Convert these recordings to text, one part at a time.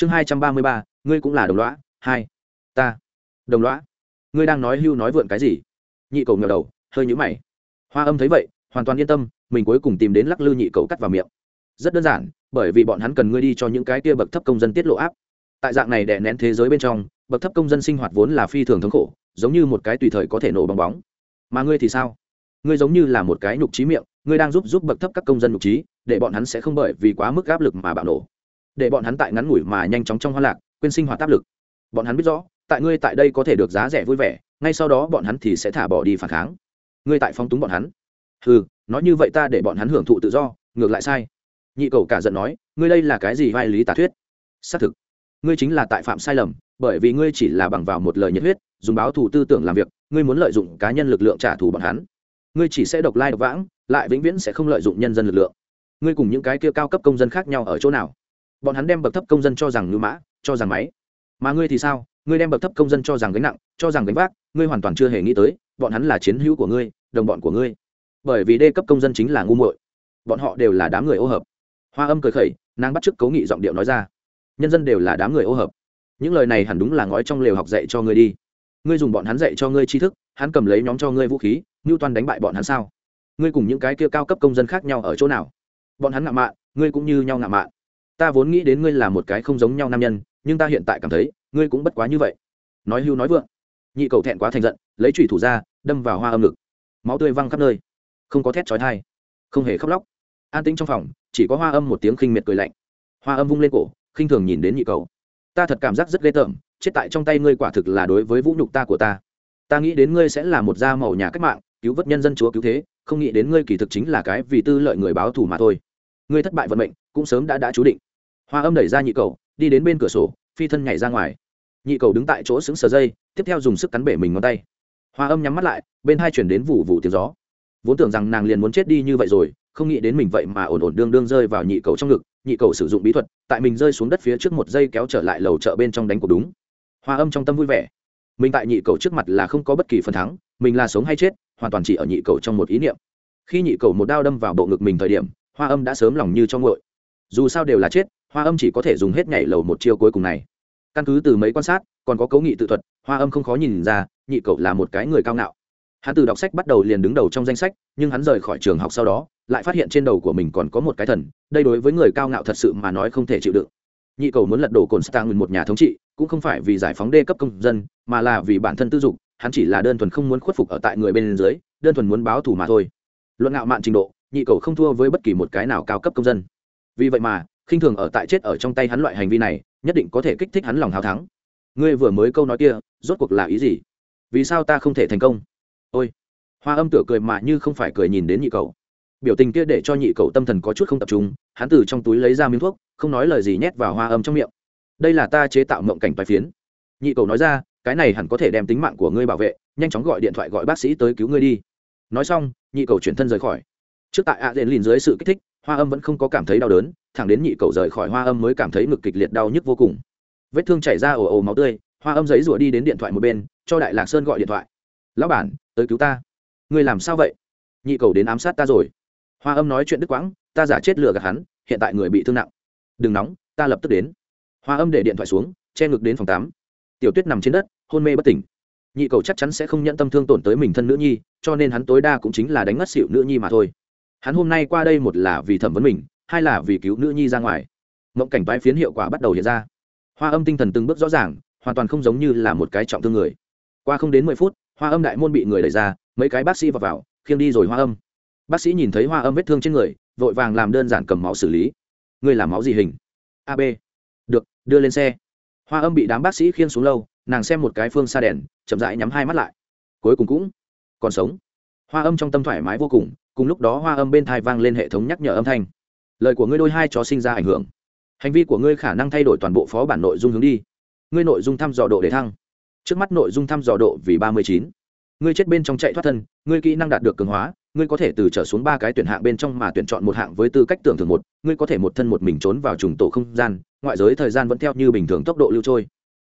chương hai trăm ba mươi ba, ngươi cũng là đồng lõa, hai, ta, đồng lõa. Ngươi đang nói hưu nói vượn cái gì? Nhị cầu ngờ đầu, hơi nhũ mày. Hoa âm thấy vậy, hoàn toàn yên tâm, mình cuối cùng tìm đến lắc lư nhị cầu cắt vào miệng. Rất đơn giản, bởi vì bọn hắn cần ngươi đi cho những cái kia bậc thấp công dân tiết lộ áp. Tại dạng này đè nén thế giới bên trong, bậc thấp công dân sinh hoạt vốn là phi thường thống khổ, giống như một cái tùy thời có thể nổ bong bóng. Mà ngươi thì sao? Ngươi giống như là một cái nhục trí miệng, ngươi đang giúp giúp bậc thấp các công dân nhục trí, để bọn hắn sẽ không bởi vì quá mức áp lực mà bạo nổ để bọn hắn tại ngắn ngủi mà nhanh chóng trong hoa lạc, quên sinh hoạt áp lực. Bọn hắn biết rõ, tại ngươi tại đây có thể được giá rẻ vui vẻ, ngay sau đó bọn hắn thì sẽ thả bỏ đi phản kháng. Ngươi tại phong túng bọn hắn. Ừ nói như vậy ta để bọn hắn hưởng thụ tự do, ngược lại sai. Nhị cầu cả giận nói, ngươi đây là cái gì vai lý tà thuyết? Xác thực, ngươi chính là tại phạm sai lầm, bởi vì ngươi chỉ là bằng vào một lời nhiệt huyết, dùng báo thù tư tưởng làm việc, ngươi muốn lợi dụng cá nhân lực lượng trả thù bọn hắn. Ngươi chỉ sẽ độc lai độc vãng, lại vĩnh viễn sẽ không lợi dụng nhân dân lực lượng. Ngươi cùng những cái kia cao cấp công dân khác nhau ở chỗ nào? Bọn hắn đem bậc thấp công dân cho rằng ngư mã, cho rằng máy. Mà ngươi thì sao? Ngươi đem bậc thấp công dân cho rằng gánh nặng, cho rằng gánh vác, ngươi hoàn toàn chưa hề nghĩ tới, bọn hắn là chiến hữu của ngươi, đồng bọn của ngươi. Bởi vì đê cấp công dân chính là ngu muội. Bọn họ đều là đám người ô hợp. Hoa âm cười khẩy, nàng bắt chước cấu nghị giọng điệu nói ra. Nhân dân đều là đám người ô hợp. Những lời này hẳn đúng là ngói trong lều học dạy cho ngươi đi. Ngươi dùng bọn hắn dạy cho ngươi tri thức, hắn cầm lấy nhóm cho ngươi vũ khí ngưu toàn đánh bại bọn hắn sao? Ngươi cùng những cái kia cao cấp công dân khác nhau ở chỗ nào? Bọn hắn ngạo mạn, ngươi cũng như nhau ngạo mạn ta vốn nghĩ đến ngươi là một cái không giống nhau nam nhân, nhưng ta hiện tại cảm thấy, ngươi cũng bất quá như vậy. Nói hưu nói vượng. Nhị cầu thẹn quá thành giận, lấy trùy thủ ra, đâm vào hoa âm ngực. Máu tươi văng khắp nơi. Không có thét trói thai không hề khóc lóc. An tĩnh trong phòng, chỉ có hoa âm một tiếng khinh miệt cười lạnh. Hoa âm vung lên cổ, khinh thường nhìn đến nhị cầu. Ta thật cảm giác rất ghê tởm, chết tại trong tay ngươi quả thực là đối với vũ nhục ta của ta. Ta nghĩ đến ngươi sẽ là một da màu nhà cách mạng, cứu vớt nhân dân chúa cứu thế, không nghĩ đến ngươi kỳ thực chính là cái vì tư lợi người báo thù mà thôi. Ngươi thất bại vận mệnh, cũng sớm đã đã chú định hoa âm đẩy ra nhị cầu, đi đến bên cửa sổ, phi thân nhảy ra ngoài. Nhị cầu đứng tại chỗ xứng sờ dây, tiếp theo dùng sức cắn bể mình ngón tay. Hoa âm nhắm mắt lại, bên hai chuyển đến vụ vụ tiếng gió. Vốn tưởng rằng nàng liền muốn chết đi như vậy rồi, không nghĩ đến mình vậy mà ổn ổn đương đương rơi vào nhị cầu trong ngực. Nhị cầu sử dụng bí thuật, tại mình rơi xuống đất phía trước một giây kéo trở lại lầu chợ bên trong đánh cuộc đúng. Hoa âm trong tâm vui vẻ. Mình tại nhị cầu trước mặt là không có bất kỳ phần thắng, mình là sống hay chết, hoàn toàn chỉ ở nhị cầu trong một ý niệm. Khi nhị cầu một đao đâm vào bộ ngực mình thời điểm, hoa âm đã sớm lòng như trong ngội dù sao đều là chết hoa âm chỉ có thể dùng hết nhảy lầu một chiêu cuối cùng này. Căn cứ từ mấy quan sát, còn có cấu nghị tự thuật, hoa âm không khó nhìn ra, nhị cậu là một cái người cao ngạo. Hắn từ đọc sách bắt đầu liền đứng đầu trong danh sách, nhưng hắn rời khỏi trường học sau đó, lại phát hiện trên đầu của mình còn có một cái thần, đây đối với người cao ngạo thật sự mà nói không thể chịu đựng. Nhị cầu muốn lật đổ cồn stang một nhà thống trị, cũng không phải vì giải phóng đê cấp công dân, mà là vì bản thân tư dục, hắn chỉ là đơn thuần không muốn khuất phục ở tại người bên dưới, đơn thuần muốn báo thù mà thôi. Luận ngạo mạn trình độ, nhị cầu không thua với bất kỳ một cái nào cao cấp công dân. Vì vậy mà khinh thường ở tại chết ở trong tay hắn loại hành vi này, nhất định có thể kích thích hắn lòng hào thắng. Ngươi vừa mới câu nói kia, rốt cuộc là ý gì? Vì sao ta không thể thành công? Ôi! Hoa âm tựa cười mà như không phải cười nhìn đến nhị cầu biểu tình kia để cho nhị cầu tâm thần có chút không tập trung, hắn từ trong túi lấy ra miếng thuốc, không nói lời gì nhét vào hoa âm trong miệng. Đây là ta chế tạo mộng cảnh bài phiến. Nhị cầu nói ra, cái này hẳn có thể đem tính mạng của ngươi bảo vệ, nhanh chóng gọi điện thoại gọi bác sĩ tới cứu ngươi đi. Nói xong, nhị cầu chuyển thân rời khỏi. Trước tại ạ à đền lìn dưới sự kích thích hoa âm vẫn không có cảm thấy đau đớn, thẳng đến nhị cầu rời khỏi hoa âm mới cảm thấy ngực kịch liệt đau nhức vô cùng. Vết thương chảy ra ồ ồ máu tươi, hoa âm giấy rủa đi đến điện thoại một bên, cho đại lạc sơn gọi điện thoại. Lão bản, tới cứu ta. Ngươi làm sao vậy? Nhị cầu đến ám sát ta rồi. Hoa âm nói chuyện đứt quãng, ta giả chết lừa gạt hắn, hiện tại người bị thương nặng. Đừng nóng, ta lập tức đến. Hoa âm để điện thoại xuống, che ngực đến phòng tám tiểu tuyết nằm trên đất, hôn mê bất tỉnh. Nhị cầu chắc chắn sẽ không nhận tâm thương tổn tới mình thân nữ nhi, cho nên hắn tối đa cũng chính là đánh ngất xịu nữ nhi mà thôi hắn hôm nay qua đây một là vì thẩm vấn mình, hai là vì cứu nữ nhi ra ngoài. Mộng cảnh toái phiến hiệu quả bắt đầu hiện ra. Hoa âm tinh thần từng bước rõ ràng, hoàn toàn không giống như là một cái trọng thương người. Qua không đến mười phút, hoa âm đại môn bị người đẩy ra, mấy cái bác sĩ vào vào, khiêng đi rồi hoa âm. Bác sĩ nhìn thấy hoa âm vết thương trên người, vội vàng làm đơn giản cầm máu xử lý. Ngươi làm máu gì hình? Ab được, đưa lên xe. Hoa âm bị đám bác sĩ khiêng xuống lâu, nàng xem một cái phương xa đèn, chậm rãi nhắm hai mắt lại. Cuối cùng cũng còn sống. Hoa âm trong tâm thoải mái vô cùng cùng lúc đó hoa âm bên thai vang lên hệ thống nhắc nhở âm thanh. Lời của ngươi đôi hai chó sinh ra ảnh hưởng. Hành vi của ngươi khả năng thay đổi toàn bộ phó bản nội dung hướng đi. Ngươi nội dung thăm dò độ để thăng. Trước mắt nội dung thăm dò độ vì ba mươi chín. Ngươi chết bên trong chạy thoát thân, ngươi kỹ năng đạt được cường hóa, ngươi có thể từ trở xuống ba cái tuyển hạng bên trong mà tuyển chọn một hạng với tư cách tưởng thưởng một, ngươi có thể một thân một mình trốn vào trùng tổ không gian, ngoại giới thời gian vẫn theo như bình thường tốc độ lưu trôi.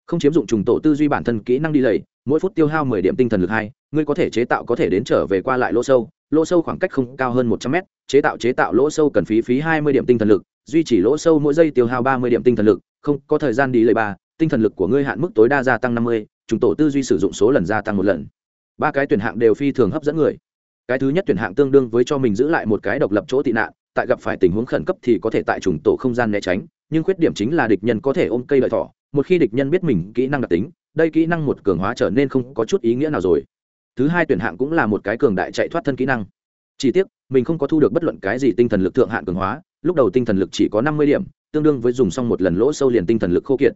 Không chiếm dụng trùng tổ tư duy bản thân kỹ năng đi lầy, mỗi phút tiêu hao mười điểm tinh thần lực hai, ngươi có thể chế tạo có thể đến trở về qua lại lỗ sâu lỗ sâu khoảng cách không cao hơn một trăm mét, chế tạo chế tạo lỗ sâu cần phí phí hai mươi điểm tinh thần lực, duy trì lỗ sâu mỗi giây tiêu hao ba mươi điểm tinh thần lực, không có thời gian đi lời ba, tinh thần lực của ngươi hạn mức tối đa gia tăng năm mươi chúng tổ tư duy sử dụng số lần gia tăng một lần. Ba cái tuyển hạng đều phi thường hấp dẫn người. Cái thứ nhất tuyển hạng tương đương với cho mình giữ lại một cái độc lập chỗ tị nạn, tại gặp phải tình huống khẩn cấp thì có thể tại chủng tổ không gian né tránh, nhưng khuyết điểm chính là địch nhân có thể ôm cây lợi thỏ, một khi địch nhân biết mình kỹ năng đặc tính, đây kỹ năng một cường hóa trở nên không có chút ý nghĩa nào rồi thứ hai tuyển hạng cũng là một cái cường đại chạy thoát thân kỹ năng. Chỉ tiếc, mình không có thu được bất luận cái gì tinh thần lực thượng hạn cường hóa, lúc đầu tinh thần lực chỉ có năm mươi điểm, tương đương với dùng xong một lần lỗ sâu liền tinh thần lực khô kiệt.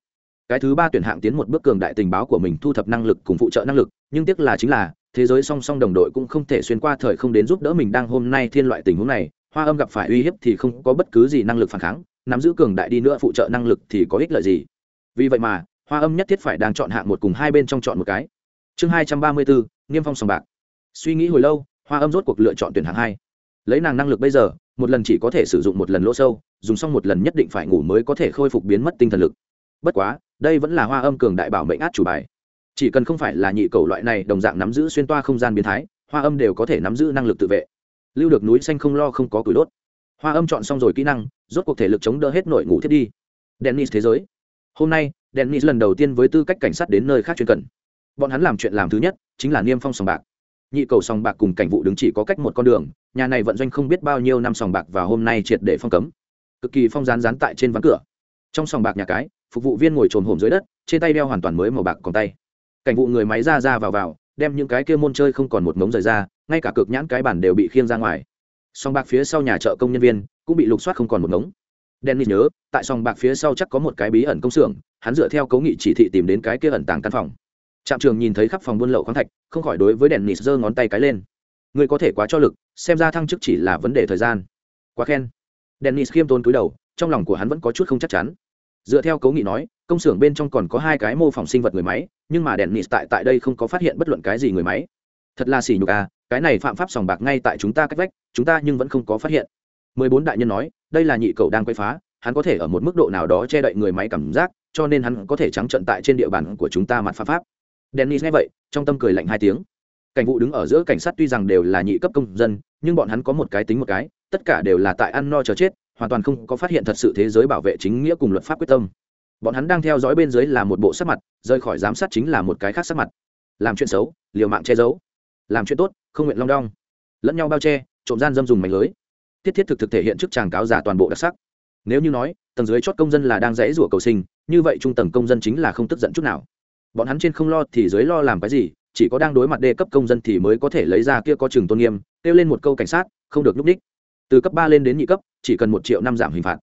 Cái thứ ba tuyển hạng tiến một bước cường đại tình báo của mình thu thập năng lực cùng phụ trợ năng lực, nhưng tiếc là chính là, thế giới song song đồng đội cũng không thể xuyên qua thời không đến giúp đỡ mình đang hôm nay thiên loại tình huống này, hoa âm gặp phải uy hiếp thì không có bất cứ gì năng lực phản kháng, nắm giữ cường đại đi nữa phụ trợ năng lực thì có ích lợi gì? Vì vậy mà, hoa âm nhất thiết phải đang chọn hạng một cùng hai bên trong chọn một cái. Chương hai trăm ba mươi bốn niêm phong sòng bạc. Suy nghĩ hồi lâu, hoa âm rốt cuộc lựa chọn tuyển hạng hai. Lấy nàng năng lực bây giờ, một lần chỉ có thể sử dụng một lần lỗ sâu, dùng xong một lần nhất định phải ngủ mới có thể khôi phục biến mất tinh thần lực. Bất quá, đây vẫn là hoa âm cường đại bảo mệnh át chủ bài. Chỉ cần không phải là nhị cầu loại này đồng dạng nắm giữ xuyên toa không gian biến thái, hoa âm đều có thể nắm giữ năng lực tự vệ. Lưu được núi xanh không lo không có cửi đốt. Hoa âm chọn xong rồi kỹ năng, rốt cuộc thể lực chống đỡ hết nội ngủ thiết đi. Dennis thế giới. Hôm nay, dennis lần đầu tiên với tư cách cảnh sát đến nơi khác chuyên cần bọn hắn làm chuyện làm thứ nhất chính là niêm phong sòng bạc. Nhị cầu sòng bạc cùng cảnh vụ đứng chỉ có cách một con đường, nhà này vận doanh không biết bao nhiêu năm sòng bạc và hôm nay triệt để phong cấm. Cực kỳ phong rán rán tại trên ván cửa. Trong sòng bạc nhà cái, phục vụ viên ngồi trồm hổm dưới đất, trên tay đeo hoàn toàn mới màu bạc còn tay. Cảnh vụ người máy ra ra vào vào, đem những cái kia môn chơi không còn một ngống rời ra, ngay cả cực nhãn cái bản đều bị khiêng ra ngoài. Sòng bạc phía sau nhà chợ công nhân viên cũng bị lục soát không còn một ngống. Dennis nhớ, tại sòng bạc phía sau chắc có một cái bí ẩn công xưởng, hắn dựa theo cấu nghị chỉ thị tìm đến cái kia ẩn tàng căn phòng trạm trường nhìn thấy khắp phòng buôn lậu khoáng thạch, không khỏi đối với đèn nịt giơ ngón tay cái lên. Người có thể quá cho lực, xem ra thăng chức chỉ là vấn đề thời gian. Quá khen. Đèn nịt khiêm tốn cúi đầu, trong lòng của hắn vẫn có chút không chắc chắn. Dựa theo cấu nghị nói, công xưởng bên trong còn có hai cái mô phỏng sinh vật người máy, nhưng mà đèn nịt tại tại đây không có phát hiện bất luận cái gì người máy. Thật là xỉ nhục à cái này phạm pháp sòng bạc ngay tại chúng ta cách vách, chúng ta nhưng vẫn không có phát hiện. Mười bốn đại nhân nói, đây là nhị cầu đang quay phá, hắn có thể ở một mức độ nào đó che đậy người máy cảm giác, cho nên hắn có thể trắng trận tại trên địa bàn của chúng ta mặt pháp pháp dennis nghe vậy, trong tâm cười lạnh hai tiếng. Cảnh vụ đứng ở giữa cảnh sát tuy rằng đều là nhị cấp công dân, nhưng bọn hắn có một cái tính một cái, tất cả đều là tại ăn no chờ chết, hoàn toàn không có phát hiện thật sự thế giới bảo vệ chính nghĩa cùng luật pháp quyết tâm. Bọn hắn đang theo dõi bên dưới là một bộ sắc mặt, rời khỏi giám sát chính là một cái khác sắc mặt. Làm chuyện xấu, liều mạng che giấu. Làm chuyện tốt, không nguyện long đong. Lẫn nhau bao che, trộm gian dâm dùng mảnh lưới. Thiết thiết thực thực thể hiện trước chàng cáo giả toàn bộ đặc sắc. Nếu như nói, tầng dưới chót công dân là đang dãy rủa cầu sinh, như vậy trung tầng công dân chính là không tức giận chút nào bọn hắn trên không lo thì dưới lo làm cái gì, chỉ có đang đối mặt đề cấp công dân thì mới có thể lấy ra kia có trường tôn nghiêm, kêu lên một câu cảnh sát, không được núp đích từ cấp ba lên đến nhị cấp, chỉ cần một triệu năm giảm hình phạt.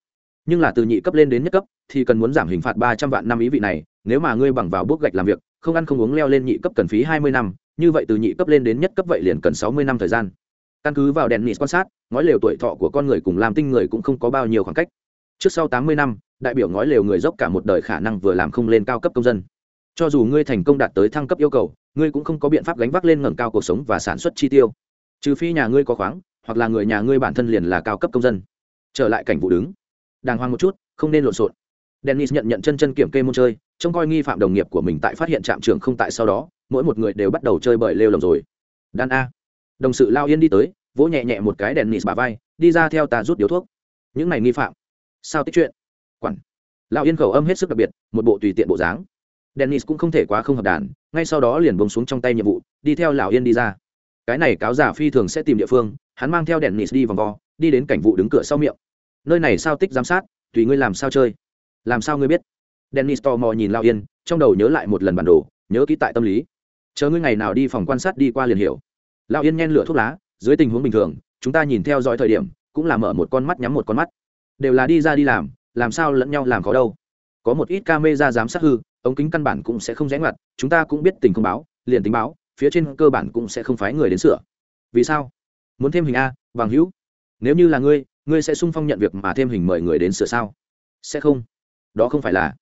Nhưng là từ nhị cấp lên đến nhất cấp, thì cần muốn giảm hình phạt ba trăm vạn năm ý vị này, nếu mà ngươi bằng vào bước gạch làm việc, không ăn không uống leo lên nhị cấp cần phí hai mươi năm, như vậy từ nhị cấp lên đến nhất cấp vậy liền cần sáu mươi năm thời gian. Căn cứ vào đèn nị quan sát, ngói lều tuổi thọ của con người cùng làm tinh người cũng không có bao nhiêu khoảng cách. Trước sau tám mươi năm, đại biểu ngói lều người dốc cả một đời khả năng vừa làm không lên cao cấp công dân cho dù ngươi thành công đạt tới thăng cấp yêu cầu, ngươi cũng không có biện pháp gánh vác lên ngẩng cao cuộc sống và sản xuất chi tiêu. Trừ phi nhà ngươi có khoáng, hoặc là người nhà ngươi bản thân liền là cao cấp công dân. Trở lại cảnh vụ đứng. Đàng hoàng một chút, không nên lộn xộn. Dennis nhận nhận chân chân kiểm kê môn chơi, trông coi nghi phạm đồng nghiệp của mình tại phát hiện trạm trường không tại sau đó, mỗi một người đều bắt đầu chơi bời lêu lồng rồi. Đan a. Đồng sự lao yên đi tới, vỗ nhẹ nhẹ một cái dennis bà vai, đi ra theo ta rút điếu thuốc. Những này nghi phạm. Sao tích chuyện? Quản. Lao yên khẩu âm hết sức đặc biệt, một bộ tùy tiện bộ dáng dennis cũng không thể quá không hợp đàn, ngay sau đó liền bông xuống trong tay nhiệm vụ, đi theo lão yên đi ra. Cái này cáo giả phi thường sẽ tìm địa phương, hắn mang theo dennis đi vòng vo, đi đến cảnh vụ đứng cửa sau miệng. Nơi này sao tích giám sát, tùy ngươi làm sao chơi. Làm sao ngươi biết? Dennis tò mò nhìn lao yên, trong đầu nhớ lại một lần bản đồ, nhớ kỹ tại tâm lý. Chờ ngươi ngày nào đi phòng quan sát đi qua liền hiểu. Lao yên nhen lửa thuốc lá, dưới tình huống bình thường, chúng ta nhìn theo dõi thời điểm, cũng là mở một con mắt nhắm một con mắt. Đều là đi ra đi làm làm sao lẫn nhau làm có đâu có một ít camera giám sát hư, ống kính căn bản cũng sẽ không rẽ ngoặt, chúng ta cũng biết tình không báo, liền tính báo, phía trên cơ bản cũng sẽ không phái người đến sửa. Vì sao? Muốn thêm hình a, bằng hữu. Nếu như là ngươi ngươi sẽ sung phong nhận việc mà thêm hình mời người đến sửa sao? Sẽ không. Đó không phải là,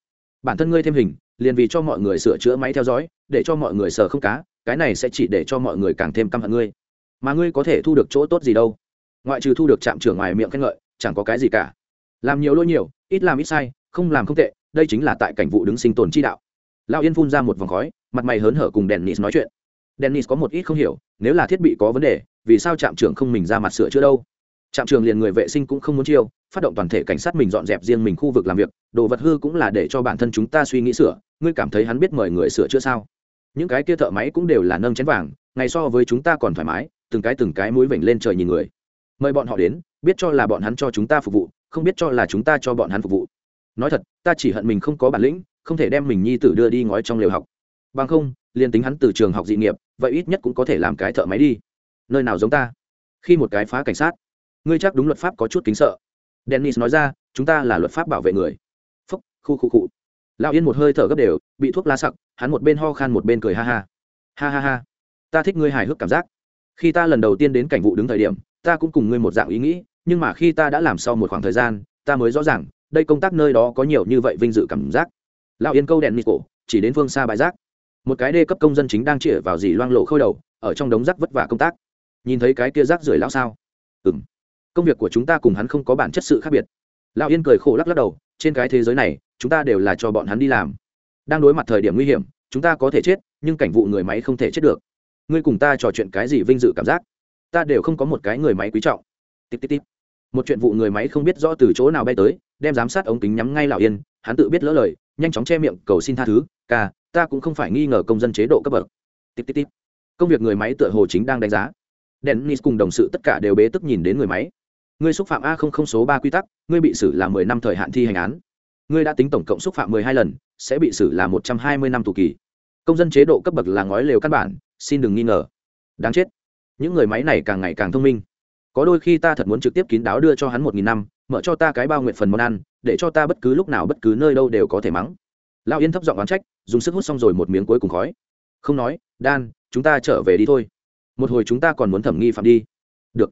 bản thân ngươi thêm hình, liền vì cho mọi người sửa chữa máy theo dõi, để cho mọi người sờ không cá, cái này sẽ chỉ để cho mọi người càng thêm căm hận ngươi. Mà ngươi có thể thu được chỗ tốt gì đâu? Ngoại trừ thu được trạm trưởng ngoài miệng khen ngợi, chẳng có cái gì cả. Làm nhiều lỗi nhiều, ít làm ít sai, không làm không tệ đây chính là tại cảnh vụ đứng sinh tồn chi đạo. Lao yên phun ra một vòng khói, mặt mày hớn hở cùng dennis nói chuyện. Dennis có một ít không hiểu, nếu là thiết bị có vấn đề, vì sao trạm trưởng không mình ra mặt sửa chữa đâu? Trạm trường liền người vệ sinh cũng không muốn chiêu, phát động toàn thể cảnh sát mình dọn dẹp riêng mình khu vực làm việc, đồ vật hư cũng là để cho bản thân chúng ta suy nghĩ sửa, ngươi cảm thấy hắn biết mời người sửa chữa sao? Những cái kia thợ máy cũng đều là nâng chén vàng, ngày so với chúng ta còn thoải mái, từng cái từng cái mũi vểnh lên trời nhìn người. Mời bọn họ đến, biết cho là bọn hắn cho chúng ta phục vụ, không biết cho là chúng ta cho bọn hắn phục vụ nói thật, ta chỉ hận mình không có bản lĩnh, không thể đem mình nhi tử đưa đi ngói trong lều học. Bằng không, liền tính hắn từ trường học dị nghiệp, vậy ít nhất cũng có thể làm cái thợ máy đi. Nơi nào giống ta? Khi một cái phá cảnh sát. Ngươi chắc đúng luật pháp có chút kính sợ. Dennis nói ra, chúng ta là luật pháp bảo vệ người. Phúc, khu khu khu. Lão yên một hơi thở gấp đều, bị thuốc lá sặc, hắn một bên ho khan một bên cười ha ha. Ha ha ha. Ta thích ngươi hài hước cảm giác. Khi ta lần đầu tiên đến cảnh vụ đứng thời điểm, ta cũng cùng ngươi một dạng ý nghĩ, nhưng mà khi ta đã làm sau một khoảng thời gian, ta mới rõ ràng đây công tác nơi đó có nhiều như vậy vinh dự cảm giác. Lão yên câu đèn nít cổ, chỉ đến phương xa bãi rác. Một cái đê cấp công dân chính đang chĩa vào dì loang lộ khôi đầu, ở trong đống rác vất vả công tác. Nhìn thấy cái kia rác rưởi lão sao? Ừ m công việc của chúng ta cùng hắn không có bản chất sự khác biệt. Lão yên cười khổ lắc lắc đầu, trên cái thế giới này, chúng ta đều là cho bọn hắn đi làm. Đang đối mặt thời điểm nguy hiểm, chúng ta có thể chết, nhưng cảnh vụ người máy không thể chết được. Ngươi cùng ta trò chuyện cái gì vinh dự cảm giác? Ta đều không có một cái người máy quý trọng. Tít tít tít. Một chuyện vụ người máy không biết rõ từ chỗ nào bay tới đem giám sát ống kính nhắm ngay lão yên, hắn tự biết lỡ lời, nhanh chóng che miệng, cầu xin tha thứ, ca, ta cũng không phải nghi ngờ công dân chế độ cấp bậc. Tiếp tiếp tiếp công việc người máy tựa hồ chính đang đánh giá. Dennis cùng đồng sự tất cả đều bế tức nhìn đến người máy. Ngươi xúc phạm a không không số ba quy tắc, ngươi bị xử là mười năm thời hạn thi hành án. Ngươi đã tính tổng cộng xúc phạm mười hai lần, sẽ bị xử là một trăm hai mươi năm tù kỳ. Công dân chế độ cấp bậc là ngói lều căn bản, xin đừng nghi ngờ. Đáng chết. Những người máy này càng ngày càng thông minh có đôi khi ta thật muốn trực tiếp kín đáo đưa cho hắn một nghìn năm, mở cho ta cái bao nguyện phần món ăn, để cho ta bất cứ lúc nào bất cứ nơi đâu đều có thể mắng. Lao yên thấp giọng oán trách, dùng sức hút xong rồi một miếng cuối cùng khói. Không nói, đan, chúng ta trở về đi thôi. Một hồi chúng ta còn muốn thẩm nghi phạm đi. Được.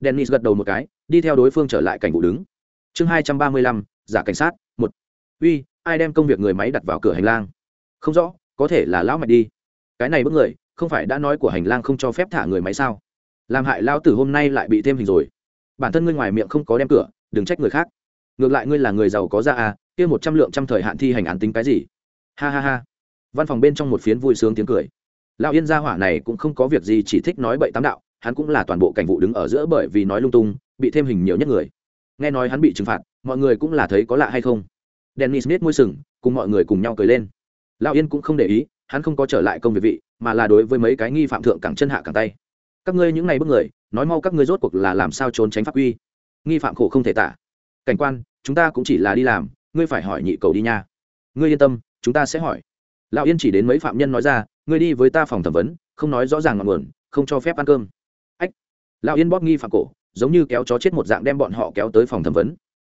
Dennis gật đầu một cái, đi theo đối phương trở lại cảnh vụ đứng. Chương hai trăm ba mươi lăm, giả cảnh sát, một. Uy, ai đem công việc người máy đặt vào cửa hành lang? Không rõ, có thể là lão mạch đi. Cái này bức người, không phải đã nói của hành lang không cho phép thả người máy sao? Làm hại lão tử hôm nay lại bị thêm hình rồi. Bản thân ngươi ngoài miệng không có đem cửa, đừng trách người khác. Ngược lại ngươi là người giàu có ra à kia một trăm lượng trăm thời hạn thi hành án tính cái gì? Ha ha ha. Văn phòng bên trong một phiến vui sướng tiếng cười. Lão yên gia hỏa này cũng không có việc gì, chỉ thích nói bậy tám đạo, hắn cũng là toàn bộ cảnh vụ đứng ở giữa bởi vì nói lung tung, bị thêm hình nhiều nhất người. Nghe nói hắn bị trừng phạt, mọi người cũng là thấy có lạ hay không? Dennis nết môi sừng, cùng mọi người cùng nhau cười lên. Lão yên cũng không để ý, hắn không có trở lại công việc vị, mà là đối với mấy cái nghi phạm thượng cẳng chân hạ cẳng tay các ngươi những ngày bước người, nói mau các ngươi rốt cuộc là làm sao trốn tránh pháp quy. Nghi phạm khổ không thể tả. Cảnh quan, chúng ta cũng chỉ là đi làm, ngươi phải hỏi nhị cầu đi nha. Ngươi yên tâm, chúng ta sẽ hỏi. Lão yên chỉ đến mấy phạm nhân nói ra, ngươi đi với ta phòng thẩm vấn, không nói rõ ràng ngọn nguồn, không cho phép ăn cơm. Ách. Lão yên bóp nghi phạm cổ, giống như kéo chó chết một dạng đem bọn họ kéo tới phòng thẩm vấn.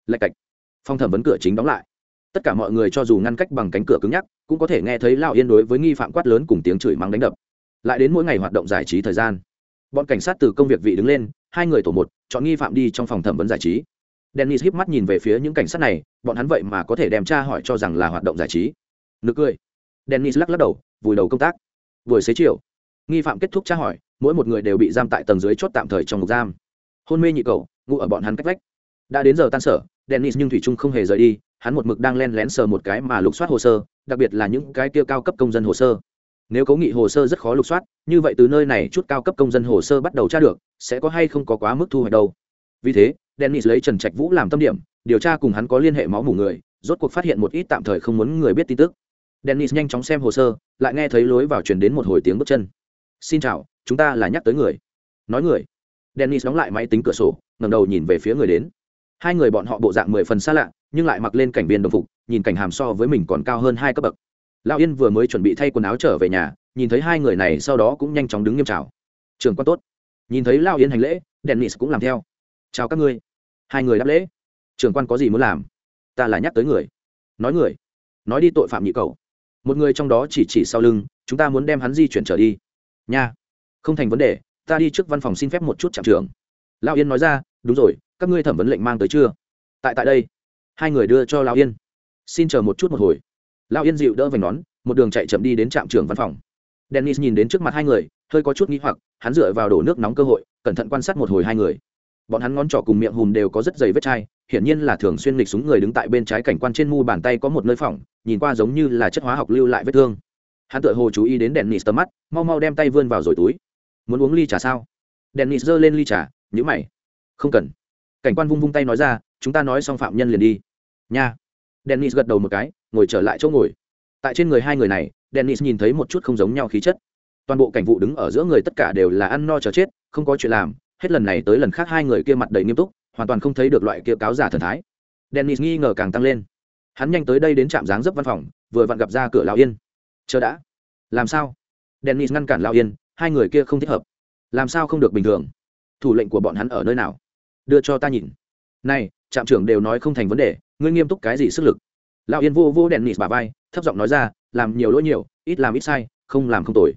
Lạch cạch. Phòng thẩm vấn cửa chính đóng lại. Tất cả mọi người cho dù ngăn cách bằng cánh cửa cứng nhắc, cũng có thể nghe thấy lão yên đối với nghi phạm quát lớn cùng tiếng chửi mắng đánh đập. Lại đến mỗi ngày hoạt động giải trí thời gian bọn cảnh sát từ công việc vị đứng lên, hai người tổ một, chọn nghi phạm đi trong phòng thẩm vấn giải trí. Dennis híp mắt nhìn về phía những cảnh sát này, bọn hắn vậy mà có thể đem tra hỏi cho rằng là hoạt động giải trí. Nực cười. Dennis lắc lắc đầu, vùi đầu công tác. Buổi xế chiều, nghi phạm kết thúc tra hỏi, mỗi một người đều bị giam tại tầng dưới chốt tạm thời trong ngục giam. Hôn mê nhị cầu ngủ ở bọn hắn cách vách. Đã đến giờ tan sở, dennis nhưng thủy trung không hề rời đi, hắn một mực đang len lén sờ một cái mà lục soát hồ sơ, đặc biệt là những cái kia cao cấp công dân hồ sơ nếu cố nghị hồ sơ rất khó lục soát, như vậy từ nơi này chút cao cấp công dân hồ sơ bắt đầu tra được, sẽ có hay không có quá mức thu hoạch đâu. Vì thế, dennis lấy trần trạch vũ làm tâm điểm, điều tra cùng hắn có liên hệ máu mủ người, rốt cuộc phát hiện một ít tạm thời không muốn người biết tin tức. Dennis nhanh chóng xem hồ sơ, lại nghe thấy lối vào truyền đến một hồi tiếng bước chân. Xin chào, chúng ta là nhắc tới người. Nói người? Dennis đóng lại máy tính cửa sổ, ngẩng đầu nhìn về phía người đến. Hai người bọn họ bộ dạng mười phần xa lạ, nhưng lại mặc lên cảnh viên đồng phục, nhìn cảnh hàm so với mình còn cao hơn hai cấp bậc lão yên vừa mới chuẩn bị thay quần áo trở về nhà, nhìn thấy hai người này sau đó cũng nhanh chóng đứng nghiêm chào. Trường quan tốt. Nhìn thấy lão yên hành lễ, dennis cũng làm theo. Chào các ngươi. Hai người đáp lễ. Trường quan có gì muốn làm? Ta là nhắc tới người. Nói người. Nói đi tội phạm nhị cầu. Một người trong đó chỉ chỉ sau lưng, chúng ta muốn đem hắn di chuyển trở đi. Nha, không thành vấn đề, ta đi trước văn phòng xin phép một chút trạm trưởng. Lão yên nói ra, đúng rồi, các ngươi thẩm vấn lệnh mang tới chưa? Tại tại đây. Hai người đưa cho lão yên. Xin chờ một chút một hồi lão yên dịu đỡ vành nón, một đường chạy chậm đi đến trạm trưởng văn phòng. Dennis nhìn đến trước mặt hai người, hơi có chút n g h i hoặc, hắn dựa vào đổ nước nóng cơ hội, cẩn thận quan sát một hồi hai người. Bọn hắn ngón trỏ cùng miệng hùm đều có rất dày vết chai, hiển nhiên là thường xuyên nghịch súng người đứng tại bên trái cảnh quan trên mu bàn tay có một nơi phỏng, nhìn qua giống như là chất hóa học lưu lại vết thương. Hắn tự hồ chú ý đến dennis tầm mắt, mau mau đem tay vươn vào rồi túi. Muốn uống ly trà sao? Dennis giơ lên ly trà nhữ mày. Không cần. Cảnh quan vung vung tay nói ra, chúng ta nói xong phạm nhân liền đi. Nha. Dennis gật đầu một cái ngồi trở lại chỗ ngồi. Tại trên người hai người này, dennis nhìn thấy một chút không giống nhau khí chất. Toàn bộ cảnh vụ đứng ở giữa người tất cả đều là ăn no chờ chết, không có chuyện làm, hết lần này tới lần khác hai người kia mặt đầy nghiêm túc, hoàn toàn không thấy được loại kia cáo giả thần thái. Dennis nghi ngờ càng tăng lên. Hắn nhanh tới đây đến trạm dáng dấp văn phòng, vừa vặn gặp ra cửa lão yên. Chờ đã. Làm sao? Dennis ngăn cản lão yên, hai người kia không thích hợp. Làm sao không được bình thường? Thủ lệnh của bọn hắn ở nơi nào? Đưa cho ta nhìn. Này, trạm trưởng đều nói không thành vấn đề, ngươi nghiêm túc cái gì sức lực? Lão yên vô vô đèn nịt bà vai, thấp giọng nói ra, làm nhiều lỗi nhiều, ít làm ít sai, không làm không tồi.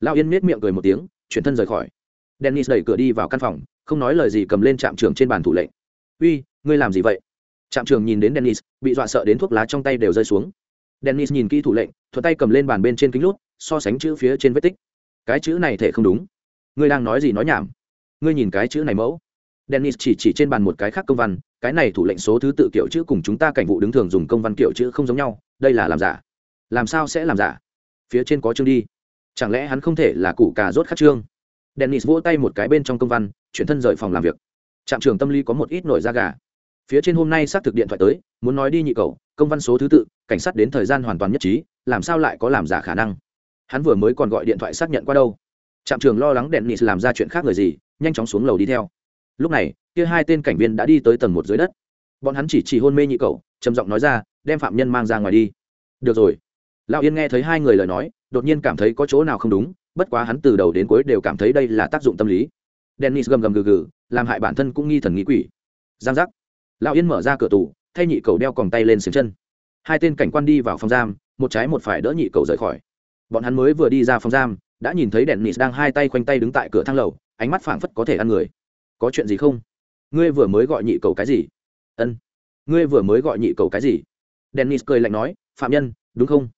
Lão yên nết miệng cười một tiếng, chuyển thân rời khỏi. Dennis đẩy cửa đi vào căn phòng, không nói lời gì cầm lên trạm trường trên bàn thủ lệnh. Uy, ngươi làm gì vậy? Trạm trường nhìn đến dennis bị dọa sợ đến thuốc lá trong tay đều rơi xuống. Dennis nhìn kỹ thủ lệnh, thuận tay cầm lên bàn bên trên kính lút, so sánh chữ phía trên vết tích. Cái chữ này thể không đúng. Ngươi đang nói gì nói nhảm? Ngươi nhìn cái chữ này mẫu dennis chỉ chỉ trên bàn một cái khác công văn, cái này thủ lệnh số thứ tự kiểu chữ cùng chúng ta cảnh vụ đứng thường dùng công văn kiểu chữ không giống nhau, đây là làm giả. Làm sao sẽ làm giả? Phía trên có chương đi. Chẳng lẽ hắn không thể là củ cà rốt khắc trương dennis vỗ tay một cái bên trong công văn, chuyển thân rời phòng làm việc. Trạm trưởng tâm lý có một ít nổi da gà. Phía trên hôm nay xác thực điện thoại tới, muốn nói đi nhị cầu công văn số thứ tự, cảnh sát đến thời gian hoàn toàn nhất trí, làm sao lại có làm giả khả năng? Hắn vừa mới còn gọi điện thoại xác nhận qua đâu? Trạm trưởng lo lắng dennis làm ra chuyện khác người gì, nhanh chóng xuống lầu đi theo lúc này, kia hai tên cảnh viên đã đi tới tầng một dưới đất. Bọn hắn chỉ chỉ hôn mê nhị cầu trầm giọng nói ra, đem phạm nhân mang ra ngoài đi. Được rồi. Lão yên nghe thấy hai người lời nói, đột nhiên cảm thấy có chỗ nào không đúng, bất quá hắn từ đầu đến cuối đều cảm thấy đây là tác dụng tâm lý. Dennis gầm gầm gừ gừ, làm hại bản thân cũng nghi thần nghĩ quỷ. Giang giác. Lão yên mở ra cửa tủ, thay nhị cầu đeo còng tay lên xiềng chân. Hai tên cảnh quan đi vào phòng giam, một trái một phải đỡ nhị cầu rời khỏi. Bọn hắn mới vừa đi ra phòng giam, đã nhìn thấy dennis đang hai tay khoanh tay đứng tại cửa thang lầu, ánh mắt phảng phất có thể ăn người có chuyện gì không? Ngươi vừa mới gọi nhị cầu cái gì? Ân. Ngươi vừa mới gọi nhị cầu cái gì? Dennis cười lạnh nói, phạm nhân, đúng không?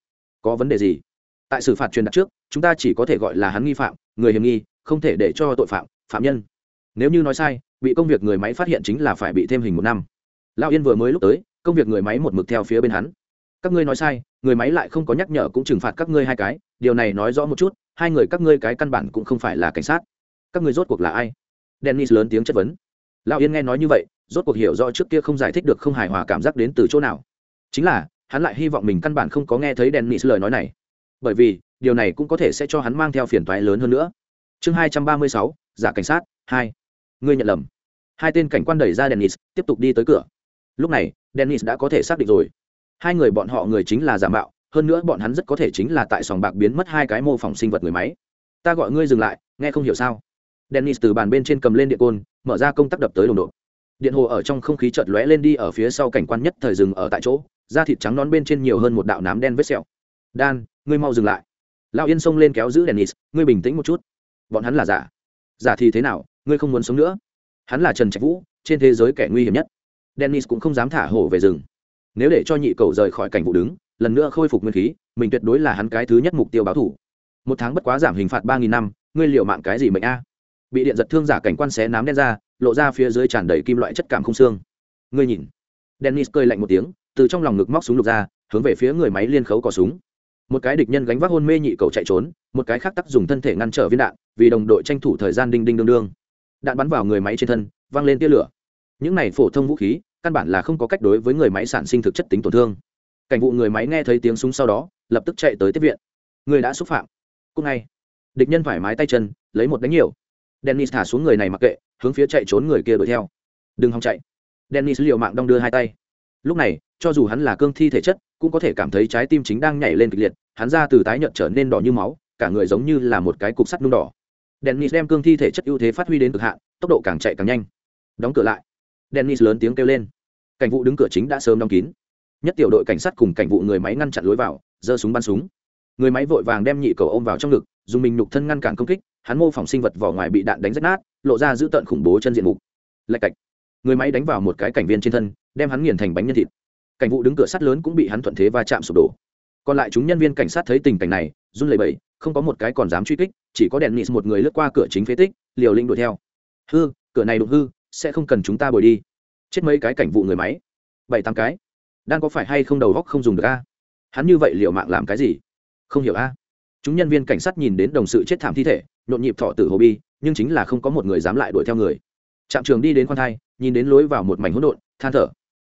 Có vấn đề gì? Tại xử phạt truyền đặt trước, chúng ta chỉ có thể gọi là hắn nghi phạm, người hiểm nghi, không thể để cho tội phạm phạm nhân. Nếu như nói sai, bị công việc người máy phát hiện chính là phải bị thêm hình một năm. Lão yên vừa mới lúc tới, công việc người máy một mực theo phía bên hắn. Các ngươi nói sai, người máy lại không có nhắc nhở cũng trừng phạt các ngươi hai cái, điều này nói rõ một chút, hai người các ngươi cái căn bản cũng không phải là cảnh sát. Các ngươi rốt cuộc là ai? Dennis lớn tiếng chất vấn. Lão yên nghe nói như vậy, rốt cuộc hiểu rõ trước kia không giải thích được không hài hòa cảm giác đến từ chỗ nào. Chính là, hắn lại hy vọng mình căn bản không có nghe thấy dennis lời nói này. Bởi vì, điều này cũng có thể sẽ cho hắn mang theo phiền toái lớn hơn nữa. Chương hai trăm ba mươi sáu, giả cảnh sát, hai. Ngươi nhận lầm. Hai tên cảnh quan đẩy ra dennis, tiếp tục đi tới cửa. Lúc này, dennis đã có thể xác định rồi. Hai người bọn họ người chính là giả mạo, hơn nữa bọn hắn rất có thể chính là tại sòng bạc biến mất hai cái mô phỏng sinh vật người máy. Ta gọi ngươi dừng lại, nghe không hiểu sao? Dennis từ bàn bên trên cầm lên điện côn, mở ra công tắc đập tới đồng đội điện hồ ở trong không khí chợt lóe lên đi ở phía sau cảnh quan nhất thời dừng ở tại chỗ, da thịt trắng nón bên trên nhiều hơn một đạo nám đen vết sẹo. Đan, ngươi mau dừng lại. Lão yên xông lên kéo giữ dennis, ngươi bình tĩnh một chút. Bọn hắn là giả. Giả thì thế nào, ngươi không muốn sống nữa? Hắn là trần trạch vũ, trên thế giới kẻ nguy hiểm nhất. Dennis cũng không dám thả hổ về rừng. Nếu để cho nhị cầu rời khỏi cảnh vụ đứng, lần nữa khôi phục nguyên khí, mình tuyệt đối là hắn cái thứ nhất mục tiêu báo thủ. Một tháng bất quá giảm hình phạt ba nghìn năm, ngươi liệu mạng cái gì mệnh a? Bị điện giật thương giả cảnh quan xé nám đen ra, lộ ra phía dưới tràn đầy kim loại chất cảm không xương. Ngươi nhìn. Dennis cười lạnh một tiếng, từ trong lòng ngực móc súng lục ra, hướng về phía người máy liên khấu cò súng. Một cái địch nhân gánh vác hôn mê nhị cầu chạy trốn, một cái khác tắc dùng thân thể ngăn trở viên đạn, vì đồng đội tranh thủ thời gian đinh đinh đương đương. Đạn bắn vào người máy trên thân văng lên tia lửa. Những này phổ thông vũ khí, căn bản là không có cách đối với người máy sản sinh thực chất tính tổn thương. Cảnh vụ người máy nghe thấy tiếng súng sau đó, lập tức chạy tới tiếp viện. Người đã xúc phạm. Cúc ngay. Địch nhân thoải mái tay chân, lấy một đánh nhiều dennis thả xuống người này mặc kệ, hướng phía chạy trốn người kia đuổi theo. Đừng hòng chạy. Dennis liều mạng đong đưa hai tay. Lúc này, cho dù hắn là cương thi thể chất, cũng có thể cảm thấy trái tim chính đang nhảy lên kịch liệt, hắn ra từ tái nhợt trở nên đỏ như máu, cả người giống như là một cái cục sắt nung đỏ. Dennis đem cương thi thể chất ưu thế phát huy đến cực hạn, tốc độ càng chạy càng nhanh. Đóng cửa lại. Dennis lớn tiếng kêu lên. Cảnh vụ đứng cửa chính đã sớm đóng kín. Nhất tiểu đội cảnh sát cùng cảnh vụ người máy ngăn chặn lối vào, giơ súng bắn súng. Người máy vội vàng đem nhị cầu ôm vào trong ngực, dùng mình nhục thân ngăn cản công kích hắn mô phỏng sinh vật vỏ ngoài bị đạn đánh rách nát, lộ ra giữ tận khủng bố chân diện mục. Lạch cạch. Người máy đánh vào một cái cảnh viên trên thân, đem hắn nghiền thành bánh nhân thịt. Cảnh vụ đứng cửa sắt lớn cũng bị hắn thuận thế va chạm sụp đổ. Còn lại chúng nhân viên cảnh sát thấy tình cảnh này, run lẩy bẩy, không có một cái còn dám truy kích, chỉ có đèn nịt một người lướt qua cửa chính phế tích, liều linh đuổi theo. Hư, cửa này đụng hư, sẽ không cần chúng ta bồi đi. Chết mấy cái cảnh vụ người máy. Bảy tám cái. Đang có phải hay không đầu góc không dùng được a? Hắn như vậy liệu mạng làm cái gì? Không hiểu a. Chúng nhân viên cảnh sát nhìn đến đồng sự chết thảm thi thể nhộn nhịp thọ tử hồ bi, nhưng chính là không có một người dám lại đuổi theo người. Trạm trưởng đi đến khoan thai, nhìn đến lối vào một mảnh hỗn độn, than thở.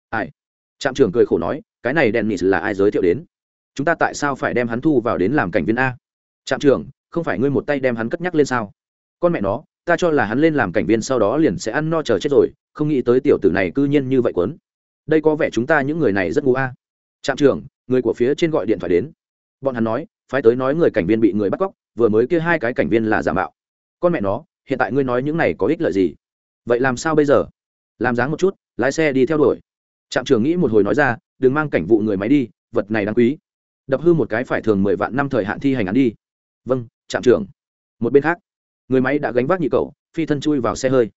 Ai? Trạm trưởng cười khổ nói, cái này đèn nịt là ai giới thiệu đến? Chúng ta tại sao phải đem hắn thu vào đến làm cảnh viên a? Trạm trưởng không phải ngươi một tay đem hắn cất nhắc lên sao? Con mẹ nó, ta cho là hắn lên làm cảnh viên sau đó liền sẽ ăn no chờ chết rồi, không nghĩ tới tiểu tử này cư nhiên như vậy quấn. Đây có vẻ chúng ta những người này rất ngu a. Trạm trưởng người của phía trên gọi điện thoại đến. Bọn hắn nói, phái tới nói người cảnh viên bị người bắt cóc vừa mới kia hai cái cảnh viên là giả mạo. Con mẹ nó, hiện tại ngươi nói những này có ích lợi gì? Vậy làm sao bây giờ? Làm dáng một chút, lái xe đi theo đuổi. Trạm trưởng nghĩ một hồi nói ra, đừng mang cảnh vụ người máy đi, vật này đáng quý. Đập hư một cái phải thường mười vạn năm thời hạn thi hành án đi. Vâng trạm trưởng. Một bên khác, người máy đã gánh vác nhị cậu, phi thân chui vào xe hơi.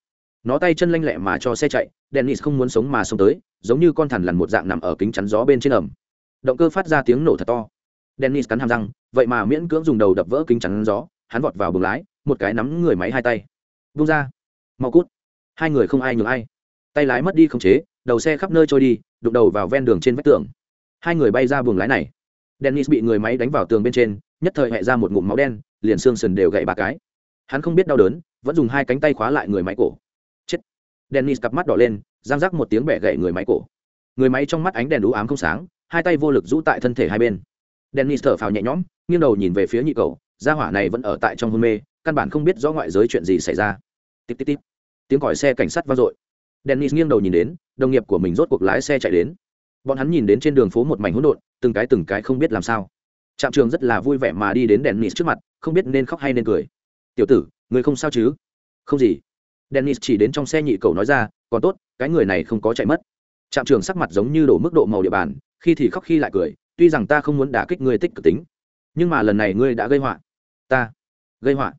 Nó tay chân lanh lẹ mà cho xe chạy, dennis không muốn sống mà sống tới, giống như con thằn lằn một dạng nằm ở kính chắn gió bên trên ẩm. Động cơ phát ra tiếng nổ thật to dennis cắn hàm răng, vậy mà miễn cưỡng dùng đầu đập vỡ kính chắn gió, hắn vọt vào buồng lái, một cái nắm người máy hai tay. Buông ra. Mau cút. Hai người không ai nhường ai. Tay lái mất đi không chế, đầu xe khắp nơi trôi đi, đụng đầu vào ven đường trên vách tường. Hai người bay ra buồng lái này. Dennis bị người máy đánh vào tường bên trên, nhất thời hẹ ra một ngụm máu đen, liền xương sần đều gậy ba cái. Hắn không biết đau đớn, vẫn dùng hai cánh tay khóa lại người máy cổ. Chết. Dennis cặp mắt đỏ lên giang rắc một tiếng bẻ gậy người máy cổ. Người máy trong mắt ánh đèn đũ ám không sáng, hai tay vô lực rũ tại thân thể hai bên dennis thở phào nhẹ nhõm, nghiêng đầu nhìn về phía nhị cầu gia hỏa này vẫn ở tại trong hôn mê, căn bản không biết rõ ngoại giới chuyện gì xảy ra. Tít tít tít. Tiếng còi xe cảnh sát vang dội. Dennis nghiêng đầu nhìn đến, đồng nghiệp của mình rốt cuộc lái xe chạy đến. Bọn hắn nhìn đến trên đường phố một mảnh hỗn độn, từng cái từng cái không biết làm sao. Trạm trường rất là vui vẻ mà đi đến dennis trước mặt, không biết nên khóc hay nên cười. Tiểu tử, người không sao chứ? Không gì. Dennis chỉ đến trong xe nhị cầu nói ra, còn tốt, cái người này không có chạy mất. Trạm trường sắc mặt giống như đổ mức độ màu địa bàn, khi thì khóc khi lại cười tuy rằng ta không muốn đả kích ngươi tích cực tính, nhưng mà lần này ngươi đã gây họa. Ta, gây họa.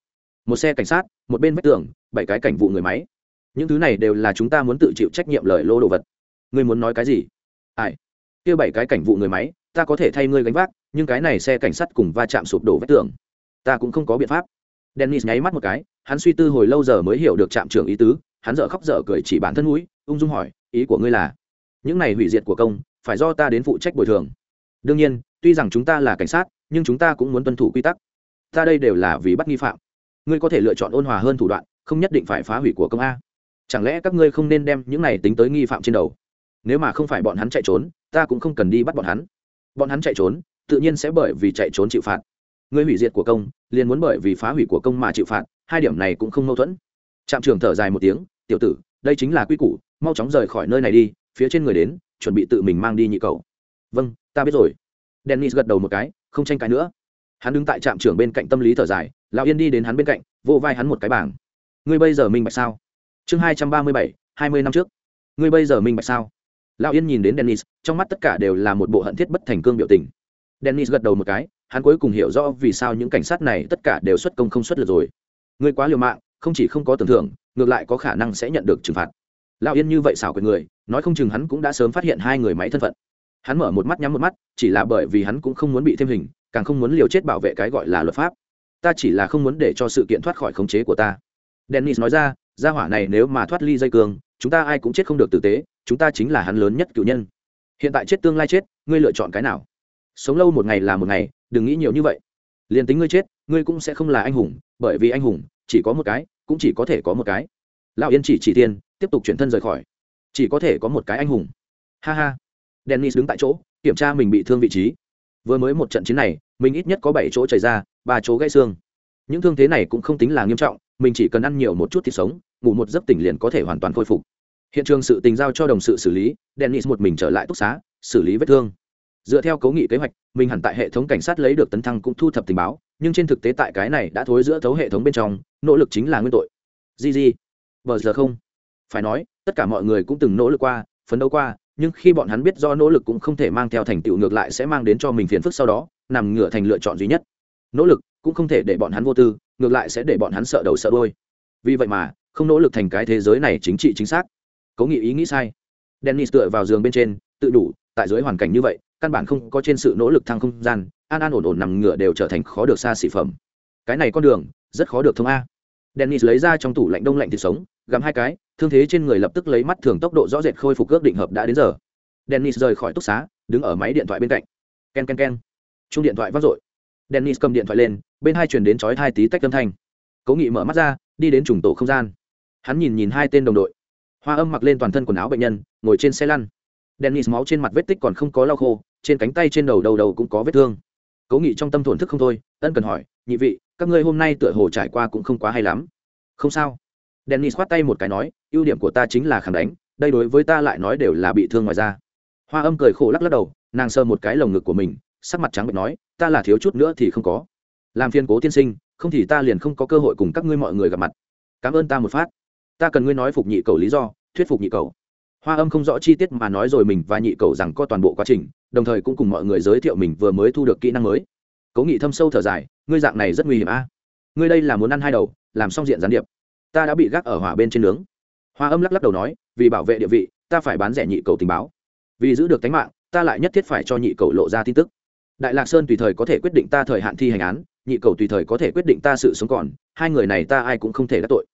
Một xe cảnh sát, một bên vách tường, bảy cái cảnh vụ người máy. Những thứ này đều là chúng ta muốn tự chịu trách nhiệm lời lô đồ vật. Ngươi muốn nói cái gì? Ai? Kia bảy cái cảnh vụ người máy, ta có thể thay ngươi gánh vác, nhưng cái này xe cảnh sát cùng va chạm sụp đổ vách tường. Ta cũng không có biện pháp. Dennis nháy mắt một cái, hắn suy tư hồi lâu giờ mới hiểu được trạm trưởng ý tứ, hắn dở khóc dở cười chỉ bản thân mũi, ung dung hỏi, ý của ngươi là, những này hủy diệt của công, phải do ta đến phụ trách bồi thường đương nhiên, tuy rằng chúng ta là cảnh sát, nhưng chúng ta cũng muốn tuân thủ quy tắc. Ta đây đều là vì bắt nghi phạm. Ngươi có thể lựa chọn ôn hòa hơn thủ đoạn, không nhất định phải phá hủy của công a. Chẳng lẽ các ngươi không nên đem những này tính tới nghi phạm trên đầu? Nếu mà không phải bọn hắn chạy trốn, ta cũng không cần đi bắt bọn hắn. Bọn hắn chạy trốn, tự nhiên sẽ bởi vì chạy trốn chịu phạt. Ngươi hủy diệt của công, liền muốn bởi vì phá hủy của công mà chịu phạt, hai điểm này cũng không mâu thuẫn. Trạm trưởng thở dài một tiếng, tiểu tử, đây chính là quy củ, mau chóng rời khỏi nơi này đi, phía trên người đến, chuẩn bị tự mình mang đi nhị cầu. Vâng ta biết rồi. Dennis gật đầu một cái, không tranh cãi nữa. Hắn đứng tại trạm trưởng bên cạnh tâm lý thở dài, lão yên đi đến hắn bên cạnh, vô vai hắn một cái bảng. Ngươi bây giờ minh bạch sao? Chương hai trăm ba mươi bảy, hai mươi năm trước. Ngươi bây giờ minh bạch sao? Lão yên nhìn đến dennis, trong mắt tất cả đều là một bộ hận thiết bất thành cương biểu tình. Dennis gật đầu một cái, hắn cuối cùng hiểu rõ vì sao những cảnh sát này tất cả đều xuất công không xuất lực rồi. Ngươi quá liều mạng, không chỉ không có tưởng thưởng, ngược lại có khả năng sẽ nhận được trừng phạt. Lão yên như vậy xảo quyền người, nói không chừng hắn cũng đã sớm phát hiện hai người máy thân phận hắn mở một mắt nhắm một mắt, chỉ là bởi vì hắn cũng không muốn bị thêm hình, càng không muốn liều chết bảo vệ cái gọi là luật pháp. Ta chỉ là không muốn để cho sự kiện thoát khỏi khống chế của ta. Dennis nói ra, gia hỏa này nếu mà thoát ly dây cường chúng ta ai cũng chết không được tử tế, chúng ta chính là hắn lớn nhất cựu nhân. Hiện tại chết tương lai chết, ngươi lựa chọn cái nào? Sống lâu một ngày là một ngày, đừng nghĩ nhiều như vậy. Liền tính ngươi chết, ngươi cũng sẽ không là anh hùng, bởi vì anh hùng, chỉ có một cái, cũng chỉ có thể có một cái. Lão yên chỉ chỉ tiên tiếp tục chuyển thân rời khỏi. Chỉ có thể có một cái anh hùng. Ha ha dennis đứng tại chỗ, kiểm tra mình bị thương vị trí. Vừa mới một trận chiến này, mình ít nhất có bảy chỗ chảy ra, ba chỗ gãy xương. Những thương thế này cũng không tính là nghiêm trọng, mình chỉ cần ăn nhiều một chút thì sống, ngủ một giấc tỉnh liền có thể hoàn toàn khôi phục. Hiện trường sự tình giao cho đồng sự xử lý, dennis một mình trở lại túc xá, xử lý vết thương. Dựa theo cấu nghị kế hoạch, mình hẳn tại hệ thống cảnh sát lấy được tấn thăng cũng thu thập tình báo, nhưng trên thực tế tại cái này đã thối giữa thấu hệ thống bên trong, nỗ lực chính là nguyên tội. Gì gì? Bờ giờ không? Phải nói, tất cả mọi người cũng từng nỗ lực qua, phấn đấu qua nhưng khi bọn hắn biết do nỗ lực cũng không thể mang theo thành tựu ngược lại sẽ mang đến cho mình phiền phức sau đó, nằm ngửa thành lựa chọn duy nhất. Nỗ lực cũng không thể để bọn hắn vô tư, ngược lại sẽ để bọn hắn sợ đầu sợ đôi vì vậy mà, không nỗ lực thành cái thế giới này chính trị chính xác. Cố nghị ý nghĩ sai. Dennis tựa vào giường bên trên, tự đủ, tại dưới hoàn cảnh như vậy, căn bản không có trên sự nỗ lực thăng không gian, an an ổn ổn nằm ngửa đều trở thành khó được xa xỉ phẩm. Cái này con đường, rất khó được thông a dennis lấy ra trong tủ lạnh đông lạnh thịt sống, gặm hai cái, thương thế trên người lập tức lấy mắt thường tốc độ rõ rệt khôi phục ước định hợp đã đến giờ. Dennis rời khỏi túc xá, đứng ở máy điện thoại bên cạnh. K e n k e n k e n chung điện thoại vác rội dennis cầm điện thoại lên, bên hai chuyển đến chói hai tí tách âm thanh. Cố nghị mở mắt ra, đi đến trùng tổ không gian. Hắn nhìn nhìn hai tên đồng đội. Hoa âm mặc lên toàn thân quần áo bệnh nhân, ngồi trên xe lăn. Dennis máu trên mặt vết tích còn không có lau khô, trên cánh tay trên đầu đầu đầu cũng có vết thương cố nghị trong tâm thổn thức không thôi, ân cần hỏi, nhị vị, các ngươi hôm nay tựa hồ trải qua cũng không quá hay lắm. Không sao. Dennis khoát tay một cái nói, ưu điểm của ta chính là khẳng đánh, đây đối với ta lại nói đều là bị thương ngoài da. Hoa âm cười khổ lắc lắc đầu, nàng sờ một cái lồng ngực của mình, sắc mặt trắng bệch nói, ta là thiếu chút nữa thì không có. Làm phiên cố tiên sinh, không thì ta liền không có cơ hội cùng các ngươi mọi người gặp mặt. Cảm ơn ta một phát. Ta cần ngươi nói phục nhị cầu lý do, thuyết phục nhị cầu hoa âm không rõ chi tiết mà nói rồi mình và nhị cầu rằng có toàn bộ quá trình, đồng thời cũng cùng mọi người giới thiệu mình vừa mới thu được kỹ năng mới. Cố nghị thâm sâu thở dài, ngươi dạng này rất nguy hiểm a. Ngươi đây là muốn ăn hai đầu, làm xong diện gián điệp. Ta đã bị gác ở hỏa bên trên nướng. Hoa âm lắc lắc đầu nói, vì bảo vệ địa vị, ta phải bán rẻ nhị cầu tình báo. Vì giữ được tính mạng, ta lại nhất thiết phải cho nhị cầu lộ ra tin tức. Đại lạc sơn tùy thời có thể quyết định ta thời hạn thi hành án, nhị cầu tùy thời có thể quyết định ta sự sống còn, hai người này ta ai cũng không thể đắc tội.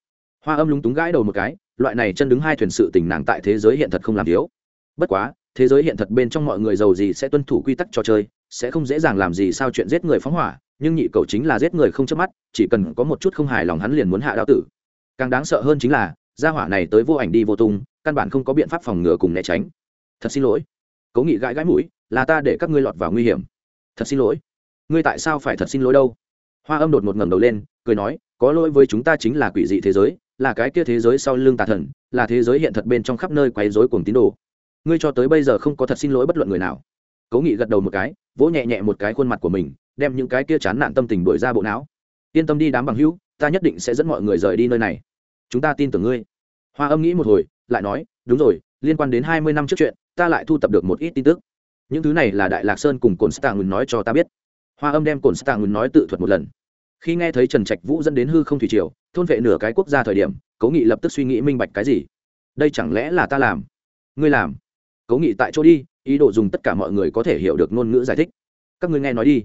Hoa âm lúng túng gãi đầu một cái loại này chân đứng hai thuyền sự tình nàng tại thế giới hiện thật không làm thiếu. Bất quá, thế giới hiện thật bên trong mọi người giàu gì sẽ tuân thủ quy tắc trò chơi, sẽ không dễ dàng làm gì sao chuyện giết người phóng hỏa, nhưng nhị cầu chính là giết người không chớp mắt, chỉ cần có một chút không hài lòng hắn liền muốn hạ đạo tử. Càng đáng sợ hơn chính là, gia hỏa này tới vô ảnh đi vô tung, căn bản không có biện pháp phòng ngừa cùng né tránh. Thật xin lỗi. Cố nghị gãi gãi mũi, là ta để các ngươi lọt vào nguy hiểm. Thật xin lỗi. Ngươi tại sao phải thật xin lỗi đâu? Hoa âm đột một ngẩng đầu lên, cười nói, có lỗi với chúng ta chính là quỷ dị thế giới là cái kia thế giới sau lưng tà thần, là thế giới hiện thật bên trong khắp nơi quấy rối cuồng tín đồ. Ngươi cho tới bây giờ không có thật xin lỗi bất luận người nào. Cố nghị gật đầu một cái, vỗ nhẹ nhẹ một cái khuôn mặt của mình, đem những cái kia chán nản tâm tình đuổi ra bộ não. Yên tâm đi đám bằng hữu, ta nhất định sẽ dẫn mọi người rời đi nơi này. Chúng ta tin tưởng ngươi. Hoa âm nghĩ một hồi, lại nói, đúng rồi, liên quan đến hai mươi năm trước chuyện, ta lại thu tập được một ít tin tức. Những thứ này là đại lạc sơn cùng cồn stạng nói cho ta biết. Hoa âm đem cồn stạng nói tự thuật một lần khi nghe thấy trần trạch vũ dẫn đến hư không thủy triều, thôn vệ nửa cái quốc gia thời điểm, cố nghị lập tức suy nghĩ minh bạch cái gì. Đây chẳng lẽ là ta làm? Ngươi làm? Cố nghị tại chỗ đi, ý đồ dùng tất cả mọi người có thể hiểu được ngôn ngữ giải thích. Các ngươi nghe nói đi.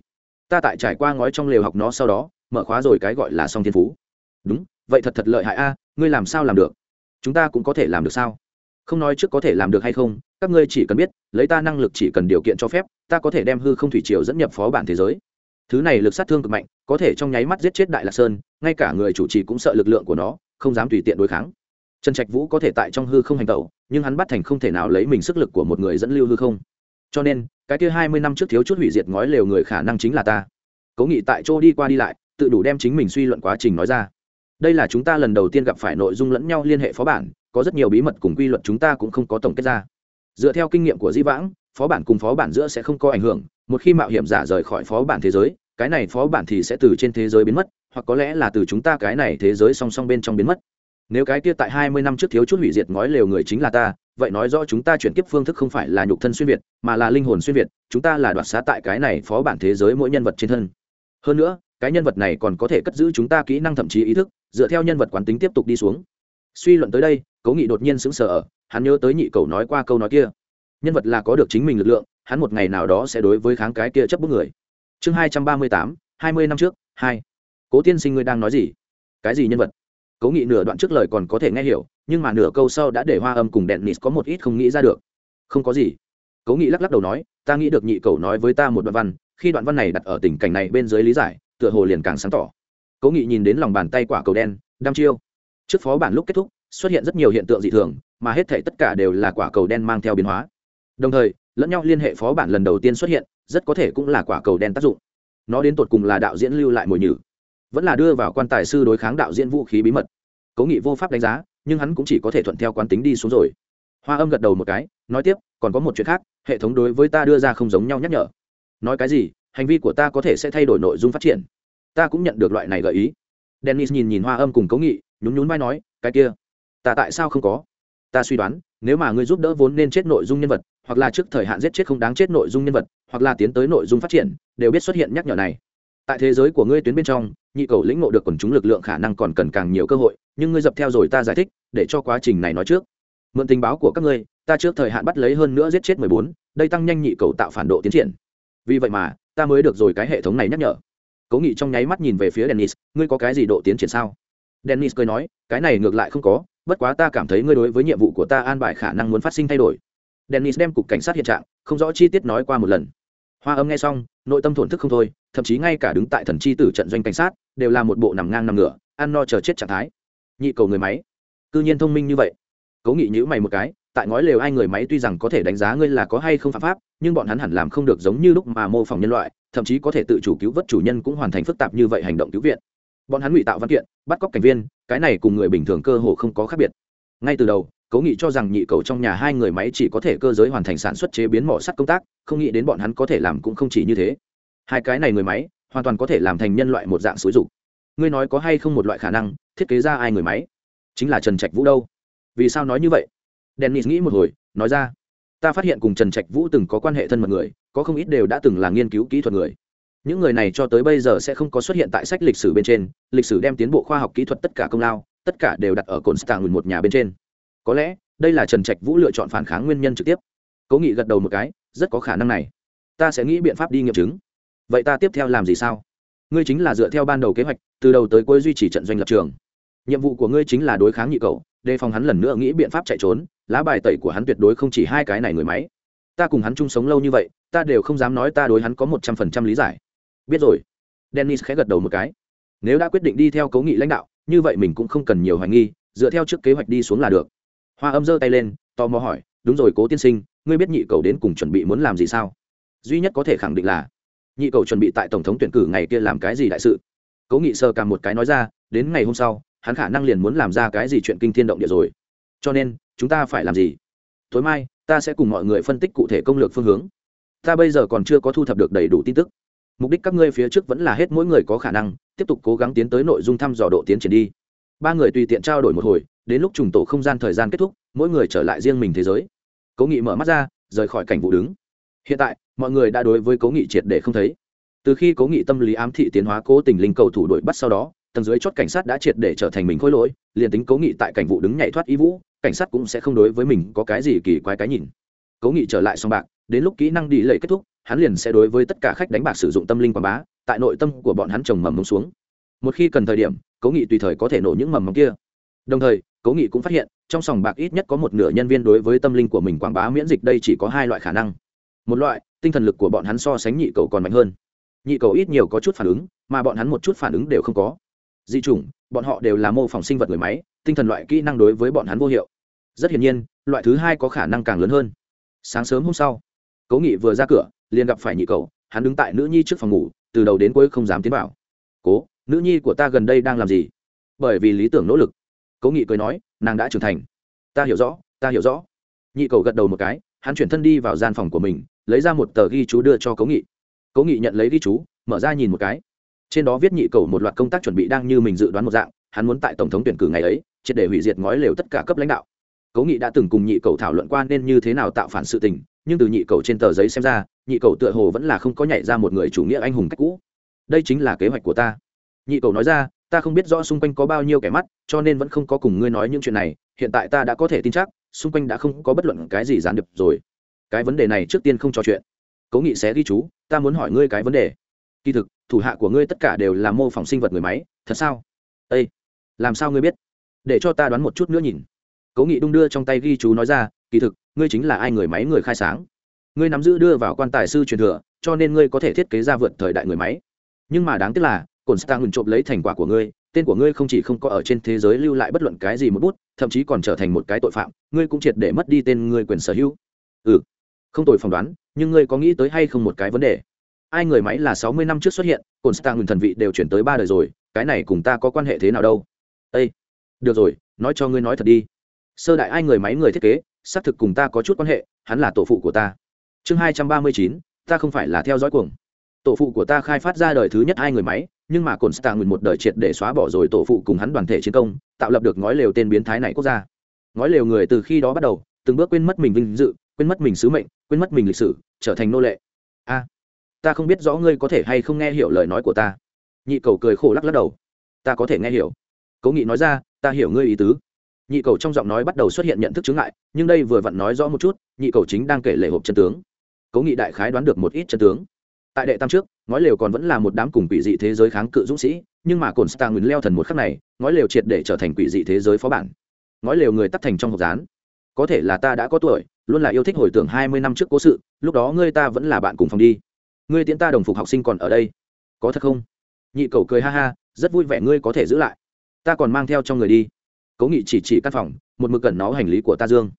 Ta tại trải qua ngói trong lều học nó sau đó, mở khóa rồi cái gọi là song thiên phú. Đúng, vậy thật thật lợi hại a, ngươi làm sao làm được? Chúng ta cũng có thể làm được sao? Không nói trước có thể làm được hay không, các ngươi chỉ cần biết, lấy ta năng lực chỉ cần điều kiện cho phép, ta có thể đem hư không thủy triều dẫn nhập phó bản thế giới thứ này lực sát thương cực mạnh, có thể trong nháy mắt giết chết đại lạc sơn, ngay cả người chủ trì cũng sợ lực lượng của nó, không dám tùy tiện đối kháng. Trần trạch vũ có thể tại trong hư không hành tẩu, nhưng hắn bắt thành không thể nào lấy mình sức lực của một người dẫn lưu hư không. Cho nên, cái kia hai mươi năm trước thiếu chút hủy diệt ngói lều người khả năng chính là ta. Cố nghị tại chỗ đi qua đi lại, tự đủ đem chính mình suy luận quá trình nói ra. Đây là chúng ta lần đầu tiên gặp phải nội dung lẫn nhau liên hệ phó bản, có rất nhiều bí mật cùng quy luật chúng ta cũng không có tổng kết ra. Dựa theo kinh nghiệm của di vãng, phó bản cùng phó bản giữa sẽ không có ảnh hưởng một khi mạo hiểm giả rời khỏi phó bản thế giới, cái này phó bản thì sẽ từ trên thế giới biến mất, hoặc có lẽ là từ chúng ta cái này thế giới song song bên trong biến mất. Nếu cái kia tại hai mươi năm trước thiếu chút hủy diệt ngói lều người chính là ta, vậy nói rõ chúng ta chuyển kiếp phương thức không phải là nhục thân xuyên việt, mà là linh hồn xuyên việt, chúng ta là đoạt xá tại cái này phó bản thế giới mỗi nhân vật trên thân. Hơn nữa, cái nhân vật này còn có thể cất giữ chúng ta kỹ năng thậm chí ý thức, dựa theo nhân vật quán tính tiếp tục đi xuống. Suy luận tới đây, cố nghị đột nhiên sững sờ ở, hắn nhớ tới nhị cầu nói qua câu nói kia. Nhân vật là có được chính mình lực lượng hắn một ngày nào đó sẽ đối với kháng cái kia chấp bức người. Chương hai trăm ba mươi tám, hai mươi năm trước, hai. Cố tiên sinh ngươi đang nói gì? Cái gì nhân vật? Cố nghị nửa đoạn trước lời còn có thể nghe hiểu, nhưng mà nửa câu sau đã để hoa âm cùng đèn nịt có một ít không nghĩ ra được. Không có gì. Cố nghị lắc lắc đầu nói, ta nghĩ được nhị cầu nói với ta một đoạn văn, khi đoạn văn này đặt ở tình cảnh này bên dưới lý giải, tựa hồ liền càng sáng tỏ. Cố nghị nhìn đến lòng bàn tay quả cầu đen, đăm chiêu. Trước phó bản lúc kết thúc, xuất hiện rất nhiều hiện tượng dị thường, mà hết thể tất cả đều là quả cầu đen mang theo biến hóa đồng thời, lẫn nhau liên hệ phó bản lần đầu tiên xuất hiện, rất có thể cũng là quả cầu đen tác dụng. Nó đến tột cùng là đạo diễn lưu lại mồi nhử, vẫn là đưa vào quan tài sư đối kháng đạo diễn vũ khí bí mật. Cố nghị vô pháp đánh giá, nhưng hắn cũng chỉ có thể thuận theo quán tính đi xuống rồi. Hoa âm gật đầu một cái, nói tiếp, còn có một chuyện khác, hệ thống đối với ta đưa ra không giống nhau nhắc nhở. Nói cái gì, hành vi của ta có thể sẽ thay đổi nội dung phát triển. Ta cũng nhận được loại này gợi ý. Dennis nhìn nhìn hoa âm cùng cố nghị, nhún nhún vai nói, cái kia, ta tại sao không có? Ta suy đoán, nếu mà ngươi giúp đỡ vốn nên chết nội dung nhân vật hoặc là trước thời hạn giết chết không đáng chết nội dung nhân vật, hoặc là tiến tới nội dung phát triển, đều biết xuất hiện nhắc nhở này. Tại thế giới của ngươi tuyến bên trong, nhị cầu lĩnh ngộ được quần chúng lực lượng khả năng còn cần càng nhiều cơ hội, nhưng ngươi dập theo rồi ta giải thích, để cho quá trình này nói trước. Mượn tình báo của các ngươi, ta trước thời hạn bắt lấy hơn nữa giết chết mười bốn, đây tăng nhanh nhị cầu tạo phản độ tiến triển. Vì vậy mà, ta mới được rồi cái hệ thống này nhắc nhở. Cố nghị trong nháy mắt nhìn về phía dennis, ngươi có cái gì độ tiến triển sao? Dennis cười nói, cái này ngược lại không có, bất quá ta cảm thấy ngươi đối với nhiệm vụ của ta an bài khả năng muốn phát sinh thay đổi dennis đem cục cảnh sát hiện trạng, không rõ chi tiết nói qua một lần. Hoa âm nghe xong, nội tâm thổn thức không thôi, thậm chí ngay cả đứng tại thần chi tử trận doanh cảnh sát, đều là một bộ nằm ngang nằm ngửa, ăn no chờ chết trạng thái. Nhị cầu người máy. Cư nhiên thông minh như vậy. Cố nghị nhữ mày một cái, tại ngói lều ai người máy tuy rằng có thể đánh giá ngươi là có hay không phạm pháp, nhưng bọn hắn hẳn làm không được giống như lúc mà mô phỏng nhân loại, thậm chí có thể tự chủ cứu vớt chủ nhân cũng hoàn thành phức tạp như vậy hành động cứu viện. Bọn hắn ngụy tạo văn kiện, bắt cóc cảnh viên, cái này cùng người bình thường cơ hồ không có khác biệt. Ngay từ đầu cố nghị cho rằng nhị cầu trong nhà hai người máy chỉ có thể cơ giới hoàn thành sản xuất chế biến mỏ sắt công tác, không nghĩ đến bọn hắn có thể làm cũng không chỉ như thế. Hai cái này người máy, hoàn toàn có thể làm thành nhân loại một dạng xúi dục. Ngươi nói có hay không một loại khả năng, thiết kế ra ai người máy? Chính là trần trạch vũ đâu? Vì sao nói như vậy? Dennis nghĩ một hồi, nói ra. Ta phát hiện cùng trần trạch vũ từng có quan hệ thân mật người, có không ít đều đã từng là nghiên cứu kỹ thuật người. Những người này cho tới bây giờ sẽ không có xuất hiện tại sách lịch sử bên trên, lịch sử đem tiến bộ khoa học kỹ thuật tất cả công lao, tất cả đều đặt ở cồn stạng một nhà bên trên có lẽ, đây là trần trạch vũ lựa chọn phản kháng nguyên nhân trực tiếp. Cố nghị gật đầu một cái, rất có khả năng này. Ta sẽ nghĩ biện pháp đi nghiệm chứng. Vậy ta tiếp theo làm gì sao? Ngươi chính là dựa theo ban đầu kế hoạch, từ đầu tới cuối duy trì trận doanh lập trường. Nhiệm vụ của ngươi chính là đối kháng nhị cầu, đề phòng hắn lần nữa nghĩ biện pháp chạy trốn, lá bài tẩy của hắn tuyệt đối không chỉ hai cái này người máy. Ta cùng hắn chung sống lâu như vậy, ta đều không dám nói ta đối hắn có một trăm phần trăm lý giải. Biết rồi. Dennis khẽ gật đầu một cái. Nếu đã quyết định đi theo cố nghị lãnh đạo, như vậy mình cũng không cần nhiều hoài nghi, dựa theo trước kế hoạch đi xuống là được hoa âm giơ tay lên, tò mò hỏi, đúng rồi cố tiên sinh, ngươi biết nhị cầu đến cùng chuẩn bị muốn làm gì sao? Duy nhất có thể khẳng định là, nhị cầu chuẩn bị tại tổng thống tuyển cử ngày kia làm cái gì đại sự. Cố nghị sơ cả một cái nói ra, đến ngày hôm sau, hắn khả năng liền muốn làm ra cái gì chuyện kinh thiên động địa rồi. Cho nên, chúng ta phải làm gì? Tối mai, ta sẽ cùng mọi người phân tích cụ thể công lược phương hướng. Ta bây giờ còn chưa có thu thập được đầy đủ tin tức. Mục đích các ngươi phía trước vẫn là hết mỗi người có khả năng, tiếp tục cố gắng tiến tới nội dung thăm dò độ tiến triển đi. Ba người tùy tiện trao đổi một hồi đến lúc trùng tổ không gian thời gian kết thúc, mỗi người trở lại riêng mình thế giới. Cố nghị mở mắt ra, rời khỏi cảnh vụ đứng. Hiện tại, mọi người đã đối với cố nghị triệt để không thấy. Từ khi cố nghị tâm lý ám thị tiến hóa cố tình linh cầu thủ đội bắt sau đó, tầng dưới chốt cảnh sát đã triệt để trở thành mình khôi lỗi, liền tính cố nghị tại cảnh vụ đứng nhảy thoát ý vũ, cảnh sát cũng sẽ không đối với mình có cái gì kỳ quái cái nhìn. Cố nghị trở lại xong bạc, đến lúc kỹ năng đi lệ kết thúc, hắn liền sẽ đối với tất cả khách đánh bạc sử dụng tâm linh quảng bá, tại nội tâm của bọn hắn trồng mầm mông xuống. Một khi cần thời điểm, cố nghị tùy thời có thể nổ những mầm mông kia. Đồng thời cố nghị cũng phát hiện, trong sòng bạc ít nhất có một nửa nhân viên đối với tâm linh của mình quảng bá miễn dịch đây chỉ có hai loại khả năng. Một loại, tinh thần lực của bọn hắn so sánh nhị cầu còn mạnh hơn. Nhị cầu ít nhiều có chút phản ứng, mà bọn hắn một chút phản ứng đều không có. Di chủng, bọn họ đều là mô phỏng sinh vật người máy, tinh thần loại kỹ năng đối với bọn hắn vô hiệu. Rất hiển nhiên, loại thứ hai có khả năng càng lớn hơn. Sáng sớm hôm sau, cố nghị vừa ra cửa, liền gặp phải nhị cầu, hắn đứng tại nữ nhi trước phòng ngủ, từ đầu đến cuối không dám tiến vào. Cố, nữ nhi của ta gần đây đang làm gì? Bởi vì lý tưởng nỗ lực cố nghị cười nói, nàng đã trưởng thành. Ta hiểu rõ, ta hiểu rõ. Nhị cầu gật đầu một cái, hắn chuyển thân đi vào gian phòng của mình, lấy ra một tờ ghi chú đưa cho cố nghị. Cố nghị nhận lấy ghi chú, mở ra nhìn một cái. Trên đó viết nhị cầu một loạt công tác chuẩn bị đang như mình dự đoán một dạng, hắn muốn tại tổng thống tuyển cử ngày ấy, triệt để hủy diệt ngói lều tất cả cấp lãnh đạo. Cố nghị đã từng cùng nhị cầu thảo luận qua nên như thế nào tạo phản sự tình, nhưng từ nhị cầu trên tờ giấy xem ra, nhị cầu tựa hồ vẫn là không có nhảy ra một người chủ nghĩa anh hùng cách cũ. Đây chính là kế hoạch của ta. Nhị cầu nói ra ta không biết rõ xung quanh có bao nhiêu kẻ mắt, cho nên vẫn không có cùng ngươi nói những chuyện này, hiện tại ta đã có thể tin chắc, xung quanh đã không có bất luận cái gì gián điệp rồi. Cái vấn đề này trước tiên không trò chuyện. Cố nghị sẽ ghi chú, ta muốn hỏi ngươi cái vấn đề. Kỳ thực, thủ hạ của ngươi tất cả đều là mô phỏng sinh vật người máy, thật sao? Â làm sao ngươi biết? Để cho ta đoán một chút nữa nhìn. Cố nghị đung đưa trong tay ghi chú nói ra, kỳ thực, ngươi chính là ai người máy người khai sáng. Ngươi nắm giữ đưa vào quan tài sư truyền thừa, cho nên ngươi có thể thiết kế ra vượt thời đại người máy. Nhưng mà đáng tiếc là cồn star ngừng trộm lấy thành quả của ngươi, tên của ngươi không chỉ không có ở trên thế giới lưu lại bất luận cái gì một bút, thậm chí còn trở thành một cái tội phạm, ngươi cũng triệt để mất đi tên ngươi quyền sở hữu. Ừ không tội phỏng đoán, nhưng ngươi có nghĩ tới hay không một cái vấn đề? Ai người máy là sáu mươi năm trước xuất hiện cồn star ngừng thần vị đều chuyển tới ba đời rồi, cái này cùng ta có quan hệ thế nào đâu? Ây được rồi, nói cho ngươi nói thật đi. Sơ đại ai người máy người thiết kế, xác thực cùng ta có chút quan hệ, hắn là tổ phụ của ta. Chương hai trăm ba mươi chín, ta không phải là theo dõi cuồng. Tổ phụ của ta khai phát ra đời thứ nhất hai người máy nhưng mà cồn stạng một đời triệt để xóa bỏ rồi tổ phụ cùng hắn đoàn thể chiến công, tạo lập được ngói lều tên biến thái này quốc gia. Ngói lều người từ khi đó bắt đầu, từng bước quên mất mình vinh dự, quên mất mình sứ mệnh, quên mất mình lịch sử, trở thành nô lệ. A, ta không biết rõ ngươi có thể hay không nghe hiểu lời nói của ta. Nhị cầu cười khổ lắc lắc đầu. Ta có thể nghe hiểu. Cố nghị nói ra, ta hiểu ngươi ý tứ. Nhị cầu trong giọng nói bắt đầu xuất hiện nhận thức chứng ngại, nhưng đây vừa vặn nói rõ một chút, nhị cầu chính đang kể lệ hộp chân tướng. Cố nghị đại khái đoán được một ít chân tướng. Tại đệ tam trước ngói lều còn vẫn là một đám cùng quỷ dị thế giới kháng cự dũng sĩ, nhưng mà cồn star nguyền leo thần một khắc này ngói lều triệt để trở thành quỷ dị thế giới phó bản. Ngói lều người tắt thành trong hộp rán có thể là ta đã có tuổi, luôn là yêu thích hồi tưởng hai mươi năm trước cố sự, lúc đó ngươi ta vẫn là bạn cùng phòng đi. Ngươi tiễn ta đồng phục học sinh còn ở đây. Có thật không? Nhị cầu cười ha ha, rất vui vẻ ngươi có thể giữ lại. Ta còn mang theo cho người đi. Cố nghị chỉ chỉ căn phòng, một mực cẩn nó hành lý của ta dương.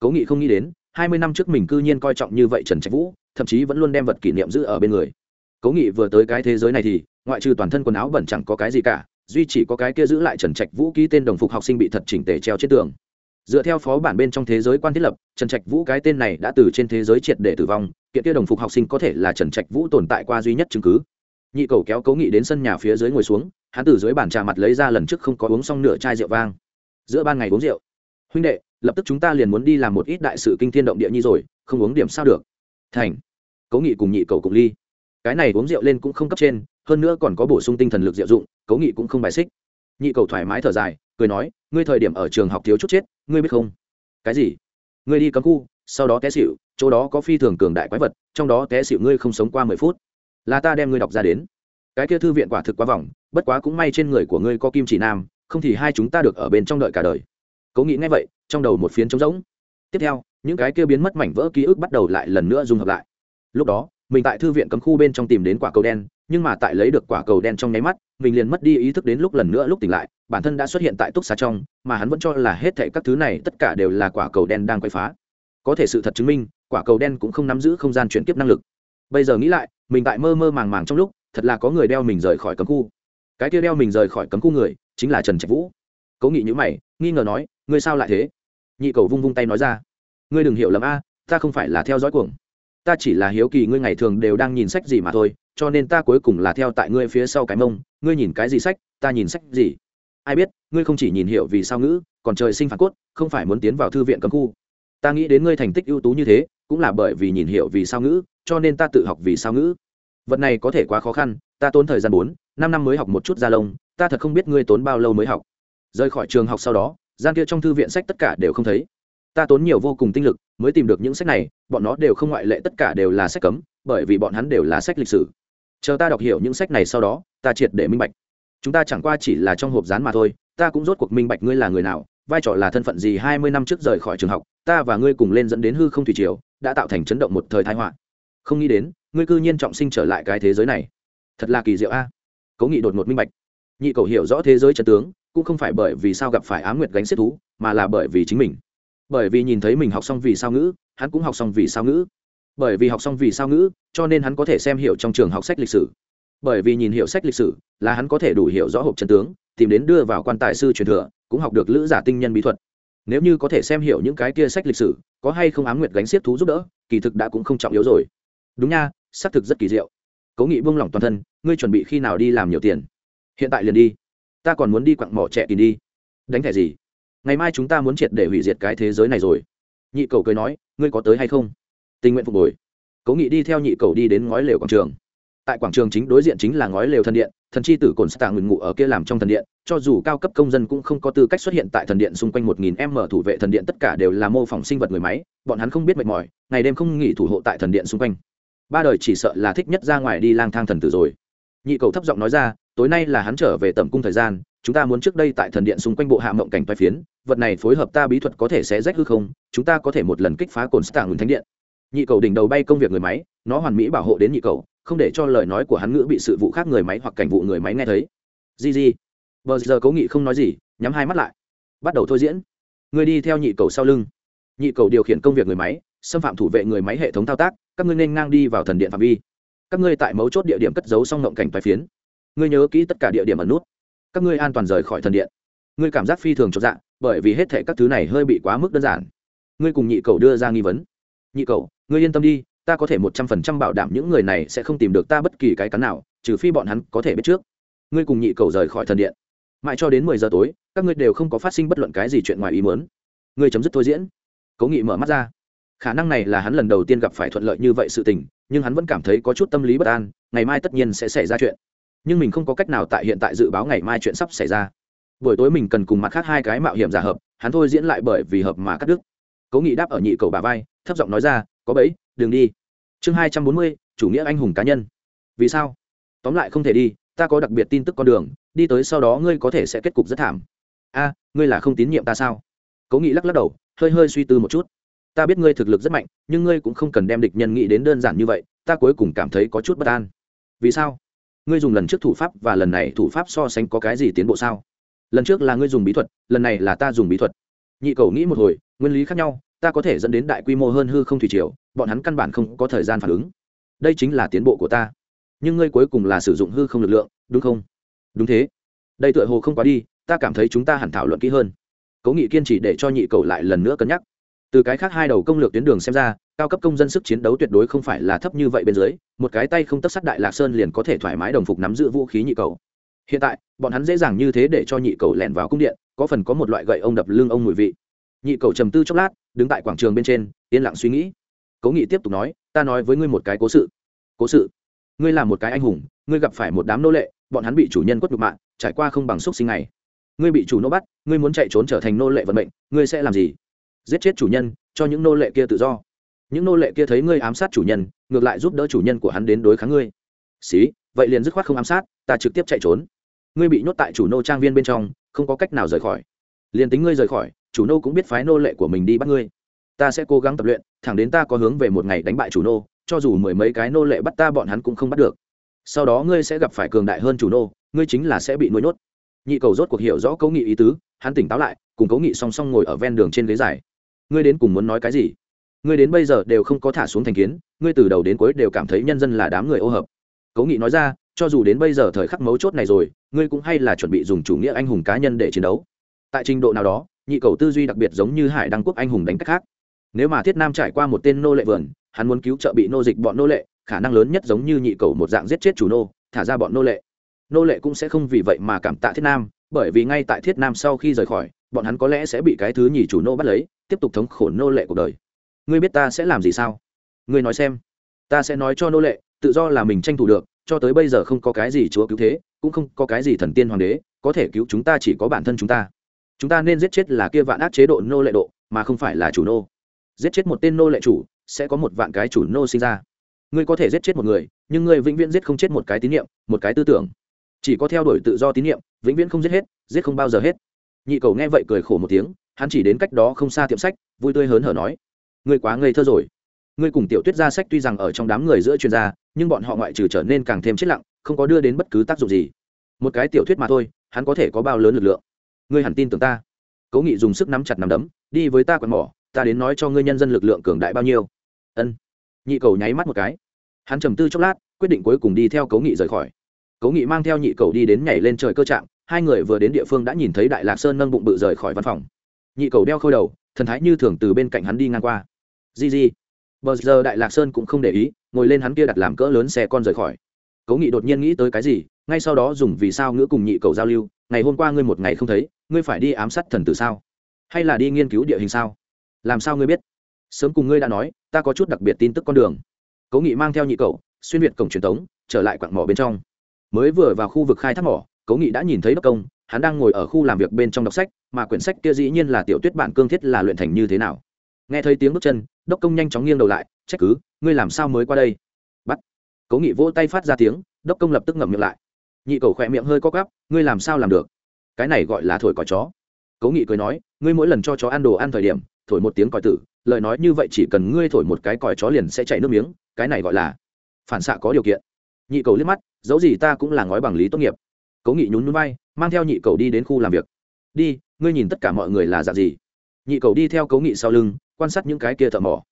Cố nghị không nghĩ đến, hai mươi năm trước mình cư nhiên coi trọng như vậy trần trạch vũ, thậm chí vẫn luôn đem vật kỷ niệm giữ ở bên người cố nghị vừa tới cái thế giới này thì, ngoại trừ toàn thân quần áo bẩn chẳng có cái gì cả, duy chỉ có cái kia giữ lại trần trạch vũ ký tên đồng phục học sinh bị thật chỉnh tề treo trên tường. Dựa theo phó bản bên trong thế giới quan thiết lập, trần trạch vũ cái tên này đã từ trên thế giới triệt để tử vong, kiện kia đồng phục học sinh có thể là trần trạch vũ tồn tại qua duy nhất chứng cứ. Nhị cầu kéo Cố nghị đến sân nhà phía dưới ngồi xuống, hắn từ dưới bàn trà mặt lấy ra lần trước không có uống xong nửa chai rượu vang. Giữa ban ngày uống rượu. Huynh đệ, lập tức chúng ta liền muốn đi làm một ít đại sự kinh thiên động địa nhi rồi, không uống điểm sao được. Thành. Cố nghị cùng nhị cầu cùng ly cái này uống rượu lên cũng không cấp trên, hơn nữa còn có bổ sung tinh thần lực diệu dụng, cấu nghị cũng không bài xích. Nhị cầu thoải mái thở dài, cười nói, ngươi thời điểm ở trường học thiếu chút chết, ngươi biết không? Cái gì? Ngươi đi cấm khu, sau đó té xịu chỗ đó có phi thường cường đại quái vật, trong đó té xịu ngươi không sống qua mười phút. Là ta đem ngươi đọc ra đến. Cái kia thư viện quả thực quá vòng bất quá cũng may trên người của ngươi có kim chỉ nam, không thì hai chúng ta được ở bên trong đợi cả đời. Cố nghĩ ngay vậy, trong đầu một phiến trống rỗng. Tiếp theo, những cái kia biến mất mảnh vỡ ký ức bắt đầu lại lần nữa dùng hợp lại. Lúc đó mình tại thư viện cấm khu bên trong tìm đến quả cầu đen, nhưng mà tại lấy được quả cầu đen trong nháy mắt, mình liền mất đi ý thức đến lúc lần nữa lúc tỉnh lại, bản thân đã xuất hiện tại túc xá trong, mà hắn vẫn cho là hết thệ các thứ này tất cả đều là quả cầu đen đang quay phá. Có thể sự thật chứng minh, quả cầu đen cũng không nắm giữ không gian chuyển tiếp năng lực. Bây giờ nghĩ lại, mình tại mơ mơ màng màng trong lúc, thật là có người đeo mình rời khỏi cấm khu. Cái kia đeo mình rời khỏi cấm khu người, chính là trần trạch vũ. Cố nghị nhữ mày, nghi ngờ nói, ngươi sao lại thế? Nhị cầu vung vung tay nói ra, ngươi đừng hiểu lầm a, ta không phải là theo dõi cuồng ta chỉ là hiếu kỳ ngươi ngày thường đều đang nhìn sách gì mà thôi, cho nên ta cuối cùng là theo tại ngươi phía sau cái mông, ngươi nhìn cái gì sách, ta nhìn sách gì. Ai biết, ngươi không chỉ nhìn hiểu vì sao ngữ, còn trời sinh phản cốt, không phải muốn tiến vào thư viện cấm khu. Ta nghĩ đến ngươi thành tích ưu tú như thế, cũng là bởi vì nhìn hiểu vì sao ngữ, cho nên ta tự học vì sao ngữ. Vật này có thể quá khó khăn, ta tốn thời gian bốn, năm năm mới học một chút da lông, ta thật không biết ngươi tốn bao lâu mới học. Rời khỏi trường học sau đó, gian kia trong thư viện sách tất cả đều không thấy ta tốn nhiều vô cùng tinh lực mới tìm được những sách này, bọn nó đều không ngoại lệ, tất cả đều là sách cấm, bởi vì bọn hắn đều là sách lịch sử. Chờ ta đọc hiểu những sách này sau đó, ta triệt để minh bạch. Chúng ta chẳng qua chỉ là trong hộp dán mà thôi, ta cũng rốt cuộc minh bạch ngươi là người nào, vai trò là thân phận gì hai mươi năm trước rời khỏi trường học, ta và ngươi cùng lên dẫn đến hư không thủy triều, đã tạo thành chấn động một thời thái họa. Không nghĩ đến, ngươi cư nhiên trọng sinh trở lại cái thế giới này. Thật là kỳ diệu a. Cố nghị đột ngột minh bạch. Nhị cầu hiểu rõ thế giới chân tướng, cũng không phải bởi vì sao gặp phải á nguyệt gánh xếp thú, mà là bởi vì chính mình bởi vì nhìn thấy mình học xong vì sao ngữ, hắn cũng học xong vì sao ngữ. Bởi vì học xong vì sao ngữ, cho nên hắn có thể xem hiểu trong trường học sách lịch sử. Bởi vì nhìn hiểu sách lịch sử, là hắn có thể đủ hiểu rõ hộp chân tướng, tìm đến đưa vào quan tài sư truyền thừa, cũng học được lữ giả tinh nhân bí thuật. Nếu như có thể xem hiểu những cái kia sách lịch sử, có hay không ám nguyệt gánh xiết thú giúp đỡ, kỳ thực đã cũng không trọng yếu rồi. Đúng nha, xác thực rất kỳ diệu. Cố nghị buông lỏng toàn thân, ngươi chuẩn bị khi nào đi làm nhiều tiền? Hiện tại liền đi. Ta còn muốn đi quặng mỏ trẻ kỳ đi. Đánh thẻ gì? Ngày mai chúng ta muốn triệt để hủy diệt cái thế giới này rồi. Nhị cầu cười nói, ngươi có tới hay không? Tình nguyện phục hồi. Cố nghị đi theo nhị cầu đi đến ngói lều quảng trường. Tại quảng trường chính đối diện chính là ngói lều thần điện, thần chi tử cồn stạng ngừng ngụ ở kia làm trong thần điện, cho dù cao cấp công dân cũng không có tư cách xuất hiện tại thần điện xung quanh một nghìn m thủ vệ thần điện, tất cả đều là mô phỏng sinh vật người máy, bọn hắn không biết mệt mỏi, ngày đêm không nghỉ thủ hộ tại thần điện xung quanh. Ba đời chỉ sợ là thích nhất ra ngoài đi lang thang thần tử rồi. Nhị cầu thấp giọng nói ra tối nay là hắn trở về tầm cung thời gian, chúng ta muốn trước đây tại thần điện xung quanh bộ hạ mộng cảnh toai phiến, vật này phối hợp ta bí thuật có thể sẽ rách hư không, chúng ta có thể một lần kích phá cồn stạng ngừng thánh điện. Nhị cầu đỉnh đầu bay công việc người máy, nó hoàn mỹ bảo hộ đến nhị cầu, không để cho lời nói của hắn ngữ bị sự vụ khác người máy hoặc cảnh vụ người máy nghe thấy. Di di bờ giờ cố nghị không nói gì, nhắm hai mắt lại. Bắt đầu thôi diễn. Người đi theo nhị cầu sau lưng. Nhị cầu điều khiển công việc người máy, xâm phạm thủ vệ người máy hệ thống thao tác, các ngươi nên ngang đi vào thần điện phạm vi. Các ngươi tại mấu chốt địa điểm cất giấu xong ngộng cảnh toái phiến ngươi nhớ kỹ tất cả địa điểm ẩn nút. Các ngươi an toàn rời khỏi thần điện. Ngươi cảm giác phi thường cho dạng bởi vì hết thể các thứ này hơi bị quá mức đơn giản. Ngươi cùng nhị cầu đưa ra nghi vấn. Nhị cầu ngươi yên tâm đi, ta có thể một trăm phần trăm bảo đảm những người này sẽ không tìm được ta bất kỳ cái cắn nào, trừ phi bọn hắn có thể biết trước. Ngươi cùng nhị cầu rời khỏi thần điện. Mãi cho đến mười giờ tối, các ngươi đều không có phát sinh bất luận cái gì chuyện ngoài ý muốn. Ngươi chấm dứt thôi diễn. Cố nghị mở mắt ra. Khả năng này là hắn lần đầu tiên gặp phải thuận lợi như vậy sự tình, nhưng hắn vẫn cảm thấy có chút tâm lý bất an, ngày mai tất nhiên sẽ xảy ra chuyện nhưng mình không có cách nào tại hiện tại dự báo ngày mai chuyện sắp xảy ra. Buổi tối mình cần cùng mặt khác hai cái mạo hiểm giả hợp, hắn thôi diễn lại bởi vì hợp mà cắt đứt. Cố nghị đáp ở nhị cầu bà vai, thấp giọng nói ra, có bấy đừng đi. Chương hai trăm bốn mươi, chủ nghĩa anh hùng cá nhân. Vì sao? Tóm lại không thể đi, ta có đặc biệt tin tức con đường, đi tới sau đó ngươi có thể sẽ kết cục rất thảm. A, ngươi là không tín nhiệm ta sao? Cố nghị lắc lắc đầu, hơi hơi suy tư một chút. Ta biết ngươi thực lực rất mạnh, nhưng ngươi cũng không cần đem địch nhân nghĩ đến đơn giản như vậy, ta cuối cùng cảm thấy có chút bất an. Vì sao? Ngươi dùng lần trước thủ pháp và lần này thủ pháp so sánh có cái gì tiến bộ sao? Lần trước là ngươi dùng bí thuật, lần này là ta dùng bí thuật. Nhị cầu nghĩ một hồi, nguyên lý khác nhau, ta có thể dẫn đến đại quy mô hơn hư không thủy triều, bọn hắn căn bản không có thời gian phản ứng. Đây chính là tiến bộ của ta. Nhưng ngươi cuối cùng là sử dụng hư không lực lượng, đúng không? Đúng thế. Đây tựa hồ không quá đi, ta cảm thấy chúng ta hẳn thảo luận kỹ hơn. Cố nghị kiên trì để cho nhị cầu lại lần nữa cân nhắc từ cái khác hai đầu công lược tuyến đường xem ra, cao cấp công dân sức chiến đấu tuyệt đối không phải là thấp như vậy bên dưới, một cái tay không tất sát đại lạc sơn liền có thể thoải mái đồng phục nắm giữ vũ khí nhị cầu. Hiện tại, bọn hắn dễ dàng như thế để cho nhị cầu lẻn vào cung điện, có phần có một loại gậy ông đập lưng ông mùi vị. Nhị cầu trầm tư chốc lát, đứng tại quảng trường bên trên, yên lặng suy nghĩ. Cố nghị tiếp tục nói, ta nói với ngươi một cái cố sự. Cố sự? Ngươi là một cái anh hùng, ngươi gặp phải một đám nô lệ, bọn hắn bị chủ nhân quất nhục mạng trải qua không bằng xúc sinh này ngươi bị chủ nô bắt, ngươi muốn chạy trốn trở thành nô lệ vận mệnh, ngươi sẽ làm gì? Giết chết chủ nhân, cho những nô lệ kia tự do. Những nô lệ kia thấy ngươi ám sát chủ nhân, ngược lại giúp đỡ chủ nhân của hắn đến đối kháng ngươi. Xí, vậy liền dứt khoát không ám sát, ta trực tiếp chạy trốn. Ngươi bị nhốt tại chủ nô trang viên bên trong, không có cách nào rời khỏi. Liền tính ngươi rời khỏi, chủ nô cũng biết phái nô lệ của mình đi bắt ngươi. Ta sẽ cố gắng tập luyện, thẳng đến ta có hướng về một ngày đánh bại chủ nô, cho dù mười mấy cái nô lệ bắt ta bọn hắn cũng không bắt được. Sau đó ngươi sẽ gặp phải cường đại hơn chủ nô, ngươi chính là sẽ bị nuôi nhốt. Nhị cầu rốt cuộc hiểu rõ cấu nghị ý tứ, hắn tỉnh táo lại, cùng cấu nghị song song ngồi ở ven đường trên ghế dài ngươi đến cùng muốn nói cái gì? Ngươi đến bây giờ đều không có thả xuống thành kiến, ngươi từ đầu đến cuối đều cảm thấy nhân dân là đám người ô hợp. Cố nghị nói ra, cho dù đến bây giờ thời khắc mấu chốt này rồi, ngươi cũng hay là chuẩn bị dùng chủ nghĩa anh hùng cá nhân để chiến đấu. Tại trình độ nào đó, nhị cầu tư duy đặc biệt giống như hải đăng quốc anh hùng đánh cách khác. Nếu mà thiết nam trải qua một tên nô lệ vườn, hắn muốn cứu trợ bị nô dịch bọn nô lệ, khả năng lớn nhất giống như nhị cầu một dạng giết chết chủ nô, thả ra bọn nô lệ. Nô lệ cũng sẽ không vì vậy mà cảm tạ thiết nam, bởi vì ngay tại thiết nam sau khi rời khỏi, bọn hắn có lẽ sẽ bị cái thứ nhì chủ nô bắt lấy tiếp tục thống khổ nô lệ cuộc đời. Ngươi biết ta sẽ làm gì sao? Ngươi nói xem. Ta sẽ nói cho nô lệ, tự do là mình tranh thủ được, cho tới bây giờ không có cái gì chúa cứu thế, cũng không có cái gì thần tiên hoàng đế, có thể cứu chúng ta chỉ có bản thân chúng ta. Chúng ta nên giết chết là kia vạn ác chế độ nô lệ độ, mà không phải là chủ nô. Giết chết một tên nô lệ chủ, sẽ có một vạn cái chủ nô sinh ra. Ngươi có thể giết chết một người, nhưng ngươi vĩnh viễn giết không chết một cái tín nhiệm một cái tư tưởng. Chỉ có theo đuổi tự do tín nhiệm vĩnh viễn không giết hết, giết không bao giờ hết. Nhị cầu nghe vậy cười khổ một tiếng hắn chỉ đến cách đó không xa tiệm sách vui tươi hớn hở nói ngươi quá ngây thơ rồi. Ngươi cùng tiểu tuyết ra sách tuy rằng ở trong đám người giữa chuyên gia nhưng bọn họ ngoại trừ trở nên càng thêm chết lặng không có đưa đến bất cứ tác dụng gì. Một cái tiểu thuyết mà thôi hắn có thể có bao lớn lực lượng. Ngươi hẳn tin tưởng ta. Cố nghị dùng sức nắm chặt nắm đấm đi với ta quặn mỏ ta đến nói cho ngươi nhân dân lực lượng cường đại bao nhiêu. Ân. Nhị cầu nháy mắt một cái. Hắn trầm tư chốc lát quyết định cuối cùng đi theo cố nghị rời khỏi. Cố nghị mang theo nhị cầu đi đến nhảy lên trời cơ trạng, hai người vừa đến địa phương đã nhìn thấy đại lạc sơn nâng bụng bự rời khỏi văn phòng nhị cầu đeo khôi đầu, thần thái như thường từ bên cạnh hắn đi ngang qua. Di di bờ giờ đại lạc sơn cũng không để ý, ngồi lên hắn kia đặt làm cỡ lớn xe con rời khỏi. Cố nghị đột nhiên nghĩ tới cái gì, ngay sau đó dùng vì sao ngữ cùng nhị cầu giao lưu, ngày hôm qua ngươi một ngày không thấy, ngươi phải đi ám sát thần tử sao? Hay là đi nghiên cứu địa hình sao? Làm sao ngươi biết? Sớm cùng ngươi đã nói, ta có chút đặc biệt tin tức con đường. Cố nghị mang theo nhị cầu, xuyên việt cổng truyền thống trở lại quặng mỏ bên trong. Mới vừa vào khu vực khai thác mỏ, cố nghị đã nhìn thấy đốc công hắn đang ngồi ở khu làm việc bên trong đọc sách, mà quyển sách kia dĩ nhiên là tiểu tuyết bản cương thiết là luyện thành như thế nào. Nghe thấy tiếng bước chân, đốc công nhanh chóng nghiêng đầu lại, trách cứ, ngươi làm sao mới qua đây? Bắt. Cố nghị vỗ tay phát ra tiếng, đốc công lập tức ngậm miệng lại. Nhị cầu khỏe miệng hơi co gắp ngươi làm sao làm được? Cái này gọi là thổi còi chó. Cố nghị cười nói, ngươi mỗi lần cho chó ăn đồ ăn thời điểm, thổi một tiếng còi tử, lời nói như vậy chỉ cần ngươi thổi một cái còi chó liền sẽ chạy nước miếng, cái này gọi là phản xạ có điều kiện. Nhị cầu liếc mắt, dẫu gì ta cũng là ngói bằng lý tốt nghiệp. Cố nghị nhún núi bay mang theo nhị cầu đi đến khu làm việc. Đi, ngươi nhìn tất cả mọi người là dạng gì? Nhị cầu đi theo cấu nghị sau lưng, quan sát những cái kia thợ mỏ.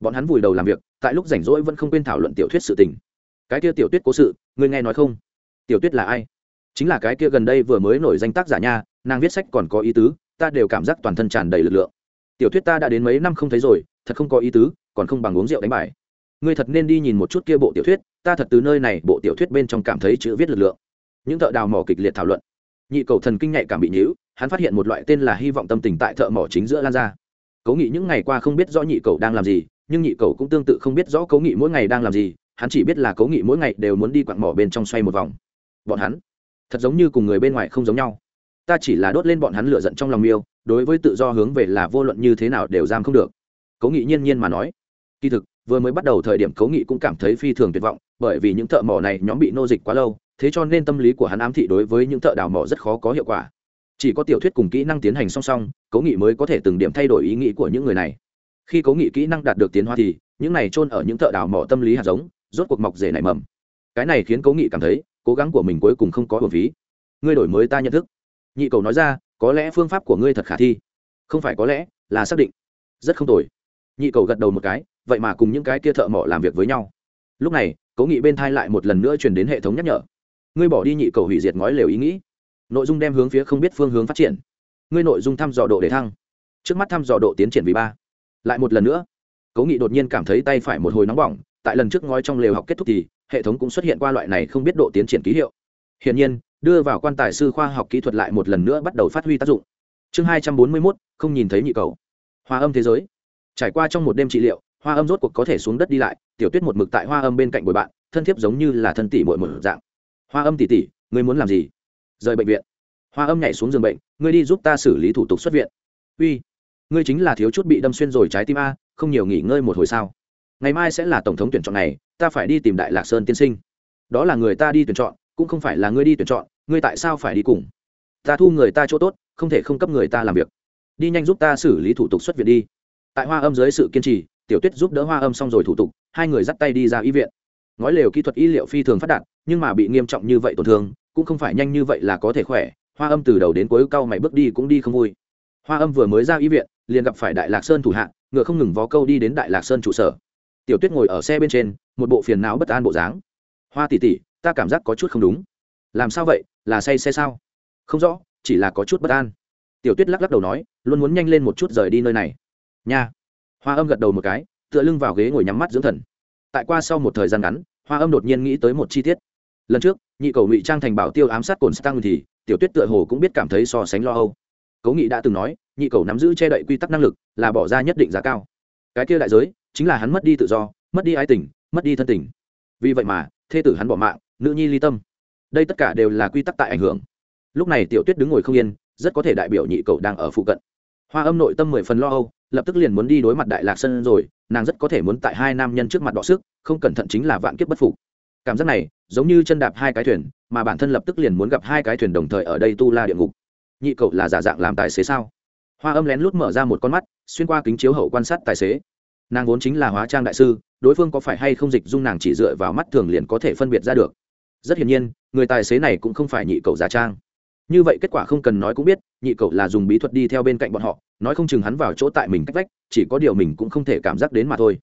Bọn hắn vùi đầu làm việc, tại lúc rảnh rỗi vẫn không quên thảo luận tiểu thuyết sự tình. Cái kia tiểu tuyết cố sự, ngươi nghe nói không? Tiểu tuyết là ai? Chính là cái kia gần đây vừa mới nổi danh tác giả nha, nàng viết sách còn có ý tứ, ta đều cảm giác toàn thân tràn đầy lực lượng. Tiểu thuyết ta đã đến mấy năm không thấy rồi, thật không có ý tứ, còn không bằng uống rượu đánh bài. Ngươi thật nên đi nhìn một chút kia bộ tiểu thuyết, ta thật từ nơi này bộ tiểu thuyết bên trong cảm thấy chữ viết lực lượng. Những thợ đào mỏ kịch liệt thảo luận nhị cầu thần kinh nhạy cảm bị nhữ hắn phát hiện một loại tên là hy vọng tâm tình tại thợ mỏ chính giữa lan ra. Cố nghị những ngày qua không biết rõ nhị cầu đang làm gì, nhưng nhị cầu cũng tương tự không biết rõ cố nghị mỗi ngày đang làm gì, hắn chỉ biết là cố nghị mỗi ngày đều muốn đi quặng mỏ bên trong xoay một vòng. Bọn hắn thật giống như cùng người bên ngoài không giống nhau. Ta chỉ là đốt lên bọn hắn lựa giận trong lòng miêu, đối với tự do hướng về là vô luận như thế nào đều giam không được. Cố nghị nhiên nhiên mà nói. Kỳ thực, vừa mới bắt đầu thời điểm cố nghị cũng cảm thấy phi thường tuyệt vọng, bởi vì những thợ mỏ này nhóm bị nô dịch quá lâu thế cho nên tâm lý của hắn ám thị đối với những thợ đào mỏ rất khó có hiệu quả. Chỉ có tiểu thuyết cùng kỹ năng tiến hành song song, cố nghị mới có thể từng điểm thay đổi ý nghĩ của những người này. Khi cố nghị kỹ năng đạt được tiến hóa thì, những này chôn ở những thợ đào mỏ tâm lý hạt giống, rốt cuộc mọc rể nảy mầm. Cái này khiến cố nghị cảm thấy, cố gắng của mình cuối cùng không có hồn phí. Ngươi đổi mới ta nhận thức. Nhị cầu nói ra, có lẽ phương pháp của ngươi thật khả thi. Không phải có lẽ, là xác định. Rất không tồi. Nhị cầu gật đầu một cái, vậy mà cùng những cái kia thợ mỏ làm việc với nhau. Lúc này, cố nghị bên thai lại một lần nữa truyền đến hệ thống nhắc nhở ngươi bỏ đi nhị cầu hủy diệt ngói lều ý nghĩ. Nội dung đem hướng phía không biết phương hướng phát triển. Ngươi nội dung thăm dò độ để thăng. Trước mắt thăm dò độ tiến triển vì ba. Lại một lần nữa. Cố nghị đột nhiên cảm thấy tay phải một hồi nóng bỏng, tại lần trước ngói trong lều học kết thúc thì, hệ thống cũng xuất hiện qua loại này không biết độ tiến triển ký hiệu. Hiển nhiên, đưa vào quan tài sư khoa học kỹ thuật lại một lần nữa bắt đầu phát huy tác dụng. Chương hai trăm bốn mươi mốt, không nhìn thấy nhị cầu. Hoa âm thế giới. Trải qua trong một đêm trị liệu, hoa âm rốt cuộc có thể xuống đất đi lại, tiểu tuyết một mực tại hoa âm bên cạnh bồi bạn, thân thiết giống như là thân tỷ mội một dạng hoa âm tỷ tỷ, ngươi muốn làm gì? Rời bệnh viện. Hoa âm nhảy xuống giường bệnh, ngươi đi giúp ta xử lý thủ tục xuất viện. Uy, ngươi chính là thiếu chút bị đâm xuyên rồi trái tim a, không nhiều nghỉ ngơi một hồi sao? Ngày mai sẽ là tổng thống tuyển chọn này, ta phải đi tìm đại lạc sơn tiên sinh. Đó là người ta đi tuyển chọn, cũng không phải là ngươi đi tuyển chọn, ngươi tại sao phải đi cùng? Ta thu người ta chỗ tốt, không thể không cấp người ta làm việc. Đi nhanh giúp ta xử lý thủ tục xuất viện đi. Tại hoa âm dưới sự kiên trì, tiểu tuyết giúp đỡ hoa âm xong rồi thủ tục, hai người dắt tay đi ra y viện. Ngói lều kỹ thuật y liệu phi thường phát đạt nhưng mà bị nghiêm trọng như vậy tổn thương, cũng không phải nhanh như vậy là có thể khỏe, hoa âm từ đầu đến cuối cau mày bước đi cũng đi không vui. Hoa âm vừa mới ra y viện, liền gặp phải đại lạc sơn thủ hạ, ngựa không ngừng vó câu đi đến đại lạc sơn trụ sở. Tiểu tuyết ngồi ở xe bên trên, một bộ phiền não bất an bộ dáng. Hoa tỉ tỉ ta cảm giác có chút không đúng. Làm sao vậy? Là say xe sao? Không rõ, chỉ là có chút bất an. Tiểu tuyết lắc lắc đầu nói, luôn muốn nhanh lên một chút rời đi nơi này. Nha. Hoa âm gật đầu một cái, tựa lưng vào ghế ngồi nhắm mắt dưỡng thần. Tại qua sau một thời gian ngắn, hoa âm đột nhiên nghĩ tới một chi tiết lần trước, nhị cầu ngụy trang thành bảo tiêu ám sát cồn stang thì, tiểu tuyết tựa hồ cũng biết cảm thấy so sánh lo âu. Cố nghị đã từng nói, nhị cầu nắm giữ che đậy quy tắc năng lực là bỏ ra nhất định giá cao. Cái kia đại giới, chính là hắn mất đi tự do, mất đi ái tình, mất đi thân tình. Vì vậy mà, thê tử hắn bỏ mạng, nữ nhi ly tâm. Đây tất cả đều là quy tắc tại ảnh hưởng. Lúc này tiểu tuyết đứng ngồi không yên, rất có thể đại biểu nhị cầu đang ở phụ cận. Hoa âm nội tâm mười phần lo âu, lập tức liền muốn đi đối mặt đại lạc sân rồi, nàng rất có thể muốn tại hai nam nhân trước mặt đọ sức, không cẩn thận chính là vạn kiếp bất phục cảm giác này giống như chân đạp hai cái thuyền, mà bản thân lập tức liền muốn gặp hai cái thuyền đồng thời ở đây tu la địa ngục. Nhị cậu là giả dạng làm tài xế sao? Hoa âm lén lút mở ra một con mắt, xuyên qua kính chiếu hậu quan sát tài xế. Nàng vốn chính là hóa trang đại sư, đối phương có phải hay không dịch dung nàng chỉ dựa vào mắt thường liền có thể phân biệt ra được? Rất hiển nhiên, người tài xế này cũng không phải nhị cậu giả trang. Như vậy kết quả không cần nói cũng biết, nhị cậu là dùng bí thuật đi theo bên cạnh bọn họ, nói không chừng hắn vào chỗ tại mình cách vách, chỉ có điều mình cũng không thể cảm giác đến mà thôi.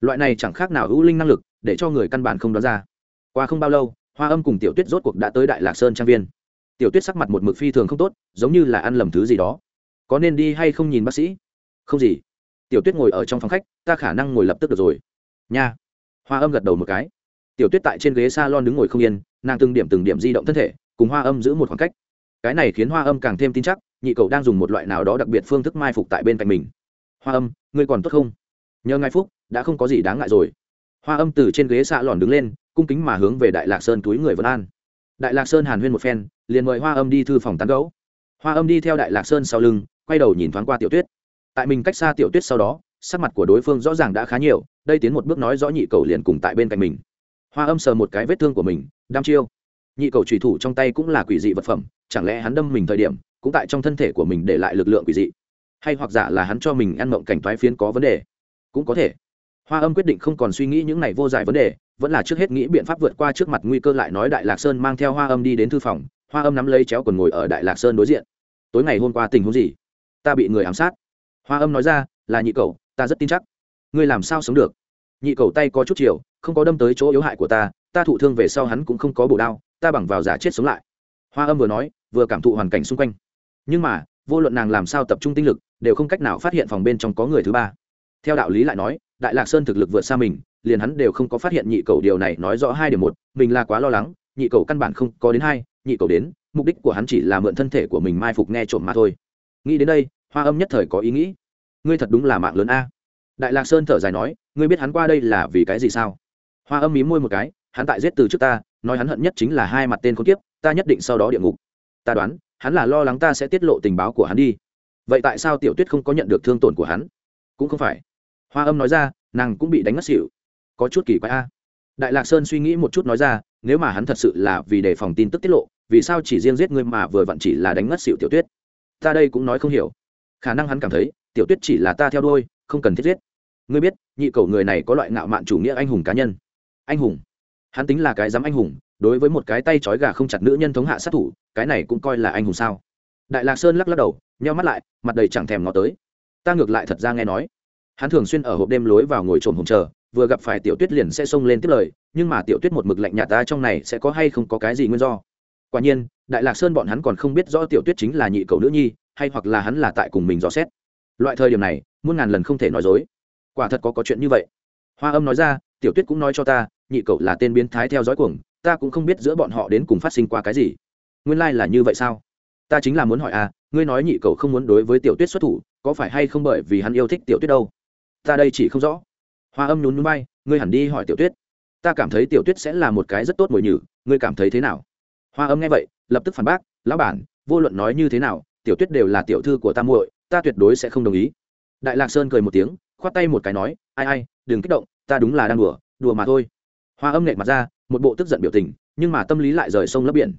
Loại này chẳng khác nào hữu linh năng lực, để cho người căn bản không đoán ra qua không bao lâu, hoa âm cùng tiểu tuyết rốt cuộc đã tới đại lạc sơn trang viên. Tiểu tuyết sắc mặt một mực phi thường không tốt, giống như là ăn lầm thứ gì đó. Có nên đi hay không nhìn bác sĩ? Không gì. Tiểu tuyết ngồi ở trong phòng khách, ta khả năng ngồi lập tức được rồi. Nha. Hoa âm gật đầu một cái. Tiểu tuyết tại trên ghế s a lon đứng ngồi không yên, nàng từng điểm từng điểm di động thân thể, cùng hoa âm giữ một khoảng cách. Cái này khiến hoa âm càng thêm tin chắc, nhị cậu đang dùng một loại nào đó đặc biệt phương thức mai phục tại bên cạnh mình. Hoa âm, ngươi còn tốt không? Nhờ ngài phúc, đã không có gì đáng ngại rồi. Hoa âm từ trên ghế xạ lòn đứng lên cung kính mà hướng về đại lạc sơn túi người vân an. Đại lạc sơn hàn huyên một phen, liền mời hoa âm đi thư phòng tán gấu hoa âm đi theo đại lạc sơn sau lưng, quay đầu nhìn thoáng qua tiểu tuyết. Tại mình cách xa tiểu tuyết sau đó, sắc mặt của đối phương rõ ràng đã khá nhiều, đây tiến một bước nói rõ nhị cầu liền cùng tại bên cạnh mình. Hoa âm sờ một cái vết thương của mình đam chiêu. Nhị cầu trùy thủ trong tay cũng là quỷ dị vật phẩm, chẳng lẽ hắn đâm mình thời điểm, cũng tại trong thân thể của mình để lại lực lượng quỷ dị? Hay hoặc giả là hắn cho mình ăn mộng cảnh thoái phiến có vấn đề? Cũng có thể hoa âm quyết định không còn suy nghĩ những này vô giải vấn đề, vẫn là trước hết nghĩ biện pháp vượt qua trước mặt nguy cơ lại nói đại lạc sơn mang theo hoa âm đi đến thư phòng, hoa âm nắm lấy chéo còn ngồi ở đại lạc sơn đối diện. Tối ngày hôm qua tình huống gì? Ta bị người ám sát. Hoa âm nói ra, là nhị cầu ta rất tin chắc. Ngươi làm sao sống được? Nhị cầu tay có chút chiều, không có đâm tới chỗ yếu hại của ta ta thụ thương về sau hắn cũng không có bổ đao, ta bằng vào giả chết sống lại. Hoa âm vừa nói, vừa cảm thụ hoàn cảnh xung quanh. Nhưng mà, vô luận nàng làm sao tập trung tinh lực, đều không cách nào phát hiện phòng bên trong có người thứ ba. Theo đạo lý lại nói đại lạc sơn thực lực vượt xa mình, liền hắn đều không có phát hiện nhị cầu điều này nói rõ hai điểm một, mình là quá lo lắng, nhị cầu căn bản không có đến hai, nhị cầu đến, mục đích của hắn chỉ là mượn thân thể của mình mai phục nghe trộm mà thôi. Nghĩ đến đây, hoa âm nhất thời có ý nghĩ. Ngươi thật đúng là mạng lớn a. Đại lạc sơn thở dài nói, ngươi biết hắn qua đây là vì cái gì sao? Hoa âm mím môi một cái, hắn tại giết từ trước ta, nói hắn hận nhất chính là hai mặt tên con tiếp ta nhất định sau đó địa ngục. Ta đoán, hắn là lo lắng ta sẽ tiết lộ tình báo của hắn đi. Vậy tại sao tiểu tuyết không có nhận được thương tổn của hắn? Cũng không phải hoa âm nói ra, nàng cũng bị đánh ngất xỉu. Có chút kỳ quái a. Đại lạc sơn suy nghĩ một chút nói ra, nếu mà hắn thật sự là vì đề phòng tin tức tiết lộ, vì sao chỉ riêng giết ngươi mà vừa vặn chỉ là đánh ngất xỉu tiểu tuyết? Ta đây cũng nói không hiểu. Khả năng hắn cảm thấy, tiểu tuyết chỉ là ta theo đuôi, không cần thiết giết. Ngươi biết, nhị cầu người này có loại ngạo mạn chủ nghĩa anh hùng cá nhân. Anh hùng. Hắn tính là cái dám anh hùng, đối với một cái tay trói gà không chặt nữ nhân thống hạ sát thủ, cái này cũng coi là anh hùng sao? Đại lạc sơn lắc lắc đầu, nheo mắt lại, mặt đầy chẳng thèm ngó tới. Ta ngược lại thật ra nghe nói hắn thường xuyên ở hộp đêm lối vào ngồi trộm hồng chờ, vừa gặp phải tiểu tuyết liền sẽ xông lên tiếp lời, nhưng mà tiểu tuyết một mực lạnh nhạt ta trong này sẽ có hay không có cái gì nguyên do? Quả nhiên, đại lạc sơn bọn hắn còn không biết rõ tiểu tuyết chính là nhị cầu nữ nhi, hay hoặc là hắn là tại cùng mình dò xét. Loại thời điểm này, muôn ngàn lần không thể nói dối. Quả thật có có chuyện như vậy. Hoa âm nói ra, tiểu tuyết cũng nói cho ta, nhị cậu là tên biến thái theo dõi cuồng, ta cũng không biết giữa bọn họ đến cùng phát sinh qua cái gì. Nguyên lai、like、là như vậy sao? Ta chính là muốn hỏi à ngươi nói nhị cậu không muốn đối với tiểu tuyết xuất thủ, có phải hay không bởi vì hắn yêu thích tiểu tuyết đâu? Ta đây chỉ không rõ. Hoa âm nhún núi bay ngươi hẳn đi hỏi tiểu tuyết. Ta cảm thấy tiểu tuyết sẽ là một cái rất tốt mồi nhử, ngươi cảm thấy thế nào? Hoa âm nghe vậy, lập tức phản bác, lão bản, vô luận nói như thế nào, tiểu tuyết đều là tiểu thư của ta muội, ta tuyệt đối sẽ không đồng ý. Đại lạc sơn cười một tiếng, khoát tay một cái nói, ai ai, đừng kích động, ta đúng là đang đùa đùa mà thôi. Hoa âm nghẹt mặt ra, một bộ tức giận biểu tình, nhưng mà tâm lý lại rời sông lấp biển.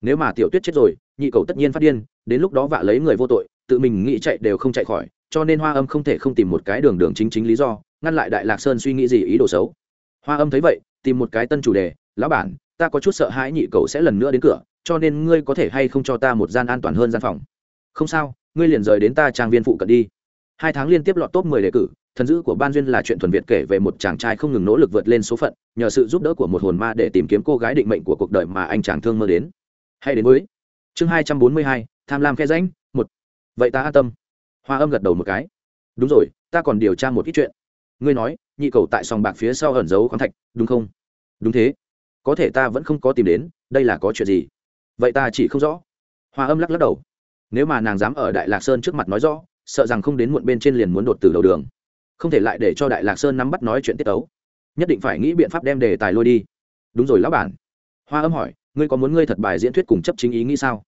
Nếu mà tiểu tuyết chết rồi, nhị cầu tất nhiên phát điên, đến lúc đó vạ lấy người vô tội, tự mình nghĩ chạy đều không chạy khỏi cho nên hoa âm không thể không tìm một cái đường đường chính chính lý do, ngăn lại đại lạc sơn suy nghĩ gì ý đồ xấu. Hoa âm thấy vậy, tìm một cái tân chủ đề, lão bản, ta có chút sợ hãi nhị cậu sẽ lần nữa đến cửa, cho nên ngươi có thể hay không cho ta một gian an toàn hơn gian phòng? Không sao, ngươi liền rời đến ta trang viên phụ cận đi. Hai tháng liên tiếp lọt top mười đề cử, thần dữ của ban duyên là chuyện thuần việt kể về một chàng trai không ngừng nỗ lực vượt lên số phận, nhờ sự giúp đỡ của một hồn ma để tìm kiếm cô gái định mệnh của cuộc đời mà anh chàng thương mơ đến. Hay đến với chương hai trăm bốn mươi hai, tham lam khe ránh một. Vậy ta an tâm hoa âm gật đầu một cái. Đúng rồi, ta còn điều tra một ít chuyện. Ngươi nói, nhị cầu tại sòng bạc phía sau ẩn giấu khoáng thạch, đúng không? Đúng thế. Có thể ta vẫn không có tìm đến, đây là có chuyện gì? Vậy ta chỉ không rõ. Hoa âm lắc lắc đầu. Nếu mà nàng dám ở đại lạc sơn trước mặt nói rõ, sợ rằng không đến muộn bên trên liền muốn đột từ đầu đường. Không thể lại để cho đại lạc sơn nắm bắt nói chuyện tiết tấu. Nhất định phải nghĩ biện pháp đem đề tài lôi đi. Đúng rồi, lão bản. Hoa âm hỏi, ngươi có muốn ngươi thật bài diễn thuyết cùng chấp chính ý nghĩ sao?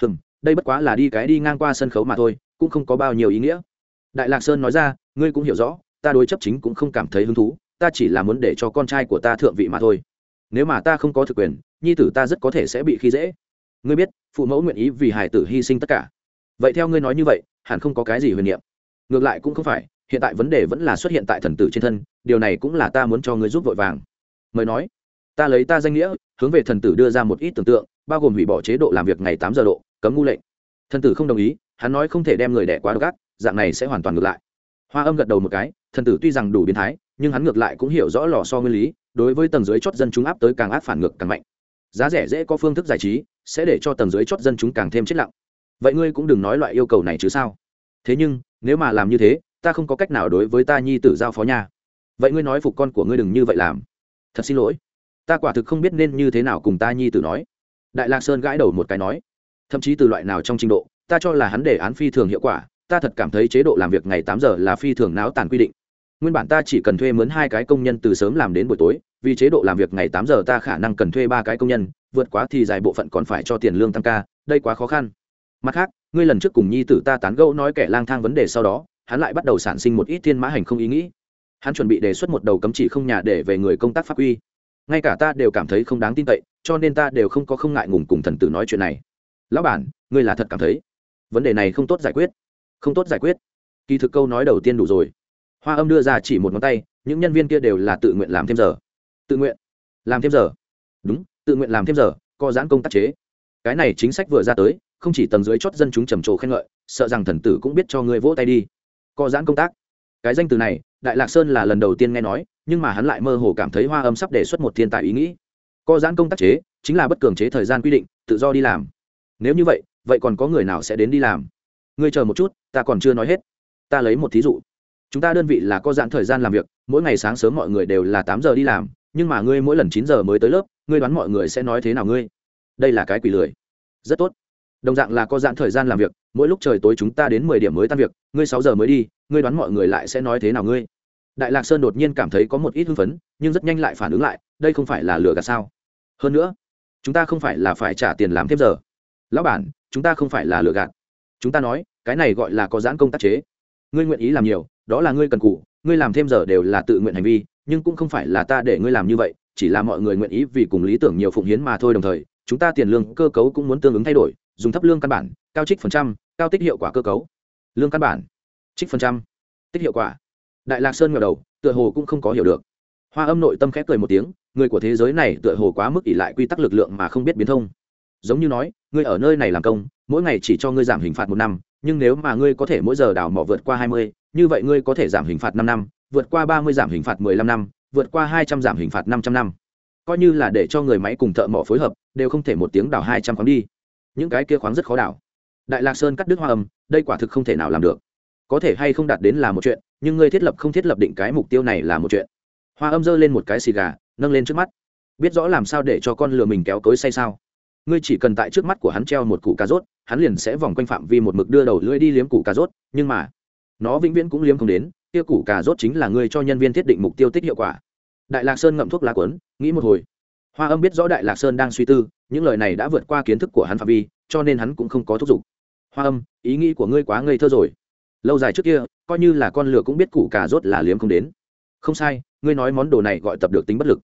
Hừm, đây bất quá là đi cái đi ngang qua sân khấu mà thôi cũng không có bao nhiêu ý nghĩa. Đại lạc sơn nói ra, ngươi cũng hiểu rõ, ta đối chấp chính cũng không cảm thấy hứng thú, ta chỉ là muốn để cho con trai của ta thượng vị mà thôi. Nếu mà ta không có thực quyền, nhi tử ta rất có thể sẽ bị khi dễ. Ngươi biết, phụ mẫu nguyện ý vì hải tử hy sinh tất cả. Vậy theo ngươi nói như vậy, hẳn không có cái gì huyền niệm. Ngược lại cũng không phải, hiện tại vấn đề vẫn là xuất hiện tại thần tử trên thân, điều này cũng là ta muốn cho ngươi giúp vội vàng. Mời nói, ta lấy ta danh nghĩa, hướng về thần tử đưa ra một ít tưởng tượng, bao gồm hủy bỏ chế độ làm việc ngày tám giờ độ, cấm ngu lệnh. Thần tử không đồng ý hắn nói không thể đem người đẻ quá độc ác, dạng này sẽ hoàn toàn ngược lại. Hoa âm gật đầu một cái, thần tử tuy rằng đủ biến thái, nhưng hắn ngược lại cũng hiểu rõ lò so nguyên lý, đối với tầng dưới chót dân chúng áp tới càng áp phản ngược càng mạnh. Giá rẻ dễ có phương thức giải trí, sẽ để cho tầng dưới chót dân chúng càng thêm chết lặng. Vậy ngươi cũng đừng nói loại yêu cầu này chứ sao? Thế nhưng, nếu mà làm như thế, ta không có cách nào đối với ta nhi tử giao phó nhà vậy ngươi nói phục con của ngươi đừng như vậy làm. Thật xin lỗi. Ta quả thực không biết nên như thế nào cùng ta nhi tử nói. Đại lạc sơn gãi đầu một cái nói. Thậm chí từ loại nào trong trình độ ta cho là hắn đề án phi thường hiệu quả, ta thật cảm thấy chế độ làm việc ngày tám giờ là phi thường náo tàn quy định. Nguyên bản ta chỉ cần thuê mướn hai cái công nhân từ sớm làm đến buổi tối, vì chế độ làm việc ngày tám giờ ta khả năng cần thuê ba cái công nhân, vượt quá thì dài bộ phận còn phải cho tiền lương tăng ca, đây quá khó khăn. Mặt khác, ngươi lần trước cùng nhi tử ta tán gẫu nói kẻ lang thang vấn đề sau đó, hắn lại bắt đầu sản sinh một ít thiên mã hành không ý nghĩ. Hắn chuẩn bị đề xuất một đầu cấm chỉ không nhà để về người công tác pháp quy. Ngay cả ta đều cảm thấy không đáng tin cậy, cho nên ta đều không có không ngại ngùng cùng thần tử nói chuyện này. Lão bản, ngươi là thật cảm thấy vấn đề này không tốt giải quyết. Không tốt giải quyết. Kỳ thực câu nói đầu tiên đủ rồi. Hoa âm đưa ra chỉ một ngón tay, những nhân viên kia đều là tự nguyện làm thêm giờ. Tự nguyện. Làm thêm giờ. Đúng, tự nguyện làm thêm giờ, co giãn công tác chế. Cái này chính sách vừa ra tới, không chỉ tầng dưới chót dân chúng trầm trồ khen ngợi, sợ rằng thần tử cũng biết cho người vỗ tay đi. Co giãn công tác. Cái danh từ này, đại lạc sơn là lần đầu tiên nghe nói, nhưng mà hắn lại mơ hồ cảm thấy hoa âm sắp đề xuất một thiên tài ý nghĩ. Co giãn công tác chế, chính là bất cường chế thời gian quy định, tự do đi làm. Nếu như vậy vậy còn có người nào sẽ đến đi làm? Ngươi chờ một chút, ta còn chưa nói hết. Ta lấy một thí dụ. Chúng ta đơn vị là có dạng thời gian làm việc, mỗi ngày sáng sớm mọi người đều là tám giờ đi làm, nhưng mà ngươi mỗi lần chín giờ mới tới lớp, ngươi đoán mọi người sẽ nói thế nào ngươi? Đây là cái quỷ lười. Rất tốt. Đồng dạng là có dạng thời gian làm việc, mỗi lúc trời tối chúng ta đến mười điểm mới tan việc, ngươi sáu giờ mới đi, ngươi đoán mọi người lại sẽ nói thế nào ngươi? Đại lạc sơn đột nhiên cảm thấy có một ít hưng phấn, nhưng rất nhanh lại phản ứng lại, đây không phải là lừa gạt sao? Hơn nữa, chúng ta không phải là phải trả tiền làm thêm giờ. Lão bản chúng ta không phải là lừa gạt. Chúng ta nói cái này gọi là có giãn công tác chế. Ngươi nguyện ý làm nhiều đó là ngươi cần cù, ngươi làm thêm giờ đều là tự nguyện hành vi nhưng cũng không phải là ta để ngươi làm như vậy chỉ là mọi người nguyện ý vì cùng lý tưởng nhiều phụng hiến mà thôi đồng thời chúng ta tiền lương cơ cấu cũng muốn tương ứng thay đổi dùng thấp lương căn bản cao trích phần trăm cao tích hiệu quả cơ cấu. Lương căn bản trích phần trăm tích hiệu quả. Đại lạc sơn ngờ đầu tựa hồ cũng không có hiểu được. Hoa âm nội tâm khép cười một tiếng người của thế giới này tựa hồ quá mức ỷ lại quy tắc lực lượng mà không biết biến thông giống như nói, ngươi ở nơi này làm công, mỗi ngày chỉ cho ngươi giảm hình phạt một năm, nhưng nếu mà ngươi có thể mỗi giờ đào mỏ vượt qua hai mươi, như vậy ngươi có thể giảm hình phạt năm năm, vượt qua ba mươi giảm hình phạt mười lăm năm, vượt qua hai trăm giảm hình phạt năm trăm năm. Coi như là để cho người máy cùng thợ mỏ phối hợp, đều không thể một tiếng đào hai trăm khoáng đi. Những cái kia khoáng rất khó đào. Đại lạc sơn cắt đứt hoa âm, đây quả thực không thể nào làm được. Có thể hay không đạt đến là một chuyện, nhưng ngươi thiết lập không thiết lập định cái mục tiêu này là một chuyện. Hoa âm giơ lên một cái xì gà, nâng lên trước mắt. Biết rõ làm sao để cho con lừa mình kéo cối say sao? Ngươi chỉ cần tại trước mắt của hắn treo một củ cà rốt, hắn liền sẽ vòng quanh phạm vi một mực đưa đầu lưỡi đi liếm củ cà rốt, nhưng mà, nó vĩnh viễn cũng liếm không đến, kia củ cà rốt chính là ngươi cho nhân viên thiết định mục tiêu tích hiệu quả. Đại lạc sơn ngậm thuốc lá quấn nghĩ một hồi. Hoa âm biết rõ đại lạc sơn đang suy tư, những lời này đã vượt qua kiến thức của hắn phạm vi, cho nên hắn cũng không có thúc giục. Hoa âm, ý nghĩ của ngươi quá ngây thơ rồi. Lâu dài trước kia, coi như là con lửa cũng biết củ cà rốt là liếm không đến. Không sai, ngươi nói món đồ này gọi tập được tính bất lực.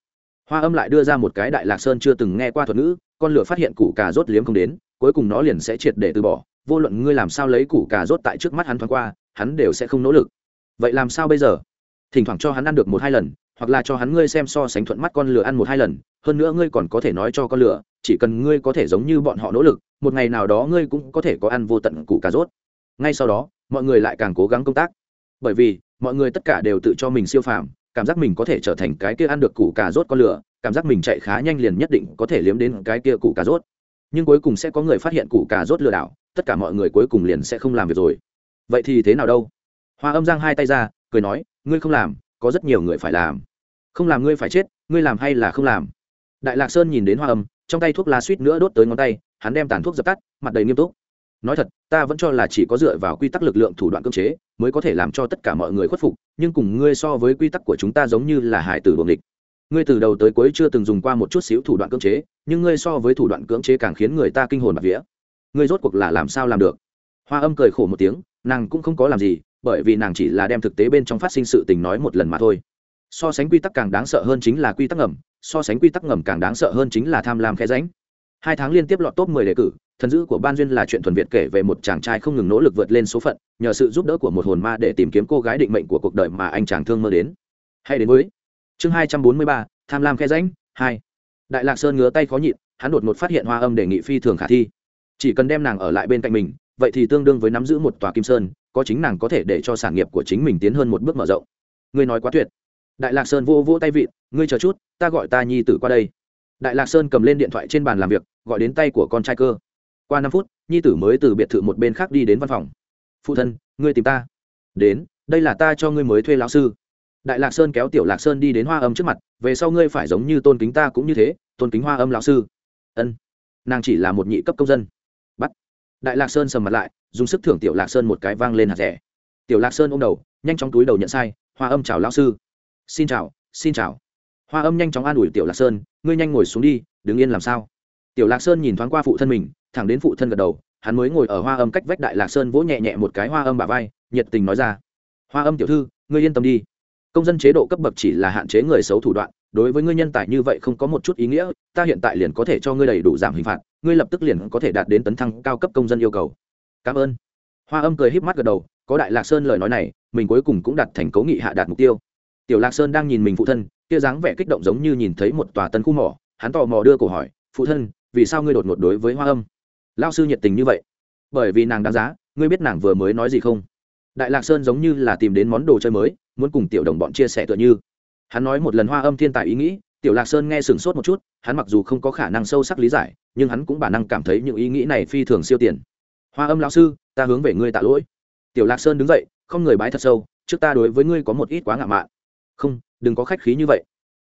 Hoa âm lại đưa ra một cái đại lạc sơn chưa từng nghe qua thuật ngữ con lửa phát hiện củ cà rốt liếm không đến, cuối cùng nó liền sẽ triệt để từ bỏ. Vô luận ngươi làm sao lấy củ cà rốt tại trước mắt hắn thoáng qua, hắn đều sẽ không nỗ lực. Vậy làm sao bây giờ? Thỉnh thoảng cho hắn ăn được một hai lần, hoặc là cho hắn ngươi xem so sánh thuận mắt con lửa ăn một hai lần, hơn nữa ngươi còn có thể nói cho con lửa, chỉ cần ngươi có thể giống như bọn họ nỗ lực, một ngày nào đó ngươi cũng có thể có ăn vô tận củ cà rốt. Ngay sau đó, mọi người lại càng cố gắng công tác. Bởi vì, mọi người tất cả đều tự cho mình siêu phàm, cảm giác mình có thể trở thành cái kia ăn được củ cà rốt con lửa cảm giác mình chạy khá nhanh liền nhất định có thể liếm đến cái kia củ cà rốt. Nhưng cuối cùng sẽ có người phát hiện củ cà rốt lừa đảo, tất cả mọi người cuối cùng liền sẽ không làm việc rồi. Vậy thì thế nào đâu? Hoa âm giang hai tay ra, cười nói, ngươi không làm, có rất nhiều người phải làm. Không làm ngươi phải chết, ngươi làm hay là không làm? Đại lạc sơn nhìn đến hoa âm, trong tay thuốc lá suýt nữa đốt tới ngón tay, hắn đem tàn thuốc dập tắt, mặt đầy nghiêm túc. Nói thật, ta vẫn cho là chỉ có dựa vào quy tắc lực lượng thủ đoạn cưỡng chế mới có thể làm cho tất cả mọi người khuất phục, nhưng cùng ngươi so với quy tắc của chúng ta giống như là hải tử buồng địch ngươi từ đầu tới cuối chưa từng dùng qua một chút xíu thủ đoạn cưỡng chế, nhưng ngươi so với thủ đoạn cưỡng chế càng khiến người ta kinh hồn bạc vía. Ngươi rốt cuộc là làm sao làm được? Hoa âm cười khổ một tiếng, nàng cũng không có làm gì, bởi vì nàng chỉ là đem thực tế bên trong phát sinh sự tình nói một lần mà thôi. So sánh quy tắc càng đáng sợ hơn chính là quy tắc ngầm, so sánh quy tắc ngầm càng đáng sợ hơn chính là tham lam khe ránh hai tháng liên tiếp lọt top 10 đề cử, thần dữ của ban duyên là chuyện thuần việt kể về một chàng trai không ngừng nỗ lực vượt lên số phận, nhờ sự giúp đỡ của một hồn ma để tìm kiếm cô gái định mệnh của cuộc đời mà anh chàng thương mơ đến. Hay đến với chương 243, tham lam khe ránh hai. Đại lạc sơn ngứa tay khó nhịn hắn đột ngột phát hiện hoa âm đề nghị phi thường khả thi. Chỉ cần đem nàng ở lại bên cạnh mình vậy thì tương đương với nắm giữ một tòa kim sơn có chính nàng có thể để cho sản nghiệp của chính mình tiến hơn một bước mở rộng. Ngươi nói quá tuyệt. Đại lạc sơn vô vô tay vịn ngươi chờ chút ta gọi ta nhi tử qua đây. Đại lạc sơn cầm lên điện thoại trên bàn làm việc gọi đến tay của con trai cơ. Qua năm phút nhi tử mới từ biệt thự một bên khác đi đến văn phòng. Phụ thân ngươi tìm ta. Đến đây là ta cho ngươi mới thuê lão sư đại lạc sơn kéo tiểu lạc sơn đi đến hoa âm trước mặt, về sau ngươi phải giống như tôn kính ta cũng như thế, tôn kính hoa âm lão sư. Ân. Nàng chỉ là một nhị cấp công dân. Bắt. Đại lạc sơn sầm mặt lại, dùng sức thưởng tiểu lạc sơn một cái vang lên hạt rẻ. Tiểu lạc sơn ôm đầu, nhanh chóng túi đầu nhận sai, hoa âm chào lão sư. Xin chào xin chào. Hoa âm nhanh chóng an ủi tiểu lạc sơn, ngươi nhanh ngồi xuống đi, đứng yên làm sao? Tiểu lạc sơn nhìn thoáng qua phụ thân mình, thẳng đến phụ thân gật đầu, hắn mới ngồi ở hoa âm cách vách đại lạc sơn vỗ nhẹ nhẹ một cái hoa âm bà vai, nhiệt tình nói ra, hoa âm tiểu thư, ngươi yên tâm đi công dân chế độ cấp bậc chỉ là hạn chế người xấu thủ đoạn, đối với ngươi nhân tài như vậy không có một chút ý nghĩa, ta hiện tại liền có thể cho ngươi đầy đủ giảm hình phạt, ngươi lập tức liền có thể đạt đến tấn thăng cao cấp công dân yêu cầu. Cảm ơn. Hoa âm cười híp mắt gật đầu, có đại lạc sơn lời nói này, mình cuối cùng cũng đạt thành cố nghị hạ đạt mục tiêu. Tiểu lạc sơn đang nhìn mình phụ thân, kia dáng vẻ kích động giống như nhìn thấy một tòa tân khu mỏ, hắn tò mò đưa cổ hỏi, phụ thân, vì sao ngươi đột ngột đối với hoa âm? Lao sư nhiệt tình như vậy. Bởi vì nàng đáng giá, ngươi biết nàng vừa mới nói gì không? Đại lạc sơn giống như là tìm đến món đồ chơi mới muốn cùng tiểu đồng bọn chia sẻ tựa như. Hắn nói một lần hoa âm thiên tài ý nghĩ, tiểu lạc sơn nghe sửng sốt một chút, hắn mặc dù không có khả năng sâu sắc lý giải, nhưng hắn cũng bản năng cảm thấy những ý nghĩ này phi thường siêu tiền. Hoa âm lão sư, ta hướng về ngươi tạ lỗi. Tiểu lạc sơn đứng dậy, không người bái thật sâu, trước ta đối với ngươi có một ít quá ngạo mạn. Không, đừng có khách khí như vậy.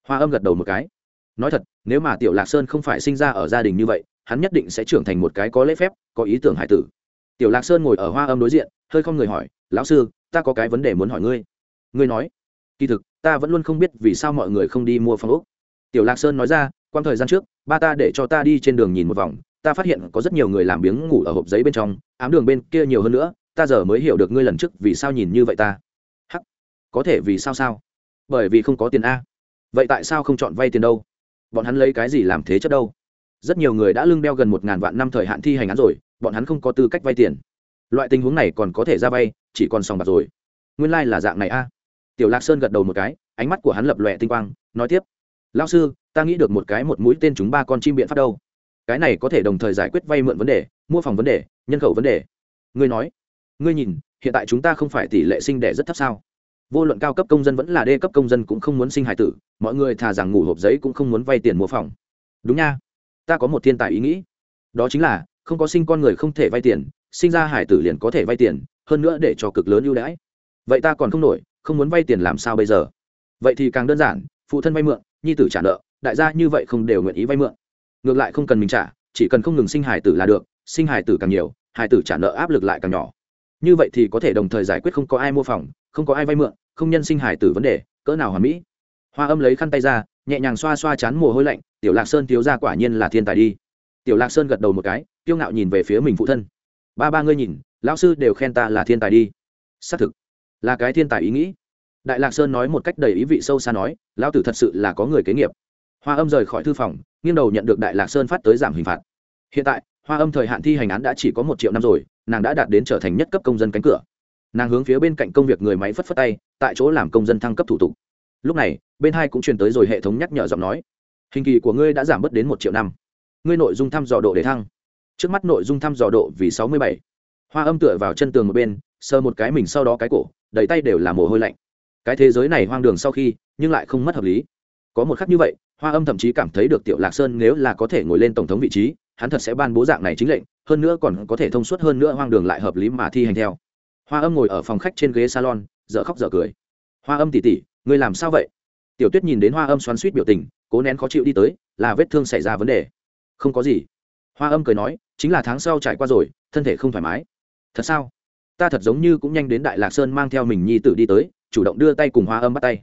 Hoa âm gật đầu một cái. Nói thật, nếu mà tiểu lạc sơn không phải sinh ra ở gia đình như vậy, hắn nhất định sẽ trưởng thành một cái có lễ phép, có ý tưởng hải tử. Tiểu lạc sơn ngồi ở hoa âm đối diện, hơi không người hỏi, lão sư, ta có cái vấn đề muốn hỏi ngươi ngươi nói. Kỳ thực, ta vẫn luôn không biết vì sao mọi người không đi mua phòng ốc. Tiểu lạc sơn nói ra quan thời gian trước, ba ta để cho ta đi trên đường nhìn một vòng, ta phát hiện có rất nhiều người làm biếng ngủ ở hộp giấy bên trong, ám đường bên kia nhiều hơn nữa, ta giờ mới hiểu được ngươi lần trước vì sao nhìn như vậy ta. Hắc, có thể vì sao sao? Bởi vì không có tiền a. Vậy tại sao không chọn vay tiền đâu? Bọn hắn lấy cái gì làm thế chất đâu? Rất nhiều người đã lưng đeo gần một ngàn vạn năm thời hạn thi hành án rồi, bọn hắn không có tư cách vay tiền. Loại tình huống này còn có thể ra vay, chỉ còn sòng bạc rồi. Nguyên lai、like、là dạng này a tiểu lạc sơn gật đầu một cái, ánh mắt của hắn lập lòe tinh quang, nói tiếp lao sư, ta nghĩ được một cái một mũi tên chúng ba con chim biện pháp đâu. Cái này có thể đồng thời giải quyết vay mượn vấn đề, mua phòng vấn đề, nhân khẩu vấn đề. Ngươi nói, ngươi nhìn, hiện tại chúng ta không phải tỷ lệ sinh đẻ rất thấp sao? Vô luận cao cấp công dân vẫn là đê cấp công dân cũng không muốn sinh hải tử, mọi người thà rằng ngủ hộp giấy cũng không muốn vay tiền mua phòng. Đúng nha, ta có một thiên tài ý nghĩ. Đó chính là, không có sinh con người không thể vay tiền, sinh ra hải tử liền có thể vay tiền, hơn nữa để cho cực lớn ưu đãi. Vậy ta còn không nổi không muốn vay tiền làm sao bây giờ? Vậy thì càng đơn giản, phụ thân vay mượn, nhi tử trả nợ, đại gia như vậy không đều nguyện ý vay mượn. Ngược lại không cần mình trả, chỉ cần không ngừng sinh hải tử là được, sinh hải tử càng nhiều hải tử trả nợ áp lực lại càng nhỏ. Như vậy thì có thể đồng thời giải quyết không có ai mua phòng, không có ai vay mượn, không nhân sinh hải tử vấn đề, cỡ nào hoàn mỹ. Hoa âm lấy khăn tay ra, nhẹ nhàng xoa xoa chán mồ hôi lạnh, tiểu lạc sơn thiếu ra quả nhiên là thiên tài đi. Tiểu lạc sơn gật đầu một cái, kiêu ngạo nhìn về phía mình phụ thân. Ba ba ngươi nhìn, lão sư đều khen ta là thiên tài đi. Xác thực là cái thiên tài ý nghĩ. Đại lạc sơn nói một cách đầy ý vị sâu xa nói, lão tử thật sự là có người kế nghiệp. Hoa âm rời khỏi thư phòng, nghiêng đầu nhận được đại lạc sơn phát tới giảm hình phạt. Hiện tại, hoa âm thời hạn thi hành án đã chỉ có một triệu năm rồi, nàng đã đạt đến trở thành nhất cấp công dân cánh cửa. Nàng hướng phía bên cạnh công việc người máy phất phất tay, tại chỗ làm công dân thăng cấp thủ tục. Lúc này, bên hai cũng truyền tới rồi hệ thống nhắc nhở giọng nói. Hình kỳ của ngươi đã giảm bớt đến một triệu năm. Ngươi nội dung thăm dò độ để thăng. Trước mắt nội dung thăm dò độ vì sáu mươi bảy. Hoa âm tựa vào chân tường một bên sờ một cái mình sau đó cái cổ, đầy tay đều là mồ hôi lạnh. Cái thế giới này hoang đường sau khi, nhưng lại không mất hợp lý. Có một khắc như vậy, hoa âm thậm chí cảm thấy được tiểu lạc sơn nếu là có thể ngồi lên tổng thống vị trí, hắn thật sẽ ban bố dạng này chính lệnh, hơn nữa còn có thể thông suốt hơn nữa hoang đường lại hợp lý mà thi hành theo. Hoa âm ngồi ở phòng khách trên ghế salon, dở khóc dở cười. Hoa âm tỉ tỉ, ngươi làm sao vậy? Tiểu tuyết nhìn đến hoa âm xoắn suýt biểu tình, cố nén khó chịu đi tới, là vết thương xảy ra vấn đề. Không có gì. Hoa âm cười nói, chính là tháng sau trải qua rồi, thân thể không thoải mái. Thật sao? Ta thật giống như cũng nhanh đến đại lạc sơn mang theo mình nhi tử đi tới, chủ động đưa tay cùng hoa âm bắt tay.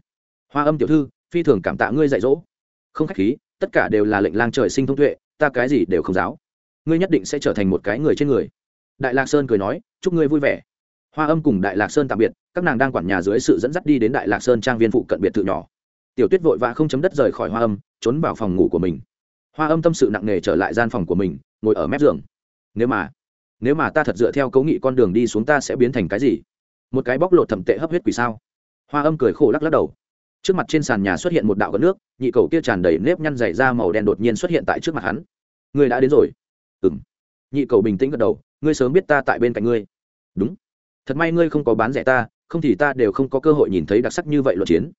Hoa âm tiểu thư, phi thường cảm tạ ngươi dạy dỗ. Không khách khí, tất cả đều là lệnh lang trời sinh thông tuệ, ta cái gì đều không giáo. Ngươi nhất định sẽ trở thành một cái người trên người. Đại lạc sơn cười nói, chúc ngươi vui vẻ. Hoa âm cùng đại lạc sơn tạm biệt, các nàng đang quản nhà dưới sự dẫn dắt đi đến đại lạc sơn trang viên phụ cận biệt thự nhỏ. Tiểu tuyết vội vã không chấm đất rời khỏi hoa âm, trốn vào phòng ngủ của mình. Hoa âm tâm sự nặng nề trở lại gian phòng của mình, ngồi ở mép giường. Nếu mà nếu mà ta thật dựa theo cấu nghị con đường đi xuống ta sẽ biến thành cái gì? Một cái bóc lột thẩm tệ hấp huyết quỷ sao? Hoa âm cười khổ lắc lắc đầu. Trước mặt trên sàn nhà xuất hiện một đạo gợn nước, nhị cầu kia tràn đầy nếp nhăn dày ra màu đen đột nhiên xuất hiện tại trước mặt hắn. Ngươi đã đến rồi. Ừ m nhị cầu bình tĩnh gật đầu, ngươi sớm biết ta tại bên cạnh ngươi. Đúng. Thật may ngươi không có bán rẻ ta, không thì ta đều không có cơ hội nhìn thấy đặc sắc như vậy luận chiến.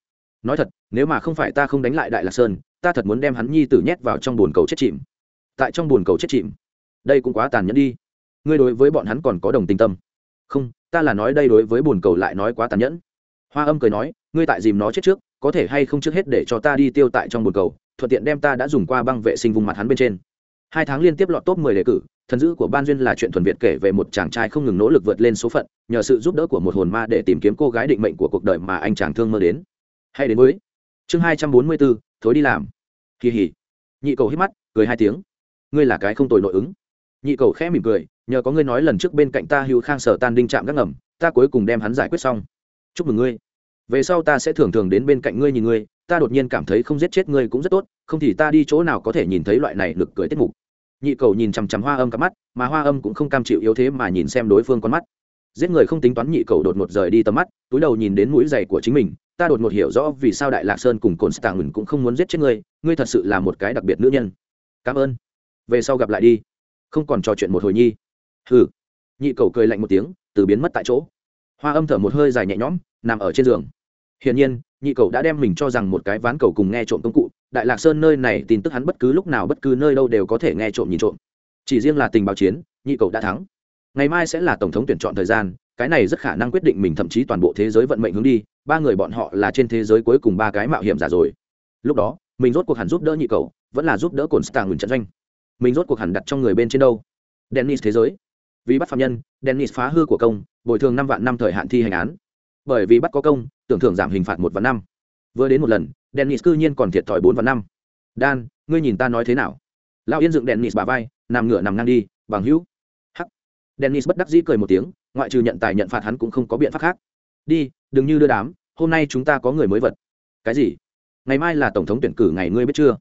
Nói thật, nếu mà không phải ta không đánh lại đại lạc sơn, ta thật muốn đem hắn nhi tử nhét vào trong bồn cầu chết chìm. Tại trong bồn cầu chết chìm. Đây cũng quá tàn nhẫn đi ngươi đối với bọn hắn còn có đồng tình tâm. Không, ta là nói đây đối với bồn cầu lại nói quá tàn nhẫn. Hoa âm cười nói, ngươi tại dìm nó chết trước, có thể hay không trước hết để cho ta đi tiêu tại trong bồn cầu, thuận tiện đem ta đã dùng qua băng vệ sinh vùng mặt hắn bên trên. Hai tháng liên tiếp lọt top mười đề cử, thần dữ của ban duyên là chuyện thuần việt kể về một chàng trai không ngừng nỗ lực vượt lên số phận, nhờ sự giúp đỡ của một hồn ma để tìm kiếm cô gái định mệnh của cuộc đời mà anh chàng thương mơ đến. Hay đến với chương hai trăm bốn mươi bốn, thối đi làm. Kỳ hỉ nhị cầu hít mắt, cười hai tiếng. Ngươi là cái không tồi nội ứng. Nhị cầu khẽ mỉm cười nhờ có ngươi nói lần trước bên cạnh ta hữu khang sở tan đinh chạm gác ngầm, ta cuối cùng đem hắn giải quyết xong. Chúc mừng ngươi. Về sau ta sẽ thường thường đến bên cạnh ngươi nhìn ngươi, ta đột nhiên cảm thấy không giết chết ngươi cũng rất tốt, không thì ta đi chỗ nào có thể nhìn thấy loại này lực cười tiết mục. Nhị cầu nhìn chằm chằm hoa âm cặp mắt, mà hoa âm cũng không cam chịu yếu thế mà nhìn xem đối phương con mắt. Giết người không tính toán nhị cầu đột ngột rời đi tầm mắt, túi đầu nhìn đến mũi giày của chính mình, ta đột ngột hiểu rõ vì sao đại lạc sơn cùng cồn stạng cũng không muốn giết chết ngươi ngươi thật sự là một cái đặc biệt nữ nhân. Cảm ơn. Về sau gặp lại đi. Không còn trò chuyện một hồi nhi hừ. Nhị cầu cười lạnh một tiếng, từ biến mất tại chỗ. Hoa âm thở một hơi dài nhẹ nhõm, nằm ở trên giường. Hiển nhiên, nhị cầu đã đem mình cho rằng một cái ván cầu cùng nghe trộm công cụ, đại lạc sơn nơi này tin tức hắn bất cứ lúc nào bất cứ nơi đâu đều có thể nghe trộm nhìn trộm. Chỉ riêng là tình báo chiến, nhị cầu đã thắng. Ngày mai sẽ là tổng thống tuyển chọn thời gian, cái này rất khả năng quyết định mình thậm chí toàn bộ thế giới vận mệnh hướng đi, ba người bọn họ là trên thế giới cuối cùng ba cái mạo hiểm giả rồi. Lúc đó, mình rốt cuộc hẳn giúp đỡ nhị cầu vẫn là giúp đỡ cồn stang ngừng trận doanh. Mình rốt cuộc hẳn đặt trong người bên trên đâu? Dennis thế giới vì bắt phạm nhân, dennis phá hư của công, bồi thường năm vạn năm thời hạn thi hành án. Bởi vì bắt có công, tưởng thưởng giảm hình phạt một vạn năm. Vừa đến một lần, dennis cư nhiên còn thiệt thòi bốn vạn năm. Dan, ngươi nhìn ta nói thế nào? Lão yên dựng dennis bà vai, nằm ngửa nằm ngang đi, bằng hữu. Hắc. Dennis bất đắc dĩ cười một tiếng, ngoại trừ nhận tài nhận phạt hắn cũng không có biện pháp khác. Đi, đừng như đưa đám, hôm nay chúng ta có người mới vật. Cái gì? Ngày mai là tổng thống tuyển cử ngày, ngươi biết chưa?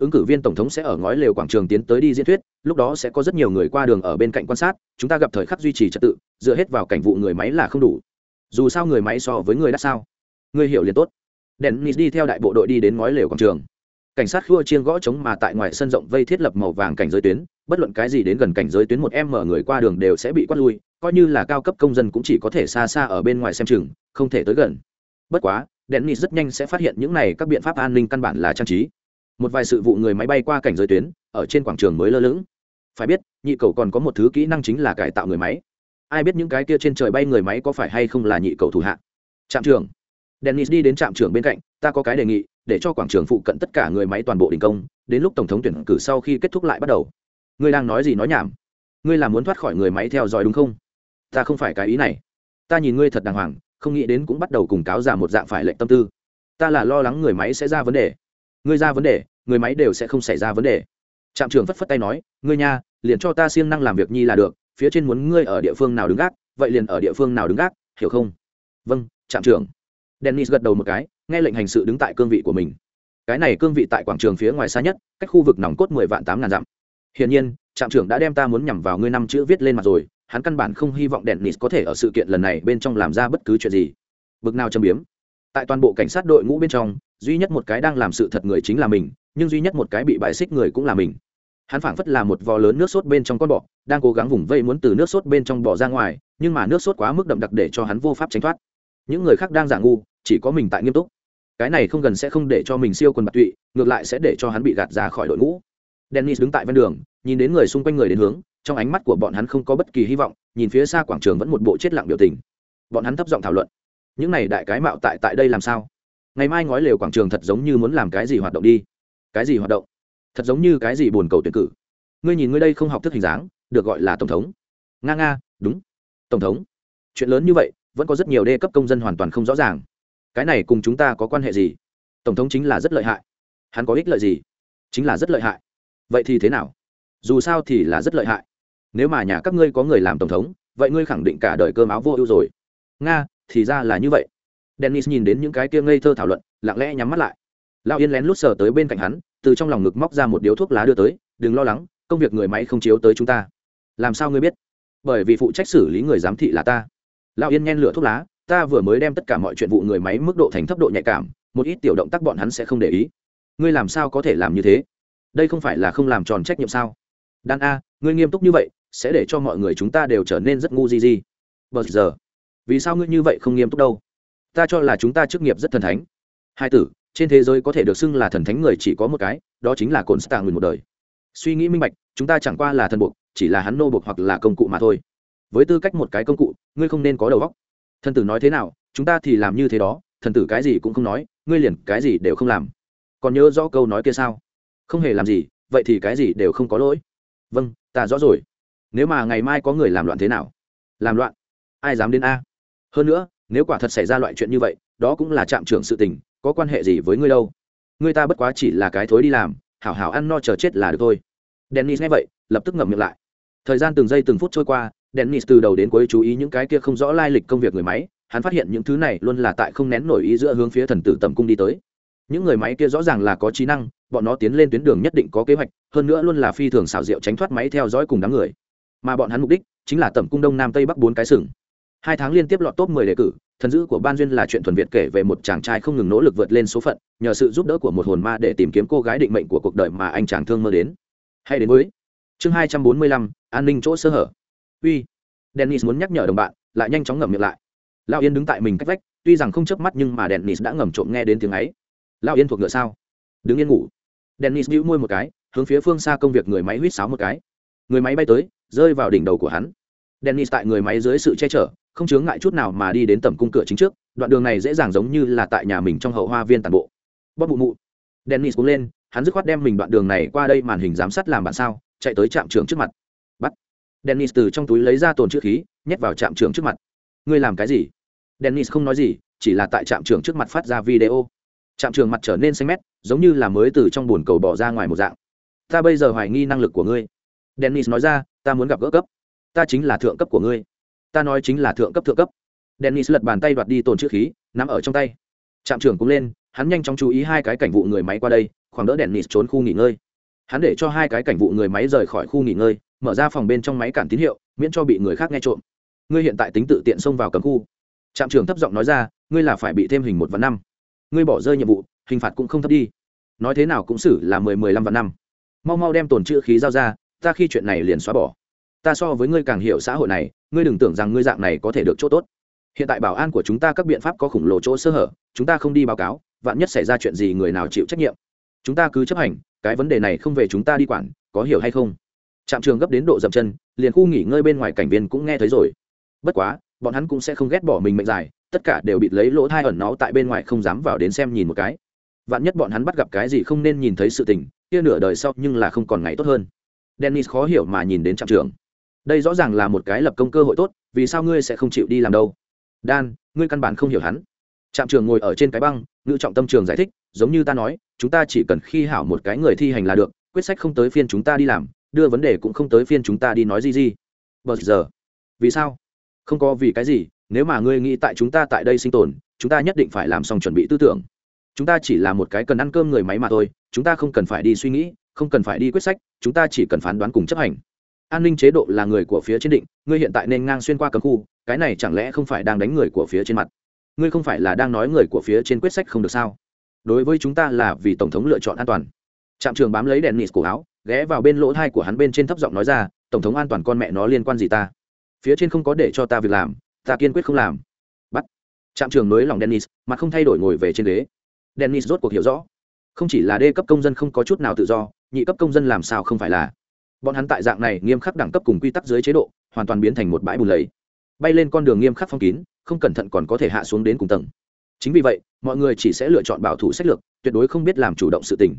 Ứng cử viên tổng thống sẽ ở ngói lều quảng trường tiến tới đi diễn thuyết, lúc đó sẽ có rất nhiều người qua đường ở bên cạnh quan sát, chúng ta gặp thời khắc duy trì trật tự, dựa hết vào cảnh vụ người máy là không đủ. Dù sao người máy so với người đắt sao? Người hiểu liền tốt. Dennis đi theo đại bộ đội đi đến ngói lều quảng trường. Cảnh sát khua chiên gõ trống mà tại ngoài sân rộng vây thiết lập màu vàng cảnh giới tuyến, bất luận cái gì đến gần cảnh giới tuyến một em mở người qua đường đều sẽ bị quát lui, coi như là cao cấp công dân cũng chỉ có thể xa xa ở bên ngoài xem chừng, không thể tới gần. Bất quá dennis rất nhanh sẽ phát hiện những này các biện pháp an ninh căn bản là trang trí một vài sự vụ người máy bay qua cảnh giới tuyến, ở trên quảng trường mới lơ lửng. Phải biết, nhị cầu còn có một thứ kỹ năng chính là cải tạo người máy. Ai biết những cái kia trên trời bay người máy có phải hay không là nhị cầu thủ hạ? Trạm trưởng. Dennis đi đến trạm trưởng bên cạnh, ta có cái đề nghị, để cho quảng trường phụ cận tất cả người máy toàn bộ đình công, đến lúc tổng thống tuyển cử sau khi kết thúc lại bắt đầu. Ngươi đang nói gì nói nhảm? Ngươi là muốn thoát khỏi người máy theo dõi đúng không? Ta không phải cái ý này. Ta nhìn ngươi thật đàng hoàng, không nghĩ đến cũng bắt đầu cùng cáo giả một dạng phải lệnh tâm tư. Ta là lo lắng người máy sẽ ra vấn đề. Ngươi ra vấn đề? Người máy đều sẽ không xảy ra vấn đề. Trạm trưởng phất phất tay nói, ngươi nha, liền cho ta siêng năng làm việc nhi là được, phía trên muốn ngươi ở địa phương nào đứng gác, vậy liền ở địa phương nào đứng gác, hiểu không? Vâng trạm trưởng. Dennis gật đầu một cái, nghe lệnh hành sự đứng tại cương vị của mình. Cái này cương vị tại quảng trường phía ngoài xa nhất, cách khu vực nòng cốt mười vạn tám ngàn dặm. Hiển nhiên, trạm trưởng đã đem ta muốn nhằm vào ngươi năm chữ viết lên mặt rồi, hắn căn bản không hy vọng dennis có thể ở sự kiện lần này bên trong làm ra bất cứ chuyện gì. Bực nào châm biếm. Tại toàn bộ cảnh sát đội ngũ bên trong, duy nhất một cái đang làm sự thật người chính là mình nhưng duy nhất một cái bị bại xích người cũng là mình. Hắn phảng phất là một vò lớn nước sốt bên trong con bọ, đang cố gắng vùng vây muốn từ nước sốt bên trong bỏ ra ngoài, nhưng mà nước sốt quá mức đậm đặc để cho hắn vô pháp tránh thoát. Những người khác đang giả ngu, chỉ có mình tại nghiêm túc. Cái này không gần sẽ không để cho mình siêu quần bạc tụy, ngược lại sẽ để cho hắn bị gạt ra khỏi đội ngũ. Dennis đứng tại ven đường, nhìn đến người xung quanh người đến hướng, trong ánh mắt của bọn hắn không có bất kỳ hy vọng, nhìn phía xa quảng trường vẫn một bộ chết lặng biểu tình. Bọn hắn thấp giọng thảo luận. Những này đại cái mạo tại tại đây làm sao? Ngày mai ngói lều quảng trường thật giống như muốn làm cái gì hoạt động đi cái gì hoạt động? Thật giống như cái gì buồn cầu tuyển cử. Ngươi nhìn ngươi đây không học thức hình dáng, được gọi là tổng thống. Nga nga, đúng. Tổng thống. Chuyện lớn như vậy, vẫn có rất nhiều đê cấp công dân hoàn toàn không rõ ràng. Cái này cùng chúng ta có quan hệ gì? Tổng thống chính là rất lợi hại. Hắn có ích lợi gì? Chính là rất lợi hại. Vậy thì thế nào? Dù sao thì là rất lợi hại. Nếu mà nhà các ngươi có người làm tổng thống, vậy ngươi khẳng định cả đời cơm áo vô ưu rồi. Nga, thì ra là như vậy. Dennis nhìn đến những cái kia ngây thơ thảo luận, lặng lẽ nhắm mắt lại. Lão yên lén lút sờ tới bên cạnh hắn, từ trong lòng ngực móc ra một điếu thuốc lá đưa tới, đừng lo lắng, công việc người máy không chiếu tới chúng ta. Làm sao ngươi biết? Bởi vì phụ trách xử lý người giám thị là ta. Lão yên nhen lửa thuốc lá, ta vừa mới đem tất cả mọi chuyện vụ người máy mức độ thành thấp độ nhạy cảm, một ít tiểu động tác bọn hắn sẽ không để ý. Ngươi làm sao có thể làm như thế? Đây không phải là không làm tròn trách nhiệm sao? Đan a, ngươi nghiêm túc như vậy, sẽ để cho mọi người chúng ta đều trở nên rất ngu gì gì bờ giờ, vì sao ngươi như vậy không nghiêm túc đâu? Ta cho là chúng ta chức nghiệp rất thần thánh. Hai tử trên thế giới có thể được xưng là thần thánh người chỉ có một cái, đó chính là cồn stạng người một đời. Suy nghĩ minh bạch, chúng ta chẳng qua là thần buộc, chỉ là hắn nô buộc hoặc là công cụ mà thôi. Với tư cách một cái công cụ, ngươi không nên có đầu óc. Thần tử nói thế nào, chúng ta thì làm như thế đó, thần tử cái gì cũng không nói, ngươi liền cái gì đều không làm. Còn nhớ rõ câu nói kia sao? Không hề làm gì, vậy thì cái gì đều không có lỗi. Vâng ta rõ rồi. Nếu mà ngày mai có người làm loạn thế nào? Làm loạn? Ai dám đến a? Hơn nữa, nếu quả thật xảy ra loại chuyện như vậy, đó cũng là trạm trưởng sự tình có quan hệ gì với ngươi đâu? Ngươi ta bất quá chỉ là cái thối đi làm, hảo hảo ăn no chờ chết là được thôi. Dennis nghe vậy, lập tức ngậm miệng lại. Thời gian từng giây từng phút trôi qua, dennis từ đầu đến cuối chú ý những cái kia không rõ lai lịch công việc người máy, hắn phát hiện những thứ này luôn là tại không nén nổi ý giữa hướng phía thần tử tầm cung đi tới. Những người máy kia rõ ràng là có trí năng, bọn nó tiến lên tuyến đường nhất định có kế hoạch, hơn nữa luôn là phi thường xảo diệu tránh thoát máy theo dõi cùng đám người. Mà bọn hắn mục đích chính là tầm cung đông nam tây bắc bốn cái sừng hai tháng liên tiếp lọt top mười đề cử, thần dữ của ban duyên là chuyện thuần việt kể về một chàng trai không ngừng nỗ lực vượt lên số phận, nhờ sự giúp đỡ của một hồn ma để tìm kiếm cô gái định mệnh của cuộc đời mà anh chàng thương mơ đến. Hay đến với chương hai trăm bốn mươi lăm, an ninh chỗ sơ hở. Uy, dennis muốn nhắc nhở đồng bạn, lại nhanh chóng ngậm miệng lại. Lao yên đứng tại mình cách vách, tuy rằng không chớp mắt nhưng mà dennis đã ngầm trộm nghe đến tiếng ấy. Lao yên thuộc ngựa sao? Đứng yên ngủ. Dennis bĩu môi một cái, hướng phía phương xa công việc người máy huýt sáo một cái. Người máy bay tới, rơi vào đỉnh đầu của hắn dennis tại người máy dưới sự che chở, không chướng ngại chút nào mà đi đến tầm cung cửa chính trước, đoạn đường này dễ dàng giống như là tại nhà mình trong hậu hoa viên toàn bộ. Bóp mụ mụ. Dennis cũng lên, hắn dứt khoát đem mình đoạn đường này qua đây màn hình giám sát làm bạn sao, chạy tới trạm trưởng trước mặt. Bắt. Dennis từ trong túi lấy ra tồn chữ khí, nhét vào trạm trưởng trước mặt. Ngươi làm cái gì? Dennis không nói gì, chỉ là tại trạm trưởng trước mặt phát ra video. Trạm trưởng mặt trở nên xanh mét, giống như là mới từ trong bồn cầu bỏ ra ngoài một dạng. Ta bây giờ hoài nghi năng lực của ngươi. Dennis nói ra, ta muốn gặp gỡ cấp ta chính là thượng cấp của ngươi. Ta nói chính là thượng cấp thượng cấp. Dennis lật bàn tay đoạt đi tồn chữ khí, nắm ở trong tay. Trạm trưởng cũng lên, hắn nhanh chóng chú ý hai cái cảnh vụ người máy qua đây, khoảng đỡ dennis trốn khu nghỉ ngơi. Hắn để cho hai cái cảnh vụ người máy rời khỏi khu nghỉ ngơi, mở ra phòng bên trong máy cản tín hiệu, miễn cho bị người khác nghe trộm. Ngươi hiện tại tính tự tiện xông vào cấm khu. Trạm trưởng thấp giọng nói ra, ngươi là phải bị thêm hình một vạn năm. Ngươi bỏ rơi nhiệm vụ, hình phạt cũng không thấp đi. Nói thế nào cũng xử là mười mười lăm vạn năm. Mau mau đem tồn chữ khí giao ra, ta khi chuyện này liền xóa bỏ ta so với ngươi càng hiểu xã hội này, ngươi đừng tưởng rằng ngươi dạng này có thể được chỗ tốt. Hiện tại bảo an của chúng ta các biện pháp có khủng lồ chỗ sơ hở, chúng ta không đi báo cáo, vạn nhất xảy ra chuyện gì người nào chịu trách nhiệm. Chúng ta cứ chấp hành, cái vấn đề này không về chúng ta đi quản, có hiểu hay không? Trạm trường gấp đến độ dậm chân, liền khu nghỉ ngơi bên ngoài cảnh viên cũng nghe thấy rồi. Bất quá, bọn hắn cũng sẽ không ghét bỏ mình mệnh dài, tất cả đều bị lấy lỗ thai ẩn nó tại bên ngoài không dám vào đến xem nhìn một cái. Vạn nhất bọn hắn bắt gặp cái gì không nên nhìn thấy sự tình, kia nửa đời sau nhưng là không còn ngày tốt hơn. Dennis khó hiểu mà nhìn đến trạm trường đây rõ ràng là một cái lập công cơ hội tốt, vì sao ngươi sẽ không chịu đi làm đâu? Dan, ngươi căn bản không hiểu hắn. Trạm trường ngồi ở trên cái băng ngự trọng tâm trường giải thích, giống như ta nói, chúng ta chỉ cần khi hảo một cái người thi hành là được, quyết sách không tới phiên chúng ta đi làm, đưa vấn đề cũng không tới phiên chúng ta đi nói gì gì. Bờ giờ, vì sao? Không có vì cái gì, nếu mà ngươi nghĩ tại chúng ta tại đây sinh tồn, chúng ta nhất định phải làm xong chuẩn bị tư tưởng. Chúng ta chỉ là một cái cần ăn cơm người máy mà thôi, chúng ta không cần phải đi suy nghĩ, không cần phải đi quyết sách, chúng ta chỉ cần phán đoán cùng chấp hành an ninh chế độ là người của phía trên định, ngươi hiện tại nên ngang xuyên qua cấm khu, cái này chẳng lẽ không phải đang đánh người của phía trên mặt? Ngươi không phải là đang nói người của phía trên quyết sách không được sao? Đối với chúng ta là vì tổng thống lựa chọn an toàn. Trạm trường bám lấy đèn nịt cổ áo, ghé vào bên lỗ thai của hắn bên trên thấp giọng nói ra, tổng thống an toàn con mẹ nó liên quan gì ta? Phía trên không có để cho ta việc làm, ta kiên quyết không làm. Bắt. Trạm trường nới lòng dennis mà không thay đổi ngồi về trên ghế. Dennis rốt cuộc hiểu rõ. Không chỉ là đê cấp công dân không có chút nào tự do, nhị cấp công dân làm sao không phải là? Bọn hắn tại dạng này nghiêm khắc đẳng cấp cùng quy tắc dưới chế độ, hoàn toàn biến thành một bãi bùn lầy. Bay lên con đường nghiêm khắc phong kín, không cẩn thận còn có thể hạ xuống đến cùng tầng. Chính vì vậy, mọi người chỉ sẽ lựa chọn bảo thủ sách lược, tuyệt đối không biết làm chủ động sự tình.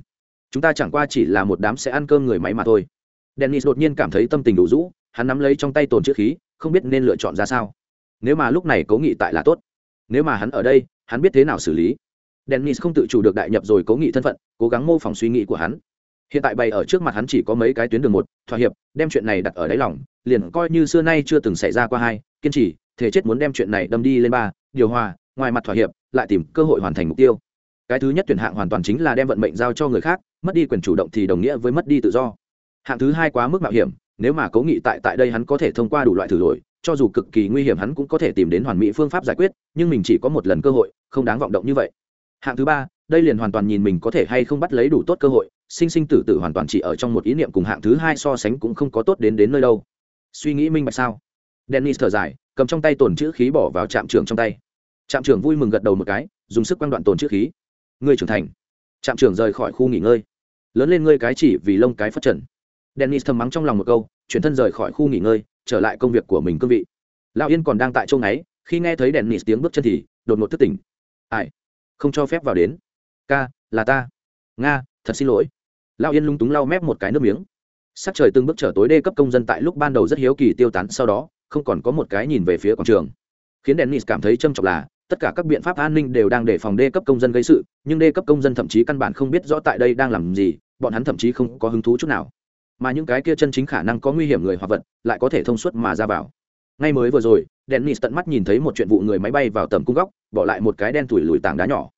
Chúng ta chẳng qua chỉ là một đám sẽ ăn cơm người máy mà thôi. Dennis đột nhiên cảm thấy tâm tình đủ rũ, hắn nắm lấy trong tay tồn chữ khí, không biết nên lựa chọn ra sao. Nếu mà lúc này cố nghị tại là tốt. Nếu mà hắn ở đây, hắn biết thế nào xử lý? Dennis không tự chủ được đại nhập rồi cố nghị thân phận, cố gắng mô phỏng suy nghĩ của hắn hiện tại bày ở trước mặt hắn chỉ có mấy cái tuyến đường một thỏa hiệp đem chuyện này đặt ở đáy lòng liền coi như xưa nay chưa từng xảy ra qua hai kiên trì thể chết muốn đem chuyện này đâm đi lên ba điều hòa ngoài mặt thỏa hiệp lại tìm cơ hội hoàn thành mục tiêu. Cái thứ nhất tuyển hạng hoàn toàn chính là đem vận mệnh giao cho người khác mất đi quyền chủ động thì đồng nghĩa với mất đi tự do. Hạng thứ hai quá mức mạo hiểm nếu mà cố nghị tại tại đây hắn có thể thông qua đủ loại thử đổi, cho dù cực kỳ nguy hiểm hắn cũng có thể tìm đến hoàn mỹ phương pháp giải quyết nhưng mình chỉ có một lần cơ hội không đáng vọng động như vậy. Hạng thứ ba đây liền hoàn toàn nhìn mình có thể hay không bắt lấy đủ tốt cơ hội sinh sinh tử tử hoàn toàn chỉ ở trong một ý niệm cùng hạng thứ hai so sánh cũng không có tốt đến đến nơi đâu. Suy nghĩ minh bạch sao? Dennis thở dài cầm trong tay tồn chữ khí bỏ vào trạm trưởng trong tay. Trạm trưởng vui mừng gật đầu một cái dùng sức quăng đoạn tồn chữ khí. Ngươi trưởng thành. Trạm trưởng rời khỏi khu nghỉ ngơi. Lớn lên ngươi cái chỉ vì lông cái phát trần. Dennis thầm mắng trong lòng một câu chuyển thân rời khỏi khu nghỉ ngơi trở lại công việc của mình cương vị. Lão yên còn đang tại châu ngáy, khi nghe thấy dennis tiếng bước chân thì đột ngột thức tỉnh. Ai? Không cho phép vào đến. Ca là ta. Nga thật xin lỗi lão yên lung túng lau mép một cái nước miếng. Sắc trời từng bước trở tối đê cấp công dân tại lúc ban đầu rất hiếu kỳ tiêu tán, sau đó, không còn có một cái nhìn về phía quảng trường. Khiến dennis cảm thấy trâm trọng là, tất cả các biện pháp an ninh đều đang để phòng đê cấp công dân gây sự, nhưng đê cấp công dân thậm chí căn bản không biết rõ tại đây đang làm gì, bọn hắn thậm chí không có hứng thú chút nào. Mà những cái kia chân chính khả năng có nguy hiểm người hoặc vật, lại có thể thông suốt mà ra vào. Ngay mới vừa rồi, dennis tận mắt nhìn thấy một chuyện vụ người máy bay vào tầm cung góc, bỏ lại một cái đen thủi lùi tảng đá nhỏ.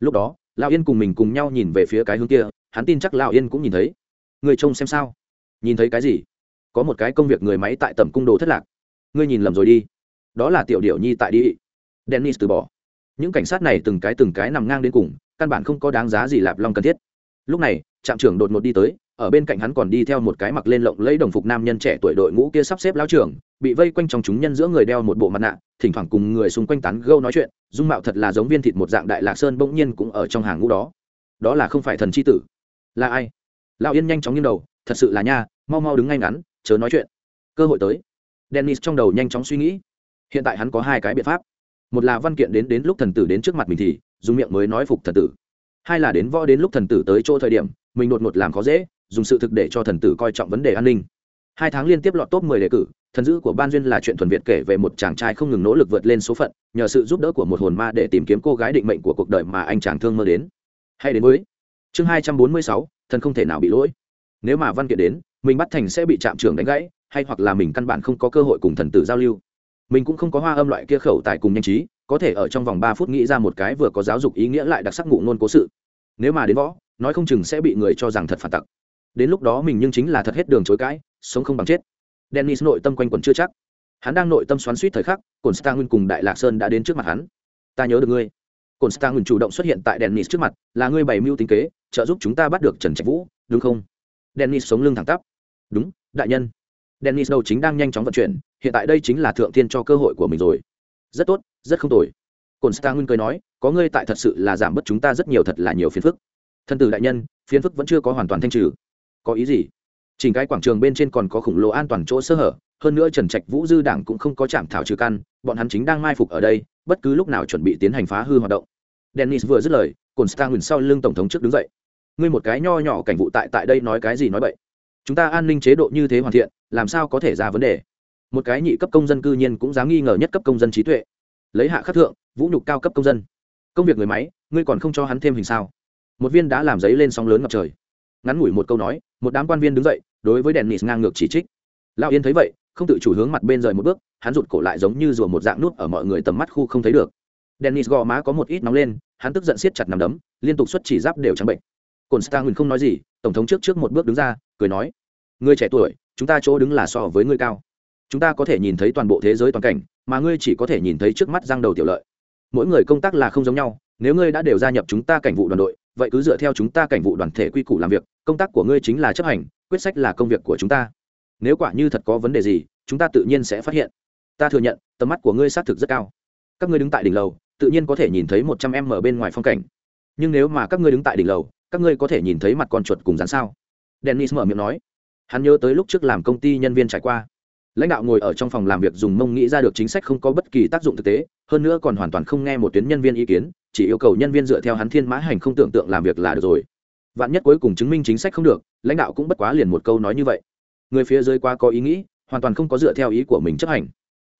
Lúc đó lão yên cùng mình cùng nhau nhìn về phía cái hướng kia, hắn tin chắc lão yên cũng nhìn thấy. Người trông xem sao? Nhìn thấy cái gì? Có một cái công việc người máy tại tầm cung đồ thất lạc. Ngươi nhìn lầm rồi đi. Đó là tiểu điệu nhi tại đi. Dennis từ bỏ. Những cảnh sát này từng cái từng cái nằm ngang đến cùng, căn bản không có đáng giá gì lạp long cần thiết. Lúc này, trạm trưởng đột ngột đi tới ở bên cạnh hắn còn đi theo một cái mặc lên lộng lấy đồng phục nam nhân trẻ tuổi đội ngũ kia sắp xếp lao trưởng, bị vây quanh trong chúng nhân giữa người đeo một bộ mặt nạ, thỉnh thoảng cùng người xung quanh tán gâu nói chuyện, dung mạo thật là giống viên thịt một dạng đại lạc sơn bỗng nhiên cũng ở trong hàng ngũ đó. Đó là không phải thần c h i tử. Là ai? Lão yên nhanh chóng nghiêng đầu, thật sự là nha, mau mau đứng ngay ngắn, chớ nói chuyện. Cơ hội tới. Dennis trong đầu nhanh chóng suy nghĩ. Hiện tại hắn có hai cái biện pháp. Một là văn kiện đến đến lúc thần tử đến trước mặt mình thì, dùng miệng mới nói phục thần tử. Hai là đến võ đến lúc thần tử tới chỗ thời điểm, mình đột ngột làm khó dễ dùng sự thực để cho thần tử coi trọng vấn đề an ninh. Hai tháng liên tiếp lọt top mười đề cử, thần dữ của ban duyên là chuyện thuần việt kể về một chàng trai không ngừng nỗ lực vượt lên số phận, nhờ sự giúp đỡ của một hồn ma để tìm kiếm cô gái định mệnh của cuộc đời mà anh chàng thương mơ đến. Hay đến với chương hai trăm bốn mươi sáu, thần không thể nào bị lỗi. Nếu mà văn kiện đến, mình bắt thành sẽ bị trạm trưởng đánh gãy, hay hoặc là mình căn bản không có cơ hội cùng thần tử giao lưu. Mình cũng không có hoa âm loại kia khẩu tài cùng nhanh trí, có thể ở trong vòng ba phút nghĩ ra một cái vừa có giáo dục ý nghĩa lại đặc sắc ngụ ngôn cố sự. Nếu mà đến võ, nói không chừng sẽ bị người cho rằng thật phản tặc đến lúc đó mình nhưng chính là thật hết đường chối cãi, sống không bằng chết. Dennis nội tâm quanh quẩn chưa chắc. Hắn đang nội tâm xoắn suýt thời khắc cồn Stangun cùng đại lạc sơn đã đến trước mặt hắn. Ta nhớ được ngươi. Cồn Stangun chủ động xuất hiện tại dennis trước mặt, là ngươi bày mưu tính kế, trợ giúp chúng ta bắt được trần trạch vũ, đúng không? Dennis sống lưng thẳng tắp. Đúng, đại nhân. Dennis đầu chính đang nhanh chóng vận chuyển, hiện tại đây chính là thượng tiên cho cơ hội của mình rồi. Rất tốt, rất không tồi. Cồn Stangun cười nói, có ngươi tại thật sự là giảm bớt chúng ta rất nhiều thật là nhiều phiền phức. Thân tử đại nhân, phiền phức vẫn chưa có hoàn toàn thanh trừ có ý gì? Chỉnh cái quảng trường bên trên còn có khủng lồ an toàn chỗ sơ hở, hơn nữa trần trạch vũ dư đảng cũng không có chạm thảo trừ căn, bọn hắn chính đang mai phục ở đây, bất cứ lúc nào chuẩn bị tiến hành phá hư hoạt động. Dennis vừa dứt lời cồn star nguyên sau lưng tổng thống trước đứng dậy. Ngươi một cái nho nhỏ cảnh vụ tại tại đây nói cái gì nói vậy chúng ta an ninh chế độ như thế hoàn thiện, làm sao có thể ra vấn đề? Một cái nhị cấp công dân cư nhiên cũng dám nghi ngờ nhất cấp công dân trí tuệ. Lấy hạ khắc thượng, vũ nhục cao cấp công dân. Công việc người máy, ngươi còn không cho hắn thêm hình sao? Một viên đã làm giấy lên sóng lớn ngập trời. Ngắn ngủi một câu nói một đám quan viên đứng dậy, đối với đèn nịt ngang ngược chỉ trích. Lao yên thấy vậy, không tự chủ hướng mặt bên rời một bước, hắn rụt cổ lại giống như rùa một dạng nút ở mọi người tầm mắt khu không thấy được. Dennis gò má có một ít nóng lên, hắn tức giận siết chặt nằm đấm, liên tục xuất chỉ giáp đều trắng bệnh. Cồn star không nói gì, tổng thống trước trước một bước đứng ra, cười nói người trẻ tuổi, chúng ta chỗ đứng là so với ngươi cao. Chúng ta có thể nhìn thấy toàn bộ thế giới toàn cảnh, mà ngươi chỉ có thể nhìn thấy trước mắt răng đầu tiểu lợi. Mỗi người công tác là không giống nhau nếu ngươi đã đều gia nhập chúng ta cảnh vụ đoàn đội, vậy cứ dựa theo chúng ta cảnh vụ đoàn thể quy củ làm việc, công tác của ngươi chính là chấp hành, quyết sách là công việc của chúng ta. Nếu quả như thật có vấn đề gì, chúng ta tự nhiên sẽ phát hiện. Ta thừa nhận, tầm mắt của ngươi xác thực rất cao. Các ngươi đứng tại đỉnh lầu, tự nhiên có thể nhìn thấy một trăm em ở bên ngoài phong cảnh. Nhưng nếu mà các ngươi đứng tại đỉnh lầu, các ngươi có thể nhìn thấy mặt con chuột cùng rán sao? Dennis mở miệng nói. Hắn nhớ tới lúc trước làm công ty nhân viên trải qua. Lãnh đạo ngồi ở trong phòng làm việc dùng mông nghĩ ra được chính sách không có bất kỳ tác dụng thực tế, hơn nữa còn hoàn toàn không nghe một tuyến nhân viên ý kiến chỉ yêu cầu nhân viên dựa theo hắn thiên mã hành không tưởng tượng làm việc là được rồi. Vạn nhất cuối cùng chứng minh chính sách không được, lãnh đạo cũng bất quá liền một câu nói như vậy. Người phía dưới quá có ý nghĩ, hoàn toàn không có dựa theo ý của mình chấp hành.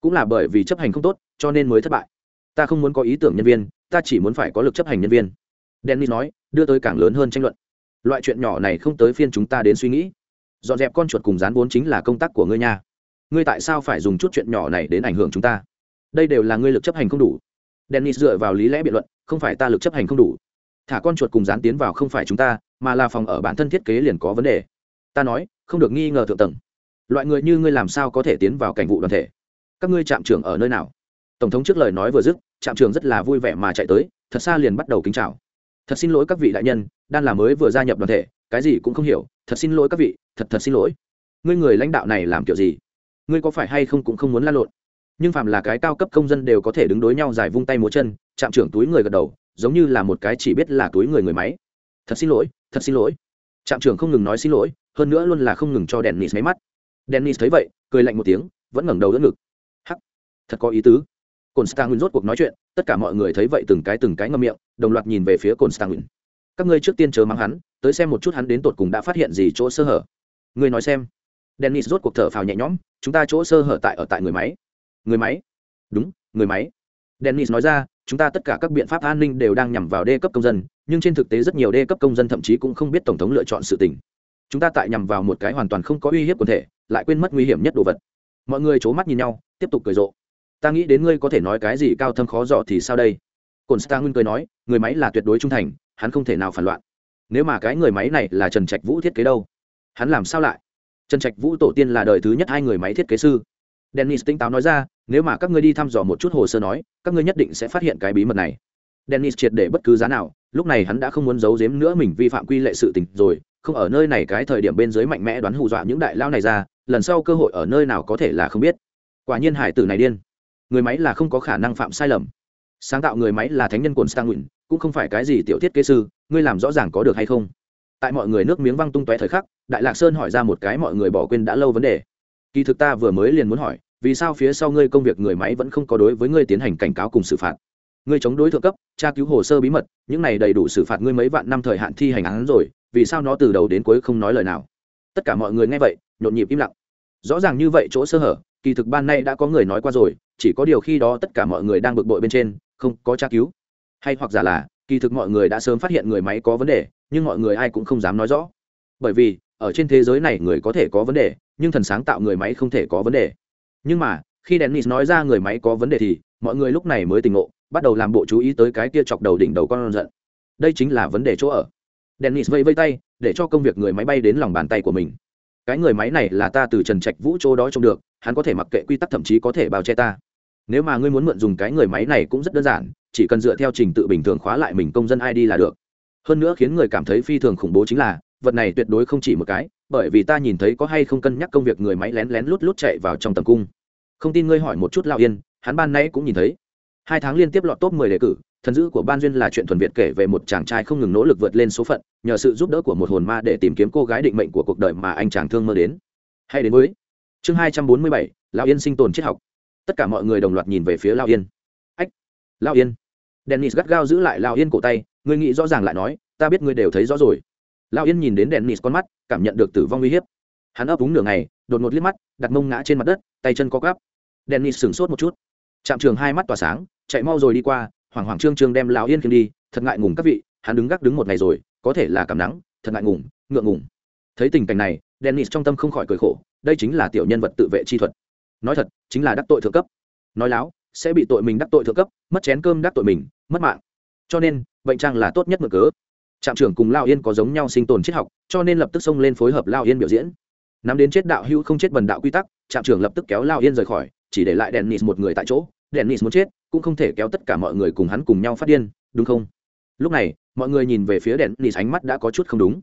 Cũng là bởi vì chấp hành không tốt, cho nên mới thất bại. Ta không muốn có ý tưởng nhân viên, ta chỉ muốn phải có lực chấp hành nhân viên. Dennis nói, đưa tới càng lớn hơn tranh luận. Loại chuyện nhỏ này không tới phiên chúng ta đến suy nghĩ. Dọn dẹp con chuột cùng dán vốn chính là công tác của ngươi nha. Ngươi tại sao phải dùng chút chuyện nhỏ này đến ảnh hưởng chúng ta? Đây đều là ngươi lực chấp hành không đủ. Dennis dựa vào lý lẽ biện luận không phải ta lực chấp hành không đủ. Thả con chuột cùng dán tiến vào không phải chúng ta, mà là phòng ở bản thân thiết kế liền có vấn đề. Ta nói, không được nghi ngờ thượng tầng. Loại người như ngươi làm sao có thể tiến vào cảnh vụ đoàn thể? Các ngươi trạm trưởng ở nơi nào? Tổng thống trước lời nói vừa dứt, trạm trưởng rất là vui vẻ mà chạy tới, thật xa liền bắt đầu kính chào. Thật xin lỗi các vị đại nhân, đan là mới vừa gia nhập đoàn thể, cái gì cũng không hiểu, thật xin lỗi các vị, thật thật xin lỗi. Ngươi người lãnh đạo này làm kiểu gì? Ngươi có phải hay không cũng không muốn la lộn? Nhưng phạm là cái cao cấp công dân đều có thể đứng đối nhau giải vung tay múa chân, chạm trưởng túi người gật đầu, giống như là một cái chỉ biết là túi người người máy. Thật xin lỗi, thật xin lỗi. Trạm trưởng không ngừng nói xin lỗi, hơn nữa luôn là không ngừng cho dennis máy mắt. Dennis thấy vậy, cười lạnh một tiếng, vẫn ngẩng đầu đỡ ngực. Hắc, thật có ý tứ. Cồn stang rốt cuộc nói chuyện, tất cả mọi người thấy vậy từng cái từng cái ngâm miệng, đồng loạt nhìn về phía cồn stang các ngươi trước tiên chờ mang hắn, tới xem một chút hắn đến tột cùng đã phát hiện gì chỗ sơ hở. Ngươi nói xem. Dennis rốt cuộc thở phào nhẹ nhõm, chúng ta chỗ sơ hở tại ở tại người máy người máy. Đúng, người máy. Dennis nói ra, chúng ta tất cả các biện pháp an ninh đều đang nhằm vào đê cấp công dân, nhưng trên thực tế rất nhiều đê cấp công dân thậm chí cũng không biết tổng thống lựa chọn sự tình. Chúng ta tại nhằm vào một cái hoàn toàn không có uy hiếp quần thể, lại quên mất nguy hiểm nhất đồ vật. Mọi người c h ố mắt nhìn nhau, tiếp tục cười rộ. Ta nghĩ đến ngươi có thể nói cái gì cao thâm khó dọ thì sao đây? Cồn star nguyên cười nói, người máy là tuyệt đối trung thành, hắn không thể nào phản loạn. Nếu mà cái người máy này là trần trạch vũ thiết kế đâu? Hắn làm sao lại? Trần trạch vũ tổ tiên là đời thứ nhất hai người máy thiết kế sư dennis tinh táo nói ra, nếu mà các ngươi đi thăm dò một chút hồ sơ nói, các ngươi nhất định sẽ phát hiện cái bí mật này. Dennis triệt để bất cứ giá nào, lúc này hắn đã không muốn giấu giếm nữa mình vi phạm quy lệ sự tình rồi, không ở nơi này cái thời điểm bên dưới mạnh mẽ đoán hù dọa những đại lao này ra, lần sau cơ hội ở nơi nào có thể là không biết. Quả nhiên hải tử này điên. Người máy là không có khả năng phạm sai lầm. Sáng tạo người máy là thánh nhân quần stang nguyện cũng không phải cái gì tiểu thiết kế sư, ngươi làm rõ ràng có được hay không? Tại mọi người nước miếng văng tung tóe thời khắc, đại lạc sơn hỏi ra một cái mọi người bỏ quên đã lâu vấn đề kỳ thực ta vừa mới liền muốn hỏi, vì sao phía sau ngươi công việc người máy vẫn không có đối với ngươi tiến hành cảnh cáo cùng xử phạt? Ngươi chống đối thượng cấp, tra cứu hồ sơ bí mật, những này đầy đủ xử phạt ngươi mấy vạn năm thời hạn thi hành án rồi, vì sao nó từ đầu đến cuối không nói lời nào? Tất cả mọi người nghe vậy, nhộn nhịp im lặng. Rõ ràng như vậy chỗ sơ hở, kỳ thực ban nay đã có người nói qua rồi, chỉ có điều khi đó tất cả mọi người đang bực bội bên trên, không có tra cứu. Hay hoặc giả là, kỳ thực mọi người đã sớm phát hiện người máy có vấn đề, nhưng mọi người ai cũng không dám nói rõ. Bởi vì, ở trên thế giới này người có thể có vấn đề nhưng thần sáng tạo người máy không thể có vấn đề. Nhưng mà, khi dennis nói ra người máy có vấn đề thì, mọi người lúc này mới tỉnh ngộ, bắt đầu làm bộ chú ý tới cái kia chọc đầu đỉnh đầu con giận. Đây chính là vấn đề chỗ ở. Dennis vây vây tay, để cho công việc người máy bay đến lòng bàn tay của mình. Cái người máy này là ta từ trần trạch vũ chỗ đó trông được, hắn có thể mặc kệ quy tắc thậm chí có thể bao che ta. Nếu mà ngươi muốn mượn dùng cái người máy này cũng rất đơn giản, chỉ cần dựa theo trình tự bình thường khóa lại mình công dân id là được. Hơn nữa khiến người cảm thấy phi thường khủng bố chính là, vật này tuyệt đối không chỉ một cái bởi vì ta nhìn thấy có hay không cân nhắc công việc người máy lén lén lút lút chạy vào trong tầm cung. Không tin ngươi hỏi một chút lão yên, hắn ban nay cũng nhìn thấy. Hai tháng liên tiếp lọt top mười đề cử, thần dữ của ban duyên là chuyện thuần việt kể về một chàng trai không ngừng nỗ lực vượt lên số phận, nhờ sự giúp đỡ của một hồn ma để tìm kiếm cô gái định mệnh của cuộc đời mà anh chàng thương mơ đến. Hay đến với chương hai trăm bốn mươi bảy, lão yên sinh tồn triết học. Tất cả mọi người đồng loạt nhìn về phía lão yên. Ách, lão yên. Dennis gắt gao giữ lại lão yên cổ tay, ngươi nghĩ rõ ràng lại nói, ta biết ngươi đều thấy rõ rồi lão yên nhìn đến dennis con mắt, cảm nhận được tử vong uy hiếp. Hắn ấp úng nửa ngày, đột ngột liếc mắt, đặt mông ngã trên mặt đất, tay chân co gắp dennis sửng sốt một chút. Trạm trường hai mắt tỏa sáng, chạy mau rồi đi qua, hoảng hoảng trương trương đem lão yên khiêng đi, thật ngại ngùng các vị, hắn đứng gác đứng một ngày rồi, có thể là cảm nắng, thật ngại ngùng, ngượng ngùng. Thấy tình cảnh này dennis trong tâm không khỏi cười khổ, đây chính là tiểu nhân vật tự vệ chi thuật. Nói thật, chính là đắc tội thượng cấp. Nói láo, sẽ bị tội mình đắc tội thượng cấp, mất chén cơm đắc tội mình, mất mạng. Cho nên, bệnh trang là tốt nhất mở cớ trạm trưởng cùng lao yên có giống nhau sinh tồn triết học, cho nên lập tức xông lên phối hợp lao yên biểu diễn. Nắm đến chết đạo hữu không chết bần đạo quy tắc, trạm trưởng lập tức kéo lao yên rời khỏi, chỉ để lại dennis một người tại chỗ. Dennis muốn chết, cũng không thể kéo tất cả mọi người cùng hắn cùng nhau phát điên, đúng không? Lúc này, mọi người nhìn về phía dennis ánh mắt đã có chút không đúng.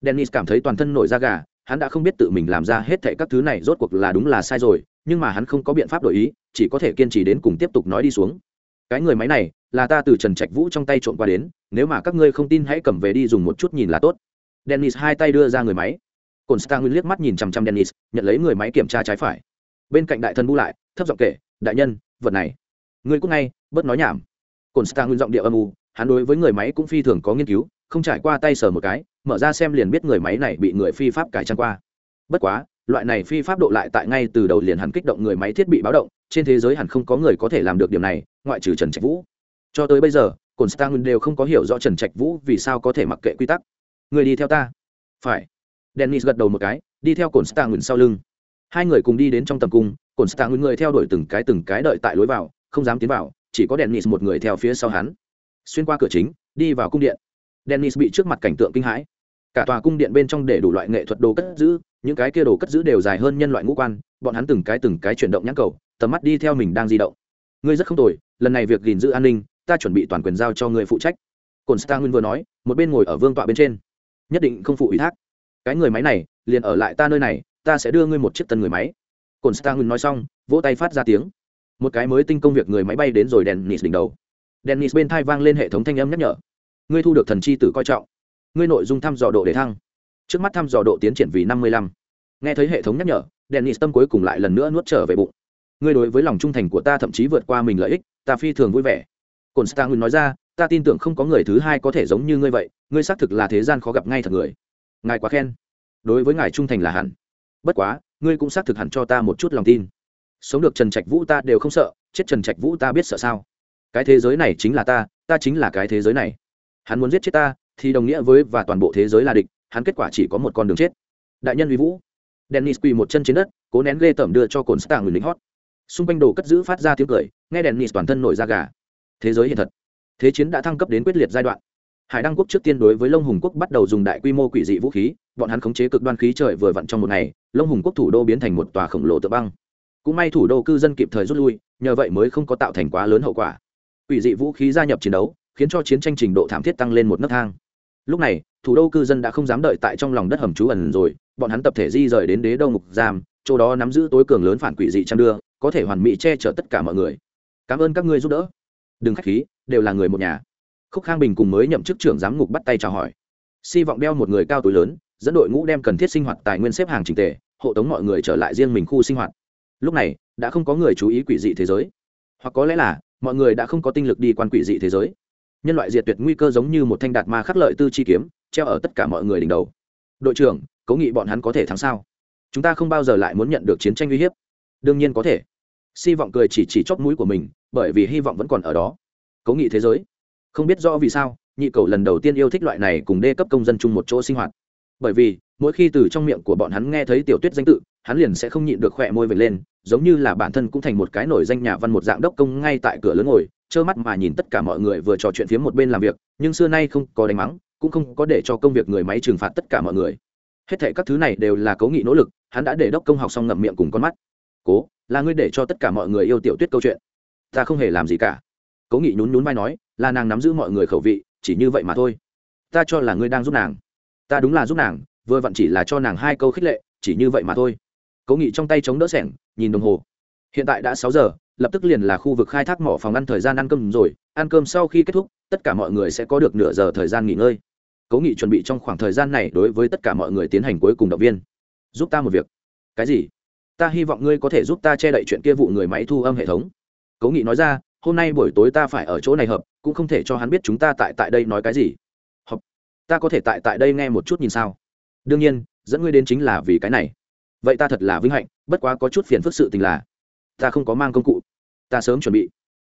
Dennis cảm thấy toàn thân nổi da gà, hắn đã không biết tự mình làm ra hết thệ các thứ này rốt cuộc là đúng là sai rồi, nhưng mà hắn không có biện pháp đổi ý, chỉ có thể kiên trì đến cùng tiếp tục nói đi xuống. Cái người máy này, là ta từ trần trạch vũ trong tay trộm qua đến nếu mà các ngươi không tin hãy cầm về đi dùng một chút nhìn là tốt. Dennis hai tay đưa ra người máy. Cồn star liếc mắt nhìn chằm chằm dennis, nhận lấy người máy kiểm tra trái phải. Bên cạnh đại thần bu lại, thấp giọng kể, đại nhân, vật này, ngươi cũng ngay, bớt nói nhảm. Cồn star giọng địa âm u, hắn đối với người máy cũng phi thường có nghiên cứu, không trải qua tay sờ một cái, mở ra xem liền biết người máy này bị người phi pháp cải trang qua. Bất quá, loại này phi pháp độ lại tại ngay từ đầu liền hẳn kích động người máy thiết bị báo động, trên thế giới hẳn không có người có thể làm được điểm này, ngoại trừ trần trạch vũ. Cho tới bây giờ cồn stang đều không có hiểu rõ trần trạch vũ vì sao có thể mặc kệ quy tắc. Người đi theo ta. Phải. Dennis gật đầu một cái, đi theo cồn stang sau lưng. Hai người cùng đi đến trong tầm cung cồn stang người theo đuổi từng cái từng cái đợi tại lối vào, không dám tiến vào, chỉ có dennis một người theo phía sau hắn. Xuyên qua cửa chính, đi vào cung điện. Dennis bị trước mặt cảnh tượng kinh hãi. Cả tòa cung điện bên trong để đủ loại nghệ thuật đồ cất giữ, những cái kia đồ cất giữ đều dài hơn nhân loại ngũ quan, bọn hắn từng cái từng cái chuyển động nhãn cầu, tầm mắt đi theo mình đang di động. Ngươi rất không tồi, lần này việc gìn giữ an ninh ta chuẩn bị toàn quyền giao cho người phụ trách. Cồn star nguyên vừa nói, một bên ngồi ở vương tọa bên trên. Nhất định không phụ ủy thác. Cái người máy này, liền ở lại ta nơi này, ta sẽ đưa ngươi một chiếc tân người máy. Cồn star nguyên nói xong, vỗ tay phát ra tiếng. Một cái mới tinh công việc người máy bay đến rồi dennis đỉnh đầu. Dennis bên thai vang lên hệ thống thanh âm nhắc nhở. Ngươi thu được thần chi tử coi trọng. Ngươi nội dung thăm dò độ để thăng. Trước mắt thăm dò độ tiến triển vì năm mươi lăm. Nghe thấy hệ thống nhắc nhở, dennis tâm cuối cùng lại lần nữa nuốt trở về bụng. Ngươi đối với lòng trung thành của ta thậm chí vượt qua mình lợi ích, ta phi thường vui vẻ cồn stang nói ra, ta tin tưởng không có người thứ hai có thể giống như ngươi vậy, ngươi xác thực là thế gian khó gặp ngay thật người. Ngài quá khen. Đối với ngài trung thành là hẳn. Bất quá, ngươi cũng xác thực hẳn cho ta một chút lòng tin. Sống được trần trạch vũ ta đều không sợ, chết trần trạch vũ ta biết sợ sao? Cái thế giới này chính là ta ta chính là cái thế giới này. Hắn muốn giết chết ta, thì đồng nghĩa với và toàn bộ thế giới là địch, hắn kết quả chỉ có một con đường chết. Đại nhân uy vũ. Dennis quỳ một chân trên đất, cố nén ghê tởm đưa cho cồn stạng người lính hót. Xung quanh đồ cất giữ phát ra tiếng cười, nghe dennis toàn thân nổi da gà thế giới hiện thật. Thế chiến đã thăng cấp đến quyết liệt giai đoạn. Hải đăng quốc trước tiên đối với lông hùng quốc bắt đầu dùng đại quy mô quỷ dị vũ khí, bọn hắn khống chế cực đoan khí trời vừa vặn trong một ngày lông hùng quốc thủ đô biến thành một tòa khổng lồ tự băng. Cũng may thủ đô cư dân kịp thời rút lui, nhờ vậy mới không có tạo thành quá lớn hậu quả. Quỷ dị vũ khí gia nhập chiến đấu, khiến cho chiến tranh trình độ thảm thiết tăng lên một nấc thang. Lúc này, thủ đô cư dân đã không dám đợi tại trong lòng đất hầm trú ẩn rồi, bọn hắn tập thể di rời đến đế đô ngục giam, chỗ đó nắm giữ tối cường lớn phản quỷ dị trang đưa, có thể hoàn mỹ che chở tất cả mọi người. Cảm ơn các ngươi giúp đỡ đừng khách khí, đều là người một nhà. Khúc khang bình cùng mới nhậm chức trưởng giám ngục bắt tay chào hỏi. Si vọng đeo một người cao tuổi lớn, dẫn đội ngũ đem cần thiết sinh hoạt tài nguyên xếp hàng trình tề, hộ tống mọi người trở lại riêng mình khu sinh hoạt. Lúc này, đã không có người chú ý quỷ dị thế giới. Hoặc có lẽ là, mọi người đã không có tinh lực đi quan quỷ dị thế giới. Nhân loại diệt tuyệt nguy cơ giống như một thanh đạt ma khắc lợi tư chi kiếm, treo ở tất cả mọi người đỉnh đầu. Đội trưởng, cố nghị bọn hắn có thể thắng sao? Chúng ta không bao giờ lại muốn nhận được chiến tranh uy hiếp. Đương nhiên có thể si vọng cười chỉ chỉ chóp mũi của mình, bởi vì hy vọng vẫn còn ở đó. Cố nghị thế giới. Không biết rõ vì sao, nhị cầu lần đầu tiên yêu thích loại này cùng đê cấp công dân chung một chỗ sinh hoạt. Bởi vì, mỗi khi từ trong miệng của bọn hắn nghe thấy tiểu tuyết danh tự, hắn liền sẽ không nhịn được khỏe môi vệt lên, giống như là bản thân cũng thành một cái nổi danh nhà văn một dạng đốc công ngay tại cửa lớn ngồi, trơ mắt mà nhìn tất cả mọi người vừa trò chuyện phía một bên làm việc, nhưng xưa nay không có đánh mắng, cũng không có để cho công việc người máy trừng phạt tất cả mọi người. Hết thệ các thứ này đều là cố nghị nỗ lực, hắn đã để đốc công học xong ngậm miệng cùng con mắt. Cố là ngươi để cho tất cả mọi người yêu tiểu tuyết câu chuyện. Ta không hề làm gì cả. Cố nghị nhún nhún vai nói, là nàng nắm giữ mọi người khẩu vị, chỉ như vậy mà thôi. Ta cho là ngươi đang giúp nàng. Ta đúng là giúp nàng, vừa vặn chỉ là cho nàng hai câu khích lệ, chỉ như vậy mà thôi. Cố nghị trong tay chống đỡ sẻng, nhìn đồng hồ. Hiện tại đã sáu giờ, lập tức liền là khu vực khai thác mỏ phòng ăn thời gian ăn cơm rồi, ăn cơm sau khi kết thúc, tất cả mọi người sẽ có được nửa giờ thời gian nghỉ ngơi. Cố nghị chuẩn bị trong khoảng thời gian này đối với tất cả mọi người tiến hành cuối cùng động viên. Giúp ta một việc. Cái gì? Ta hy vọng ngươi có thể giúp ta che đậy chuyện kia vụ người máy thu âm hệ thống. Cố nghị nói ra, hôm nay buổi tối ta phải ở chỗ này hợp, cũng không thể cho hắn biết chúng ta tại tại đây nói cái gì. Hợp, ta có thể tại tại đây nghe một chút nhìn sao? Đương nhiên, dẫn ngươi đến chính là vì cái này. Vậy ta thật là vinh hạnh, bất quá có chút phiền phức sự tình là, ta không có mang công cụ. Ta sớm chuẩn bị.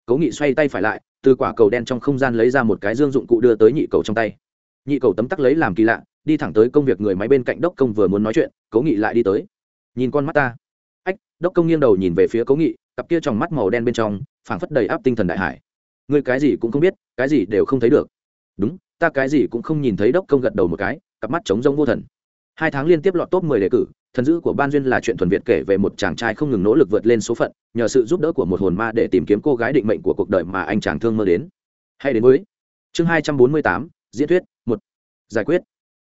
Cố nghị xoay tay phải lại, từ quả cầu đen trong không gian lấy ra một cái dương dụng cụ đưa tới nhị cầu trong tay. Nhị cầu tấm tắc lấy làm kỳ lạ, đi thẳng tới công việc người máy bên cạnh đốc công vừa muốn nói chuyện, cố nghị lại đi tới. Nhìn con mắt ta ách, đốc công nghiêng đầu nhìn về phía cố nghị, cặp kia trong mắt màu đen bên trong, phảng phất đầy áp tinh thần đại hải. Ngươi cái gì cũng không biết, cái gì đều không thấy được. Đúng, ta cái gì cũng không nhìn thấy đốc công gật đầu một cái, cặp mắt trống rông vô thần. Hai tháng liên tiếp lọt top mười đề cử, thần dữ của ban duyên là chuyện thuần việt kể về một chàng trai không ngừng nỗ lực vượt lên số phận, nhờ sự giúp đỡ của một hồn ma để tìm kiếm cô gái định mệnh của cuộc đời mà anh chàng thương mơ đến. Hay đến với chương hai trăm bốn mươi tám, diễn thuyết, một. Giải quyết.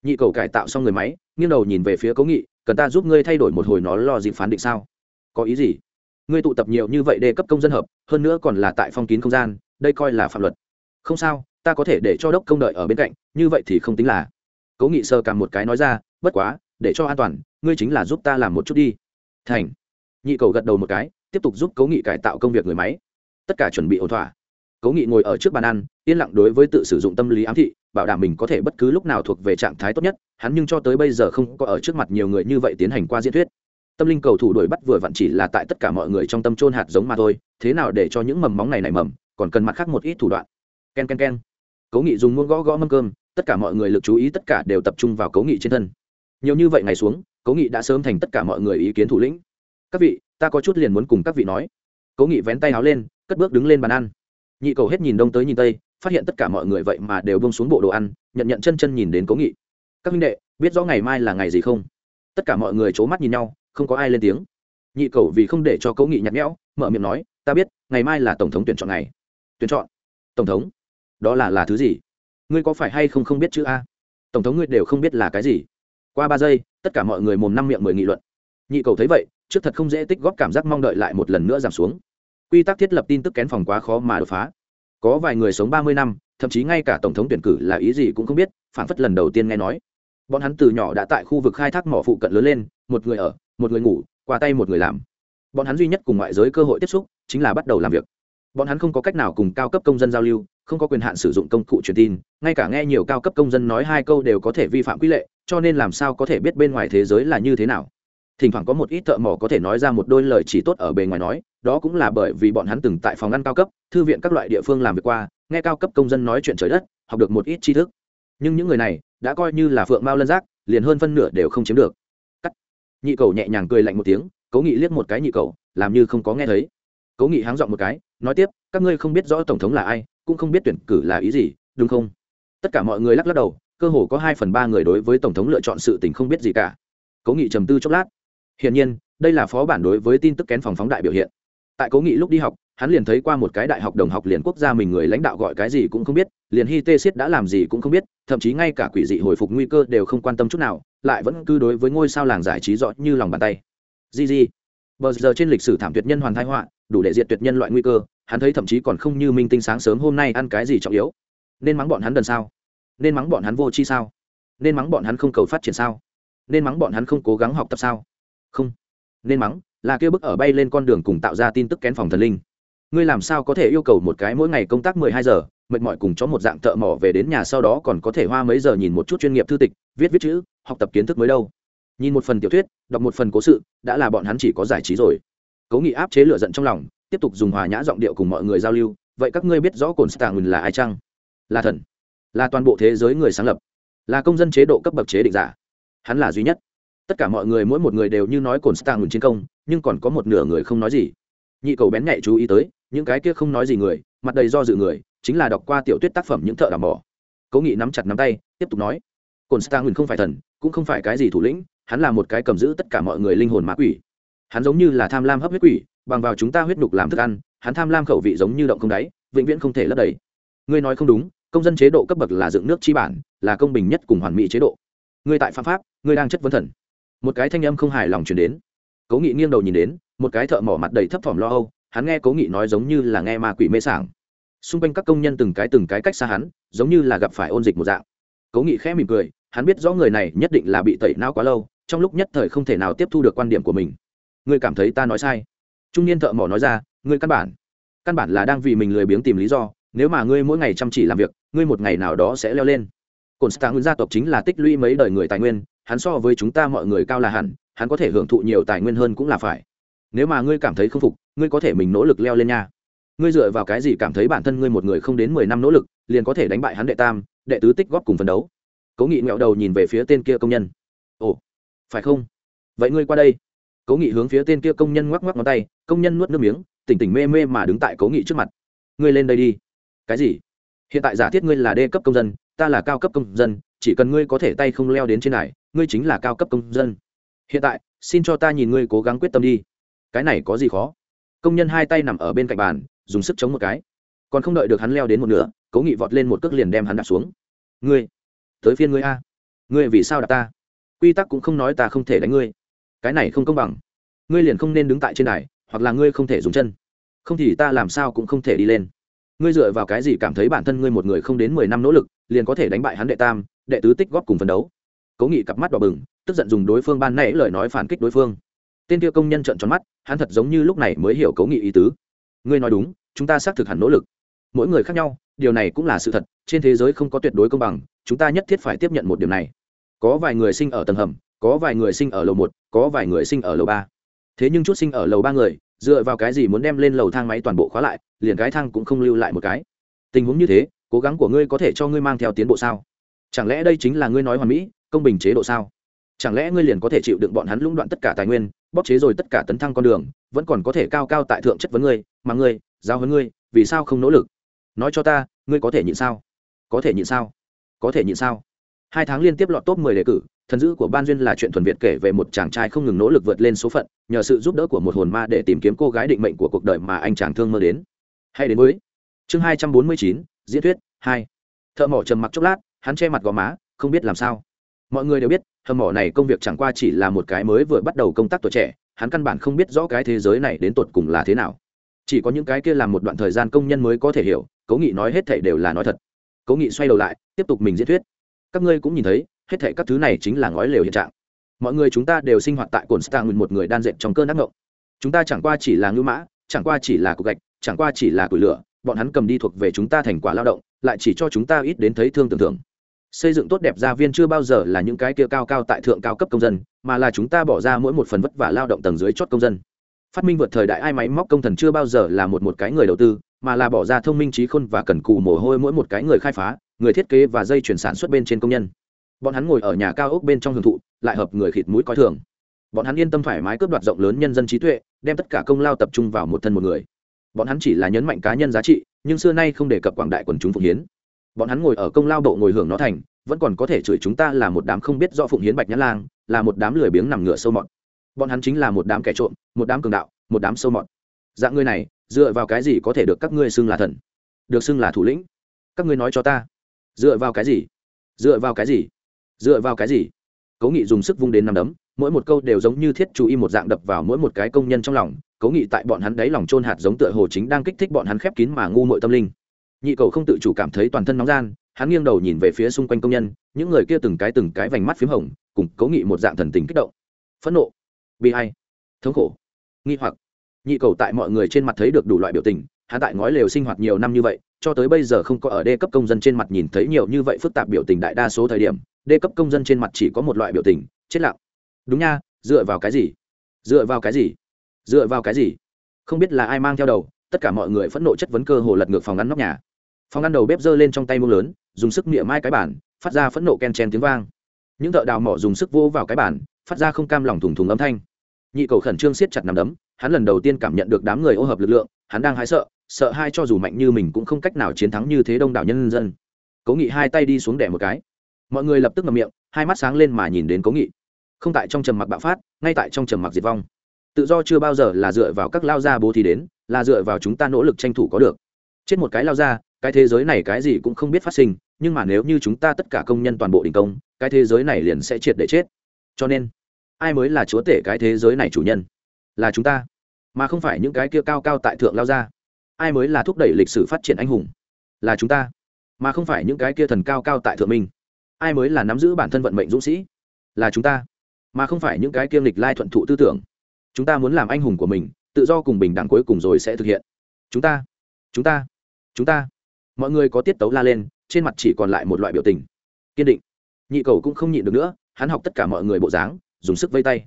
Nhị cầu cải tạo xong người máy, nghiêng đầu nhìn về phía cố nghị cần ta giúp ngươi thay đổi một hồi nó lo dịp phán định sao? Có ý gì? Ngươi tụ tập nhiều như vậy để cấp công dân hợp, hơn nữa còn là tại phong kín không gian, đây coi là phạm luật. Không sao, ta có thể để cho đốc công đợi ở bên cạnh, như vậy thì không tính là. Cố nghị sơ cả một cái nói ra, bất quá, để cho an toàn, ngươi chính là giúp ta làm một chút đi. Thành. Nhị cầu gật đầu một cái, tiếp tục giúp cố nghị cải tạo công việc người máy. Tất cả chuẩn bị ổn thỏa cố nghị ngồi ở trước bàn ăn, yên lặng đối với tự sử dụng tâm lý ám thị, bảo đảm mình có thể bất cứ lúc nào thuộc về trạng thái tốt nhất, hắn nhưng cho tới bây giờ không có ở trước mặt nhiều người như vậy tiến hành qua diễn thuyết. Tâm linh cầu thủ đuổi bắt vừa vặn chỉ là tại tất cả mọi người trong tâm trôn hạt giống mà thôi, thế nào để cho những mầm móng này nảy mầm, còn cần mặt khác một ít thủ đoạn. K e n k e n k e n cố nghị dùng muôn gõ gõ mâm cơm, tất cả mọi người lực chú ý tất cả đều tập trung vào cố nghị trên thân. Nhiều như vậy ngày xuống, cố nghị đã sớm thành tất cả mọi người ý kiến thủ lĩnh. Các vị, ta có chút liền muốn cùng các vị nói. Cố nghị vén tay áo lên, cất bước đứng lên bàn ăn nhị cầu hết nhìn đông tới nhìn tây, phát hiện tất cả mọi người vậy mà đều bông xuống bộ đồ ăn, nhận nhận chân chân nhìn đến cố nghị. Các minh đệ, biết rõ ngày mai là ngày gì không? Tất cả mọi người c h ố mắt nhìn nhau, không có ai lên tiếng. Nhị cầu vì không để cho cố nghị nhặt nhẽo, mở miệng nói, ta biết, ngày mai là tổng thống tuyển chọn ngày. Tuyển chọn? Tổng thống? Đó là là thứ gì? Ngươi có phải hay không không biết chữ a? Tổng thống ngươi đều không biết là cái gì. Qua ba giây, tất cả mọi người mồm năm miệng mười nghị luận. Nhị cầu thấy vậy, trước thật không dễ tích góp cảm giác mong đợi lại một lần nữa giảm xuống quy tắc thiết lập tin tức kén phòng quá khó mà đột phá. Có vài người sống ba mươi năm, thậm chí ngay cả tổng thống tuyển cử là ý gì cũng không biết phản phất lần đầu tiên nghe nói. Bọn hắn từ nhỏ đã tại khu vực khai thác mỏ phụ cận lớn lên, một người ở, một người ngủ, qua tay một người làm. Bọn hắn duy nhất cùng ngoại giới cơ hội tiếp xúc, chính là bắt đầu làm việc. Bọn hắn không có cách nào cùng cao cấp công dân giao lưu, không có quyền hạn sử dụng công cụ truyền tin, ngay cả nghe nhiều cao cấp công dân nói hai câu đều có thể vi phạm quy lệ, cho nên làm sao có thể biết bên ngoài thế giới là như thế nào thỉnh thoảng có một ít thợ mỏ có thể nói ra một đôi lời chỉ tốt ở bề ngoài nói, đó cũng là bởi vì bọn hắn từng tại phòng ngăn cao cấp, thư viện các loại địa phương làm việc qua, nghe cao cấp công dân nói chuyện trời đất, học được một ít tri thức. Nhưng những người này đã coi như là phượng mao lân giác, liền hơn phân nửa đều không chiếm được. Cắt. Nhị cầu nhẹ nhàng cười lạnh một tiếng, cố nghị liếc một cái nhị cầu, làm như không có nghe thấy. Cố nghị háng dọn một cái, nói tiếp, các ngươi không biết rõ tổng thống là ai, cũng không biết tuyển cử là ý gì, đúng không? Tất cả mọi người lắc lắc đầu, cơ hồ có hai phần ba người đối với tổng thống lựa chọn sự tình không biết gì cả. Cố nghị trầm tư chốc lát hiển nhiên, đây là phó bản đối với tin tức kén phòng phóng đại biểu hiện. Tại cố nghị lúc đi học, hắn liền thấy qua một cái đại học đồng học liền quốc gia mình người lãnh đạo gọi cái gì cũng không biết, liền hi tê siết đã làm gì cũng không biết, thậm chí ngay cả quỷ dị hồi phục nguy cơ đều không quan tâm chút nào, lại vẫn cứ đối với ngôi sao làng giải trí rõ như lòng bàn tay. Gg bờ giờ trên lịch sử thảm tuyệt nhân hoàn thái họa, đủ để diệt tuyệt nhân loại nguy cơ, hắn thấy thậm chí còn không như minh tinh sáng sớm hôm nay ăn cái gì trọng yếu. Nên mắng bọn hắn đần sao? Nên mắng bọn hắn vô chi sao? Nên mắng bọn hắn không cầu phát triển sao? Nên mắng bọn hắn không cố gắng học tập sao? Không. Nên mắng, là kêu bức ở bay lên con đường cùng tạo ra tin tức kén phòng thần linh. Ngươi làm sao có thể yêu cầu một cái mỗi ngày công tác mười hai giờ, mệt mỏi cùng chó một dạng thợ mỏ về đến nhà sau đó còn có thể hoa mấy giờ nhìn một chút chuyên nghiệp thư tịch, viết viết chữ, học tập kiến thức mới đâu. Nhìn một phần tiểu thuyết, đọc một phần cố sự, đã là bọn hắn chỉ có giải trí rồi. Cố nghị áp chế lửa giận trong lòng, tiếp tục dùng hòa nhã giọng điệu cùng mọi người giao lưu, vậy các ngươi biết rõ cồn stạng là ai chăng? Là thần. Là toàn bộ thế giới người sáng lập. Là công dân chế độ cấp bậc chế định giả. Hắn là duy nhất tất cả mọi người mỗi một người đều như nói cồn stạng chiến công, nhưng còn có một nửa người không nói gì. Nhị cầu bén nhạy chú ý tới, những cái kia không nói gì người, mặt đầy do dự người, chính là đọc qua tiểu tuyết tác phẩm những thợ đào mỏ. Cố nghị nắm chặt nắm tay, tiếp tục nói, cồn stạng không phải thần, cũng không phải cái gì thủ lĩnh, hắn là một cái cầm giữ tất cả mọi người linh hồn ma quỷ. Hắn giống như là tham lam hấp huyết quỷ, bằng vào chúng ta huyết đục làm thức ăn, hắn tham lam khẩu vị giống như động không đáy, vĩnh viễn không thể lấp đầy. Ngươi nói không đúng, công dân chế độ cấp bậc là dựng nước chi bản, là công bình nhất cùng hoàn mỹ chế độ. Ngươi tại phạm pháp, ngươi đang chất vấn thần một cái thanh âm không hài lòng chuyển đến. Cố nghị nghiêng đầu nhìn đến, một cái thợ mỏ mặt đầy thấp thỏm lo âu, hắn nghe cố nghị nói giống như là nghe ma quỷ mê sảng. Xung quanh các công nhân từng cái từng cái cách xa hắn, giống như là gặp phải ôn dịch một dạng. Cố nghị khẽ mỉm cười, hắn biết rõ người này nhất định là bị tẩy não quá lâu, trong lúc nhất thời không thể nào tiếp thu được quan điểm của mình. Ngươi cảm thấy ta nói sai? Trung niên thợ mỏ nói ra, ngươi căn bản căn bản là đang vì mình lười biếng tìm lý do, nếu mà ngươi mỗi ngày chăm chỉ làm việc, ngươi một ngày nào đó sẽ leo lên. Cồn stạng gia tộc chính là tích lũy mấy đời người tài nguyên hắn so với chúng ta mọi người cao là hẳn, hắn có thể hưởng thụ nhiều tài nguyên hơn cũng là phải. Nếu mà ngươi cảm thấy không phục, ngươi có thể mình nỗ lực leo lên nha. Ngươi dựa vào cái gì cảm thấy bản thân ngươi một người không đến mười năm nỗ lực, liền có thể đánh bại hắn đệ tam, đệ tứ tích góp cùng phấn đấu? Cố nghị nghẹo đầu nhìn về phía tên kia công nhân. Ồ, phải không? Vậy ngươi qua đây. Cố nghị hướng phía tên kia công nhân ngoắc ngoắc ngón tay, công nhân nuốt nước miếng, tỉnh tỉnh mê mê mà đứng tại cố nghị trước mặt. Ngươi lên đây đi. Cái gì? Hiện tại giả thiết ngươi là đê cấp công dân, ta là cao cấp công dân chỉ cần ngươi có thể tay không leo đến trên này, ngươi chính là cao cấp công dân. Hiện tại, xin cho ta nhìn ngươi cố gắng quyết tâm đi. Cái này có gì khó? Công nhân hai tay nằm ở bên cạnh bàn, dùng sức chống một cái. Còn không đợi được hắn leo đến một nửa, cố nghị vọt lên một cước liền đem hắn đặt xuống. Ngươi, tới phiên ngươi a. Ngươi vì sao đặt ta? Quy tắc cũng không nói ta không thể đánh ngươi. Cái này không công bằng. Ngươi liền không nên đứng tại trên đài hoặc là ngươi không thể dùng chân. Không thì ta làm sao cũng không thể đi lên. Ngươi dựa vào cái gì cảm thấy bản thân ngươi một người không đến mười năm nỗ lực, liền có thể đánh bại hắn đệ tam đệ tứ tích góp cùng phấn đấu. Cố nghị cặp mắt đỏ bừng, tức giận dùng đối phương ban nãy lời nói phản kích đối phương. Tên kia công nhân trợn tròn mắt, hắn thật giống như lúc này mới hiểu cố nghị ý tứ. Ngươi nói đúng, chúng ta xác thực hẳn nỗ lực. Mỗi người khác nhau, điều này cũng là sự thật, trên thế giới không có tuyệt đối công bằng, chúng ta nhất thiết phải tiếp nhận một điều này. Có vài người sinh ở tầng hầm, có vài người sinh ở lầu một, có vài người sinh ở lầu ba. Thế nhưng chút sinh ở lầu ba người, dựa vào cái gì muốn đem lên lầu thang máy toàn bộ khóa lại, liền cái thang cũng không lưu lại một cái. Tình huống như thế, cố gắng của ngươi có thể cho ngươi mang theo tiến bộ sao? Chẳng lẽ đây chính là ngươi nói hoàn mỹ, công bình chế độ sao? Chẳng lẽ ngươi liền có thể chịu đựng bọn hắn lũng đoạn tất cả tài nguyên, bóp chế rồi tất cả tấn thăng con đường, vẫn còn có thể cao cao tại thượng chất vấn ngươi, mà ngươi giao hơn ngươi, vì sao không nỗ lực? Nói cho ta, ngươi có thể nhịn sao? Có thể nhịn sao? Có thể nhịn sao? Hai tháng liên tiếp lọt top mười đề cử, thần dữ của ban duyên là chuyện thuần việt kể về một chàng trai không ngừng nỗ lực vượt lên số phận, nhờ sự giúp đỡ của một hồn ma để tìm kiếm cô gái định mệnh của cuộc đời mà anh chàng thương mơ đến. Hay đến với chương hai trăm bốn mươi chín, diễn thuyết hai. Thợ mỏ trầm mặc chốc lát hắn che mặt gò má, không biết làm sao. Mọi người đều biết, hầm mỏ này công việc chẳng qua chỉ là một cái mới vừa bắt đầu công tác tuổi trẻ, hắn căn bản không biết rõ cái thế giới này đến tột cùng là thế nào. Chỉ có những cái kia làm một đoạn thời gian công nhân mới có thể hiểu, cố nghị nói hết thảy đều là nói thật. Cố nghị xoay đầu lại, tiếp tục mình diễn thuyết. Các ngươi cũng nhìn thấy, hết thảy các thứ này chính là ngói lều hiện trạng. Mọi người chúng ta đều sinh hoạt tại cồn stang một người đan dệt trong cơn ác ngộng. Chúng ta chẳng qua chỉ là ngưu mã, chẳng qua chỉ là cục gạch, chẳng qua chỉ là củi lửa, bọn hắn cầm đi thuộc về chúng ta thành quả lao động, lại chỉ cho chúng ta ít đến thấy thương tưởng tượng xây dựng tốt đẹp gia viên chưa bao giờ là những cái kia cao cao tại thượng cao cấp công dân, mà là chúng ta bỏ ra mỗi một phần vất vả lao động tầng dưới chót công dân. Phát minh vượt thời đại ai máy móc công thần chưa bao giờ là một một cái người đầu tư, mà là bỏ ra thông minh trí khôn và cần cù mồ hôi mỗi một cái người khai phá, người thiết kế và dây chuyển sản xuất bên trên công nhân. Bọn hắn ngồi ở nhà cao ốc bên trong hưởng thụ, lại hợp người khịt mũi coi thường. Bọn hắn yên tâm thoải mái cướp đoạt rộng lớn nhân dân trí tuệ, đem tất cả công lao tập trung vào một thân một người. Bọn hắn chỉ là nhấn mạnh cá nhân giá trị, nhưng xưa nay không đề cập quảng đại quần chúng phụng hiến bọn hắn ngồi ở công lao bộ ngồi hưởng nó thành, vẫn còn có thể chửi chúng ta là một đám không biết do phụng hiến bạch nhã lang, là một đám lười biếng nằm ngựa sâu mọt. Bọn hắn chính là một đám kẻ trộm, một đám cường đạo, một đám sâu mọt. Dạng ngươi này, dựa vào cái gì có thể được các ngươi xưng là thần? Được xưng là thủ lĩnh. Các ngươi nói cho ta. Dựa vào cái gì? Dựa vào cái gì? Dựa vào cái gì? Cố nghị dùng sức vung đến nằm đấm, mỗi một câu đều giống như thiết chú y một dạng đập vào mỗi một cái công nhân trong lòng. Cố nghị tại bọn hắn đáy lòng trôn hạt giống tựa hồ chính đang kích thích bọn hắn khép kín mà ngu mội tâm linh nhị cầu không tự chủ cảm thấy toàn thân nóng gian, hắn nghiêng đầu nhìn về phía xung quanh công nhân, những người kia từng cái từng cái vành mắt p h í m hồng, cùng cố nghị một dạng thần tình kích động. Phẫn nộ, bi hay thống khổ, nghi hoặc. Nhị cầu tại mọi người trên mặt thấy được đủ loại biểu tình, hắn tại ngói lều sinh hoạt nhiều năm như vậy, cho tới bây giờ không có ở đê cấp công dân trên mặt nhìn thấy nhiều như vậy phức tạp biểu tình đại đa số thời điểm, đê cấp công dân trên mặt chỉ có một loại biểu tình, chết lặng. Đúng nha, dựa vào cái gì? Dựa vào cái gì? Dựa vào cái gì? Không biết là ai mang theo đầu, tất cả mọi người phẫn nộ chất vấn cơ hồ lật ngược phòng ngăn nóc nhà phòng ăn đầu bếp giơ lên trong tay mông lớn, dùng sức miệng mai cái bản phát ra phẫn nộ ken chen tiếng vang. Những thợ đào mỏ dùng sức vô vào cái bản phát ra không cam lòng thùng thùng âm thanh. Nhị cầu khẩn trương siết chặt nằm đấm, hắn lần đầu tiên cảm nhận được đám người ô hợp lực lượng, hắn đang hái sợ sợ hai cho dù mạnh như mình cũng không cách nào chiến thắng như thế đông đảo nhân dân. Cố nghị hai tay đi xuống đẻ một cái. Mọi người lập tức ngậm miệng, hai mắt sáng lên mà nhìn đến cố nghị. Không tại trong trầm mặc bạo phát, ngay tại trong trầm mặc diệt vong. Tự do chưa bao giờ là dựa vào các lao gia bố thì đến, là dựa vào chúng ta nỗ lực tranh thủ có được. Chết một cái lao ra cái thế giới này cái gì cũng không biết phát sinh, nhưng mà nếu như chúng ta tất cả công nhân toàn bộ đình công, cái thế giới này liền sẽ triệt để chết. Cho nên, ai mới là chúa tể cái thế giới này chủ nhân? Là chúng ta, mà không phải những cái kia cao cao tại thượng lao ra ai mới là thúc đẩy lịch sử phát triển anh hùng? Là chúng ta, mà không phải những cái kia thần cao cao tại thượng minh ai mới là nắm giữ bản thân vận mệnh dũng sĩ? Là chúng ta, mà không phải những cái kiêm lịch lai thuận thụ tư tưởng. Chúng ta muốn làm anh hùng của mình, tự do cùng bình đẳng cuối cùng rồi sẽ thực hiện. Chúng ta chúng ta chúng ta mọi người có tiết tấu la lên, trên mặt chỉ còn lại một loại biểu tình. Kiên định. Nhị cầu cũng không nhịn được nữa, hắn học tất cả mọi người bộ dáng, dùng sức vây tay.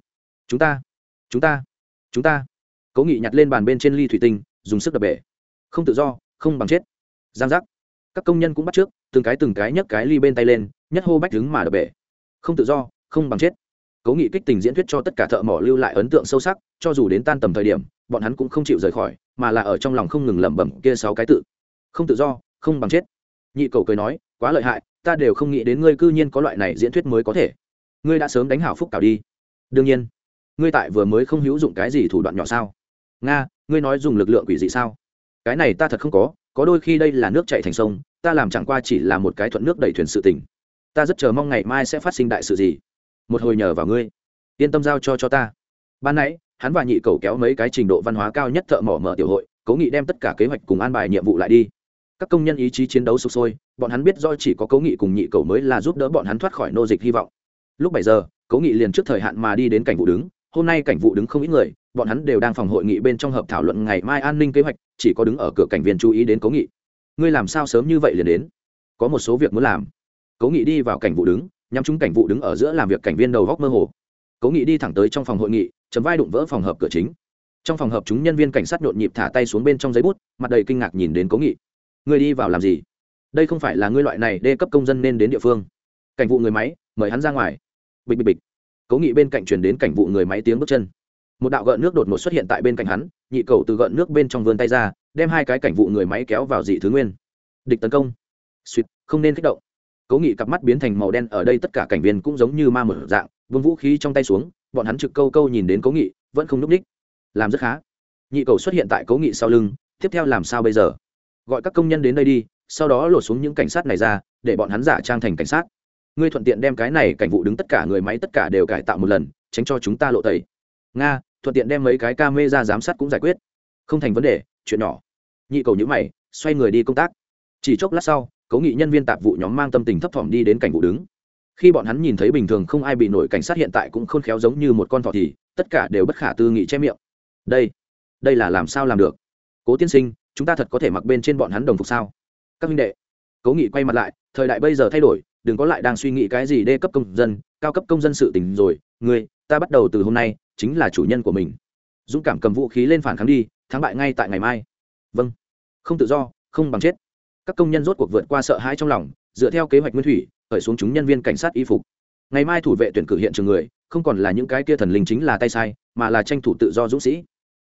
Chúng ta. Chúng ta. Chúng ta. Cố nghị nhặt lên bàn bên trên ly thủy tinh, dùng sức đập bể. Không tự do, không bằng chết. Giang giác. Các công nhân cũng bắt trước, từng cái từng cái nhấc cái ly bên tay lên, nhất hô bách đứng mà đập bể. Không tự do, không bằng chết. Cố nghị kích tình diễn thuyết cho tất cả thợ mỏ lưu lại ấn tượng sâu sắc, cho dù đến tan tầm thời điểm, bọn hắn cũng không chịu rời khỏi, mà là ở trong lòng không ngừng lẩm bẩm kia sáu cái tự. Không tự do không bằng chết. Nhị cầu cười nói, quá lợi hại, ta đều không nghĩ đến ngươi cư nhiên có loại này diễn thuyết mới có thể. Ngươi đã sớm đánh hảo phúc cảo đi. Đương nhiên, ngươi tại vừa mới không hữu dụng cái gì thủ đoạn nhỏ sao? Nga, ngươi nói dùng lực lượng quỷ dị sao? Cái này ta thật không có có đôi khi đây là nước chạy thành sông, ta làm chẳng qua chỉ là một cái thuận nước đẩy thuyền sự tình. Ta rất chờ mong ngày mai sẽ phát sinh đại sự gì. Một hồi nhờ vào ngươi. Yên tâm giao cho cho ta. Ban nãy, hắn và nhị cầu kéo mấy cái trình độ văn hóa cao nhất thợ mỏ mở tiểu hội, cố nghị đem tất cả kế hoạch cùng an bài nhiệm vụ lại đi các công nhân ý chí chiến đấu sụp sôi, bọn hắn biết do chỉ có cố nghị cùng nhị cầu mới là giúp đỡ bọn hắn thoát khỏi nô dịch hy vọng. Lúc bảy giờ, cố nghị liền trước thời hạn mà đi đến cảnh vụ đứng. Hôm nay cảnh vụ đứng không ít người, bọn hắn đều đang phòng hội nghị bên trong hợp thảo luận ngày mai an ninh kế hoạch, chỉ có đứng ở cửa cảnh viên chú ý đến cố nghị. Ngươi làm sao sớm như vậy liền đến? Có một số việc muốn làm. Cố nghị đi vào cảnh vụ đứng, nhắm chúng cảnh vụ đứng ở giữa làm việc cảnh viên đầu góc mơ hồ. Cố nghị đi thẳng tới trong phòng hội nghị, chấm vai đụng vỡ phòng hợp cửa chính. Trong phòng hợp chúng nhân viên cảnh sát nhộn nhịp thả tay xuống bên trong giấy bút, mặt đầy kinh ngạc nhìn đến cố nghị ngươi đi vào làm gì? Đây không phải là ngươi loại này đê cấp công dân nên đến địa phương. Cảnh vụ người máy, mời hắn ra ngoài. Bịch bịch bịch. Cố nghị bên cạnh truyền đến cảnh vụ người máy tiếng bước chân. Một đạo gợn nước đột ngột xuất hiện tại bên cạnh hắn, nhị cầu từ gợn nước bên trong vươn tay ra, đem hai cái cảnh vụ người máy kéo vào dị thứ nguyên. Địch tấn công. Suýt, không nên kích động. Cố nghị cặp mắt biến thành màu đen, ở đây tất cả cảnh viên cũng giống như ma mở dạng vung vũ khí trong tay xuống, bọn hắn trực câu câu nhìn đến cố nghị, vẫn không n ú c ních làm rất khá. Nhị cầu xuất hiện tại cố nghị sau lưng, tiếp theo làm sao bây giờ? Gọi các công nhân đến đây đi, sau đó lột xuống những cảnh sát này ra, để bọn hắn giả trang thành cảnh sát. Ngươi thuận tiện đem cái này cảnh vụ đứng tất cả người máy tất cả đều cải tạo một lần, tránh cho chúng ta lộ tẩy. Nga, thuận tiện đem mấy cái ca mê ra giám sát cũng giải quyết. Không thành vấn đề, chuyện nhỏ. Nhị cầu nhữ mày, xoay người đi công tác. Chỉ chốc lát sau cố nghị nhân viên tạp vụ nhóm mang tâm tình thấp thỏm đi đến cảnh vụ đứng. Khi bọn hắn nhìn thấy bình thường không ai bị nổi cảnh sát hiện tại cũng khôn khéo giống như một con thỏ thì, tất cả đều bất khả tư nghị che miệng. Đây đây là làm sao làm được? Cố tiên sinh chúng ta thật có thể mặc bên trên bọn hắn đồng phục sao? Các minh đệ, cố nghị quay mặt lại, thời đại bây giờ thay đổi, đừng có lại đang suy nghĩ cái gì đê cấp công dân, cao cấp công dân sự tình rồi. Người ta bắt đầu từ hôm nay, chính là chủ nhân của mình. Dũng cảm cầm vũ khí lên phản kháng đi, thắng bại ngay tại ngày mai. Vâng. Không tự do, không bằng chết. Các công nhân rốt cuộc vượt qua sợ hãi trong lòng, dựa theo kế hoạch nguyên thủy, khởi xuống chúng nhân viên cảnh sát y phục. Ngày mai thủ vệ tuyển cử hiện trường người, không còn là những cái kia thần linh chính là tay sai, mà là tranh thủ tự do dũng sĩ.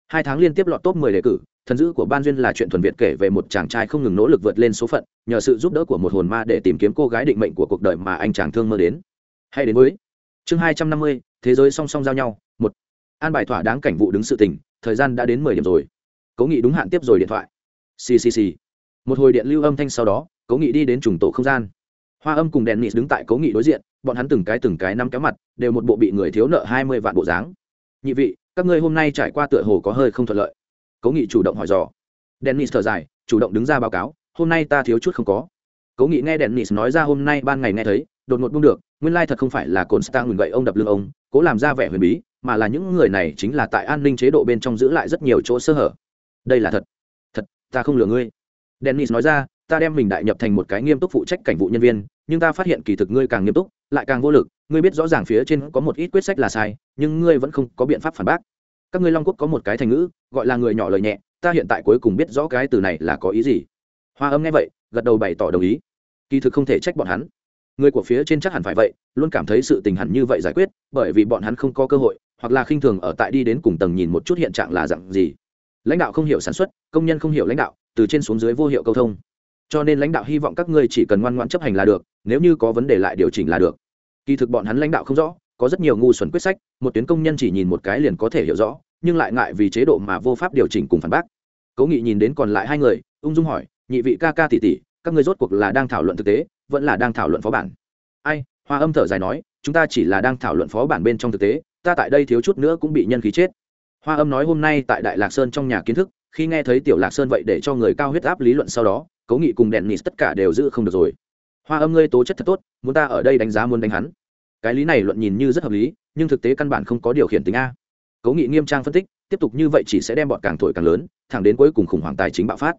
Hai tháng liên tiếp lọt top 10 đề cử thần dữ của ban duyên là chuyện thuần việt kể về một chàng trai không ngừng nỗ lực vượt lên số phận, nhờ sự giúp đỡ của một hồn ma để tìm kiếm cô gái định mệnh của cuộc đời mà anh chàng thương mơ đến. Hay đến với chương hai trăm năm mươi, thế giới song song giao nhau, một. An bài thỏa đáng cảnh vụ đứng sự tình, thời gian đã đến mười điểm rồi. Cố nghị đúng hạn tiếp rồi điện thoại. Ccc một hồi điện lưu âm thanh sau đó, cố nghị đi đến trùng tổ không gian. Hoa âm cùng đèn nịt đứng tại cố nghị đối diện, bọn hắn từng cái từng cái năm kéo mặt, đều một bộ bị người thiếu nợ hai mươi vạn bộ dáng. Nhị vị, các ngươi hôm nay trải qua tựa hồ có hơi không thuận lợi cố nghị chủ động hỏi dò. Dennis thở dài, chủ động đứng ra báo cáo, hôm nay ta thiếu chút không có. Cố nghị nghe dennis nói ra, hôm nay ban ngày nghe thấy, đột ngột buông được, nguyên lai thật không phải là cồn stang ngừng gậy ông đập lưng ông, cố làm ra vẻ huyền bí, mà là những người này chính là tại an ninh chế độ bên trong giữ lại rất nhiều chỗ sơ hở. Đây là thật. Thật, ta không lừa ngươi. Dennis nói ra, ta đem mình đại nhập thành một cái nghiêm túc phụ trách cảnh vụ nhân viên, nhưng ta phát hiện kỳ thực ngươi càng nghiêm túc, lại càng vô lực, ngươi biết rõ ràng phía trên có một ít quyết sách là sai, nhưng ngươi vẫn không có biện pháp phản bác các ngươi long quốc có một cái thành ngữ, gọi là người nhỏ lời nhẹ, ta hiện tại cuối cùng biết rõ cái từ này là có ý gì. Hoa âm nghe vậy, gật đầu bày tỏ đồng ý. Kỳ thực không thể trách bọn hắn. Người của phía trên chắc hẳn phải vậy, luôn cảm thấy sự tình hẳn như vậy giải quyết, bởi vì bọn hắn không có cơ hội, hoặc là khinh thường ở tại đi đến cùng tầng nhìn một chút hiện trạng là dặn gì. Lãnh đạo không hiểu sản xuất, công nhân không hiểu lãnh đạo, từ trên xuống dưới vô hiệu câu thông. Cho nên lãnh đạo hy vọng các ngươi chỉ cần ngoan ngoãn chấp hành là được, nếu như có vấn đề lại điều chỉnh là được. Kỳ thực bọn hắn lãnh đạo không rõ có rất nhiều ngu xuẩn quyết sách, một tuyến công nhân chỉ nhìn một cái liền có thể hiểu rõ, nhưng lại ngại vì chế độ mà vô pháp điều chỉnh cùng phản bác. Cố nghị nhìn đến còn lại hai người, ung dung hỏi, nhị vị ca ca tỷ tỷ, các ngươi rốt cuộc là đang thảo luận thực tế, vẫn là đang thảo luận phó bản? Ai? Hoa âm thở dài nói, chúng ta chỉ là đang thảo luận phó bản bên trong thực tế, ta tại đây thiếu chút nữa cũng bị nhân khí chết. Hoa âm nói, hôm nay tại đại lạc sơn trong nhà kiến thức, khi nghe thấy tiểu lạc sơn vậy để cho người cao huyết áp lý luận sau đó, cố nghị cùng đèn nịt tất cả đều giữ không được rồi. Hoa âm ngươi tố chất thật tốt, muốn ta ở đây đánh giá muốn đánh hắn cái lý này luận nhìn như rất hợp lý, nhưng thực tế căn bản không có điều khiển tính a. Cố nghị nghiêm trang phân tích, tiếp tục như vậy chỉ sẽ đem bọn càng thổi càng lớn, thẳng đến cuối cùng khủng hoảng tài chính bạo phát.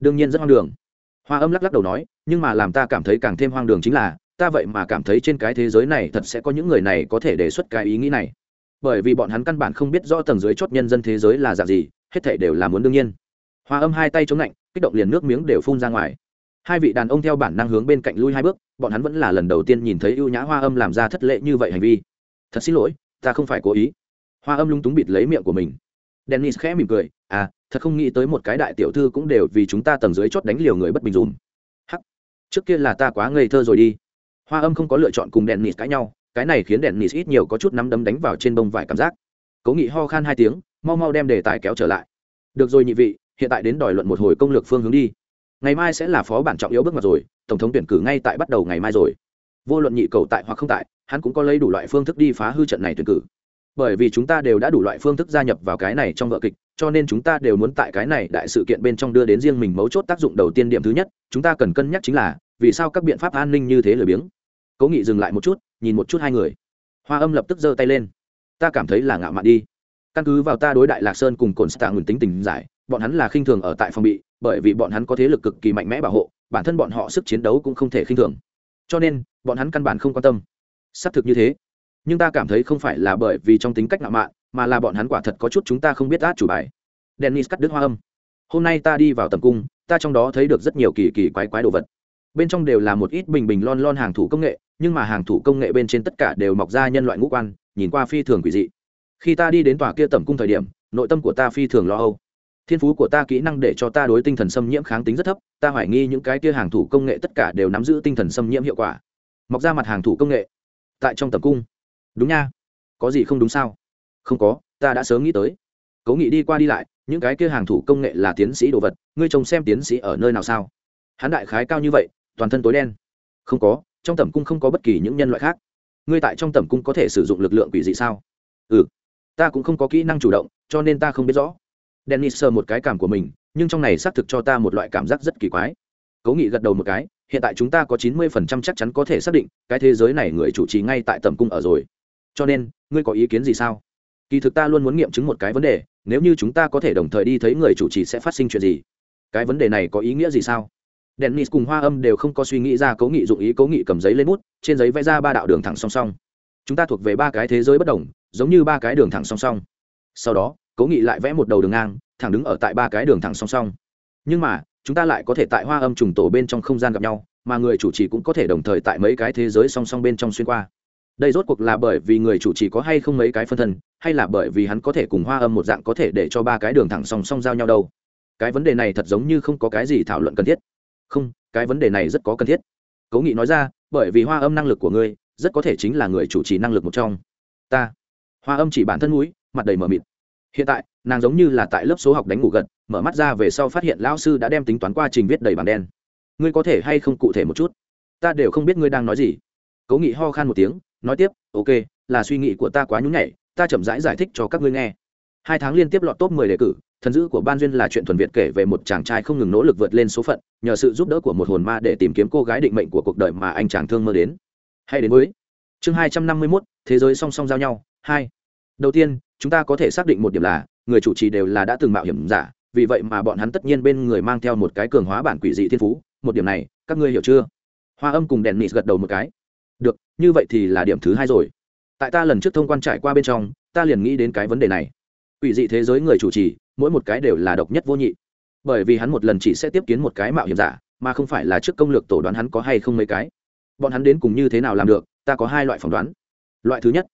Đương nhiên rất hoang đường. Hoa âm lắc lắc đầu nói, nhưng mà làm ta cảm thấy càng thêm hoang đường chính là, ta vậy mà cảm thấy trên cái thế giới này thật sẽ có những người này có thể đề xuất cái ý nghĩ này. Bởi vì bọn hắn căn bản không biết rõ tầng dưới chót nhân dân thế giới là dạng gì, hết thể đều là muốn đương nhiên. Hoa âm hai tay chống lạnh, kích động liền nước miếng đều phun ra ngoài. Hai vị đàn ông theo bản năng hướng bên cạnh lui hai bước bọn hắn vẫn là lần đầu tiên nhìn thấy ưu nhã hoa âm làm ra thất lệ như vậy hành vi. Thật xin lỗi, ta không phải cố ý. Hoa âm lung túng bịt lấy miệng của mình. Dennis khẽ mỉm cười à thật không nghĩ tới một cái đại tiểu thư cũng đều vì chúng ta tầng dưới chót đánh liều người bất bình dùm. Hắc, trước kia là ta quá ngây thơ rồi đi. Hoa âm không có lựa chọn cùng dennis cãi nhau, cái này khiến dennis ít nhiều có chút nắm đấm đánh vào trên bông vải cảm giác. Cố nghị ho khan hai tiếng, mau mau đem đề tài kéo trở lại. Được rồi nhị vị, hiện tại đến đòi luận một hồi công lược phương hướng đi ngày mai sẽ là phó bản trọng yếu bước ngoặt rồi, tổng thống tuyển cử ngay tại bắt đầu ngày mai rồi. Vô luận nhị cầu tại hoặc không tại, hắn cũng có lấy đủ loại phương thức đi phá hư trận này tuyển cử. Bởi vì chúng ta đều đã đủ loại phương thức gia nhập vào cái này trong vợ kịch, cho nên chúng ta đều muốn tại cái này đại sự kiện bên trong đưa đến riêng mình mấu chốt tác dụng đầu tiên điểm thứ nhất, chúng ta cần cân nhắc chính là, vì sao các biện pháp an ninh như thế lười biếng. Cố nghị dừng lại một chút, nhìn một chút hai người. Hoa âm lập tức giơ tay lên. Ta cảm thấy là ngạo mạn đi. Căn cứ vào ta đối đại lạc sơn cùng cồn stạ ngừng tính tình giải, bọn hắn là khinh thường ở tại phòng bị bởi vì bọn hắn có thế lực cực kỳ mạnh mẽ bảo hộ, bản thân bọn họ sức chiến đấu cũng không thể khinh thường. Cho nên, bọn hắn căn bản không quan tâm. Xác thực như thế. Nhưng ta cảm thấy không phải là bởi vì trong tính cách ngạo mạn, mà là bọn hắn quả thật có chút chúng ta không biết át chủ bài. Dennis cắt đứt hoa âm. Hôm nay ta đi vào tầm cung, ta trong đó thấy được rất nhiều kỳ kỳ quái quái đồ vật. Bên trong đều là một ít bình bình lon lon hàng thủ công nghệ, nhưng mà hàng thủ công nghệ bên trên tất cả đều mọc ra nhân loại ngũ quan, nhìn qua phi thường quỷ dị. Khi ta đi đến tòa kia tầm cung thời điểm, nội tâm của ta phi thường lo âu thiên phú của ta kỹ năng để cho ta đối tinh thần xâm nhiễm kháng tính rất thấp, ta hoài nghi những cái kia hàng thủ công nghệ tất cả đều nắm giữ tinh thần xâm nhiễm hiệu quả. Mọc ra mặt hàng thủ công nghệ. Tại trong tầm cung. Đúng nha. Có gì không đúng sao? Không có, ta đã sớm nghĩ tới. Cố nghị đi qua đi lại, những cái kia hàng thủ công nghệ là tiến sĩ đồ vật, ngươi trông xem tiến sĩ ở nơi nào sao? Hắn đại khái cao như vậy, toàn thân tối đen. Không có, trong tầm cung không có bất kỳ những nhân loại khác. Ngươi tại trong tầm cung có thể sử dụng lực lượng quỷ dị sao? Ừ. Ta cũng không có kỹ năng chủ động, cho nên ta không biết rõ dennis sờ một cái cảm của mình, nhưng trong này xác thực cho ta một loại cảm giác rất kỳ quái. Cố nghị gật đầu một cái, hiện tại chúng ta có chín mươi phần trăm chắc chắn có thể xác định, cái thế giới này người chủ trì ngay tại tầm cung ở rồi. Cho nên, ngươi có ý kiến gì sao? Kỳ thực ta luôn muốn nghiệm chứng một cái vấn đề, nếu như chúng ta có thể đồng thời đi thấy người chủ trì sẽ phát sinh chuyện gì? Cái vấn đề này có ý nghĩa gì sao? Dennis cùng hoa âm đều không có suy nghĩ ra, cố nghị dụng ý cố nghị cầm giấy lên bút, trên giấy vẽ ra ba đạo đường thẳng song song. Chúng ta thuộc về ba cái thế giới bất đồng, giống như ba cái đường thẳng song song. Sau đó cố nghị lại vẽ một đầu đường ngang, thẳng đứng ở tại ba cái đường thẳng song song. Nhưng mà, chúng ta lại có thể tại hoa âm trùng tổ bên trong không gian gặp nhau, mà người chủ trì cũng có thể đồng thời tại mấy cái thế giới song song bên trong xuyên qua. Đây rốt cuộc là bởi vì người chủ trì có hay không mấy cái phân thân, hay là bởi vì hắn có thể cùng hoa âm một dạng có thể để cho ba cái đường thẳng song song giao nhau đâu? Cái vấn đề này thật giống như không có cái gì thảo luận cần thiết. Không, cái vấn đề này rất có cần thiết. Cố nghị nói ra, bởi vì hoa âm năng lực của ngươi, rất có thể chính là người chủ trì năng lực một trong. Ta. Hoa âm chỉ bản thân núi mặt đầy mờ mịt hiện tại nàng giống như là tại lớp số học đánh ngủ gật mở mắt ra về sau phát hiện lão sư đã đem tính toán qua trình viết đầy bảng đen. Ngươi có thể hay không cụ thể một chút? Ta đều không biết ngươi đang nói gì. Cố nghị ho khan một tiếng nói tiếp ok là suy nghĩ của ta quá nhún nhảy ta chậm rãi giải, giải thích cho các ngươi nghe. Hai tháng liên tiếp lọt top mười đề cử thần dữ của ban duyên là chuyện thuần việt kể về một chàng trai không ngừng nỗ lực vượt lên số phận nhờ sự giúp đỡ của một hồn ma để tìm kiếm cô gái định mệnh của cuộc đời mà anh chàng thương mơ đến. Hay đến với chương hai trăm năm mươi mốt thế giới song song giao nhau hai. Đầu tiên chúng ta có thể xác định một điểm là, người chủ trì đều là đã từng mạo hiểm giả, vì vậy mà bọn hắn tất nhiên bên người mang theo một cái cường hóa bản quỷ dị thiên phú, một điểm này, các ngươi hiểu chưa? Hoa âm cùng đèn nịt gật đầu một cái. Được, như vậy thì là điểm thứ hai rồi. Tại ta lần trước thông quan trải qua bên trong, ta liền nghĩ đến cái vấn đề này. Quỷ dị thế giới người chủ trì, mỗi một cái đều là độc nhất vô nhị. Bởi vì hắn một lần chỉ sẽ tiếp kiến một cái mạo hiểm giả, mà không phải là trước công lược tổ đoán hắn có hay không mấy cái. Bọn hắn đến cùng như thế nào làm được, ta có hai loại phỏng đoán. Loại thứ nhất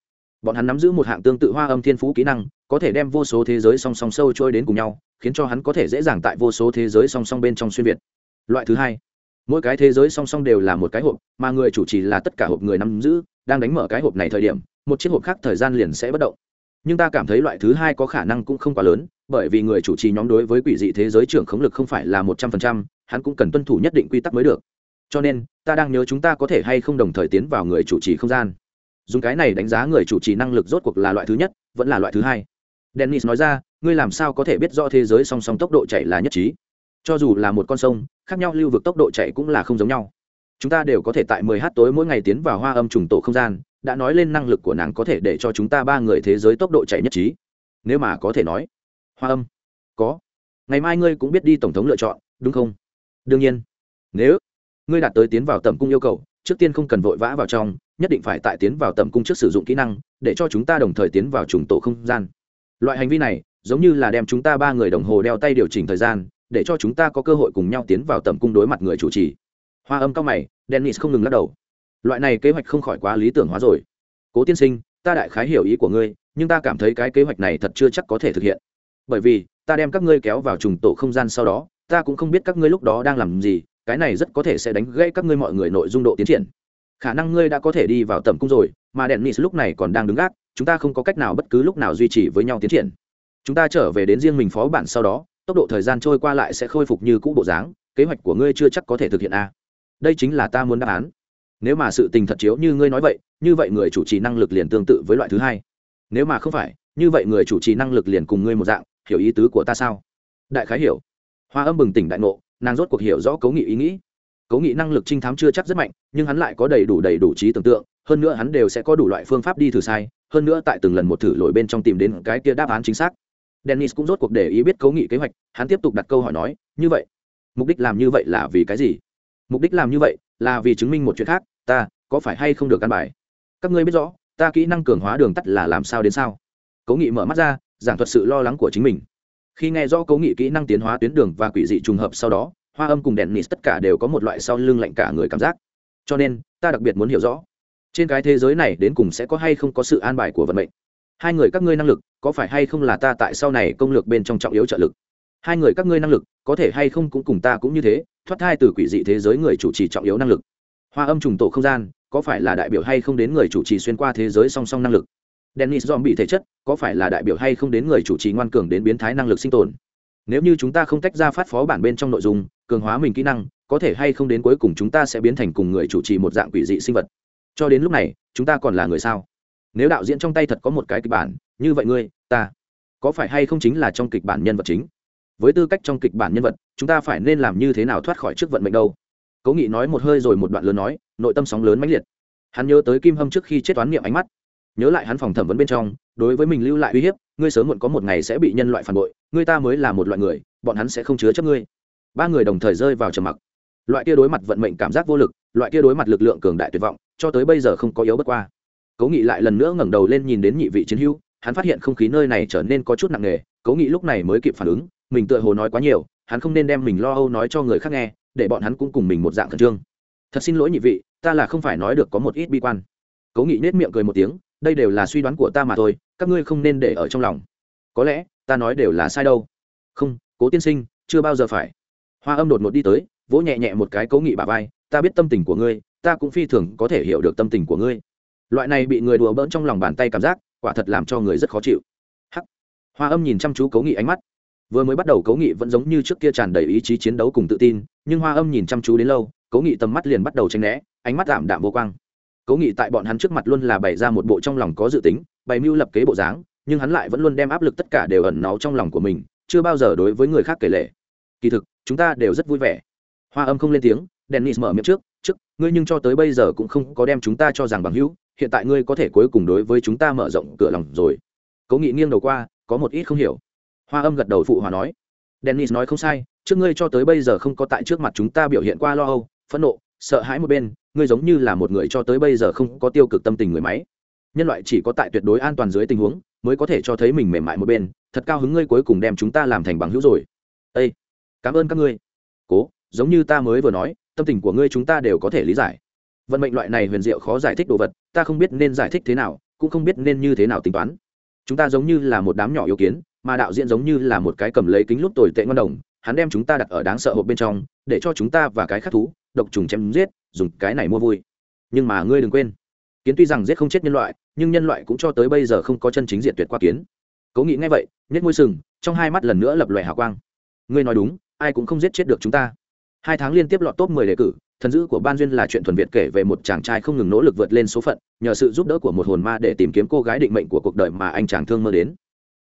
bọn hắn nắm giữ một hạng tương tự hoa âm thiên phú kỹ năng, có thể đem vô số thế giới song song sâu trôi đến cùng nhau, khiến cho hắn có thể dễ dàng tại vô số thế giới song song bên trong xuyên việt. Loại thứ hai, mỗi cái thế giới song song đều là một cái hộp, mà người chủ trì là tất cả hộp người nắm giữ, đang đánh mở cái hộp này thời điểm, một chiếc hộp khác thời gian liền sẽ bất động. Nhưng ta cảm thấy loại thứ hai có khả năng cũng không quá lớn, bởi vì người chủ trì nhóm đối với quỷ dị thế giới trưởng khống lực không phải là một trăm phần trăm, hắn cũng cần tuân thủ nhất định quy tắc mới được. Cho nên, ta đang nhớ chúng ta có thể hay không đồng thời tiến vào người chủ trì không gian dùng cái này đánh giá người chủ trì năng lực rốt cuộc là loại thứ nhất, vẫn là loại thứ hai. Dennis nói ra, ngươi làm sao có thể biết rõ thế giới song song tốc độ chạy là nhất trí? Cho dù là một con sông, khác nhau lưu vực tốc độ chạy cũng là không giống nhau. Chúng ta đều có thể tại 10 h tối mỗi ngày tiến vào hoa âm trùng tổ không gian, đã nói lên năng lực của nàng có thể để cho chúng ta ba người thế giới tốc độ chạy nhất trí. Nếu mà có thể nói, hoa âm, có. Ngày mai ngươi cũng biết đi tổng thống lựa chọn, đúng không? Đương nhiên. Nếu ngươi đạt tới tiến vào tầm cung yêu cầu, trước tiên không cần vội vã vào trong nhất định phải tại tiến vào tầm cung trước sử dụng kỹ năng, để cho chúng ta đồng thời tiến vào trùng tổ không gian. Loại hành vi này, giống như là đem chúng ta ba người đồng hồ đeo tay điều chỉnh thời gian, để cho chúng ta có cơ hội cùng nhau tiến vào tầm cung đối mặt người chủ trì. Hoa âm cao mày, dennis không ngừng lắc đầu. Loại này kế hoạch không khỏi quá lý tưởng hóa rồi. Cố tiên sinh, ta đại khái hiểu ý của ngươi, nhưng ta cảm thấy cái kế hoạch này thật chưa chắc có thể thực hiện. Bởi vì, ta đem các ngươi kéo vào trùng tổ không gian sau đó, ta cũng không biết các ngươi lúc đó đang làm gì, cái này rất có thể sẽ đánh gãy các ngươi mọi người nội dung độ tiến triển khả năng ngươi đã có thể đi vào tầm cung rồi, mà đèn nis lúc này còn đang đứng gác, chúng ta không có cách nào bất cứ lúc nào duy trì với nhau tiến triển. Chúng ta trở về đến riêng mình phó bản sau đó, tốc độ thời gian trôi qua lại sẽ khôi phục như cũ bộ dáng, kế hoạch của ngươi chưa chắc có thể thực hiện a. À. đây chính là ta muốn đáp án. Nếu mà sự tình thật chiếu như ngươi nói vậy, như vậy người chủ trì năng lực liền tương tự với loại thứ hai. Nếu mà không phải, như vậy người chủ trì năng lực liền cùng ngươi một dạng, hiểu ý tứ của ta sao? Đại khái hiểu. Hoa âm bừng tỉnh đại ngộ, nàng rốt cuộc hiểu rõ cấu nghị ý nghĩ. Cố nghị năng lực trinh thám chưa chắc rất mạnh, nhưng hắn lại có đầy đủ đầy đủ trí tưởng tượng, hơn nữa hắn đều sẽ có đủ loại phương pháp đi thử sai, hơn nữa tại từng lần một thử lỗi bên trong tìm đến cái kia đáp án chính xác. Dennis cũng rốt cuộc để ý biết Cố nghị kế hoạch, hắn tiếp tục đặt câu hỏi nói, như vậy, mục đích làm như vậy là vì cái gì? Mục đích làm như vậy là vì chứng minh một chuyện khác, ta có phải hay không được căn bài? Các ngươi biết rõ, ta kỹ năng cường hóa đường tắt là làm sao đến sao? Cố nghị mở mắt ra, giảng thuật sự lo lắng của chính mình. Khi nghe rõ Cố nghị kỹ năng tiến hóa tuyến đường và quỷ dị trùng hợp sau đó hoa âm cùng đèn nịt tất cả đều có một loại sau lưng lạnh cả người cảm giác. Cho nên, ta đặc biệt muốn hiểu rõ, trên cái thế giới này đến cùng sẽ có hay không có sự an bài của vận mệnh? Hai người các ngươi năng lực, có phải hay không là ta tại sau này công lược bên trong trọng yếu trợ lực? Hai người các ngươi năng lực, có thể hay không cũng cùng ta cũng như thế, thoát thai từ quỷ dị thế giới người chủ trì trọng yếu năng lực. Hoa âm trùng tổ không gian, có phải là đại biểu hay không đến người chủ trì xuyên qua thế giới song song năng lực? Dennis dòm bị thể chất, có phải là đại biểu hay không đến người chủ trì ngoan cường đến biến thái năng lực sinh tồn? Nếu như chúng ta không tách ra phát phó bản bên trong nội dung cường hóa mình kỹ năng, có thể hay không đến cuối cùng chúng ta sẽ biến thành cùng người chủ trì một dạng quỷ dị sinh vật. Cho đến lúc này, chúng ta còn là người sao? Nếu đạo diễn trong tay thật có một cái kịch bản, như vậy ngươi, ta, có phải hay không chính là trong kịch bản nhân vật chính? Với tư cách trong kịch bản nhân vật, chúng ta phải nên làm như thế nào thoát khỏi trước vận mệnh đâu? Cố nghị nói một hơi rồi một đoạn lớn nói, nội tâm sóng lớn mãnh liệt. Hắn nhớ tới kim hâm trước khi chết toán niệm ánh mắt. Nhớ lại hắn phòng thẩm vấn bên trong, đối với mình lưu lại uy hiếp, ngươi sớm muộn có một ngày sẽ bị nhân loại phản bội, ngươi ta mới là một loại người, bọn hắn sẽ không chứa chấp ngươi ba người đồng thời rơi vào trầm mặc. Loại kia đối mặt vận mệnh cảm giác vô lực, loại kia đối mặt lực lượng cường đại tuyệt vọng, cho tới bây giờ không có yếu bất qua. Cố nghị lại lần nữa ngẩng đầu lên nhìn đến nhị vị chiến hữu, hắn phát hiện không khí nơi này trở nên có chút nặng nề, cố nghị lúc này mới kịp phản ứng, mình tựa hồ nói quá nhiều, hắn không nên đem mình lo âu nói cho người khác nghe, để bọn hắn cũng cùng mình một dạng khẩn trương. Thật xin lỗi nhị vị, ta là không phải nói được có một ít bi quan. Cố nghị nết miệng cười một tiếng, đây đều là suy đoán của ta mà thôi, các ngươi không nên để ở trong lòng. Có lẽ, ta nói đều là sai đâu. Không, cố tiên sinh, chưa bao giờ phải hoa âm đột ngột đi tới, vỗ nhẹ nhẹ một cái cố nghị bà vai, ta biết tâm tình của ngươi, ta cũng phi thường có thể hiểu được tâm tình của ngươi. Loại này bị người đùa bỡn trong lòng bàn tay cảm giác, quả thật làm cho người rất khó chịu. Hắc. Hoa âm nhìn chăm chú cố nghị ánh mắt. Vừa mới bắt đầu cố nghị vẫn giống như trước kia tràn đầy ý chí chiến đấu cùng tự tin, nhưng hoa âm nhìn chăm chú đến lâu cố nghị tầm mắt liền bắt đầu tranh né, ánh mắt tạm đạm vô quang. Cố nghị tại bọn hắn trước mặt luôn là bày ra một bộ trong lòng có dự tính, bày mưu lập kế bộ dáng, nhưng hắn lại vẫn luôn đem áp lực tất cả đều ẩn náu trong lòng của mình, chưa bao giờ đối với người khác kể lệ kỳ thực, chúng ta đều rất vui vẻ. Hoa âm không lên tiếng, dennis mở miệng trước trước, ngươi nhưng cho tới bây giờ cũng không có đem chúng ta cho rằng bằng hữu, hiện tại ngươi có thể cuối cùng đối với chúng ta mở rộng cửa lòng rồi. Cố nghị nghiêng đầu qua, có một ít không hiểu. Hoa âm gật đầu phụ hòa nói, dennis nói không sai, trước ngươi cho tới bây giờ không có tại trước mặt chúng ta biểu hiện qua lo âu, phẫn nộ, sợ hãi một bên, ngươi giống như là một người cho tới bây giờ không có tiêu cực tâm tình người máy. Nhân loại chỉ có tại tuyệt đối an toàn dưới tình huống, mới có thể cho thấy mình mềm mại một bên, thật cao hứng ngươi cuối cùng đem chúng ta làm thành bằng hữu rồi. Ây cảm ơn các ngươi. Cố, giống như ta mới vừa nói, tâm tình của ngươi chúng ta đều có thể lý giải. Vận mệnh loại này huyền diệu khó giải thích đồ vật, ta không biết nên giải thích thế nào, cũng không biết nên như thế nào tính toán. Chúng ta giống như là một đám nhỏ yếu kiến, mà đạo diễn giống như là một cái cầm lấy kính lúc tồi tệ ngon đồng, hắn đem chúng ta đặt ở đáng sợ hộp bên trong, để cho chúng ta và cái khác thú, độc trùng chém giết, dùng cái này mua vui. Nhưng mà ngươi đừng quên, kiến tuy rằng giết không chết nhân loại, nhưng nhân loại cũng cho tới bây giờ không có chân chính diện tuyệt qua kiến. Cố nghĩ ngay vậy nhất môi sừng, trong hai mắt lần nữa lập lòe hào quang. Ngươi nói đúng ai cũng không giết chết được chúng ta. Hai tháng liên tiếp lọt top 10 đề cử thần dữ của ban duyên là chuyện thuần việt kể về một chàng trai không ngừng nỗ lực vượt lên số phận nhờ sự giúp đỡ của một hồn ma để tìm kiếm cô gái định mệnh của cuộc đời mà anh chàng thương mơ đến.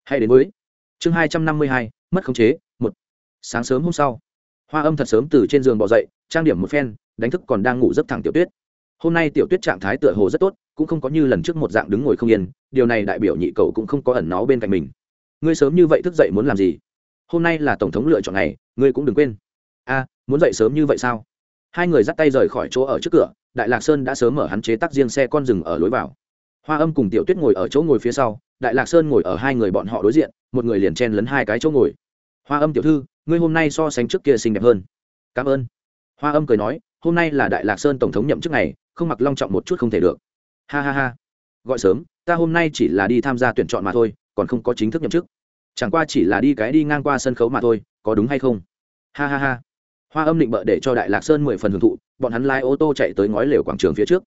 Hay đến với chương 252, mất khống chế một. Sáng sớm hôm sau hoa âm thật sớm từ trên giường bò dậy trang điểm một phen đánh thức còn đang ngủ giấc thẳng tiểu tuyết. Hôm nay tiểu tuyết trạng thái tựa hồ rất tốt cũng không có như lần trước một dạng đứng ngồi không yên điều này đại biểu nhị cầu cũng không có ẩn nó bên cạnh mình. Ngươi sớm như vậy thức dậy muốn làm gì? Hôm nay là tổng thống lựa chọn ngày, ngươi cũng đừng quên. A, muốn dậy sớm như vậy sao? Hai người dắt tay rời khỏi chỗ ở trước cửa, đại lạc sơn đã sớm mở hắn chế tắc riêng xe con rừng ở lối vào. Hoa âm cùng tiểu tuyết ngồi ở chỗ ngồi phía sau, đại lạc sơn ngồi ở hai người bọn họ đối diện, một người liền chen lấn hai cái chỗ ngồi. Hoa âm tiểu thư, ngươi hôm nay so sánh trước kia xinh đẹp hơn. Cảm ơn. Hoa âm cười nói, hôm nay là đại lạc sơn tổng thống nhậm chức này không mặc long trọng một chút không thể được. Ha ha ha. Gọi sớm, ta hôm nay chỉ là đi tham gia tuyển chọn mà thôi, còn không có chính thức nhậm chức chẳng qua chỉ là đi cái đi ngang qua sân khấu mà thôi, có đúng hay không? Ha ha ha. Hoa âm định bợ để cho đại lạc sơn mười phần hưởng thụ, bọn hắn lái ô tô chạy tới ngói lều quảng trường phía trước.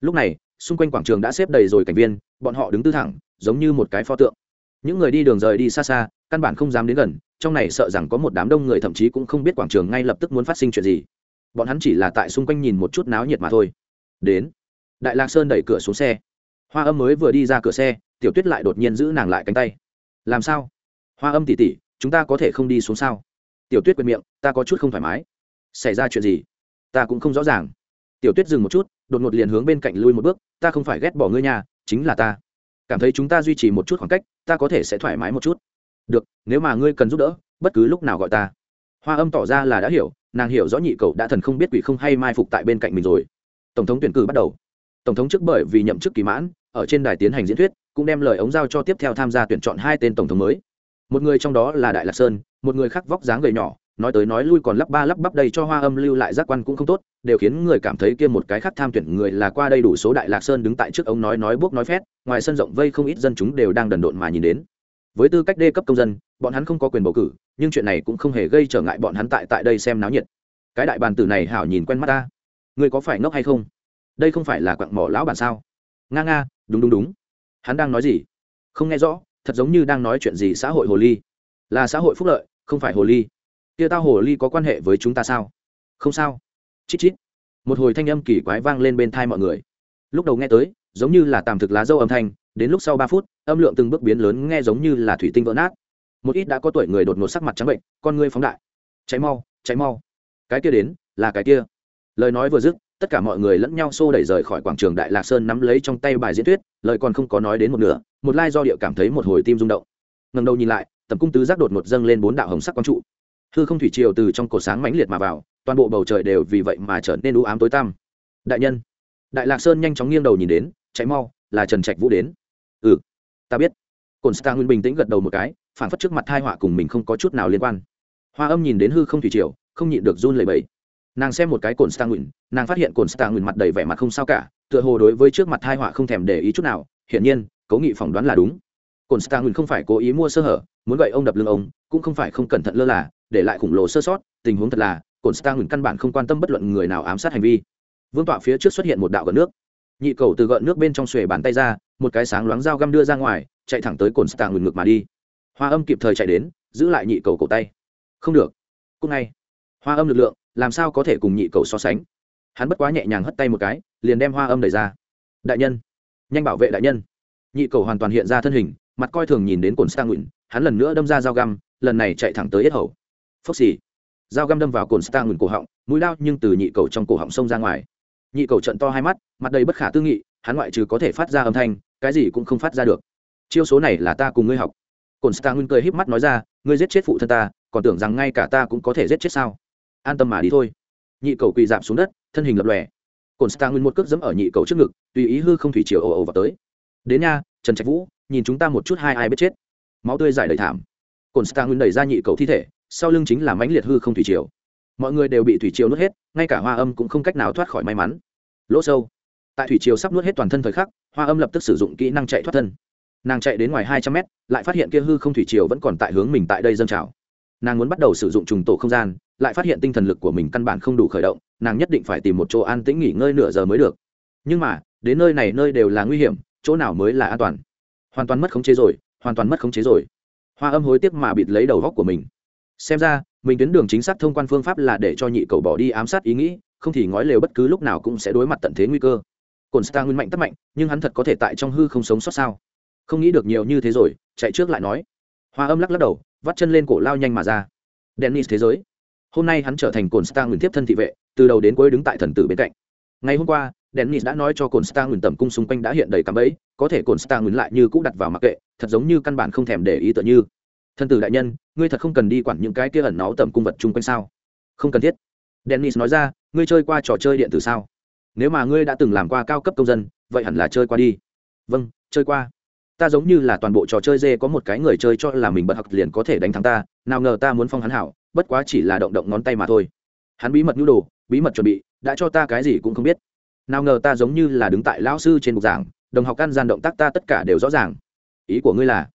Lúc này, xung quanh quảng trường đã xếp đầy rồi cảnh viên, bọn họ đứng tư thẳng, giống như một cái pho tượng. Những người đi đường rời đi xa xa, căn bản không dám đến gần, trong này sợ rằng có một đám đông người thậm chí cũng không biết quảng trường ngay lập tức muốn phát sinh chuyện gì. Bọn hắn chỉ là tại xung quanh nhìn một chút náo nhiệt mà thôi. Đến. Đại lạc sơn đẩy cửa xuống xe. Hoa âm mới vừa đi ra cửa xe, tiểu tuyết lại đột nhiên giữ nàng lại cánh tay. Làm sao? Hoa âm tỉ tỉ, chúng ta có thể không đi xuống sao? Tiểu tuyết quên miệng, ta có chút không thoải mái. Xảy ra chuyện gì? Ta cũng không rõ ràng. Tiểu tuyết dừng một chút, đột ngột liền hướng bên cạnh lui một bước, ta không phải ghét bỏ ngươi nhà chính là ta. Cảm thấy chúng ta duy trì một chút khoảng cách, ta có thể sẽ thoải mái một chút. Được, nếu mà ngươi cần giúp đỡ, bất cứ lúc nào gọi ta. Hoa âm tỏ ra là đã hiểu, nàng hiểu rõ nhị cậu đã thần không biết quỷ không hay mai phục tại bên cạnh mình rồi. Tổng thống tuyển cử bắt đầu. Tổng thống trước bởi vì nhậm chức kỳ mãn, ở trên đài tiến hành diễn thuyết, cũng đem lời ống giao cho tiếp theo tham gia tuyển chọn hai tên tổng thống mới một người trong đó là đại lạc sơn, một người khác vóc dáng gầy nhỏ, nói tới nói lui còn lắp ba lắp bắp đầy cho hoa âm lưu lại giác quan cũng không tốt, đều khiến người cảm thấy kia một cái khác tham tuyển người là qua đây đủ số đại lạc sơn đứng tại trước ông nói nói buốc nói phét, ngoài sân rộng vây không ít dân chúng đều đang đần độn mà nhìn đến. Với tư cách đê cấp công dân, bọn hắn không có quyền bầu cử, nhưng chuyện này cũng không hề gây trở ngại bọn hắn tại tại đây xem náo nhiệt. Cái đại bàn tử này hảo nhìn quen mắt ta. Người có phải ngốc hay không? Đây không phải là quặng mỏ lão bản sao? Nga nga, đúng đúng đúng. Hắn đang nói gì? Không nghe rõ thật giống như đang nói chuyện gì xã hội hồ ly. Là xã hội phúc lợi, không phải hồ ly. Kia tao hồ ly có quan hệ với chúng ta sao? Không sao. Chít chít. Một hồi thanh âm kỳ quái vang lên bên thai mọi người. Lúc đầu nghe tới, giống như là tàm thực lá dâu âm thanh, đến lúc sau ba phút, âm lượng từng bước biến lớn nghe giống như là thủy tinh vỡ nát. Một ít đã có tuổi người đột ngột sắc mặt trắng bệnh, con ngươi phóng đại. Cháy mau cháy mau. Cái kia đến, là cái kia. Lời nói vừa dứt, tất cả mọi người lẫn nhau xô đẩy rời khỏi quảng trường đại lạc sơn nắm lấy trong tay bài diễn thuyết, lời còn không có nói đến một nửa một lai do địa cảm thấy một hồi tim rung động. Ngần đầu nhìn lại, tầm cung tứ giác đột một dâng lên bốn đạo hồng sắc quang trụ. Hư không thủy triều từ trong cổ sáng mãnh liệt mà vào, toàn bộ bầu trời đều vì vậy mà trở nên u ám tối tăm. Đại nhân, đại lạc sơn nhanh chóng nghiêng đầu nhìn đến, chạy mau, là trần trạch vũ đến. Ừ ta biết. Cồn star nguyên bình tĩnh gật đầu một cái, phản phất trước mặt thai họa cùng mình không có chút nào liên quan. Hoa âm nhìn đến hư không thủy triều, không nhịn được run lẩy bẩy. Nàng xem một cái cồn star nguyên, nàng phát hiện cồn star nguyên mặt đầy vẻ mặt không sao cả, tựa hồ đối với trước mặt thai họa không thèm để ý chút nào, hiển nhiên cố nghị phỏng đoán là đúng. Cồn star không phải cố ý mua sơ hở, muốn gậy ông đập lưng ông, cũng không phải không cẩn thận lơ là, để lại khủng lồ sơ sót, tình huống thật là cồn star căn bản không quan tâm bất luận người nào ám sát hành vi. Vương tọa phía trước xuất hiện một đạo gợn nước. Nhị cầu từ gợn nước bên trong xuề bàn tay ra, một cái sáng loáng dao găm đưa ra ngoài, chạy thẳng tới cồn star ngực ngược mà đi. Hoa âm kịp thời chạy đến, giữ lại nhị cầu cổ tay. Không được. Cúc ngay. Hoa âm lực lượng, làm sao có thể cùng nhị cầu so sánh? Hắn bất quá nhẹ nhàng hất tay một cái, liền đem hoa âm đẩy ra. Đại nhân. Nhanh bảo vệ đại nhân nhị cầu hoàn toàn hiện ra thân hình, mặt coi thường nhìn đến cồn sang nguyện, hắn lần nữa đâm ra dao găm, lần này chạy thẳng tới yết hầu. Phốc xì. Dao găm đâm vào cồn sang nguyện cổ họng, mũi lao nhưng từ nhị cầu trong cổ họng xông ra ngoài. Nhị cầu trận to hai mắt, mặt đầy bất khả tư nghị, hắn ngoại trừ có thể phát ra âm thanh, cái gì cũng không phát ra được. Chiêu số này là ta cùng ngươi học. Cồn sang nguyện cười híp mắt nói ra, ngươi giết chết phụ thân ta, còn tưởng rằng ngay cả ta cũng có thể giết chết sao? An tâm mà đi thôi. Nhị cầu quỳ dạp xuống đất, thân hình lập lòe. Cồn sang nguyên một cước dẫm ở nhị cầu trước ngực, tùy ý hư không thủy chiều ồ ồ vào tới đến nha trần trạch vũ nhìn chúng ta một chút hai ai biết chết. Máu tươi giải đầy thảm. Cồn stang nguyên đẩy ra nhị cầu thi thể sau lưng chính là mãnh liệt hư không thủy triều, mọi người đều bị thủy triều nuốt hết ngay cả hoa âm cũng không cách nào thoát khỏi may mắn. Lỗ sâu. Tại thủy triều sắp nuốt hết toàn thân thời khắc hoa âm lập tức sử dụng kỹ năng chạy thoát thân. Nàng chạy đến ngoài hai trăm mét lại phát hiện kia hư không thủy triều vẫn còn tại hướng mình tại đây dâng trào. Nàng muốn bắt đầu sử dụng trùng tổ không gian lại phát hiện tinh thần lực của mình căn bản không đủ khởi động nàng nhất định phải tìm một chỗ an tĩnh nghỉ ngơi nửa giờ mới được. Nhưng mà đến nơi này nơi đều là nguy hiểm chỗ nào mới là an toàn? Hoàn toàn mất khống chế rồi, hoàn toàn mất khống chế rồi. Hoa âm hối tiếc mà bịt lấy đầu góc của mình. Xem ra, mình tuyến đường chính xác thông quan phương pháp là để cho nhị cầu bỏ đi ám sát ý nghĩ, không thì ngói lều bất cứ lúc nào cũng sẽ đối mặt tận thế nguy cơ. Cồn star nguyên mạnh tất mạnh, nhưng hắn thật có thể tại trong hư không sống sót sao? Không nghĩ được nhiều như thế rồi, chạy trước lại nói. Hoa âm lắc lắc đầu, vắt chân lên cổ lao nhanh mà ra. Dennis thế giới. Hôm nay hắn trở thành cồn star nguyên tiếp thân thị vệ, từ đầu đến cuối đứng tại thần tử bên cạnh. Ngày hôm qua dennis đã nói cho cồn star tầm cung xung quanh đã hiện đầy cạm bẫy, có thể cồn star lại như cũng đặt vào mặc kệ, thật giống như căn bản không thèm để ý tựa như. Thân tử đại nhân, ngươi thật không cần đi quản những cái kia ẩn náu tầm cung vật chung quanh sao? Không cần thiết. Dennis nói ra, ngươi chơi qua trò chơi điện tử sao? Nếu mà ngươi đã từng làm qua cao cấp công dân, vậy hẳn là chơi qua đi. Vâng chơi qua. Ta giống như là toàn bộ trò chơi dê có một cái người chơi cho là mình bật học liền có thể đánh thắng ta, nào ngờ ta muốn phong hắn hảo, bất quá chỉ là động động ngón tay mà thôi. Hắn bí mật nhu đồ, bí mật chuẩn bị, đã cho ta cái gì cũng không biết nào ngờ ta giống như là đứng tại lão sư trên bục giảng, đồng học căn gian động tác ta tất cả đều rõ ràng. Ý của ngươi là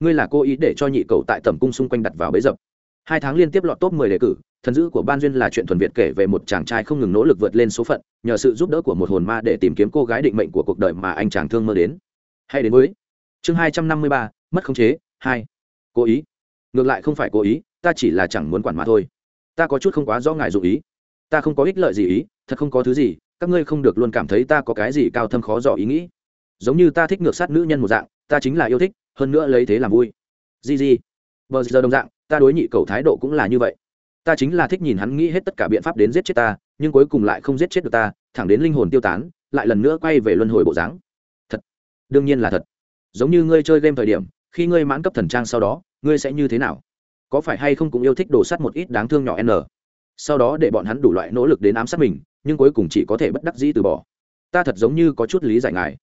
ngươi là cố ý để cho nhị cầu tại tầm cung xung quanh đặt vào bấy dập. Hai tháng liên tiếp lọt top mười đề cử, thần dữ của ban duyên là chuyện thuần việt kể về một chàng trai không ngừng nỗ lực vượt lên số phận, nhờ sự giúp đỡ của một hồn ma để tìm kiếm cô gái định mệnh của cuộc đời mà anh chàng thương mơ đến. Hay đến với chương hai trăm năm mươi ba, mất khống chế, hai. Cố ý. Ngược lại không phải cố ý, ta chỉ là chẳng muốn quản mà thôi. Ta có chút không quá rõ ngại dụ ý. Ta không có ích lợi gì ý, thật không có thứ gì các ngươi không được luôn cảm thấy ta có cái gì cao thâm khó dò ý nghĩ. Giống như ta thích ngược sát nữ nhân một dạng, ta chính là yêu thích, hơn nữa lấy thế làm vui. Gì gì? Bờ giờ đồng dạng, ta đối nhị cầu thái độ cũng là như vậy. Ta chính là thích nhìn hắn nghĩ hết tất cả biện pháp đến giết chết ta, nhưng cuối cùng lại không giết chết được ta, thẳng đến linh hồn tiêu tán, lại lần nữa quay về luân hồi bộ dáng. Thật. Đương nhiên là thật. Giống như ngươi chơi game thời điểm, khi ngươi mãn cấp thần trang sau đó, ngươi sẽ như thế nào? Có phải hay không cũng yêu thích đổ sắt một ít đáng thương nhỏ n? Sau đó để bọn hắn đủ loại nỗ lực đến ám sát mình nhưng cuối cùng chỉ có thể bất đắc dĩ từ bỏ. Ta thật giống như có chút lý giải ngài.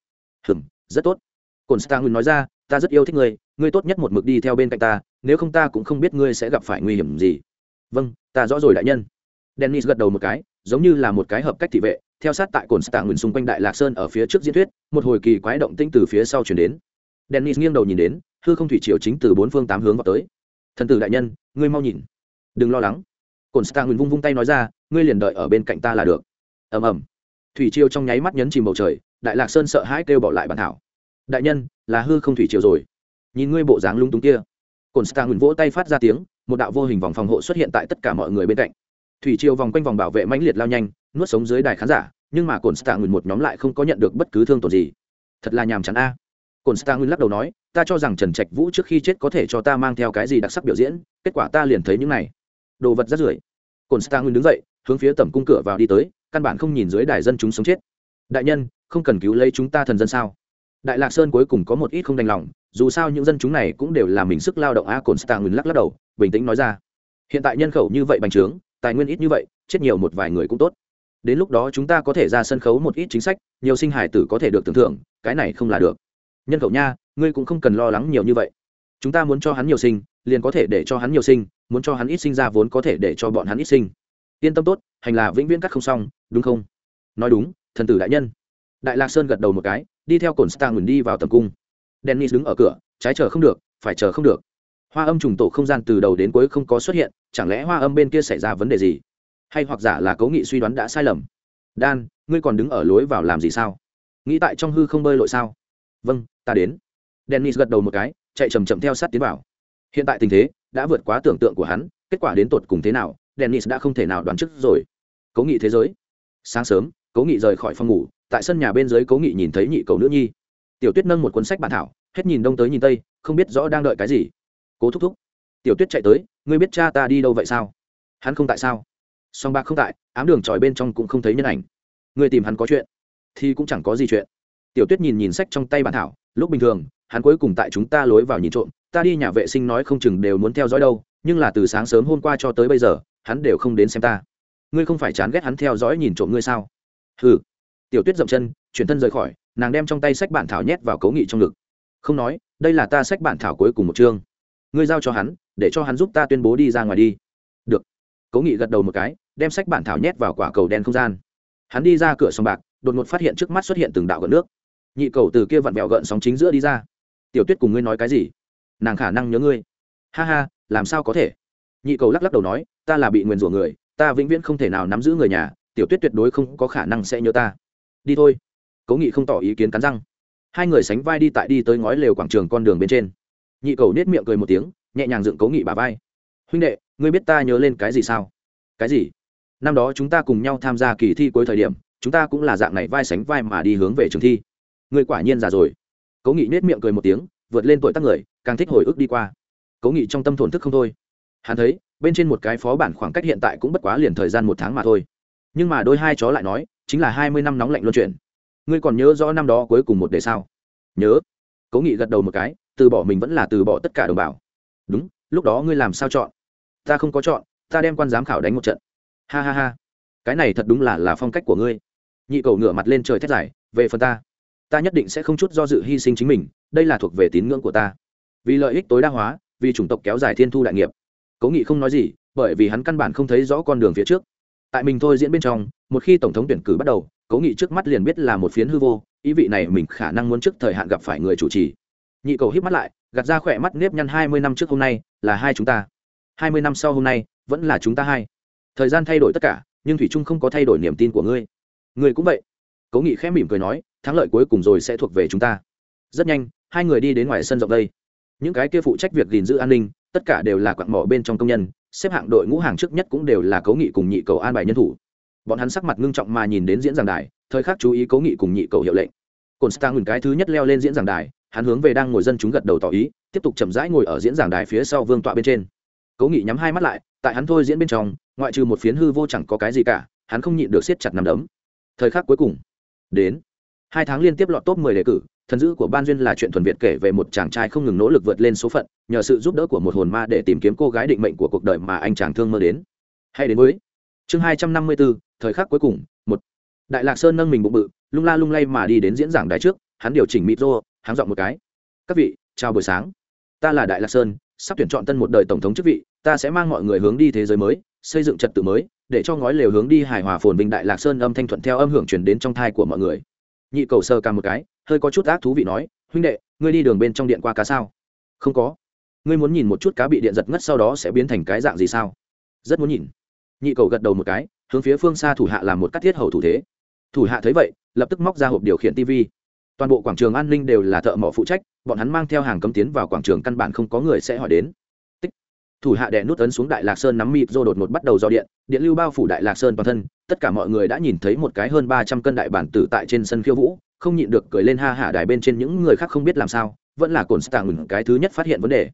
Hừm, rất tốt. Cồn star nói ra, ta rất yêu thích ngươi ngươi tốt nhất một mực đi theo bên cạnh ta, nếu không ta cũng không biết ngươi sẽ gặp phải nguy hiểm gì. Vâng ta rõ rồi đại nhân. Dennis gật đầu một cái, giống như là một cái hợp cách thị vệ, theo sát tại cồn stạng xung quanh đại lạc sơn ở phía trước diễn thuyết, một hồi kỳ quái động tinh từ phía sau chuyển đến. Dennis nghiêng đầu nhìn đến, hư không thủy triều chính từ bốn phương tám hướng vào tới. Thần tử đại nhân, ngươi mau nhìn. Đừng lo lắng. Cồn stạng vung vung tay nói ra, ngươi liền đợi ở bên cạnh ta là được ầm ầm. Thủy triều trong nháy mắt nhấn chìm bầu trời, đại lạc sơn sợ hãi kêu bỏ lại bản thảo. Đại nhân, là hư không thủy triều rồi. Nhìn ngươi bộ dáng lung túng kia. Cồn stạng nguyền vỗ tay phát ra tiếng, một đạo vô hình vòng phòng hộ xuất hiện tại tất cả mọi người bên cạnh. Thủy triều vòng quanh vòng bảo vệ mãnh liệt lao nhanh, nuốt sống dưới đài khán giả, nhưng mà cồn nguyền một nhóm lại không có nhận được bất cứ thương tổn gì. Thật là nhàm chán a. Cồn nguyền lắc đầu nói, ta cho rằng trần trạch vũ trước khi chết có thể cho ta mang theo cái gì đặc sắc biểu diễn, kết quả ta liền thấy những này. Đồ vật rất rưởi. Cồn nguyền đứng dậy, hướng phía tầm cung cửa vào đi tới căn bản không nhìn dưới đài dân chúng sống chết. Đại nhân, không cần cứu lấy chúng ta thần dân sao? Đại lạc sơn cuối cùng có một ít không đành lòng, dù sao những dân chúng này cũng đều là mình sức lao động a cồn stạng lắc lắc đầu, bình tĩnh nói ra. Hiện tại nhân khẩu như vậy bành trướng, tài nguyên ít như vậy, chết nhiều một vài người cũng tốt. Đến lúc đó chúng ta có thể ra sân khấu một ít chính sách, nhiều sinh hải tử có thể được tưởng thưởng, cái này không là được. Nhân khẩu nha, ngươi cũng không cần lo lắng nhiều như vậy. Chúng ta muốn cho hắn nhiều sinh, liền có thể để cho hắn nhiều sinh, muốn cho hắn ít sinh ra vốn có thể để cho bọn hắn ít sinh yên tâm tốt, hành là vĩnh viễn cắt không xong, đúng không? Nói đúng, thần tử đại nhân. Đại lạc sơn gật đầu một cái, đi theo cồn stang đi vào tầm cung. Dennis đứng ở cửa, trái chờ không được, phải chờ không được. Hoa âm trùng tổ không gian từ đầu đến cuối không có xuất hiện, chẳng lẽ hoa âm bên kia xảy ra vấn đề gì? Hay hoặc giả là cố nghị suy đoán đã sai lầm? Đan ngươi còn đứng ở lối vào làm gì sao? Nghĩ tại trong hư không bơi lội sao? Vâng ta đến. Dennis gật đầu một cái, chạy chầm chậm theo sát tiến vào. Hiện tại tình thế, đã vượt quá tưởng tượng của hắn, kết quả đến tột cùng thế nào? Dennis đã không thể nào đoán trước rồi. Cố nghị thế giới. Sáng sớm, cố nghị rời khỏi phòng ngủ, tại sân nhà bên dưới cố nghị nhìn thấy nhị cầu nữ nhi. Tiểu tuyết nâng một cuốn sách bản thảo, hết nhìn đông tới nhìn tây, không biết rõ đang đợi cái gì. Cố thúc thúc. Tiểu tuyết chạy tới, ngươi biết cha ta đi đâu vậy sao? Hắn không tại sao? Song bạc không tại, ám đường tròi bên trong cũng không thấy nhân ảnh. Ngươi tìm hắn có chuyện. Thì cũng chẳng có gì chuyện. Tiểu tuyết nhìn nhìn sách trong tay bản thảo, lúc bình thường, hắn cuối cùng tại chúng ta lối vào nhìn trộm, ta đi nhà vệ sinh nói không chừng đều muốn theo dõi đâu, nhưng là từ sáng sớm hôm qua cho tới bây giờ hắn đều không đến xem ta. Ngươi không phải chán ghét hắn theo dõi nhìn trộm ngươi sao? Hừ. Tiểu tuyết dậm chân, chuyển thân rời khỏi, nàng đem trong tay sách bản thảo nhét vào cấu nghị trong ngực. Không nói, đây là ta sách bản thảo cuối cùng một chương. Ngươi giao cho hắn, để cho hắn giúp ta tuyên bố đi ra ngoài đi. Được. Cấu nghị gật đầu một cái, đem sách bản thảo nhét vào quả cầu đen không gian. Hắn đi ra cửa sông bạc, đột ngột phát hiện trước mắt xuất hiện từng đạo gợn nước. Nhị cầu từ kia vặn vẹo gợn sóng chính giữa đi ra. Tiểu tuyết cùng ngươi nói cái gì? Nàng khả năng nhớ ngươi. Ha ha, làm sao có thể? Nhị cầu lắc lắc đầu nói ta là bị nguyền rủa người, ta vĩnh viễn không thể nào nắm giữ người nhà, tiểu tuyết tuyệt đối không có khả năng sẽ nhớ ta. Đi thôi. Cố nghị không tỏ ý kiến cắn răng. Hai người sánh vai đi tại đi tới ngói lều quảng trường con đường bên trên. Nhị cầu nết miệng cười một tiếng, nhẹ nhàng dựng cố nghị bà vai. Huynh đệ, ngươi biết ta nhớ lên cái gì sao? Cái gì? Năm đó chúng ta cùng nhau tham gia kỳ thi cuối thời điểm, chúng ta cũng là dạng này vai sánh vai mà đi hướng về trường thi. Ngươi quả nhiên già rồi. Cố nghị nết miệng cười một tiếng, vượt lên tuổi tác người, càng thích hồi ức đi qua. Cố nghị trong tâm thổn thức không thôi hắn thấy, bên trên một cái phó bản khoảng cách hiện tại cũng bất quá liền thời gian một tháng mà thôi. Nhưng mà đôi hai chó lại nói, chính là hai mươi năm nóng lạnh luân chuyển. Ngươi còn nhớ rõ năm đó cuối cùng một đề sao? Nhớ. Cố nghị gật đầu một cái, từ bỏ mình vẫn là từ bỏ tất cả đồng bào. Đúng, lúc đó ngươi làm sao chọn? Ta không có chọn, ta đem quan giám khảo đánh một trận. Ha ha ha. Cái này thật đúng là là phong cách của ngươi. Nhị cầu ngửa mặt lên trời thét dài, về phần ta. Ta nhất định sẽ không chút do dự hy sinh chính mình, đây là thuộc về tín ngưỡng của ta. Vì lợi ích tối đa hóa, vì chủng tộc kéo dài thiên thu đại nghiệp cố nghị không nói gì, bởi vì hắn căn bản không thấy rõ con đường phía trước. Tại mình thôi diễn bên trong, một khi tổng thống tuyển cử bắt đầu, cố nghị trước mắt liền biết là một phiến hư vô, ý vị này mình khả năng muốn trước thời hạn gặp phải người chủ trì. Nhị cầu hít mắt lại, gạt ra khỏe mắt nếp nhăn hai mươi năm trước hôm nay, là hai chúng ta. hai mươi năm sau hôm nay, vẫn là chúng ta hai. Thời gian thay đổi tất cả, nhưng thủy trung không có thay đổi niềm tin của ngươi. Ngươi cũng vậy. Cố nghị khẽ mỉm cười nói, thắng lợi cuối cùng rồi sẽ thuộc về chúng ta. Rất nhanh, hai người đi đến ngoài sân rộng đây. Những cái kia phụ trách việc gìn giữ an ninh tất cả đều là quặng mỏ bên trong công nhân, xếp hạng đội ngũ hàng trước nhất cũng đều là cố nghị cùng nhị cầu an bài nhân thủ. Bọn hắn sắc mặt ngưng trọng mà nhìn đến diễn giảng đài, thời khắc chú ý cố nghị cùng nhị cầu hiệu lệnh. Cồn star ngừng cái thứ nhất leo lên diễn giảng đài, hắn hướng về đang ngồi dân chúng gật đầu tỏ ý, tiếp tục chậm rãi ngồi ở diễn giảng đài phía sau vương tọa bên trên. Cố nghị nhắm hai mắt lại, tại hắn thôi diễn bên trong, ngoại trừ một phiến hư vô chẳng có cái gì cả, hắn không nhịn được siết chặt nằm đấm. Thời khắc cuối cùng, đến. Hai tháng liên tiếp lọt top 10 đề cử thần dữ của ban duyên là chuyện thuần việt kể về một chàng trai không ngừng nỗ lực vượt lên số phận, nhờ sự giúp đỡ của một hồn ma để tìm kiếm cô gái định mệnh của cuộc đời mà anh chàng thương mơ đến. Hay đến với chương hai trăm năm mươi bốn, thời khắc cuối cùng, một. Đại lạc sơn nâng mình bụng bự, lung la lung lay mà đi đến diễn giảng đài trước, hắn điều chỉnh micro hắn dọn một cái. Các vị, chào buổi sáng. Ta là đại lạc sơn, sắp tuyển chọn tân một đời tổng thống chức vị, ta sẽ mang mọi người hướng đi thế giới mới, xây dựng trật tự mới, để cho ngói lều hướng đi hài hòa phồn vinh đại lạc sơn âm thanh thuận theo âm hưởng truyền đến trong thai của mọi người nhị cầu sơ ca một cái, hơi có chút ác thú vị nói, huynh đệ, ngươi đi đường bên trong điện qua cá sao? Không có. Ngươi muốn nhìn một chút cá bị điện giật ngất sau đó sẽ biến thành cái dạng gì sao? Rất muốn nhìn. Nhị cầu gật đầu một cái, hướng phía phương xa thủ hạ làm một cắt thiết hầu thủ thế. Thủ hạ thấy vậy, lập tức móc ra hộp điều khiển tv toàn bộ quảng trường an ninh đều là thợ mỏ phụ trách, bọn hắn mang theo hàng cấm tiến vào quảng trường căn bản không có người sẽ hỏi đến. Tích. thủ hạ đè nút ấn xuống đại lạc sơn nắm mịp, rô đột một bắt đầu do điện điện lưu bao phủ đại lạc sơn toàn thân tất cả mọi người đã nhìn thấy một cái hơn ba trăm cân đại bản tử tại trên sân khiêu vũ, không nhịn được cười lên ha hả đài bên trên những người khác không biết làm sao, vẫn là cồn stạng cái thứ nhất phát hiện vấn đề.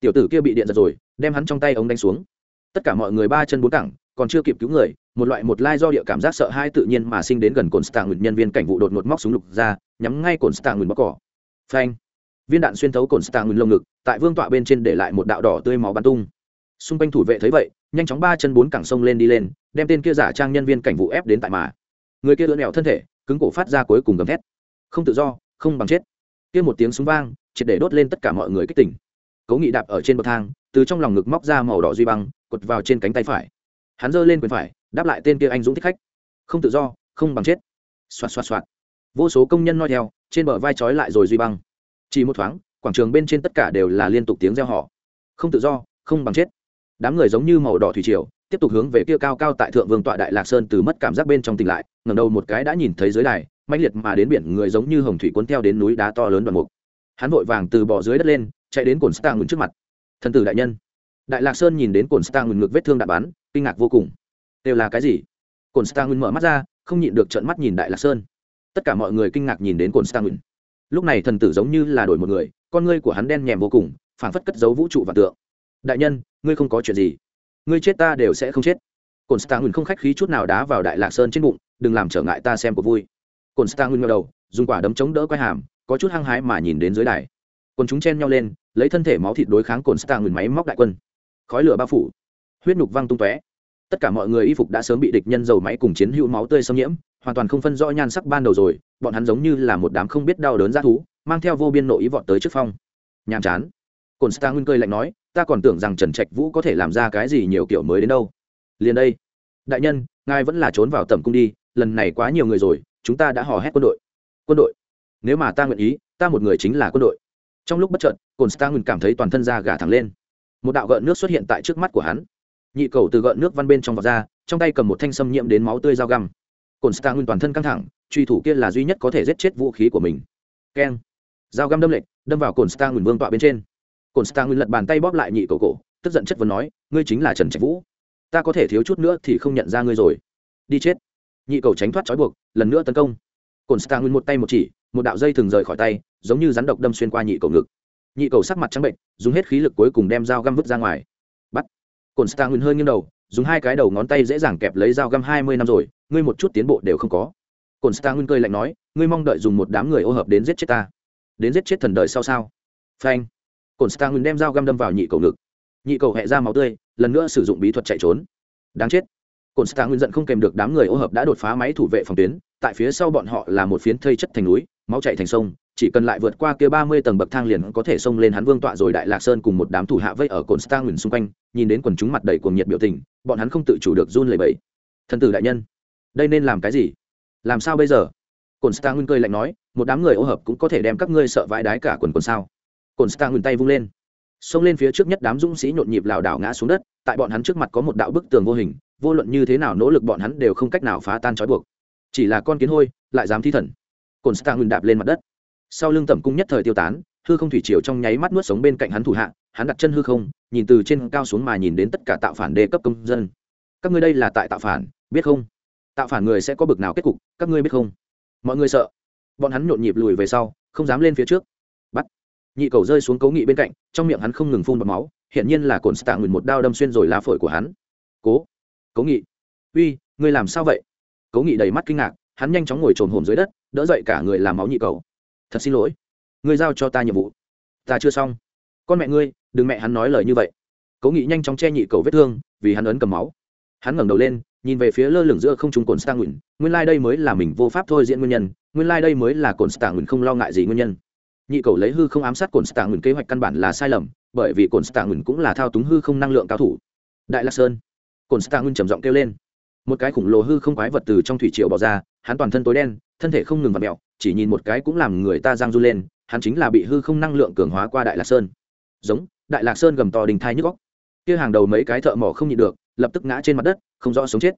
Tiểu tử kia bị điện giật rồi, đem hắn trong tay ống đánh xuống. Tất cả mọi người ba chân bốn cẳng, còn chưa kịp cứu người, một loại một lai do địa cảm giác sợ hãi tự nhiên mà sinh đến gần cồn stạng nhân viên cảnh vụ đột ngột móc súng lục ra, nhắm ngay cồn stạng bóc cỏ. Phanh! Viên đạn xuyên thấu cồn stạng lồng ngực, tại vương tọa bên trên để lại một đạo đỏ tươi máu bắn tung xung quanh thủ vệ thấy vậy, nhanh chóng ba chân bốn cẳng sông lên đi lên, đem tên kia giả trang nhân viên cảnh vụ ép đến tại mà. Người kia lưỡn đèo thân thể, cứng cổ phát ra cuối cùng gầm thét. Không tự do, không bằng chết. Kia một tiếng súng vang, triệt để đốt lên tất cả mọi người kích tỉnh. Cố nghị đạp ở trên bậc thang, từ trong lòng ngực móc ra màu đỏ duy băng quật vào trên cánh tay phải. Hắn giơ lên quyền phải, đáp lại tên kia anh dũng thích khách. Không tự do, không bằng chết. Xoạt xoạt xoạt. Vô số công nhân noi theo, trên bờ vai trói lại rồi duy băng. Chỉ một thoáng, quảng trường bên trên tất cả đều là liên tục tiếng reo họ không tự do, không bằng chết đám người giống như màu đỏ thủy triều, tiếp tục hướng về kia cao cao tại thượng vương tọa đại lạc sơn từ mất cảm giác bên trong tỉnh lại, ngẩng đầu một cái đã nhìn thấy dưới đài, mãnh liệt mà đến biển người giống như hồng thủy cuốn theo đến núi đá to lớn đoạn mục. Hắn vội vàng từ bỏ dưới đất lên, chạy đến cồn stang ngừng trước mặt. Thần tử đại nhân. Đại lạc sơn nhìn đến cồn stang ngừng ngực vết thương đạn bắn, kinh ngạc vô cùng. Đều là cái gì? Cồn stang ngừng mở mắt ra, không nhịn được trợn mắt nhìn đại lạc sơn. Tất cả mọi người kinh ngạc nhìn đến cồn stang ngừng. Lúc này thần tử giống như là đổi một người, con ngươi của hắn đen nhèm vô cùng, phảng phất cất giấu vũ trụ và tượng. Đại nhân ngươi không có chuyện gì. Ngươi chết ta đều sẽ không chết. Cồn stang không khách khí chút nào đá vào đại lạc sơn trên bụng, đừng làm trở ngại ta xem cuộc vui. Cồn stang ngờ đầu, dùng quả đấm chống đỡ quai hàm, có chút hăng hái mà nhìn đến dưới đài. Quần chúng chen nhau lên, lấy thân thể máu thịt đối kháng cồn stang máy móc đại quân. Khói lửa bao phủ, huyết nhục văng tung tóe. Tất cả mọi người y phục đã sớm bị địch nhân dầu máy cùng chiến hữu máu tươi xâm nhiễm, hoàn toàn không phân rõ nhan sắc ban đầu rồi, bọn hắn giống như là một đám không biết đau đớn g thú, mang theo vô biên nội ý vọt tới trước phong. Nhàm chán cồn Star nguyên cười lạnh nói, ta còn tưởng rằng trần trạch vũ có thể làm ra cái gì nhiều kiểu mới đến đâu. Liền đây. Đại nhân, ngài vẫn là trốn vào tầm cung đi, lần này quá nhiều người rồi, chúng ta đã hò hét quân đội. Quân đội? Nếu mà ta nguyện ý, ta một người chính là quân đội. Trong lúc bất chợt cồn nguyên cảm thấy toàn thân da gà thẳng lên. Một đạo gợn nước xuất hiện tại trước mắt của hắn. Nhị cầu từ gợn nước văn bên trong vọt ra, trong tay cầm một thanh xâm nhiễm đến máu tươi dao găm. Cồn nguyên toàn thân căng thẳng, truy thủ kia là duy nhất có thể giết chết vũ khí của mình. Keng. Dao găm đâm lệch, đâm vào cồn nguyên vương tọa bên trên cồn stang lật bàn tay bóp lại nhị cầu cổ, tức giận chất vấn nói, ngươi chính là trần trạch vũ. Ta có thể thiếu chút nữa thì không nhận ra ngươi rồi. Đi chết. Nhị cầu tránh thoát trói buộc, lần nữa tấn công. Cổn stang nguyên một tay một chỉ, một đạo dây thường rời khỏi tay, giống như rắn độc đâm xuyên qua nhị cầu ngực. Nhị cầu sắc mặt trắng bệnh, dùng hết khí lực cuối cùng đem dao găm vứt ra ngoài. Bắt. Cổn stang nguyên hơi nghiêng đầu, dùng hai cái đầu ngón tay dễ dàng kẹp lấy dao găm hai mươi năm rồi, ngươi một chút tiến bộ đều không có. Cổn stang nguyên cười lạnh nói, ngươi mong đợi dùng một đám người ô hợp đến giết chết ta. Đến giết chết thần đời sau sao? Phanh cồn stang nguyên đem dao găm đâm vào nhị cầu ngực. Nhị cầu hẹ ra máu tươi, lần nữa sử dụng bí thuật chạy trốn. Đáng chết. Cồn stang nguyên giận không kèm được đám người ô hợp đã đột phá máy thủ vệ phòng tuyến, tại phía sau bọn họ là một phiến thây chất thành núi, máu chạy thành sông, chỉ cần lại vượt qua kia ba mươi tầng bậc thang liền có thể xông lên hắn vương tọa rồi đại lạc sơn cùng một đám thủ hạ vây ở cồn stang nguyên xung quanh, nhìn đến quần chúng mặt đầy cuồng nhiệt biểu tình, bọn hắn không tự chủ được run lẩy bẩy. Thần tử đại nhân, đây nên làm cái gì? Làm sao bây giờ? Cồn stang nguyên cười lạnh nói, một đám người ô hợp cũng có thể đem các ngươi sợ vãi đái cả quần quần sao? Cồn stang ngừng tay vung lên. Xông lên phía trước nhất đám dũng sĩ nhộn nhịp lảo đảo ngã xuống đất, tại bọn hắn trước mặt có một đạo bức tường vô hình, vô luận như thế nào nỗ lực bọn hắn đều không cách nào phá tan trói buộc. Chỉ là con kiến hôi, lại dám thi thần. Cồn stang ngừng đạp lên mặt đất. Sau lưng tẩm cung nhất thời tiêu tán, hư không thủy triều trong nháy mắt nuốt sống bên cạnh hắn thủ hạ, hắn đặt chân hư không, nhìn từ trên cao xuống mà nhìn đến tất cả tạo phản đề cấp công dân. Các ngươi đây là tại tạo phản, biết không? Tạo phản người sẽ có bực nào kết cục, các ngươi biết không? Mọi người sợ. Bọn hắn nhộn nhịp lùi về sau, không dám lên phía trước nhị cầu rơi xuống cấu nghị bên cạnh, trong miệng hắn không ngừng phun bọt máu hiện nhiên là cồn stạ ngừng một đao đâm xuyên rồi lá phổi của hắn. Cố, cấu nghị. Uy, ngươi làm sao vậy? Cấu nghị đầy mắt kinh ngạc, hắn nhanh chóng ngồi trồn hồn dưới đất, đỡ dậy cả người làm máu nhị cầu. Thật xin lỗi. Ngươi giao cho ta nhiệm vụ. Ta chưa xong. Con mẹ ngươi, đừng mẹ hắn nói lời như vậy. Cố nghị nhanh chóng che nhị cầu vết thương, vì hắn ấn cầm máu. Hắn ngẩng đầu lên, nhìn về phía lơ lửng giữa không trung cồn stang nguyện nguyên lai、like、đây mới là mình vô pháp thôi diễn nguyên nhân, nguyên lai、like、đây mới là cồn stang nguyện không lo ngại gì nguyên nhân nhị cầu lấy hư không ám sát cồn stang nguyện kế hoạch căn bản là sai lầm, bởi vì cồn stang nguyện cũng là thao túng hư không năng lượng cao thủ. Đại lạc sơn. Cồn stang nguyện trầm giọng kêu lên. Một cái khủng lồ hư không quái vật từ trong thủy triều bỏ ra, hắn toàn thân tối đen, thân thể không ngừng vặt mẹo chỉ nhìn một cái cũng làm người ta giang du lên, hắn chính là bị hư không năng lượng cường hóa qua đại lạc sơn. Giống, đại lạc sơn gầm to đình thai nhức góc kia hàng đầu mấy cái thợ mỏ không nhịn được, lập tức ngã trên mặt đất, không rõ sống chết.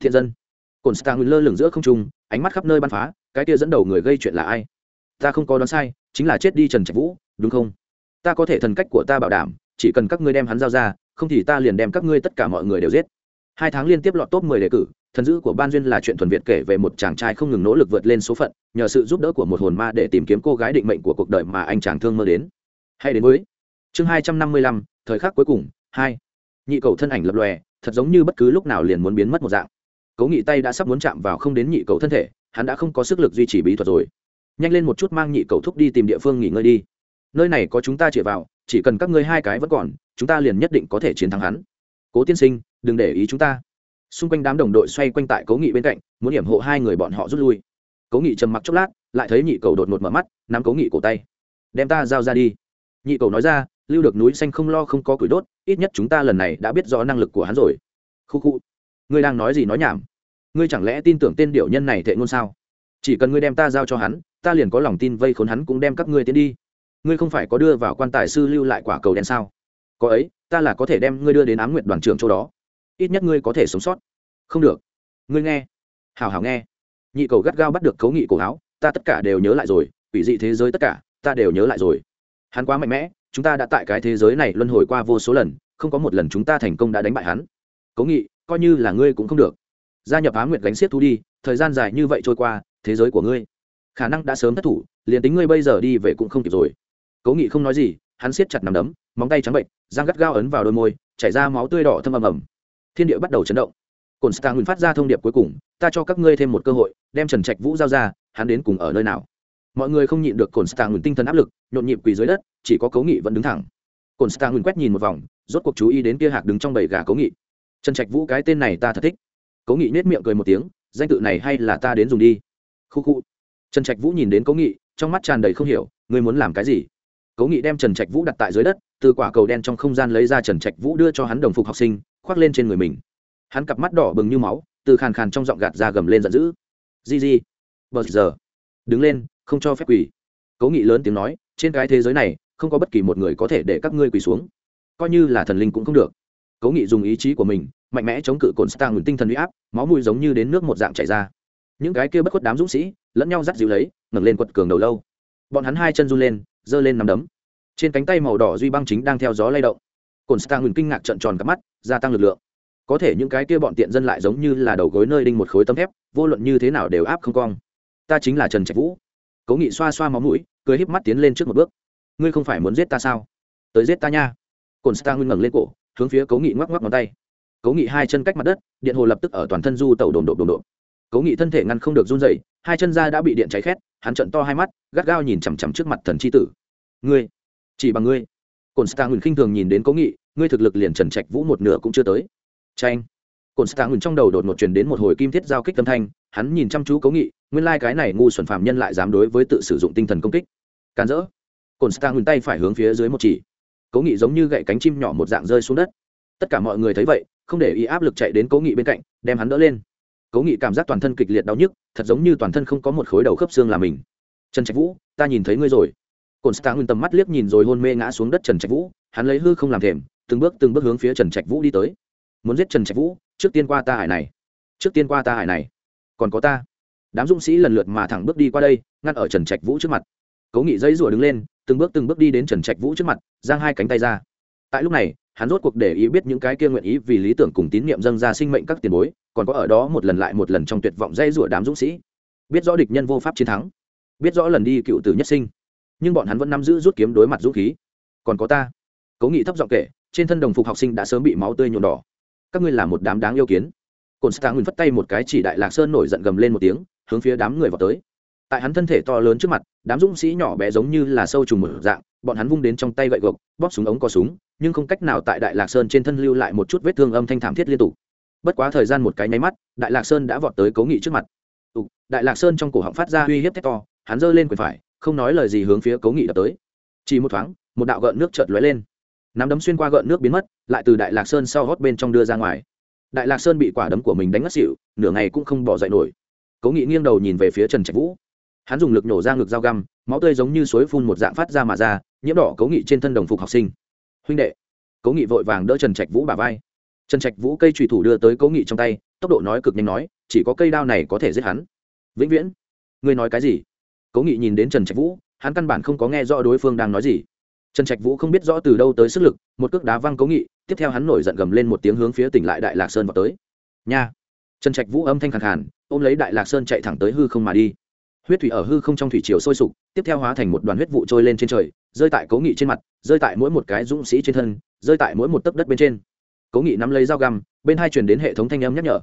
Thiện dân. Cồn stang lơ lửng giữa không trung, ánh mắt khắp nơi bắn phá, cái kia dẫn đầu người gây chuyện là ai? Ta không có đoán sai chính là chết đi trần trạch vũ, đúng không? Ta có thể thần cách của ta bảo đảm, chỉ cần các ngươi đem hắn giao ra, không thì ta liền đem các ngươi tất cả mọi người đều giết. Hai tháng liên tiếp lọt top mười đề cử, thần dữ của ban duyên là chuyện thuần việt kể về một chàng trai không ngừng nỗ lực vượt lên số phận, nhờ sự giúp đỡ của một hồn ma để tìm kiếm cô gái định mệnh của cuộc đời mà anh chàng thương mơ đến. Hay đến với chương hai trăm năm mươi lăm, thời khắc cuối cùng, hai. Nhị cầu thân ảnh lập lòe, thật giống như bất cứ lúc nào liền muốn biến mất một dạng. Cố nghị tay đã sắp muốn chạm vào không đến nhị cầu thân thể, hắn đã không có sức lực duy trì bí thuật rồi nhanh lên một chút mang nhị cầu thúc đi tìm địa phương nghỉ ngơi đi. Nơi này có chúng ta chĩa vào, chỉ cần các ngươi hai cái vẫn còn, chúng ta liền nhất định có thể chiến thắng hắn. Cố tiên sinh, đừng để ý chúng ta. Xung quanh đám đồng đội xoay quanh tại cố nghị bên cạnh, muốn điểm hộ hai người bọn họ rút lui. Cố nghị trầm mặc chốc lát, lại thấy nhị cầu đột ngột mở mắt, nắm cố nghị cổ tay. Đem ta giao ra đi. Nhị cầu nói ra, lưu được núi xanh không lo không có củi đốt, ít nhất chúng ta lần này đã biết rõ năng lực của hắn rồi. Khu khu. Ngươi đang nói gì nói nhảm? Ngươi chẳng lẽ tin tưởng tên điệu nhân này thệ ngôn sao? Chỉ cần ngươi đem ta giao cho hắn ta liền có lòng tin vây khốn hắn cũng đem các ngươi tiến đi. Ngươi không phải có đưa vào quan tài sư lưu lại quả cầu đen sao? Có ấy, ta là có thể đem ngươi đưa đến ám nguyện đoàn trường chỗ đó. Ít nhất ngươi có thể sống sót. Không được. Ngươi nghe. Hào hào nghe. Nhị cầu gắt gao bắt được cấu nghị cổ áo, ta tất cả đều nhớ lại rồi, quỷ dị thế giới tất cả, ta đều nhớ lại rồi. Hắn quá mạnh mẽ, chúng ta đã tại cái thế giới này luân hồi qua vô số lần, không có một lần chúng ta thành công đã đánh bại hắn. Cố nghị, coi như là ngươi cũng không được. Gia nhập á nguyệt gánh xiết thú đi, thời gian dài như vậy trôi qua, thế giới của ngươi khả năng đã sớm thất thủ, liền tính ngươi bây giờ đi về cũng không kịp rồi. Cố nghị không nói gì, hắn siết chặt nằm đấm, móng tay trắng bệnh giang gắt gao ấn vào đôi môi, chảy ra máu tươi đỏ thâm ầm ầm. Thiên địa bắt đầu chấn động. Cồn stang nguyên phát ra thông điệp cuối cùng, ta cho các ngươi thêm một cơ hội, đem trần trạch vũ giao ra, hắn đến cùng ở nơi nào? Mọi người không nhịn được cồn stang nguyên tinh thần áp lực, nhộn nhịp quỳ dưới đất, chỉ có cố nghị vẫn đứng thẳng. Cồn stang nguyên quét nhìn một vòng, rốt cuộc chú ý đến kia hạc đứng trong bầy gà cố nghị. Trần trạch vũ, cái tên này ta thật thích. Cố nghị nết miệng cười một tiếng, danh tự này hay là ta đến dùng đi. Khu khu trần trạch vũ nhìn đến cố nghị, trong mắt tràn đầy không hiểu, ngươi muốn làm cái gì? Cố nghị đem trần trạch vũ đặt tại dưới đất, từ quả cầu đen trong không gian lấy ra trần trạch vũ đưa cho hắn đồng phục học sinh, khoác lên trên người mình. Hắn cặp mắt đỏ bừng như máu, từ khàn khàn trong giọng gạt ra gầm lên giận dữ. Di di, bờ giờ. Đứng lên, không cho phép quỳ. Cố nghị lớn tiếng nói, trên cái thế giới này, không có bất kỳ một người có thể để các ngươi quỳ xuống. Coi như là thần linh cũng không được. Cố nghị dùng ý chí của mình, mạnh mẽ chống cự cồn stang ngừng tinh thần huy áp, máu mùi giống như đến nước một dạng chảy ra. Những cái kia bất khuất đám dũng sĩ lẫn nhau dắt dịu lấy, ngẩng lên quật cường đầu lâu. Bọn hắn hai chân run lên, giơ lên nằm đấm. Trên cánh tay màu đỏ duy băng chính đang theo gió lay động. Cồn stang ngừng kinh ngạc trợn tròn cặp mắt, gia tăng lực lượng. Có thể những cái kia bọn tiện dân lại giống như là đầu gối nơi đinh một khối tấm thép, vô luận như thế nào đều áp không cong. Ta chính là trần trạch vũ. Cố nghị xoa xoa máu mũi, cười híp mắt tiến lên trước một bước. Ngươi không phải muốn giết ta sao? Tới giết ta nha. Cồn stang ngừng ngẩng lên cổ, hướng phía cố nghị ngoắc ngoắc ngón tay. Cố nghị hai chân cách mặt đất, điện hồ lập tức ở toàn thân du tẩu đồn độ đồn độ cố nghị thân thể ngăn không được run dậy hai chân da đã bị điện cháy khét, hắn trận to hai mắt, gắt gao nhìn chằm chằm trước mặt thần c h i tử. Ngươi, chỉ bằng ngươi. Cồn Star ngừng khinh thường nhìn đến cố nghị, ngươi thực lực liền trần trạch vũ một nửa cũng chưa tới. Tranh cồn Star ngừng trong đầu đột một chuyển đến một hồi kim thiết giao kích tâm thanh, hắn nhìn chăm chú cố nghị, nguyên lai、like、cái này ngu xuẩn phạm nhân lại dám đối với tự sử dụng tinh thần công kích. Càn rỡ. Cồn Star ngừng tay phải hướng phía dưới một chỉ. Cố nghị giống như gậy cánh chim nhỏ một dạng rơi xuống đất. Tất cả mọi người thấy vậy, không để ý áp lực chạy đến cố nghị bên cạnh, đem hắn đỡ lên cố nghị cảm giác toàn thân kịch liệt đau nhức, thật giống như toàn thân không có một khối đầu khớp xương là mình. Trần trạch vũ, ta nhìn thấy ngươi rồi. Cồn stạ nguyên tầm mắt liếc nhìn rồi hôn mê ngã xuống đất trần trạch vũ, hắn lấy hư không làm thềm, từng bước từng bước hướng phía trần trạch vũ đi tới. Muốn giết trần trạch vũ, trước tiên qua ta hải này. Trước tiên qua ta hải này. Còn có ta. Đám dũng sĩ lần lượt mà thẳng bước đi qua đây, ngăn ở trần trạch vũ trước mặt. Cố nghị dây rủa đứng lên, từng bước từng bước đi đến trần trạch vũ trước mặt, giang hai cánh tay ra. Tại lúc này, hắn rốt cuộc để ý biết những cái kia nguyện ý vì lý tưởng cùng tín nhiệm dâng ra sinh mệnh các tiền bối còn có ở đó một lần lại một lần trong tuyệt vọng dây rủa đám dũng sĩ. Biết rõ địch nhân vô pháp chiến thắng, biết rõ lần đi cựu tử nhất sinh, nhưng bọn hắn vẫn nắm giữ rút kiếm đối mặt dũng khí. Còn có ta. Cố nghị thấp giọng kể, trên thân đồng phục học sinh đã sớm bị máu tươi nhuộm đỏ. Các ngươi là một đám đáng yêu kiến. Cồn stạng nguyên phất tay một cái chỉ đại lạc sơn nổi giận gầm lên một tiếng, hướng phía đám người vào tới. Tại hắn thân thể to lớn trước mặt, đám dũng sĩ nhỏ bé giống như là sâu trùng mở dạng, bọn hắn vung đến trong tay gậy gộc, bóp súng ống có súng, nhưng không cách nào tại đại lạc sơn trên thân lưu lại một chút vết thương âm thanh thảm thiết liên tục bất quá thời gian một cái nháy mắt, đại lạc sơn đã vọt tới cố nghị trước mặt. Đại lạc sơn trong cổ họng phát ra uy hiếp thét to, hắn giơ lên quyền phải, không nói lời gì hướng phía cố nghị đập tới. Chỉ một thoáng, một đạo gợn nước chợt lóe lên. Nắm đấm xuyên qua gợn nước biến mất, lại từ đại lạc sơn sau gót bên trong đưa ra ngoài. Đại lạc sơn bị quả đấm của mình đánh ngất xỉu, nửa ngày cũng không bỏ dậy nổi. Cố nghị nghiêng đầu nhìn về phía trần trạch vũ. Hắn dùng lực nổ ra ngực dao găm, máu tươi giống như suối phun một dạng phát ra mà ra, nhiễm đỏ cố nghị trên thân đồng phục học sinh. Huynh đệ cố nghị vội vàng đỡ trần trạch vũ bà vai trần trạch vũ cây trùy thủ đưa tới cố nghị trong tay, tốc độ nói cực nhanh nói, chỉ có cây đao này có thể giết hắn. Vĩnh viễn, ngươi nói cái gì? Cố nghị nhìn đến trần trạch vũ, hắn căn bản không có nghe rõ đối phương đang nói gì. Trần trạch vũ không biết rõ từ đâu tới sức lực, một cước đá văng cố nghị, tiếp theo hắn nổi giận gầm lên một tiếng hướng phía tỉnh lại đại lạc sơn vào tới. Nha! Trần trạch vũ âm thanh khẳng khàn, ôm lấy đại lạc sơn chạy thẳng tới hư không mà đi. Huyết thủy ở hư không trong thủy triều sôi sục, tiếp theo hóa thành một đoàn huyết vụ trôi lên trên trời, rơi tại cố nghị trên mặt, rơi tại mỗi một cái dũng sĩ trên thân, rơi tại mỗi một tấc đất bên trên cố nghị nắm lấy dao găm, bên hai truyền đến hệ thống thanh âm nhắc nhở.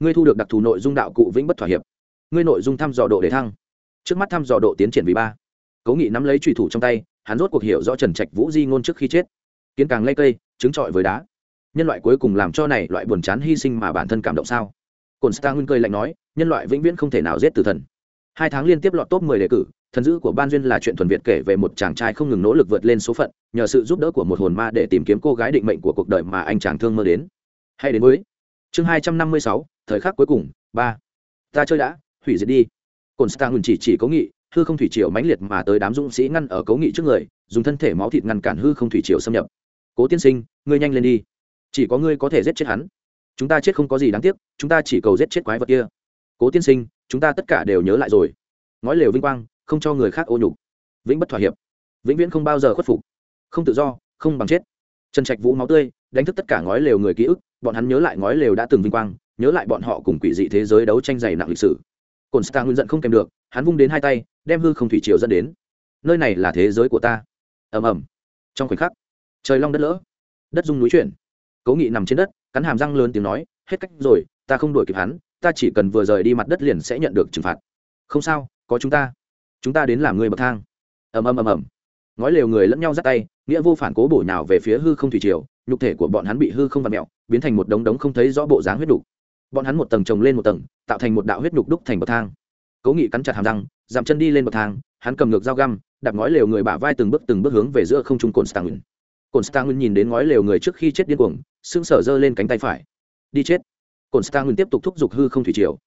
Ngươi thu được đặc thù nội dung đạo cụ vĩnh bất thỏa hiệp. Ngươi nội dung thăm dò độ để thăng. Trước mắt thăm dò độ tiến triển vì ba. Cố nghị nắm lấy trùy thủ trong tay, hắn rốt cuộc hiểu rõ trần trạch vũ di ngôn trước khi chết. Kiến càng lây cây trứng trọi với đá. Nhân loại cuối cùng làm cho này loại buồn chán hy sinh mà bản thân cảm động sao? Cồn star nguyên cười lạnh nói, nhân loại vĩnh viễn không thể nào giết tử thần. Hai tháng liên tiếp lọt top mười đề cử thần dữ của ban duyên là chuyện thuần việt kể về một chàng trai không ngừng nỗ lực vượt lên số phận, nhờ sự giúp đỡ của một hồn ma để tìm kiếm cô gái định mệnh của cuộc đời mà anh chàng thương mơ đến. Hay đến với chương hai trăm năm mươi sáu, thời khắc cuối cùng, ba. Ta chơi đã, hủy diệt đi. Cồn star chỉ chỉ cố nghị, hư không thủy triều mãnh liệt mà tới đám dũng sĩ ngăn ở cố nghị trước người, dùng thân thể máu thịt ngăn cản hư không thủy triều xâm nhập. Cố tiên sinh, ngươi nhanh lên đi. Chỉ có ngươi có thể giết chết hắn. Chúng ta chết không có gì đáng tiếc, chúng ta chỉ cầu giết chết quái vật kia. Cố tiên sinh, chúng ta tất cả đều nhớ lại rồi. Ngói lều vinh quang không cho người khác ô nhục. Vĩnh bất thỏa hiệp. Vĩnh viễn không bao giờ khuất phục. Không tự do, không bằng chết. Trần trạch vũ máu tươi, đánh thức tất cả ngói lều người ký ức, bọn hắn nhớ lại ngói lều đã từng vinh quang, nhớ lại bọn họ cùng quỷ dị thế giới đấu tranh dày nặng lịch sử. Cồn star nguyên giận không kèm được, hắn vung đến hai tay, đem hư không thủy triều dẫn đến. Nơi này là thế giới của ta. Ầm ầm. Trong khoảnh khắc, trời long đất lỡ, đất rung núi chuyển. Cố nghị nằm trên đất, cắn hàm răng lớn tiếng nói, hết cách rồi, ta không đuổi kịp hắn, ta chỉ cần vừa rời đi mặt đất liền sẽ nhận được trừng phạt. Không sao, có chúng ta chúng ta đến làm người bậc thang. Ầm ầm ầm ầm. Ngói lều người lẫn nhau dắt tay, nghĩa vô phản cố bổ nhào về phía hư không thủy triều, nhục thể của bọn hắn bị hư không vặt mẹo biến thành một đống đống không thấy rõ bộ dáng huyết đục. Bọn hắn một tầng trồng lên một tầng, tạo thành một đạo huyết đục đúc thành bậc thang. Cố nghị cắn chặt hàm răng dạm chân đi lên bậc thang, hắn cầm ngược dao găm, đạp ngói lều người bả vai từng bước từng bước hướng về giữa không trung cồn stang cồn stang nhìn đến ngói lều người trước khi chết điên cuồng xương sở giơ lên cánh tay phải. Đi chết. Cồn stang tiếp tục thúc giục hư không thủy triều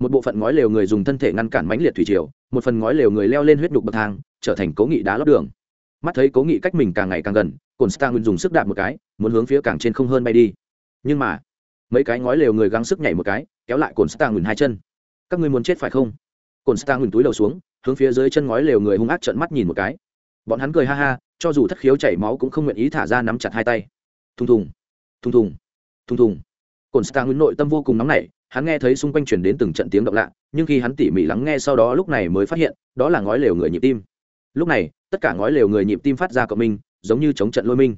một bộ phận ngói lều người dùng thân thể ngăn cản mãnh liệt thủy triều, một phần ngói lều người leo lên huyết đục bậc thang, trở thành cố nghị đá lót đường. Mắt thấy cố nghị cách mình càng ngày càng gần cồn stang dùng sức đạp một cái, muốn hướng phía càng trên không hơn bay đi. Nhưng mà, mấy cái ngói lều người gắng sức nhảy một cái, kéo lại cồn stang hai chân. Các ngươi muốn chết phải không? Cồn stang túi đầu xuống, hướng phía dưới chân ngói lều người hung ác trợn mắt nhìn một cái. Bọn hắn cười ha ha, cho dù thất khiếu chảy máu cũng không nguyện ý thả ra nắm chặt hai tay. Thùng thùng thùng thùng thùng thùng. Cồn stang nguyên nội tâm vô cùng nóng nảy hắn nghe thấy xung quanh chuyển đến từng trận tiếng động lạ, nhưng khi hắn tỉ mỉ lắng nghe sau đó lúc này mới phát hiện, đó là ngói lều người nhịp tim. Lúc này, tất cả ngói lều người nhịp tim phát ra cộng minh, giống như chống trận lôi minh.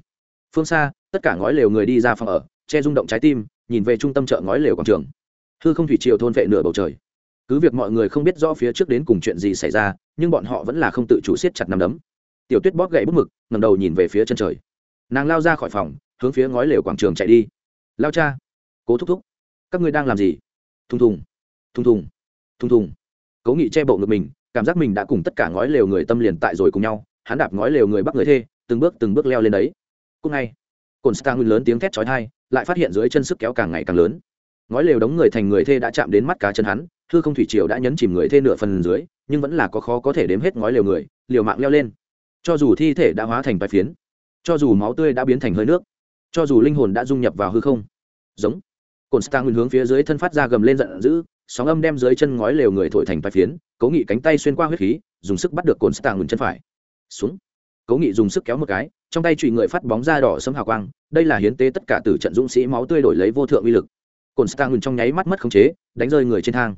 Phương xa, tất cả ngói lều người đi ra phòng ở, che rung động trái tim, nhìn về trung tâm chợ ngói lều quảng trường. Hư không thủy triều thôn vệ nửa bầu trời. Cứ việc mọi người không biết rõ phía trước đến cùng chuyện gì xảy ra, nhưng bọn họ vẫn là không tự chủ siết chặt nắm đấm. Tiểu tuyết bóp gậy bút mực ngầm đầu nhìn về phía chân trời. Nàng lao ra khỏi phòng, hướng phía ngói lều quảng trường chạy đi. Lao cha, cố thúc thúc, các ngươi đang làm gì? Thùng thùng thùng thùng thùng thùng. Cố nghị che bộ ngực mình, cảm giác mình đã cùng tất cả ngói lều người tâm liền tại rồi cùng nhau, hắn đạp ngói lều người bắt người thê, từng bước từng bước leo lên đấy. Cũng ngay cồn stang lớn tiếng thét chói tai, lại phát hiện dưới chân sức kéo càng ngày càng lớn. Ngói lều đóng người thành người thê đã chạm đến mắt cá chân hắn, hư không thủy triều đã nhấn chìm người thê nửa phần dưới, nhưng vẫn là có khó có thể đếm hết ngói lều người, liều mạng leo lên. Cho dù thi thể đã hóa thành vài phiến, cho dù máu tươi đã biến thành hơi nước, cho dù linh hồn đã dung nhập vào hư không, giống cồn stang hướng phía dưới thân phát ra gầm lên giận dữ, sóng âm đem dưới chân ngói lều người thổi thành vài phiến, cố nghị cánh tay xuyên qua huyết khí, dùng sức bắt được cồn stang chân phải. Xuống. Cố nghị dùng sức kéo một cái, trong tay trụy người phát bóng ra đỏ sấm hào quang, đây là hiến tế tất cả từ trận dũng sĩ máu tươi đổi lấy vô thượng uy lực. Cồn stang trong nháy mắt mất khống chế, đánh rơi người trên thang.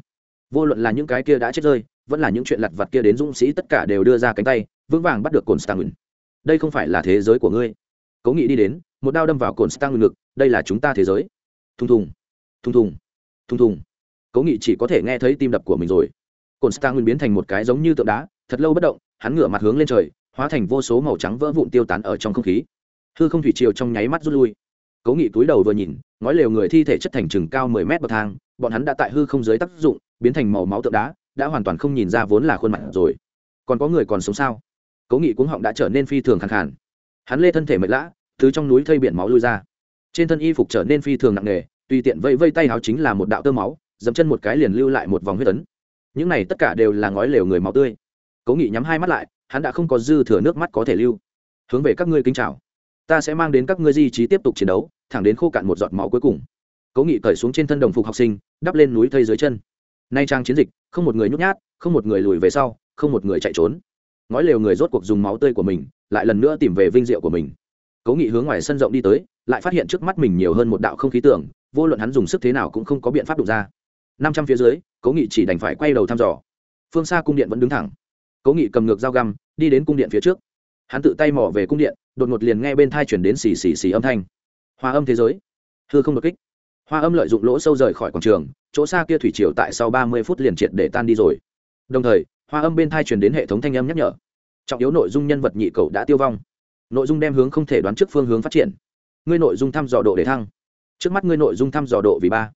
Vô luận là những cái kia đã chết rơi, vẫn là những chuyện lặt vặt kia đến dũng sĩ tất cả đều đưa ra cánh tay, vững vàng bắt được cồn stang đây không phải là thế giới của ngươi. Cố nghị đi đến, một đao đâm vào cồn stang ngực, đây là chúng ta thế giới. Thùng thùng thùng thùng thùng thùng. Cố nghị chỉ có thể nghe thấy tim đập của mình rồi. Cồn stang biến thành một cái giống như tượng đá, thật lâu bất động, hắn ngửa mặt hướng lên trời, hóa thành vô số màu trắng vỡ vụn tiêu tán ở trong không khí. Hư không thủy triều trong nháy mắt rút lui. Cố nghị túi đầu vừa nhìn, ngói lều người thi thể chất thành chừng cao mười mét bậc thang, bọn hắn đã tại hư không giới tác dụng, biến thành màu máu tượng đá, đã hoàn toàn không nhìn ra vốn là khuôn mặt rồi. Còn có người còn sống sao? Cố nghị cuống họng đã trở nên phi thường khẳng khàn. Hắn lê thân thể mệt lã, từ trong núi thây biển máu lui ra. Trên thân y phục trở nên phi thường nặng nề tùy tiện vây vây tay háo chính là một đạo tơ máu, dẫm chân một cái liền lưu lại một vòng huyết tấn những này tất cả đều là ngói lều người máu tươi. Cố nghị nhắm hai mắt lại, hắn đã không có dư thừa nước mắt có thể lưu. Hướng về các ngươi kính chào. Ta sẽ mang đến các ngươi di trí tiếp tục chiến đấu, thẳng đến khô cạn một giọt máu cuối cùng. Cố nghị cởi xuống trên thân đồng phục học sinh, đắp lên núi thây dưới chân. Nay trang chiến dịch, không một người nhút nhát, không một người lùi về sau, không một người chạy trốn. Ngói lều người rốt cuộc dùng máu tươi của mình, lại lần nữa tìm về vinh diệu của mình. Cố nghị hướng ngoài sân rộng đi tới, lại phát hiện trước mắt mình nhiều hơn một đạo không khí tưởng vô luận hắn dùng sức thế nào cũng không có biện pháp đụng ra. Năm trăm phía dưới, cố nghị chỉ đành phải quay đầu thăm dò. Phương xa cung điện vẫn đứng thẳng. Cố nghị cầm ngược dao găm, đi đến cung điện phía trước. Hắn tự tay mỏ về cung điện, đột ngột liền nghe bên thai chuyển đến xì xì xì âm thanh. Hoa âm thế giới. Hư không đột kích. Hoa âm lợi dụng lỗ sâu rời khỏi quảng trường, chỗ xa kia thủy triều tại sau ba mươi phút liền triệt để tan đi rồi. Đồng thời, hoa âm bên thai truyền đến hệ thống thanh âm nhắc nhở. Trọng yếu nội dung nhân vật nhị cầu đã tiêu vong. Nội dung đem hướng không thể đoán trước phương hướng phát triển. Ngươi nội dung thăm dò độ để thăng trước mắt ngươi nội dung thăm dò độ vì ba.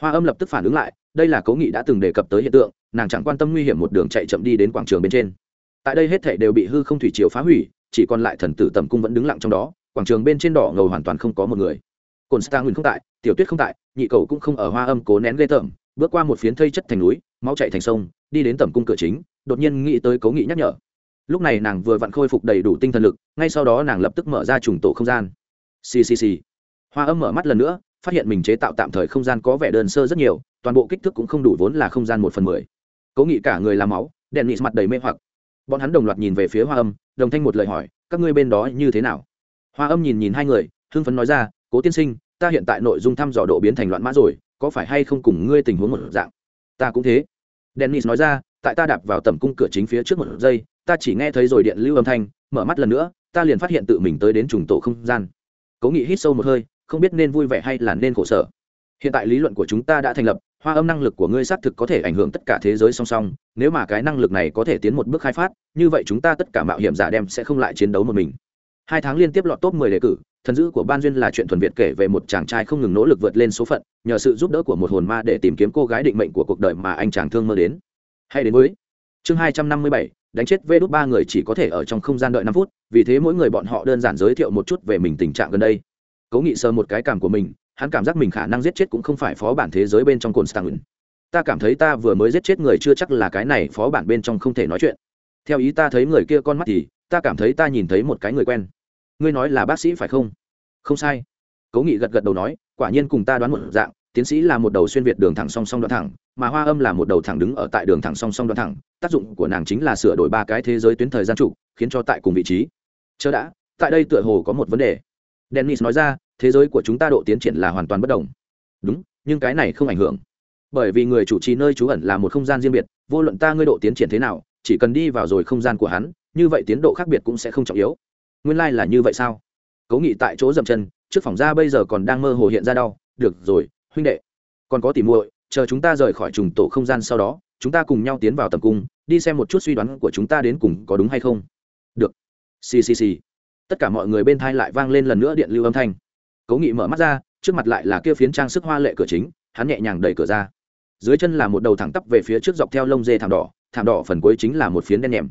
Hoa âm lập tức phản ứng lại, đây là cố nghị đã từng đề cập tới hiện tượng, nàng chẳng quan tâm nguy hiểm một đường chạy chậm đi đến quảng trường bên trên. Tại đây hết thể đều bị hư không thủy chiều phá hủy, chỉ còn lại thần tử tầm cung vẫn đứng lặng trong đó, quảng trường bên trên đỏ ngầu hoàn toàn không có một người. Cồn star nguyên không tại, tiểu tuyết không tại, nhị cầu cũng không ở hoa âm cố nén ghê tởm, bước qua một phiến thây chất thành núi, máu chạy thành sông, đi đến tầm cung cửa chính, đột nhiên nghĩ tới cố nghị nhắc nhở. Lúc này nàng vừa vặn khôi phục đầy đủ tinh thần lực, ngay sau đó nàng lập tức mở ra trùng tổ không gian. Ccc hoa âm mở mắt lần nữa, phát hiện mình chế tạo tạm thời không gian có vẻ đơn sơ rất nhiều, toàn bộ kích thước cũng không đủ vốn là không gian một phần mười. Cố nghị cả người làm máu, đèn nịt mặt đầy mê hoặc. Bọn hắn đồng loạt nhìn về phía hoa âm, đồng thanh một lời hỏi, các ngươi bên đó như thế nào? Hoa âm nhìn nhìn hai người, hưng phấn nói ra, cố tiên sinh, ta hiện tại nội dung thăm dò độ biến thành loạn mã rồi, có phải hay không cùng ngươi tình huống một dạng? Ta cũng thế. Dennis nói ra, tại ta đạp vào tầm cung cửa chính phía trước một giây, ta chỉ nghe thấy rồi điện lưu âm thanh, mở mắt lần nữa, ta liền phát hiện tự mình tới đến trùng tổ không gian. Cố nghị hít sâu một hơi không biết nên vui vẻ hay là nên khổ sở. Hiện tại lý luận của chúng ta đã thành lập, hoa âm năng lực của ngươi xác thực có thể ảnh hưởng tất cả thế giới song song, nếu mà cái năng lực này có thể tiến một bước khai phát, như vậy chúng ta tất cả mạo hiểm giả đem sẽ không lại chiến đấu một mình. Hai tháng liên tiếp lọt top mười đề cử, thần dữ của ban duyên là chuyện thuần việt kể về một chàng trai không ngừng nỗ lực vượt lên số phận, nhờ sự giúp đỡ của một hồn ma để tìm kiếm cô gái định mệnh của cuộc đời mà anh chàng thương mơ đến. Hay đến với chương hai trăm năm mươi bảy, đánh chết vê đốt ba người chỉ có thể ở trong không gian đợi năm phút, vì thế mỗi người bọn họ đơn giản giới thiệu một chút về mình tình trạng gần đây cố nghị sơ một cái cảm của mình, hắn cảm giác mình khả năng giết chết cũng không phải phó bản thế giới bên trong cồn stang ta cảm thấy ta vừa mới giết chết người chưa chắc là cái này phó bản bên trong không thể nói chuyện. Theo ý ta thấy người kia con mắt thì, ta cảm thấy ta nhìn thấy một cái người quen. Ngươi nói là bác sĩ phải không? Không sai. Cố nghị gật gật đầu nói, quả nhiên cùng ta đoán một dạng, tiến sĩ là một đầu xuyên việt đường thẳng song song đoạn thẳng, mà hoa âm là một đầu thẳng đứng ở tại đường thẳng song song đoạn thẳng, tác dụng của nàng chính là sửa đổi ba cái thế giới tuyến thời gian trụ, khiến cho tại cùng vị trí. Chớ đã, tại đây tựa hồ có một vấn đề dennis nói ra, thế giới của chúng ta độ tiến triển là hoàn toàn bất đồng. Đúng, nhưng cái này không ảnh hưởng. Bởi vì người chủ trì nơi trú ẩn là một không gian riêng biệt, vô luận ta ngươi độ tiến triển thế nào, chỉ cần đi vào rồi không gian của hắn, như vậy tiến độ khác biệt cũng sẽ không trọng yếu. Nguyên lai、like、là như vậy sao? Cố nghị tại chỗ dậm chân, trước phòng ra bây giờ còn đang mơ hồ hiện ra đau. Được rồi, huynh đệ, còn có tỉ muội, chờ chúng ta rời khỏi trùng tổ không gian sau đó, chúng ta cùng nhau tiến vào tầm cung, đi xem một chút suy đoán của chúng ta đến cùng có đúng hay không. Được. Ccc tất cả mọi người bên thai lại vang lên lần nữa điện lưu âm thanh. Cố nghị mở mắt ra, trước mặt lại là kia phiến trang sức hoa lệ cửa chính, hắn nhẹ nhàng đẩy cửa ra. Dưới chân là một đầu thẳng tắp về phía trước dọc theo lông dê thảm đỏ thảm đỏ phần cuối chính là một phiến đen nhèm.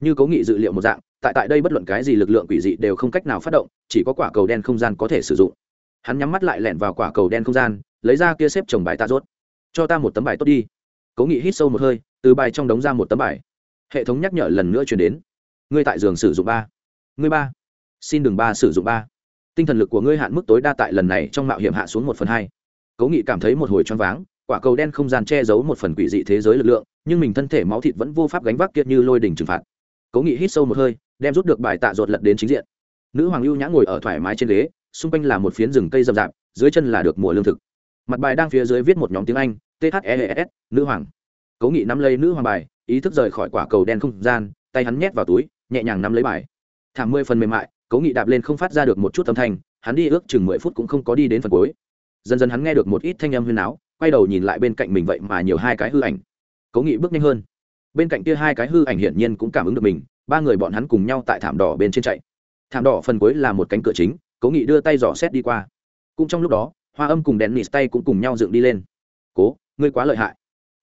Như cố nghị dự liệu một dạng, tại tại đây bất luận cái gì lực lượng quỷ dị đều không cách nào phát động, chỉ có quả cầu đen không gian có thể sử dụng. Hắn nhắm mắt lại lẻn vào quả cầu đen không gian, lấy ra kia xếp chồng bài ta rốt. Cho ta một tấm bài tốt đi. Cố nghị hít sâu một hơi, từ bài trong đống ra một tấm bài. Hệ thống nhắc nhở lần nữa chuyển đến. Ngươi tại giường sử dụng ba. Ngươi ba xin đừng ba sử dụng ba. Tinh thần lực của ngươi hạn mức tối đa tại lần này trong mạo hiểm hạ xuống một phần hai. Cố nghị cảm thấy một hồi choáng váng, quả cầu đen không gian che giấu một phần quỷ dị thế giới lực lượng, nhưng mình thân thể máu thịt vẫn vô pháp gánh vác kiệt như lôi đình trừng phạt. Cố nghị hít sâu một hơi, đem rút được bài tạ ruột lật đến chính diện. Nữ hoàng lưu nhã ngồi ở thoải mái trên ghế, xung quanh là một phiến rừng cây rậm rạp, dưới chân là được mùa lương thực. Mặt bài đang phía dưới viết một nhóm tiếng anh thes nữ hoàng. Cố nghị nắm lấy nữ hoàng bài, ý thức rời khỏi quả cầu đen không gian, tay hắn nhét vào túi, nhẹ nhàng nắm lấy bài. Thảm mười phần mềm mại cố nghị đạp lên không phát ra được một chút âm thanh, hắn đi ước chừng mười phút cũng không có đi đến phần cuối. Dần dần hắn nghe được một ít thanh âm huyên áo quay đầu nhìn lại bên cạnh mình vậy mà nhiều hai cái hư ảnh. Cố nghị bước nhanh hơn. Bên cạnh kia hai cái hư ảnh hiển nhiên cũng cảm ứng được mình, ba người bọn hắn cùng nhau tại thảm đỏ bên trên chạy. Thảm đỏ phần cuối là một cánh cửa chính, cố nghị đưa tay dò xét đi qua. Cũng trong lúc đó, hoa âm cùng đèn nịt tay cũng cùng nhau dựng đi lên. Cố, ngươi quá lợi hại.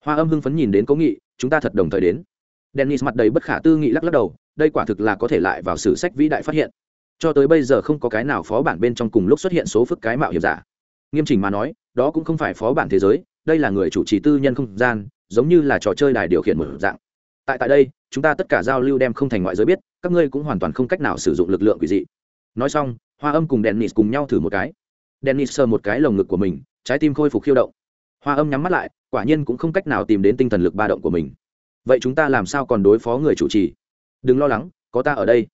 Hoa âm hưng phấn nhìn đến cố nghị, chúng ta thật đồng thời đến. Dennis mặt đầy bất khả tư nghị lắc lắc đầu, đây quả thực là có thể lại vào sử sách vĩ đại phát hiện cho tới bây giờ không có cái nào phó bản bên trong cùng lúc xuất hiện số phức cái mạo hiểm giả. Nghiêm chỉnh mà nói, đó cũng không phải phó bản thế giới, đây là người chủ trì tư nhân không gian, giống như là trò chơi đài điều khiển một dạng. Tại tại đây, chúng ta tất cả giao lưu đem không thành ngoại giới biết, các ngươi cũng hoàn toàn không cách nào sử dụng lực lượng quỷ dị. Nói xong, hoa âm cùng dennis cùng nhau thử một cái. Dennis sờ một cái lồng ngực của mình, trái tim khôi phục khiêu động. Hoa âm nhắm mắt lại, quả nhiên cũng không cách nào tìm đến tinh thần lực ba động của mình. Vậy chúng ta làm sao còn đối phó người chủ trì? Đừng lo lắng, có ta ở đây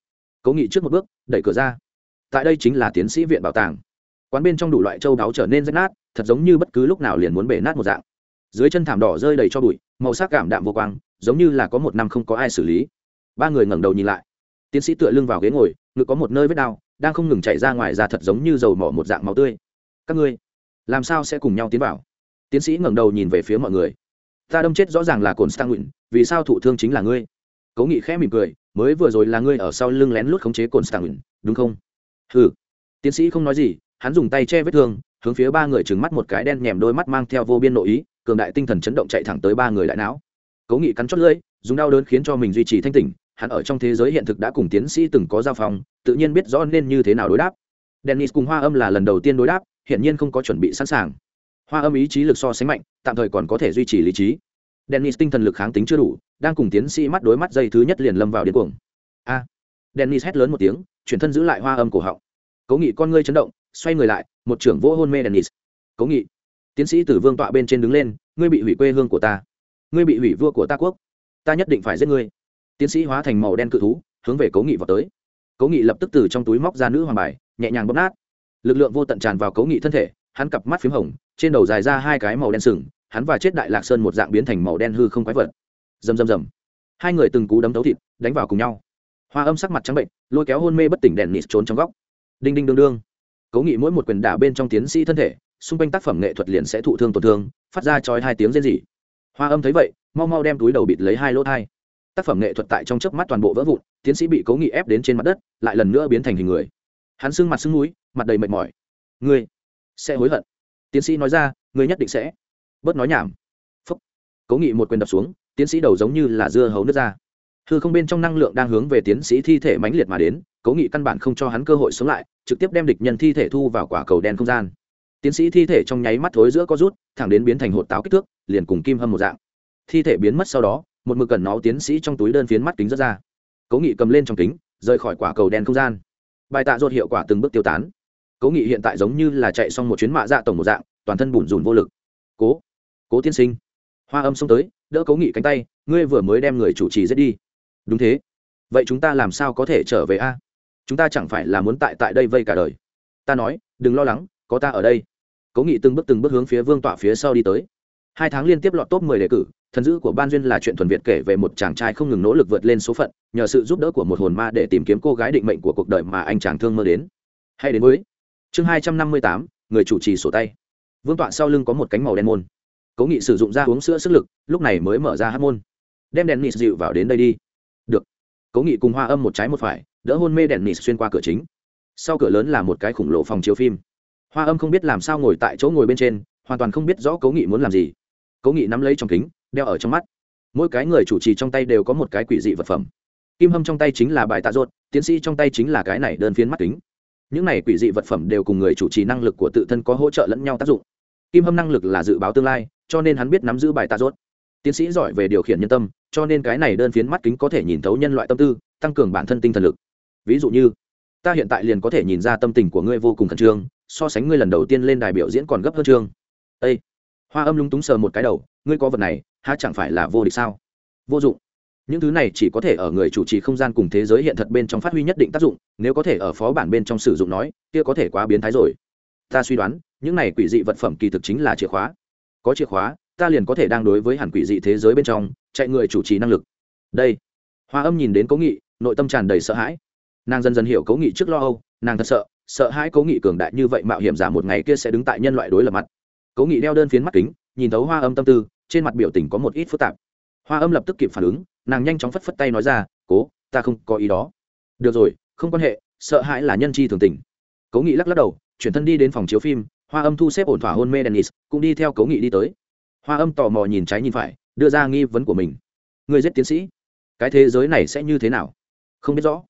cố nghị trước một bước, đẩy cửa ra. Tại đây chính là tiến sĩ viện bảo tàng. Quán bên trong đủ loại châu đáo trở nên rách nát, thật giống như bất cứ lúc nào liền muốn bể nát một dạng. Dưới chân thảm đỏ rơi đầy cho bụi, màu sắc cảm đạm vô quang, giống như là có một năm không có ai xử lý. Ba người ngẩng đầu nhìn lại. Tiến sĩ tựa lưng vào ghế ngồi, ngực có một nơi vết đau, đang không ngừng chạy ra ngoài ra thật giống như dầu mỏ một dạng máu tươi. Các ngươi, làm sao sẽ cùng nhau tiến vào? Tiến sĩ ngẩng đầu nhìn về phía mọi người. Ta đâm chết rõ ràng là cồn stang nguyện vì sao thụ thương chính là ngươi? Cố nghị khẽ mỉm cười mới vừa rồi là ngươi ở sau lưng lén lút khống chế cồn stang đúng không? Ừ tiến sĩ không nói gì, hắn dùng tay che vết thương, hướng phía ba người trừng mắt một cái đen nhèm đôi mắt mang theo vô biên nội ý, cường đại tinh thần chấn động chạy thẳng tới ba người đại não. Cố nghị cắn chót lưỡi, dùng đau đớn khiến cho mình duy trì thanh tỉnh, hắn ở trong thế giới hiện thực đã cùng tiến sĩ từng có giao phòng tự nhiên biết rõ nên như thế nào đối đáp. Dennis cùng hoa âm là lần đầu tiên đối đáp, hiển nhiên không có chuẩn bị sẵn sàng. Hoa âm ý chí lực so sánh mạnh, tạm thời còn có thể duy trì lý trí dennis tinh thần lực kháng tính chưa đủ, đang cùng tiến sĩ mắt đối mắt dây thứ nhất liền lâm vào điên cuồng. A. Dennis hét lớn một tiếng, chuyển thân giữ lại hoa âm cổ họng. Cố nghị con ngươi chấn động, xoay người lại, một trưởng vỗ hôn mê dennis. Cố nghị, tiến sĩ tử vương tọa bên trên đứng lên, ngươi bị hủy quê hương của ta. Ngươi bị hủy vua của ta quốc. Ta nhất định phải giết ngươi. Tiến sĩ hóa thành màu đen cự thú, hướng về cố nghị vào tới. Cố nghị lập tức từ trong túi móc ra nữ hoàng bài, nhẹ nhàng bóp nát. Lực lượng vô tận tràn vào cố nghị thân thể, hắn cặp mắt p h í m hồng, trên đầu dài ra hai cái màu đen sừng hắn và chết đại lạc sơn một dạng biến thành màu đen hư không quái vật. Rầm rầm rầm. Hai người từng cú đấm thấu thịt, đánh vào cùng nhau. Hoa âm sắc mặt trắng bệnh, lôi kéo hôn mê bất tỉnh đèn nịt trốn trong góc. Đinh đinh đương đương. Cố nghị mỗi một quyền đả bên trong tiến sĩ thân thể, xung quanh tác phẩm nghệ thuật liền sẽ thụ thương tổn thương, phát ra chói hai tiếng rên rỉ. Hoa âm thấy vậy, mau mau đem túi đầu bịt lấy hai lỗ thai. Tác phẩm nghệ thuật tại trong chớp mắt toàn bộ vỡ vụn, tiến sĩ bị cố nghị ép đến trên mặt đất, lại lần nữa biến thành hình người. Hắn sưng mặt sưng núi mặt đầy mệt mỏi. Ngươi sẽ hối hận. Tiến sĩ nói ra, ngươi nhất định sẽ bớt nói nhảm. Phúc. Cố nghị một quyền đập xuống, tiến sĩ đầu giống như là dưa hấu nước ra. Hư không bên trong năng lượng đang hướng về tiến sĩ thi thể mãnh liệt mà đến, cố nghị căn bản không cho hắn cơ hội sống lại, trực tiếp đem địch nhân thi thể thu vào quả cầu đen không gian. Tiến sĩ thi thể trong nháy mắt thối giữa có rút, thẳng đến biến thành hột táo kích thước, liền cùng kim hâm một dạng. Thi thể biến mất sau đó, một mực cần nó tiến sĩ trong túi đơn phiến mắt kính rất ra. Cố nghị cầm lên trong kính, rời khỏi quả cầu đen không gian. Bài tạ ruột hiệu quả từng bước tiêu tán. Cố nghị hiện tại giống như là chạy xong một chuyến mạ dạ tổng một dạng, toàn thân bùn rùn vô lực. Cố cố tiên sinh. Hoa âm xông tới, đỡ cố nghị cánh tay, ngươi vừa mới đem người chủ trì giết đi. Đúng thế. Vậy chúng ta làm sao có thể trở về a? Chúng ta chẳng phải là muốn tại tại đây vây cả đời. Ta nói, đừng lo lắng, có ta ở đây. Cố nghị từng bước từng bước hướng phía vương tọa phía sau đi tới. Hai tháng liên tiếp lọt top mười đề cử, thần dữ của ban duyên là chuyện thuần việt kể về một chàng trai không ngừng nỗ lực vượt lên số phận, nhờ sự giúp đỡ của một hồn ma để tìm kiếm cô gái định mệnh của cuộc đời mà anh chàng thương mơ đến. Hay đến với chương hai trăm năm mươi tám, người chủ trì sổ tay. Vương tọa sau lưng có một cánh màu đen môn cố nghị sử dụng ra uống sữa sức lực, lúc này mới mở ra hát môn. Đem đèn nịt dịu vào đến đây đi. Được. Cố nghị cùng hoa âm một trái một phải, đỡ hôn mê đèn nịt xuyên qua cửa chính. Sau cửa lớn là một cái khủng lộ phòng chiếu phim. Hoa âm không biết làm sao ngồi tại chỗ ngồi bên trên, hoàn toàn không biết rõ cố nghị muốn làm gì. Cố nghị nắm lấy trong kính, đeo ở trong mắt. Mỗi cái người chủ trì trong tay đều có một cái quỷ dị vật phẩm. Kim hâm trong tay chính là bài tạ ruột, tiến sĩ trong tay chính là cái này đơn phiến mắt kính. Những này quỷ dị vật phẩm đều cùng người chủ trì năng lực của tự thân có hỗ trợ lẫn nhau tác dụng. Kim hâm năng lực là dự báo tương lai cho nên hắn biết nắm giữ bài tạ rốt. Tiến sĩ giỏi về điều khiển nhân tâm, cho nên cái này đơn phiến mắt kính có thể nhìn thấu nhân loại tâm tư, tăng cường bản thân tinh thần lực. Ví dụ như, ta hiện tại liền có thể nhìn ra tâm tình của ngươi vô cùng khẩn trương, so sánh ngươi lần đầu tiên lên đài biểu diễn còn gấp hơn trương. Ây hoa âm lúng túng sờ một cái đầu, ngươi có vật này, há chẳng phải là vô địch sao? Vô dụng. Những thứ này chỉ có thể ở người chủ trì không gian cùng thế giới hiện thật bên trong phát huy nhất định tác dụng, nếu có thể ở phó bản bên trong sử dụng nói, kia có thể quá biến thái rồi. Ta suy đoán, những này quỷ dị vật phẩm kỳ thực chính là chìa khóa có chìa khóa, ta liền có thể đang đối với hẳn quỷ dị thế giới bên trong, chạy người chủ trì năng lực. Đây. Hoa âm nhìn đến cố nghị, nội tâm tràn đầy sợ hãi. Nàng dần dần hiểu cố nghị trước lo âu, nàng thật sợ sợ hãi cố nghị cường đại như vậy mạo hiểm giả một ngày kia sẽ đứng tại nhân loại đối lập mặt. Cố nghị đeo đơn phiến mắt kính, nhìn thấu hoa âm tâm tư, trên mặt biểu tình có một ít phức tạp. Hoa âm lập tức kịp phản ứng, nàng nhanh chóng phất phất tay nói ra, cố, ta không có ý đó. Được rồi, không quan hệ, sợ hãi là nhân chi thường tình. Cố nghị lắc lắc đầu, chuyển thân đi đến phòng chiếu phim hoa âm thu xếp ổn thỏa hôn mê dennis, cũng đi theo cố nghị đi tới. Hoa âm tò mò nhìn trái nhìn phải, đưa ra nghi vấn của mình. Người giết tiến sĩ? Cái thế giới này sẽ như thế nào? Không biết rõ.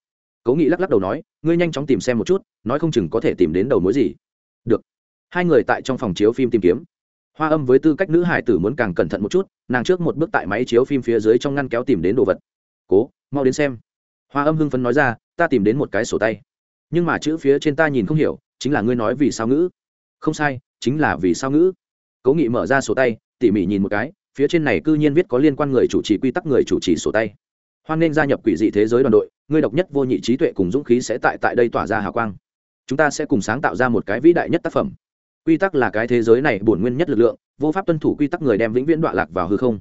Cố nghị lắc lắc đầu nói, ngươi nhanh chóng tìm xem một chút, nói không chừng có thể tìm đến đầu mối gì. Được. Hai người tại trong phòng chiếu phim tìm kiếm. Hoa âm với tư cách nữ hải tử muốn càng cẩn thận một chút, nàng trước một bước tại máy chiếu phim phía dưới trong ngăn kéo tìm đến đồ vật. Cố, mau đến xem. Hoa âm hưng phấn nói ra, ta tìm đến một cái sổ tay. Nhưng mà chữ phía trên ta nhìn không hiểu, chính là ngươi nói vì sao ngữ không sai, chính là vì sao ngữ. Cố nghị mở ra sổ tay, tỉ mỉ nhìn một cái, phía trên này c ư nhiên viết có liên quan người chủ trì quy tắc người chủ trì sổ tay. Hoan nên gia nhập quỷ dị thế giới đoàn đội, ngươi độc nhất vô nhị trí tuệ cùng dũng khí sẽ tại tại đây tỏa ra hào quang. Chúng ta sẽ cùng sáng tạo ra một cái vĩ đại nhất tác phẩm. Quy tắc là cái thế giới này bổn nguyên nhất lực lượng, vô pháp tuân thủ quy tắc người đem vĩnh viễn đoạn lạc vào hư không.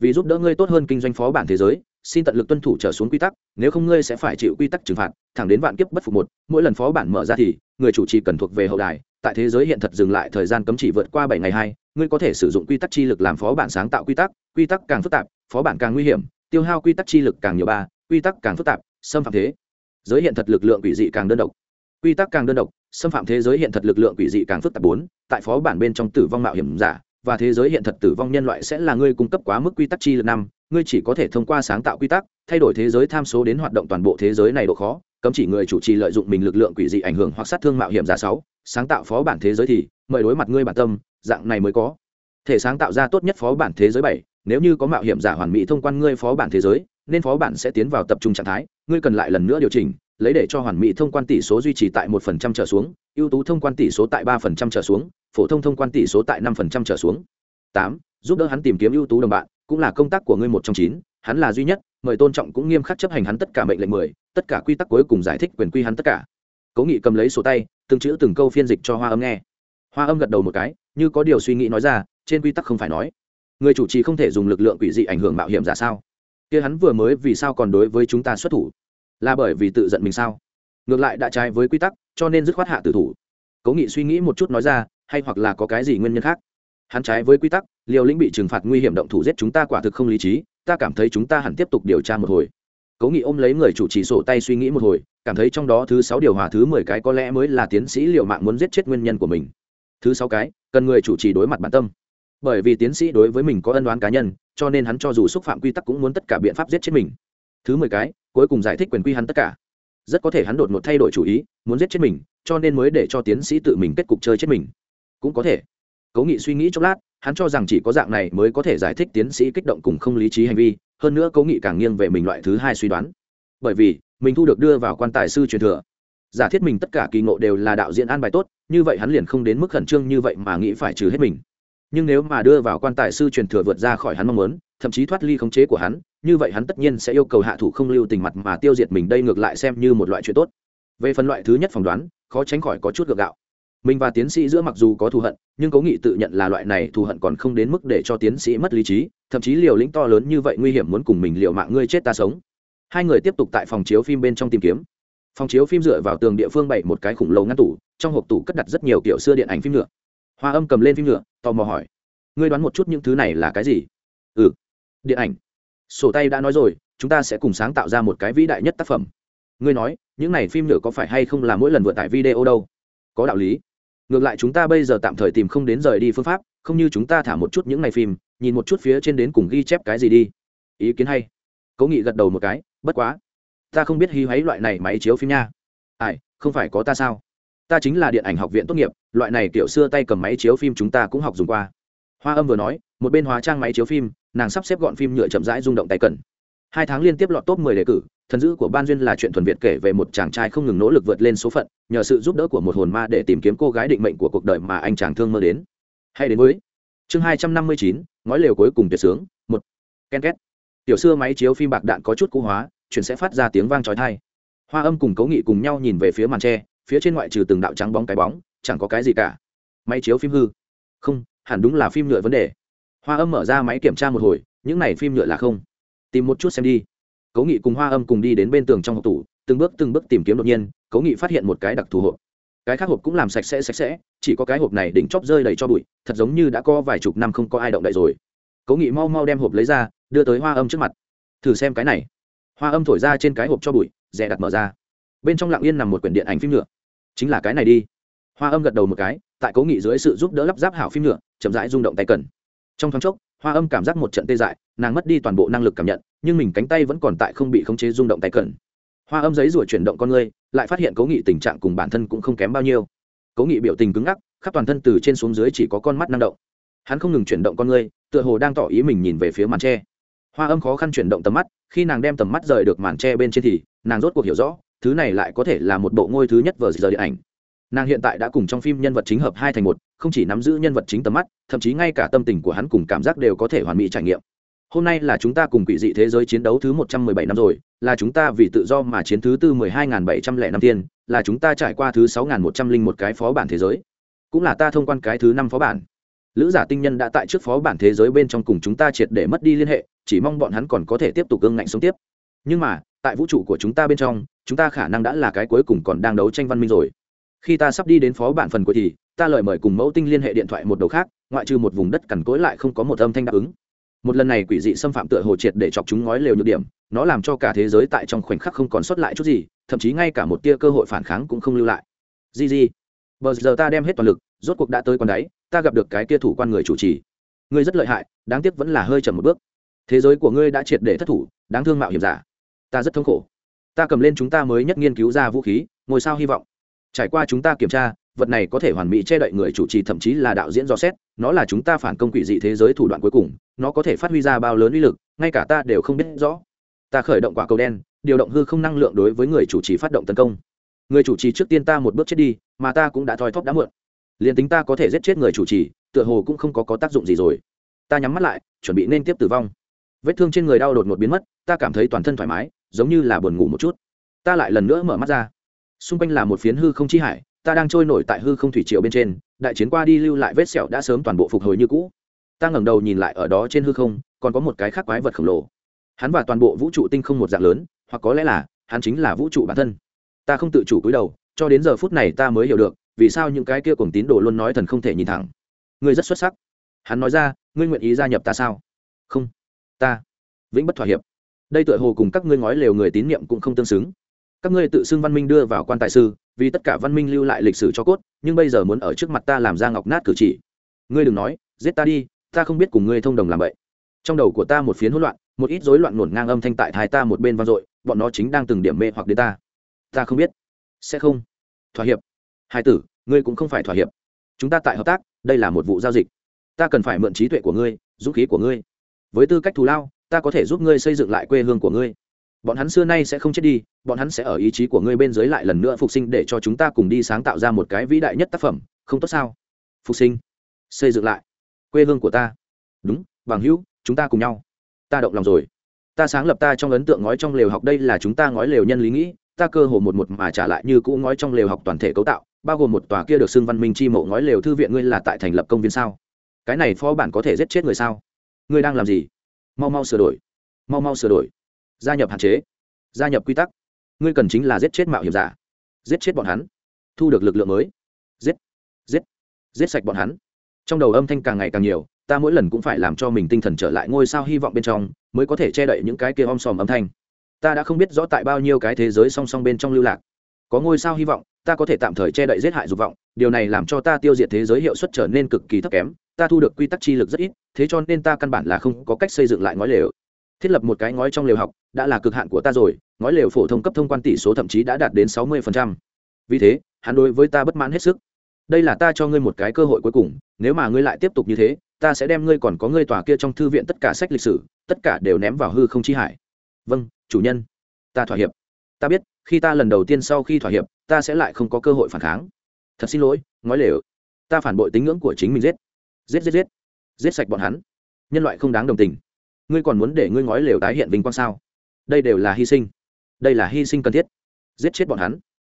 Vì giúp đỡ ngươi tốt hơn kinh doanh phó bản thế giới, xin tận lực tuân thủ trở xuống quy tắc, nếu không ngươi sẽ phải chịu quy tắc trừng phạt, thẳng đến vạn kiếp bất phục một, mỗi lần phó bản mở ra thì, người chủ trì cần thuộc về hậu đài tại thế giới hiện thật dừng lại thời gian cấm chỉ vượt qua bảy ngày hai, ngươi có thể sử dụng quy tắc chi lực làm phó bản sáng tạo quy tắc quy tắc càng phức tạp, phó bản càng nguy hiểm, tiêu hao quy tắc chi lực càng nhiều ba, quy tắc càng phức tạp, xâm phạm thế giới hiện thật lực lượng quỷ dị càng đơn độc. Quy tắc càng đơn độc, xâm phạm thế giới hiện thật lực lượng quỷ dị càng phức tạp bốn, tại phó bản bên trong tử vong mạo hiểm giả và thế giới hiện thật tử vong nhân loại sẽ là ngươi cung cấp quá mức quy tắc chi lực năm, ngươi chỉ có thể thông qua sáng tạo quy tắc, thay đổi thế giới tham số đến hoạt động toàn bộ thế giới này độ khó, cấm chỉ người chủ trì lợi dụng mình lực lượng quỷ dị ảnh hưởng hoặc sát thương mạo hiểm giả sáu sáng tạo phó bản thế giới thì, mời đối mặt ngươi bản tâm, dạng này mới có. Thể sáng tạo ra tốt nhất phó bản thế giới bảy, nếu như có mạo hiểm giả hoàn mỹ thông quan ngươi phó bản thế giới, nên phó bản sẽ tiến vào tập trung trạng thái, ngươi cần lại lần nữa điều chỉnh, lấy để cho hoàn mỹ thông quan tỷ số duy trì tại một phần trăm trở xuống, ưu tú thông quan tỷ số tại ba phần trăm trở xuống, phổ thông thông quan tỷ số tại năm phần trăm trở xuống. Tám, giúp đỡ hắn tìm kiếm ưu tú đồng bạn, cũng là công tác của ngươi một trong chín, hắn là duy nhất, mời tôn trọng cũng nghiêm khắc chấp hành hắn tất cả mệnh lệnh mười, tất cả quy tắc cuối cùng giải thích quyền quy hắn tất cả. Cố nghị cầm lấy sổ tay từng chữ từng câu phiên dịch cho hoa âm nghe. Hoa âm gật đầu một cái, như có điều suy nghĩ nói ra, trên quy tắc không phải nói. Người chủ trì không thể dùng lực lượng quỷ dị ảnh hưởng mạo hiểm giả sao? Kia hắn vừa mới vì sao còn đối với chúng ta xuất thủ? Là bởi vì tự giận mình sao? Ngược lại đã trái với quy tắc, cho nên dứt khoát hạ tử thủ. Cố nghị suy nghĩ một chút nói ra, hay hoặc là có cái gì nguyên nhân khác? Hắn trái với quy tắc, liều lĩnh bị trừng phạt nguy hiểm động thủ giết chúng ta quả thực không lý trí, ta cảm thấy chúng ta hẳn tiếp tục điều tra một hồi cố nghị ôm lấy người chủ trì sổ tay suy nghĩ một hồi, cảm thấy trong đó thứ sáu điều hòa thứ mười cái có lẽ mới là tiến sĩ liệu mạng muốn giết chết nguyên nhân của mình. Thứ sáu cái, cần người chủ trì đối mặt bản tâm. Bởi vì tiến sĩ đối với mình có ân đoán cá nhân, cho nên hắn cho dù xúc phạm quy tắc cũng muốn tất cả biện pháp giết chết mình. Thứ mười cái, cuối cùng giải thích quyền quy hắn tất cả. Rất có thể hắn đột ngột thay đổi chủ ý, muốn giết chết mình, cho nên mới để cho tiến sĩ tự mình kết cục chơi chết mình. Cũng có thể. Cố nghị suy nghĩ chốc lát, hắn cho rằng chỉ có dạng này mới có thể giải thích tiến sĩ kích động cùng không lý trí hành vi hơn nữa cố nghị càng nghiêng về mình loại thứ hai suy đoán. Bởi vì, mình thu được đưa vào quan tài sư truyền thừa. Giả thiết mình tất cả kỳ ngộ đều là đạo diễn an bài tốt, như vậy hắn liền không đến mức khẩn trương như vậy mà nghĩ phải trừ hết mình. Nhưng nếu mà đưa vào quan tài sư truyền thừa vượt ra khỏi hắn mong muốn, thậm chí thoát ly khống chế của hắn, như vậy hắn tất nhiên sẽ yêu cầu hạ thủ không lưu tình mặt mà tiêu diệt mình đây ngược lại xem như một loại chuyện tốt. Về phần loại thứ nhất phỏng đoán, khó tránh khỏi có chút gượng gạo mình và tiến sĩ giữa mặc dù có thù hận, nhưng cố nghị tự nhận là loại này thù hận còn không đến mức để cho tiến sĩ mất lý trí, thậm chí liều lĩnh to lớn như vậy nguy hiểm muốn cùng mình liều mạng ngươi chết ta sống. Hai người tiếp tục tại phòng chiếu phim bên trong tìm kiếm. Phòng chiếu phim dựa vào tường địa phương bày một cái khủng lồ ngăn tủ, trong hộp tủ cất đặt rất nhiều kiểu xưa điện ảnh phim nhựa hoa âm cầm lên phim nhựa tò mò hỏi, ngươi đoán một chút những thứ này là cái gì? Ừ điện ảnh. Sổ tay đã nói rồi, chúng ta sẽ cùng sáng tạo ra một cái vĩ đại nhất tác phẩm. Ngươi nói, những này phim nhựa có phải hay không là mỗi lần vượt tải video đâu? Có đạo lý ngược lại chúng ta bây giờ tạm thời tìm không đến rời đi phương pháp, không như chúng ta thả một chút những ngày phim, nhìn một chút phía trên đến cùng ghi chép cái gì đi. Ý kiến hay. Cố nghị gật đầu một cái, bất quá. Ta không biết hy hoáy loại này máy chiếu phim nha. Ai, không phải có ta sao? Ta chính là điện ảnh học viện tốt nghiệp, loại này kiểu xưa tay cầm máy chiếu phim chúng ta cũng học dùng qua. Hoa âm vừa nói, một bên hóa trang máy chiếu phim, nàng sắp xếp gọn phim nhựa chậm rãi rung động tay cần hai tháng liên tiếp lọt top 10 đề cử thần dữ của ban duyên là chuyện thuần việt kể về một chàng trai không ngừng nỗ lực vượt lên số phận nhờ sự giúp đỡ của một hồn ma để tìm kiếm cô gái định mệnh của cuộc đời mà anh chàng thương mơ đến. Hay đến với chương 259, ngói lều cuối cùng tuyệt sướng một. Ken két. Tiểu xưa máy chiếu phim bạc đạn có chút cũ hóa chuyển sẽ phát ra tiếng vang trói thai hoa âm cùng cấu nghị cùng nhau nhìn về phía màn tre phía trên ngoại trừ từng đạo trắng bóng cái bóng chẳng có cái gì cả. Máy chiếu phim hư. Không hẳn đúng là phim nhựa vấn đề. Hoa âm mở ra máy kiểm tra một hồi những này phim nhựa là không tìm một chút xem đi. Cố nghị cùng hoa âm cùng đi đến bên tường trong hộp tủ, từng bước từng bước tìm kiếm đột nhiên cố nghị phát hiện một cái đặc thù hộp. Cái khác hộp cũng làm sạch sẽ sạch sẽ, chỉ có cái hộp này đỉnh chóp rơi đầy cho bụi, thật giống như đã có vài chục năm không có ai động đậy rồi. Cố nghị mau mau đem hộp lấy ra, đưa tới hoa âm trước mặt. Thử xem cái này. Hoa âm thổi ra trên cái hộp cho bụi, dè đặt mở ra. Bên trong lặng yên nằm một quyển điện ảnh phim nhựa. Chính là cái này đi. Hoa âm gật đầu một cái, tại cố nghị dưới sự giúp đỡ lắp ráp hảo phim nhựa, chậm rãi rung động tay cần. Trong thoáng chốc hoa âm cảm giác một trận tê dại, nàng mất đi toàn bộ năng lực cảm nhận, nhưng mình cánh tay vẫn còn tại không bị khống chế rung động tay cần hoa âm giấy rủa chuyển động con người, lại phát hiện cố nghị tình trạng cùng bản thân cũng không kém bao nhiêu. Cố nghị biểu tình cứng ngắc, khắp toàn thân từ trên xuống dưới chỉ có con mắt năng động. Hắn không ngừng chuyển động con người, tựa hồ đang tỏ ý mình nhìn về phía màn tre. Hoa âm khó khăn chuyển động tầm mắt, khi nàng đem tầm mắt rời được màn tre bên trên thì, nàng rốt cuộc hiểu rõ, thứ này lại có thể là một bộ ngôi thứ nhất vờ giờ điện ảnh. Nàng hiện tại đã cùng trong phim nhân vật chính hợp hai thành một không chỉ nắm giữ nhân vật chính tầm mắt, thậm chí ngay cả tâm tình của hắn cùng cảm giác đều có thể hoàn mỹ trải nghiệm. Hôm nay là chúng ta cùng quỷ dị thế giới chiến đấu thứ một trăm mười bảy năm rồi, là chúng ta vì tự do mà chiến thứ tư mười hai nghìn bảy trăm lẻ năm tiên, là chúng ta trải qua thứ sáu nghìn một trăm linh một cái phó bản thế giới. Cũng là ta thông quan cái thứ năm phó bản. Lữ giả tinh nhân đã tại trước phó bản thế giới bên trong cùng chúng ta triệt để mất đi liên hệ, chỉ mong bọn hắn còn có thể tiếp tục gương ngạnh sống tiếp. Nhưng mà, tại vũ trụ của chúng ta bên trong, chúng ta khả năng đã là cái cuối cùng còn đang đấu tranh văn minh rồi khi ta sắp đi đến phó bản phần cuối thì, ta lời mời cùng mẫu tinh liên hệ điện thoại một đầu khác, ngoại trừ một vùng đất cằn cỗi lại không có một âm thanh đáp ứng. Một lần này quỷ dị xâm phạm tựa hồ triệt để chọc chúng ngói lều nhược điểm, nó làm cho cả thế giới tại trong khoảnh khắc không còn sót lại chút gì, thậm chí ngay cả một tia cơ hội phản kháng cũng không lưu lại. Gì gì? Bờ giờ ta đem hết toàn lực, rốt cuộc đã tới con đáy, ta gặp được cái tia thủ quan người chủ trì. Ngươi rất lợi hại, đáng tiếc vẫn là hơi chậm một bước. Thế giới của ngươi đã triệt để thất thủ, đáng thương mạo hiểm giả. Ta rất thống khổ. Ta cầm lên chúng ta mới nhất nghiên cứu ra vũ khí, ngôi sao hy vọng trải qua chúng ta kiểm tra vật này có thể hoàn mỹ che đậy người chủ trì thậm chí là đạo diễn do xét nó là chúng ta phản công quỷ dị thế giới thủ đoạn cuối cùng nó có thể phát huy ra bao lớn uy lực ngay cả ta đều không biết rõ. Ta khởi động quả cầu đen điều động hư không năng lượng đối với người chủ trì phát động tấn công. Người chủ trì trước tiên ta một bước chết đi mà ta cũng đã thoi thóp đã mượn. liền tính ta có thể giết chết người chủ trì tựa hồ cũng không có, có tác dụng gì rồi. Ta nhắm mắt lại chuẩn bị nên tiếp tử vong. Vết thương trên người đau đột ngột biến mất ta cảm thấy toàn thân thoải mái giống như là buồn ngủ một chút. Ta lại lần nữa mở mắt ra xung quanh là một phiến hư không chi hải, ta đang trôi nổi tại hư không thủy triều bên trên, đại chiến qua đi lưu lại vết sẹo đã sớm toàn bộ phục hồi như cũ. Ta ngẩng đầu nhìn lại ở đó trên hư không, còn có một cái khác quái vật khổng lồ. Hắn và toàn bộ vũ trụ tinh không một dạng lớn, hoặc có lẽ là, hắn chính là vũ trụ bản thân. Ta không tự chủ cúi đầu, cho đến giờ phút này ta mới hiểu được, vì sao những cái kia cùng tín đồ luôn nói thần không thể nhìn thẳng. Ngươi rất xuất sắc. Hắn nói ra, ngươi nguyện ý gia nhập ta sao? Không. Ta. Vĩnh bất thỏa hiệp. Đây tựa hồ cùng các ngươi ngói lều người tín nhiệm cũng không tương xứng các ngươi tự xưng văn minh đưa vào quan tài sư, vì tất cả văn minh lưu lại lịch sử cho cốt, nhưng bây giờ muốn ở trước mặt ta làm ra ngọc nát cử chỉ. Ngươi đừng nói, giết ta đi, ta không biết cùng ngươi thông đồng làm vậy. Trong đầu của ta một phiến hỗn loạn, một ít rối loạn nổn ngang âm thanh tại thái ta một bên vang dội, bọn nó chính đang từng điểm mê hoặc đến ta. Ta không biết. Sẽ không. Thỏa hiệp. Hai tử, ngươi cũng không phải thỏa hiệp. Chúng ta tại hợp tác, đây là một vụ giao dịch. Ta cần phải mượn trí tuệ của ngươi, dũng khí của ngươi. Với tư cách thù lao, ta có thể giúp ngươi xây dựng lại quê hương của ngươi bọn hắn xưa nay sẽ không chết đi, bọn hắn sẽ ở ý chí của ngươi bên dưới lại lần nữa phục sinh để cho chúng ta cùng đi sáng tạo ra một cái vĩ đại nhất tác phẩm, không tốt sao? Phục sinh. Xây dựng lại. Quê hương của ta. Đúng, bằng hữu, chúng ta cùng nhau. Ta động lòng rồi. Ta sáng lập ta trong ấn tượng ngói trong lều học đây là chúng ta ngói lều nhân lý nghĩ, ta cơ hồ một một mà trả lại như cũ ngói trong lều học toàn thể cấu tạo, bao gồm một tòa kia được xưng văn minh chi mộ ngói lều thư viện ngươi là tại thành lập công viên sao? Cái này phó bản có thể giết chết người sao? Ngươi đang làm gì? Mau mau sửa đổi. Mau mau sửa đổi gia nhập hạn chế, gia nhập quy tắc. Ngươi cần chính là giết chết mạo hiểm giả, giết chết bọn hắn, thu được lực lượng mới. Giết giết giết sạch bọn hắn. Trong đầu âm thanh càng ngày càng nhiều, ta mỗi lần cũng phải làm cho mình tinh thần trở lại ngôi sao hy vọng bên trong, mới có thể che đậy những cái kia om sòm âm thanh. Ta đã không biết rõ tại bao nhiêu cái thế giới song song bên trong lưu lạc. Có ngôi sao hy vọng, ta có thể tạm thời che đậy giết hại dục vọng, điều này làm cho ta tiêu diệt thế giới hiệu suất trở nên cực kỳ thấp kém, ta thu được quy tắc chi lực rất ít, thế cho nên ta căn bản là không có cách xây dựng lại ngói lều. Thiết lập một cái ngói trong lều học đã là cực hạn của ta rồi ngói lều phổ thông cấp thông quan tỷ số thậm chí đã đạt đến sáu mươi vì thế, hắn đối với ta bất mãn hết sức. Đây là ta cho ngươi một cái cơ hội cuối cùng, nếu mà ngươi lại tiếp tục như thế, ta sẽ đem ngươi còn có ngươi tòa kia trong thư viện tất cả sách lịch sử, tất cả đều ném vào hư không chi hải. Vâng chủ nhân. Ta thỏa hiệp. Ta biết, khi ta lần đầu tiên sau khi thỏa hiệp, ta sẽ lại không có cơ hội phản kháng. Thật xin lỗi ngói lều. Ta phản bội tính ngưỡng của chính mình giết. Giết giết giết. Giết sạch bọn hắn. Nhân loại không đáng đồng tình. Ngươi còn muốn để ngươi ngói lều tái hiện vinh quang sao? Đây đều là hy sinh. Đây là hy sinh cần thiết. Giết chết bọn hắn.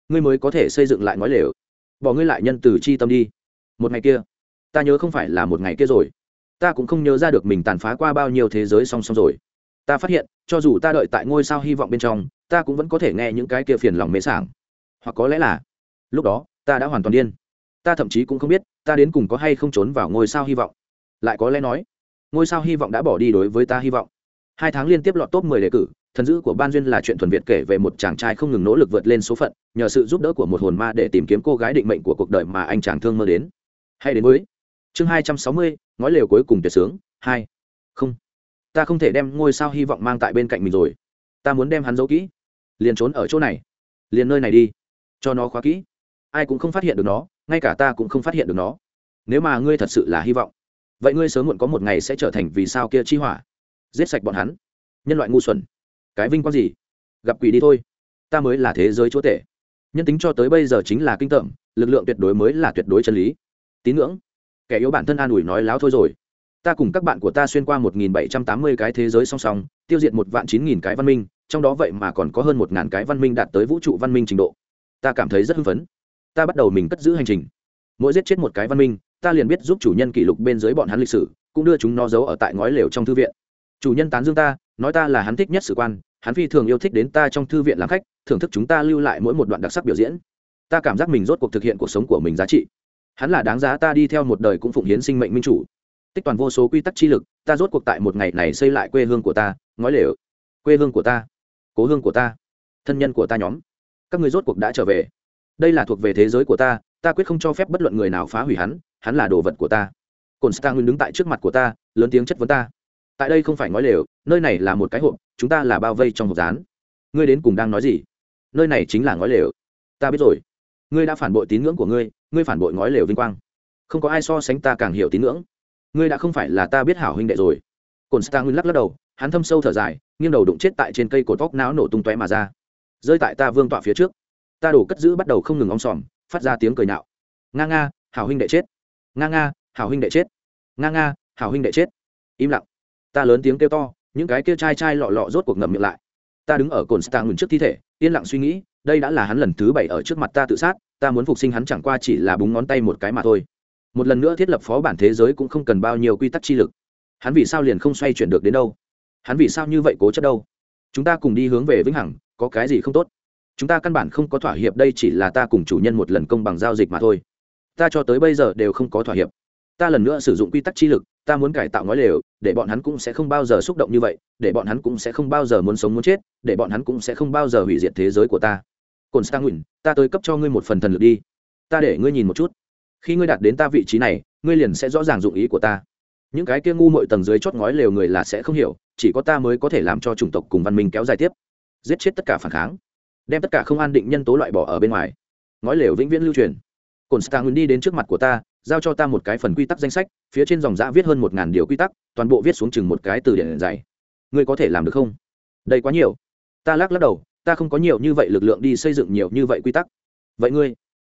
Ngươi mới có thể xây dựng lại ngói lều. Bỏ ngươi lại nhân từ chi tâm đi. Một ngày kia, ta nhớ không phải là một ngày kia rồi. Ta cũng không nhớ ra được mình tàn phá qua bao nhiêu thế giới song song rồi. Ta phát hiện, cho dù ta đợi tại ngôi sao hy vọng bên trong, ta cũng vẫn có thể nghe những cái kia phiền lòng mê sảng. Hoặc có lẽ là, lúc đó, ta đã hoàn toàn điên. Ta thậm chí cũng không biết, ta đến cùng có hay không trốn vào ngôi sao hy vọng. Lại có lẽ nói, ngôi sao hy vọng đã bỏ đi đối với ta hy vọng hai tháng liên tiếp lọt top mười đề cử, thần dữ của ban duyên là chuyện thuần việt kể về một chàng trai không ngừng nỗ lực vượt lên số phận, nhờ sự giúp đỡ của một hồn ma để tìm kiếm cô gái định mệnh của cuộc đời mà anh chàng thương mơ đến. Hay đến với chương hai trăm sáu mươi, ngói lều cuối cùng tuyệt sướng, hai. Không. Ta không thể đem ngôi sao hy vọng mang tại bên cạnh mình rồi. Ta muốn đem hắn giấu kỹ. Liền trốn ở chỗ này. Liền nơi này đi. Cho nó khóa kỹ. Ai cũng không phát hiện được nó, ngay cả ta cũng không phát hiện được nó. Nếu mà ngươi thật sự là hy vọng, vậy ngươi sớm muộn có một ngày sẽ trở thành vì sao kia chi hỏa giết sạch bọn hắn. Nhân loại ngu xuẩn. Cái vinh quang gì? Gặp quỷ đi thôi. Ta mới là thế giới chúa tể. Nhân tính cho tới bây giờ chính là kinh tởm, lực lượng tuyệt đối mới là tuyệt đối chân lý. Tín ngưỡng. Kẻ yếu bản thân an ủi nói láo thôi rồi. Ta cùng các bạn của ta xuyên qua một nghìn bảy trăm tám mươi cái thế giới song song, tiêu diệt một vạn chín nghìn cái văn minh, trong đó vậy mà còn có hơn một ngàn cái văn minh đạt tới vũ trụ văn minh trình độ. Ta cảm thấy rất hưng phấn. Ta bắt đầu mình cất giữ hành trình. Mỗi giết chết một cái văn minh, ta liền biết giúp chủ nhân kỷ lục bên dưới bọn hắn lịch sử, cũng đưa chúng nó giấu ở tại ngói lều trong thư viện chủ nhân tán dương ta, nói ta là hắn thích nhất sử quan, hắn phi thường yêu thích đến ta trong thư viện làm khách, thưởng thức chúng ta lưu lại mỗi một đoạn đặc sắc biểu diễn. Ta cảm giác mình rốt cuộc thực hiện cuộc sống của mình giá trị. Hắn là đáng giá ta đi theo một đời cũng phụng hiến sinh mệnh minh chủ. Tích toàn vô số quy tắc chi lực, ta rốt cuộc tại một ngày này xây lại quê hương của ta ngói lều. Quê hương của ta, cố hương của ta, thân nhân của ta nhóm. Các người rốt cuộc đã trở về. Đây là thuộc về thế giới của ta ta quyết không cho phép bất luận người nào phá hủy hắn hắn là đồ vật của ta. Cồn stang đứng tại trước mặt của ta, lớn tiếng chất vấn ta tại đây không phải ngói lều, nơi này là một cái hộp, chúng ta là bao vây trong hộp rán ngươi đến cùng đang nói gì? Nơi này chính là ngói lều. Ta biết rồi. Ngươi đã phản bội tín ngưỡng của ngươi ngươi phản bội ngói lều vinh quang. Không có ai so sánh ta càng hiểu tín ngưỡng. Ngươi đã không phải là ta biết hảo huynh đệ rồi. Cồn stang lắc lắc đầu, hắn thâm sâu thở dài, nghiêng đầu đụng chết tại trên cây cột tóc não nổ tung tóe mà ra. Rơi tại ta vương tọa phía trước. Ta đổ cất giữ bắt đầu không ngừng om sòm, phát ra tiếng cười nạo. Nga nga, hảo huynh đệ chết. Nga nga, hảo huynh đệ chết. Nga nga, hảo huynh đệ chết. Im lặng ta lớn tiếng kêu to, những cái kia chai chai lọ lọ rốt cuộc ngậm miệng lại. Ta đứng ở cồn stang ngừng trước thi thể, yên lặng suy nghĩ, đây đã là hắn lần thứ bảy ở trước mặt ta tự sát, ta muốn phục sinh hắn chẳng qua chỉ là búng ngón tay một cái mà thôi. Một lần nữa thiết lập phó bản thế giới cũng không cần bao nhiêu quy tắc chi lực. Hắn vì sao liền không xoay chuyển được đến đâu? Hắn vì sao như vậy cố chấp đâu? Chúng ta cùng đi hướng về vĩnh hằng, có cái gì không tốt? Chúng ta căn bản không có thỏa hiệp, đây chỉ là ta cùng chủ nhân một lần công bằng giao dịch mà thôi. Ta cho tới bây giờ đều không có thỏa hiệp. Ta lần nữa sử dụng quy tắc chi lực ta muốn cải tạo ngói lều, để bọn hắn cũng sẽ không bao giờ xúc động như vậy, để bọn hắn cũng sẽ không bao giờ muốn sống muốn chết, để bọn hắn cũng sẽ không bao giờ hủy diệt thế giới của ta. Cồn stang nguyện, ta tới cấp cho ngươi một phần thần lực đi. Ta để ngươi nhìn một chút. Khi ngươi đạt đến ta vị trí này, ngươi liền sẽ rõ ràng dụng ý của ta. Những cái kia ngu mội tầng dưới chót ngói lều người là sẽ không hiểu, chỉ có ta mới có thể làm cho chủng tộc cùng văn minh kéo dài tiếp. Giết chết tất cả phản kháng. Đem tất cả không an định nhân tố loại bỏ ở bên ngoài. Ngói lều vĩnh viễn lưu truyền. Cồn stang đi đến trước mặt của ta giao cho ta một cái phần quy tắc danh sách, phía trên dòng giã viết hơn một ngàn điều quy tắc, toàn bộ viết xuống chừng một cái từ điển dày. Ngươi có thể làm được không? Đây quá nhiều. Ta lắc lắc đầu, ta không có nhiều như vậy lực lượng đi xây dựng nhiều như vậy quy tắc. Vậy ngươi,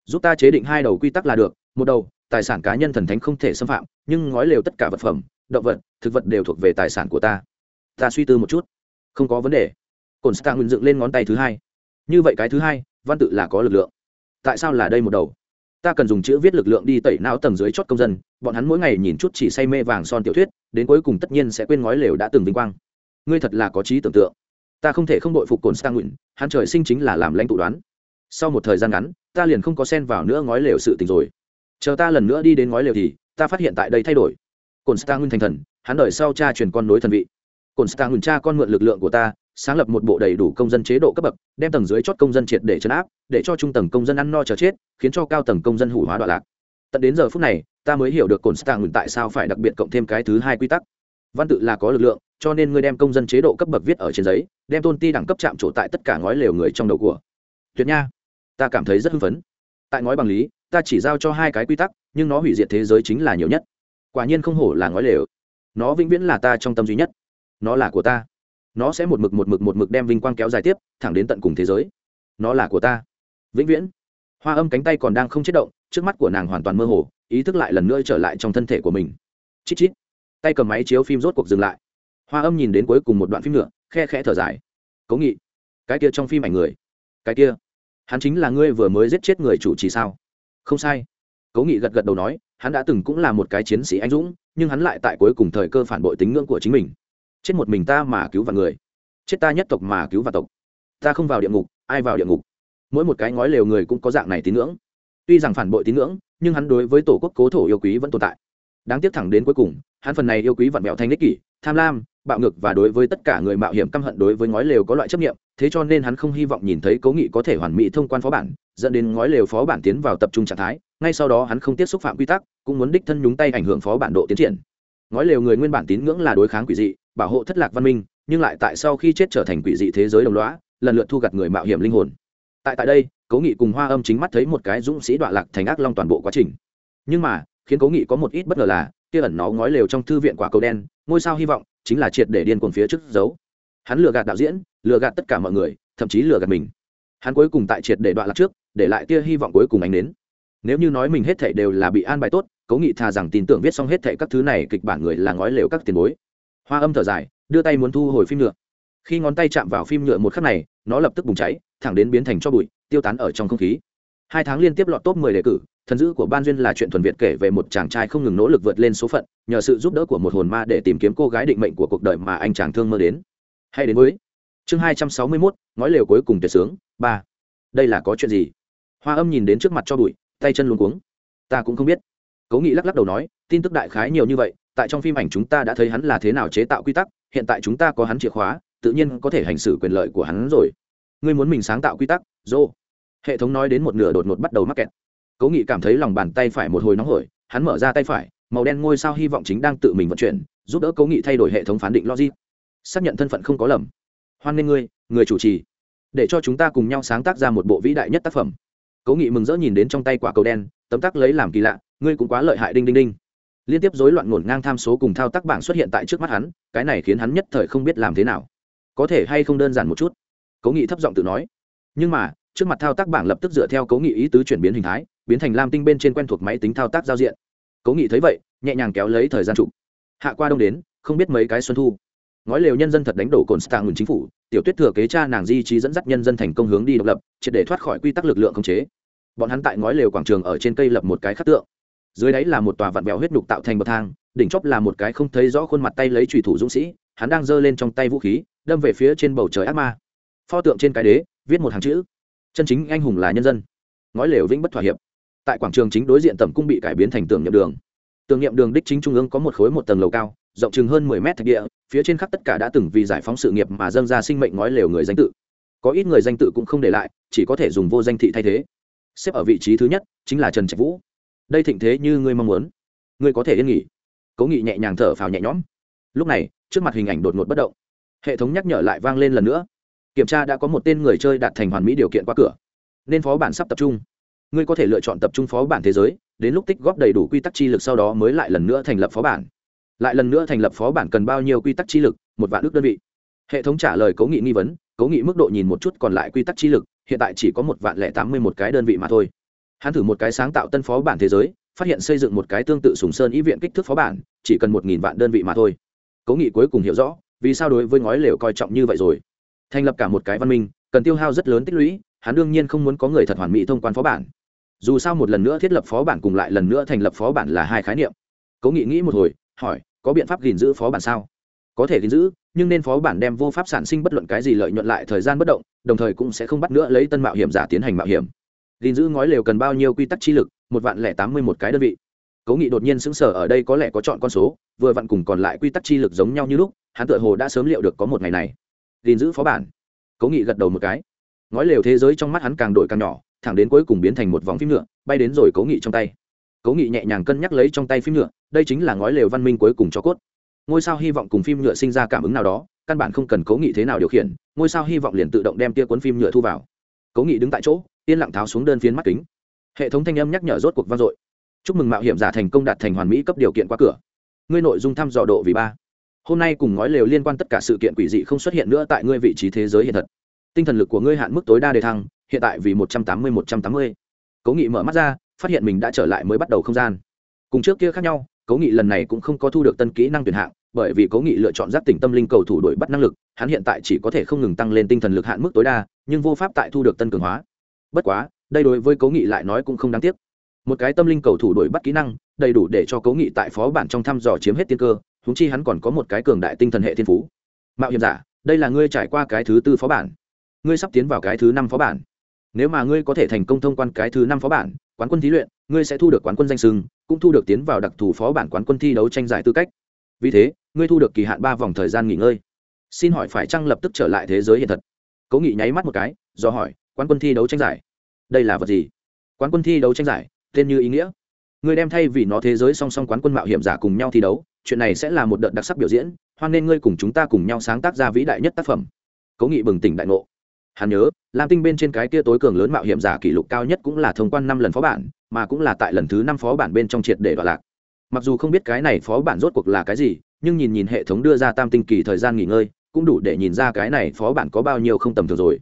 giúp ta chế định hai đầu quy tắc là được, một đầu, tài sản cá nhân thần thánh không thể xâm phạm, nhưng ngói lều tất cả vật phẩm, động vật, thực vật đều thuộc về tài sản của ta. Ta suy tư một chút. Không có vấn đề. Cồn stang dựng lên ngón tay thứ hai. Như vậy cái thứ hai, văn tự là có lực lượng. Tại sao là đây một đầu? Ta cần dùng chữ viết lực lượng đi tẩy não tầng dưới chót công dân, bọn hắn mỗi ngày nhìn chút chỉ say mê vàng son tiểu thuyết, đến cuối cùng tất nhiên sẽ quên ngói lều đã từng vinh quang. Ngươi thật là có trí tưởng tượng. Ta không thể không đội phục cồn stang nguyện, hắn trời sinh chính là làm lãnh tụ đoán. Sau một thời gian ngắn, ta liền không có xen vào nữa ngói lều sự tình rồi. Chờ ta lần nữa đi đến ngói lều thì, ta phát hiện tại đây thay đổi. Cồn stang nguyên thành thần, hắn đợi sau cha truyền con nối thần vị. Cồn stang nguyên cha con mượn lực lượng của ta sáng lập một bộ đầy đủ công dân chế độ cấp bậc, đem tầng dưới chót công dân triệt để chấn áp, để cho trung tầng công dân ăn no chờ chết, khiến cho cao tầng công dân hủ hóa đoạn lạc. Tận đến giờ phút này, ta mới hiểu được cồn stạng nguyên tại sao phải đặc biệt cộng thêm cái thứ hai quy tắc. Văn tự là có lực lượng, cho nên ngươi đem công dân chế độ cấp bậc viết ở trên giấy, đem tôn ti đẳng cấp chạm trổ tại tất cả ngói lều người trong đầu của. Tuyệt nha. Ta cảm thấy rất hưng phấn. Tại ngói bằng lý, ta chỉ giao cho hai cái quy tắc, nhưng nó hủy diệt thế giới chính là nhiều nhất. Quả nhiên không hổ là ngói lều. Nó vĩnh viễn là ta trong tâm duy nhất. Nó là của ta nó sẽ một mực một mực một mực đem vinh quang kéo dài tiếp, thẳng đến tận cùng thế giới. Nó là của ta. Vĩnh viễn. Hoa âm cánh tay còn đang không chết động, trước mắt của nàng hoàn toàn mơ hồ, ý thức lại lần nữa trở lại trong thân thể của mình. Chít chít. Tay cầm máy chiếu phim rốt cuộc dừng lại. Hoa âm nhìn đến cuối cùng một đoạn phim nữa, khe khẽ thở dài. Cố nghị, cái kia trong phim ảnh người. Cái kia. Hắn chính là ngươi vừa mới giết chết người chủ trì sao? Không sai. Cố nghị gật gật đầu nói, hắn đã từng cũng là một cái chiến sĩ anh dũng, nhưng hắn lại tại cuối cùng thời cơ phản bội tính ngưỡng của chính mình chết một mình ta mà cứu vạn người. Chết ta nhất tộc mà cứu vạn tộc. Ta không vào địa ngục, ai vào địa ngục? Mỗi một cái ngói lều người cũng có dạng này tín ngưỡng. Tuy rằng phản bội tín ngưỡng, nhưng hắn đối với tổ quốc cố thổ yêu quý vẫn tồn tại. Đáng tiếc thẳng đến cuối cùng, hắn phần này yêu quý vạn mẹo thanh đích kỷ, tham lam, bạo ngược và đối với tất cả người mạo hiểm căm hận đối với ngói lều có loại chấp nghiệm thế cho nên hắn không hy vọng nhìn thấy cố nghị có thể hoàn mỹ thông quan phó bản, dẫn đến ngói lều phó bản tiến vào tập trung trạng thái, ngay sau đó hắn không tiếp xúc phạm quy tắc, cũng muốn đích thân nhúng tay ảnh hưởng phó bản độ tiến triển. Ngói lều người nguyên bản tín ngưỡng là đối kháng quỷ dị bảo hộ thất lạc văn minh, nhưng lại tại sau khi chết trở thành quỷ dị thế giới đồng loá lần lượt thu gặt người mạo hiểm linh hồn. Tại tại đây, cố nghị cùng hoa âm chính mắt thấy một cái dũng sĩ đoạn lạc thành ác long toàn bộ quá trình. Nhưng mà, khiến cố nghị có một ít bất ngờ là, kia ẩn nó ngói lều trong thư viện quả cầu đen, ngôi sao hy vọng chính là triệt để điên cuồng phía trước giấu hắn lừa gạt đạo diễn, lừa gạt tất cả mọi người, thậm chí lừa gạt mình. Hắn cuối cùng tại triệt để đoạn lạc trước, để lại tia hy vọng cuối cùng ánh đến nếu như nói mình hết thảy đều là bị an bài tốt, cố nghị thà rằng tin tưởng viết xong hết thảy các thứ này kịch bản người là ngói lều các tiền bối hoa âm thở dài đưa tay muốn thu hồi phim nhựa. Khi ngón tay chạm vào phim nhựa một khắc này nó lập tức bùng cháy thẳng đến biến thành cho bụi tiêu tán ở trong không khí. Hai tháng liên tiếp lọt top 10 đề cử thần dữ của ban duyên là chuyện thuần việt kể về một chàng trai không ngừng nỗ lực vượt lên số phận nhờ sự giúp đỡ của một hồn ma để tìm kiếm cô gái định mệnh của cuộc đời mà anh chàng thương mơ đến. Hay đến với chương 261, ngói lều cuối cùng tuyệt sướng ba. Đây là có chuyện gì? Hoa âm nhìn đến trước mặt cho bụi tay chân luống cuống. Ta cũng không biết. Cố nghị lắc lắc đầu nói tin tức đại khái nhiều như vậy tại trong phim ảnh chúng ta đã thấy hắn là thế nào chế tạo quy tắc, hiện tại chúng ta có hắn chìa khóa, tự nhiên có thể hành xử quyền lợi của hắn rồi. Ngươi muốn mình sáng tạo quy tắc dô hệ thống nói đến một nửa đột ngột bắt đầu mắc kẹt. Cố nghị cảm thấy lòng bàn tay phải một hồi nóng hổi, hắn mở ra tay phải, màu đen ngôi sao hy vọng chính đang tự mình vận chuyển, giúp đỡ cố nghị thay đổi hệ thống phán định logic. Xác nhận thân phận không có lầm. Hoan nghê ngươi, người chủ trì. Để cho chúng ta cùng nhau sáng tác ra một bộ vĩ đại nhất tác phẩm. Cố nghị mừng rỡ nhìn đến trong tay quả cầu đen, tấm tắc lấy làm kỳ lạ, ngươi cũng quá lợi hại đinh đinh đinh liên tiếp rối loạn ngổn ngang tham số cùng thao tác bảng xuất hiện tại trước mắt hắn, cái này khiến hắn nhất thời không biết làm thế nào. Có thể hay không đơn giản một chút? Cố nghị thấp giọng tự nói. Nhưng mà, trước mặt thao tác bảng lập tức dựa theo cố nghị ý tứ chuyển biến hình thái, biến thành lam tinh bên trên quen thuộc máy tính thao tác giao diện. Cố nghị thấy vậy, nhẹ nhàng kéo lấy thời gian trụ. Hạ qua đông đến, không biết mấy cái xuân thu. Ngói lều nhân dân thật đánh đổ cồn stạng ngừng chính phủ, tiểu tuyết thừa kế cha nàng di trí dẫn dắt nhân dân thành công hướng đi độc lập, triệt để thoát khỏi quy tắc lực lượng khống chế. Bọn hắn tại ngói lều quảng trường ở trên cây lập một cái khắc tượng dưới đáy là một tòa vặn vẹo huyết đục tạo thành bậc thang, đỉnh chóp là một cái không thấy rõ khuôn mặt tay lấy trùy thủ dũng sĩ, hắn đang giơ lên trong tay vũ khí, đâm về phía trên bầu trời ác ma. Pho tượng trên cái đế, viết một hàng chữ. Chân chính anh hùng là nhân dân. Ngói lều vĩnh bất thỏa hiệp. Tại quảng trường chính đối diện tầm cung bị cải biến thành tưởng niệm đường. Tưởng niệm đường đích chính trung ương có một khối một tầng lầu cao, rộng chừng hơn mười mét thạch địa, phía trên khắp tất cả đã từng vì giải phóng sự nghiệp mà dâng ra sinh mệnh ngói lều người danh tự. Có ít người danh tự cũng không để lại, chỉ có thể dùng vô danh thị thay thế. Xếp ở vị trí thứ nhất chính là trần trạch vũ đây thịnh thế như ngươi mong muốn. Ngươi có thể yên nghỉ. Cố nghị nhẹ nhàng thở phào nhẹ nhõm. Lúc này, trước mặt hình ảnh đột ngột bất động. Hệ thống nhắc nhở lại vang lên lần nữa. Kiểm tra đã có một tên người chơi đạt thành hoàn mỹ điều kiện qua cửa. Nên phó bản sắp tập trung. Ngươi có thể lựa chọn tập trung phó bản thế giới, đến lúc tích góp đầy đủ quy tắc chi lực sau đó mới lại lần nữa thành lập phó bản. Lại lần nữa thành lập phó bản cần bao nhiêu quy tắc chi lực, một vạn ước đơn vị. Hệ thống trả lời cố nghị nghi vấn, cố nghị mức độ nhìn một chút còn lại quy tắc chi lực, hiện tại chỉ có một vạn lẻ tám mươi một cái đơn vị mà thôi hắn thử một cái sáng tạo tân phó bản thế giới, phát hiện xây dựng một cái tương tự sùng sơn ý viện kích thước phó bản, chỉ cần một nghìn vạn đơn vị mà thôi. Cố nghị cuối cùng hiểu rõ, vì sao đối với ngói lều coi trọng như vậy rồi. Thành lập cả một cái văn minh, cần tiêu hao rất lớn tích lũy, hắn đương nhiên không muốn có người thật hoàn mỹ thông quan phó bản. Dù sao một lần nữa thiết lập phó bản cùng lại lần nữa thành lập phó bản là hai khái niệm. Cố nghị nghĩ một hồi, hỏi, có biện pháp gìn giữ phó bản sao? Có thể gìn giữ, nhưng nên phó bản đem vô pháp sản sinh bất luận cái gì lợi nhuận lại thời gian bất động, đồng thời cũng sẽ không bắt nữa lấy tân mạo hiểm giả tiến hành mạo hiểm gìn giữ ngói lều cần bao nhiêu quy tắc chi lực, một vạn lẻ tám mươi một cái đơn vị. Cố nghị đột nhiên xứng sở ở đây có lẽ có chọn con số, vừa vặn cùng còn lại quy tắc chi lực giống nhau như lúc, hắn tự hồ đã sớm liệu được có một ngày này. Gìn giữ phó bản. Cố nghị gật đầu một cái. Ngói lều thế giới trong mắt hắn càng đổi càng nhỏ, thẳng đến cuối cùng biến thành một vòng phim nhựa bay đến rồi cố nghị trong tay. Cố nghị nhẹ nhàng cân nhắc lấy trong tay phim nhựa đây chính là ngói lều văn minh cuối cùng cho cốt. Ngôi sao hy vọng cùng phim nhựa sinh ra cảm ứng nào đó, căn bản không cần cố nghị thế nào điều khiển, ngôi sao hy vọng liền tự động đem tia cuốn phim nhựa thu vào. Cố nghị đứng tại chỗ yên lặng tháo xuống đơn phiến mắt kính. Hệ thống thanh âm nhắc nhở rốt cuộc vang dội. Chúc mừng mạo hiểm giả thành công đạt thành hoàn mỹ cấp điều kiện qua cửa. Ngươi nội dung thăm dò độ vì ba. Hôm nay cùng ngói lều liên quan tất cả sự kiện quỷ dị không xuất hiện nữa tại ngươi vị trí thế giới hiện thật. Tinh thần lực của ngươi hạn mức tối đa đề thăng, hiện tại vì một trăm tám mươi, một trăm tám mươi. Cố nghị mở mắt ra, phát hiện mình đã trở lại mới bắt đầu không gian. Cùng trước kia khác nhau, cố nghị lần này cũng không có thu được tân kỹ năng tuyển hạng, bởi vì cố nghị lựa chọn giáp tỉnh tâm linh cầu thủ đội bắt năng lực, hắn hiện tại chỉ có thể không ngừng tăng lên tinh thần lực hạn mức tối đa, nhưng vô pháp tại thu được tân cường hóa bất quá, đây đối với cố nghị lại nói cũng không đáng tiếc. Một cái tâm linh cầu thủ đổi bắt kỹ năng, đầy đủ để cho cố nghị tại phó bản trong thăm dò chiếm hết tiên cơ húng chi hắn còn có một cái cường đại tinh thần hệ thiên phú. Mạo hiểm giả, đây là ngươi trải qua cái thứ tư phó bản. Ngươi sắp tiến vào cái thứ năm phó bản. Nếu mà ngươi có thể thành công thông quan cái thứ năm phó bản, quán quân thí luyện, ngươi sẽ thu được quán quân danh sưng, cũng thu được tiến vào đặc thù phó bản quán quân thi đấu tranh giải tư cách. Vì thế, ngươi thu được kỳ hạn ba vòng thời gian nghỉ ngơi. Xin hỏi phải chăng lập tức trở lại thế giới hiện thật? Cố nghị nháy mắt một cái, do hỏi quán quân thi đấu tranh giải. Đây là vật gì? Quán quân thi đấu tranh giải, tên như ý nghĩa. Người đem thay vì nó thế giới song song quán quân mạo hiểm giả cùng nhau thi đấu, chuyện này sẽ là một đợt đặc sắc biểu diễn, hoan nên ngươi cùng chúng ta cùng nhau sáng tác ra vĩ đại nhất tác phẩm. Cố nghị bừng tỉnh đại ngộ. Hắn nhớ, lam tinh bên trên cái kia tối cường lớn mạo hiểm giả kỷ lục cao nhất cũng là thông quan năm lần phó bản, mà cũng là tại lần thứ năm phó bản bên trong triệt để đoạn lạc. Mặc dù không biết cái này phó bản rốt cuộc là cái gì, nhưng nhìn nhìn hệ thống đưa ra tam tinh kỳ thời gian nghỉ ngơi, cũng đủ để nhìn ra cái này phó bản có bao nhiêu không tầm thường rồi.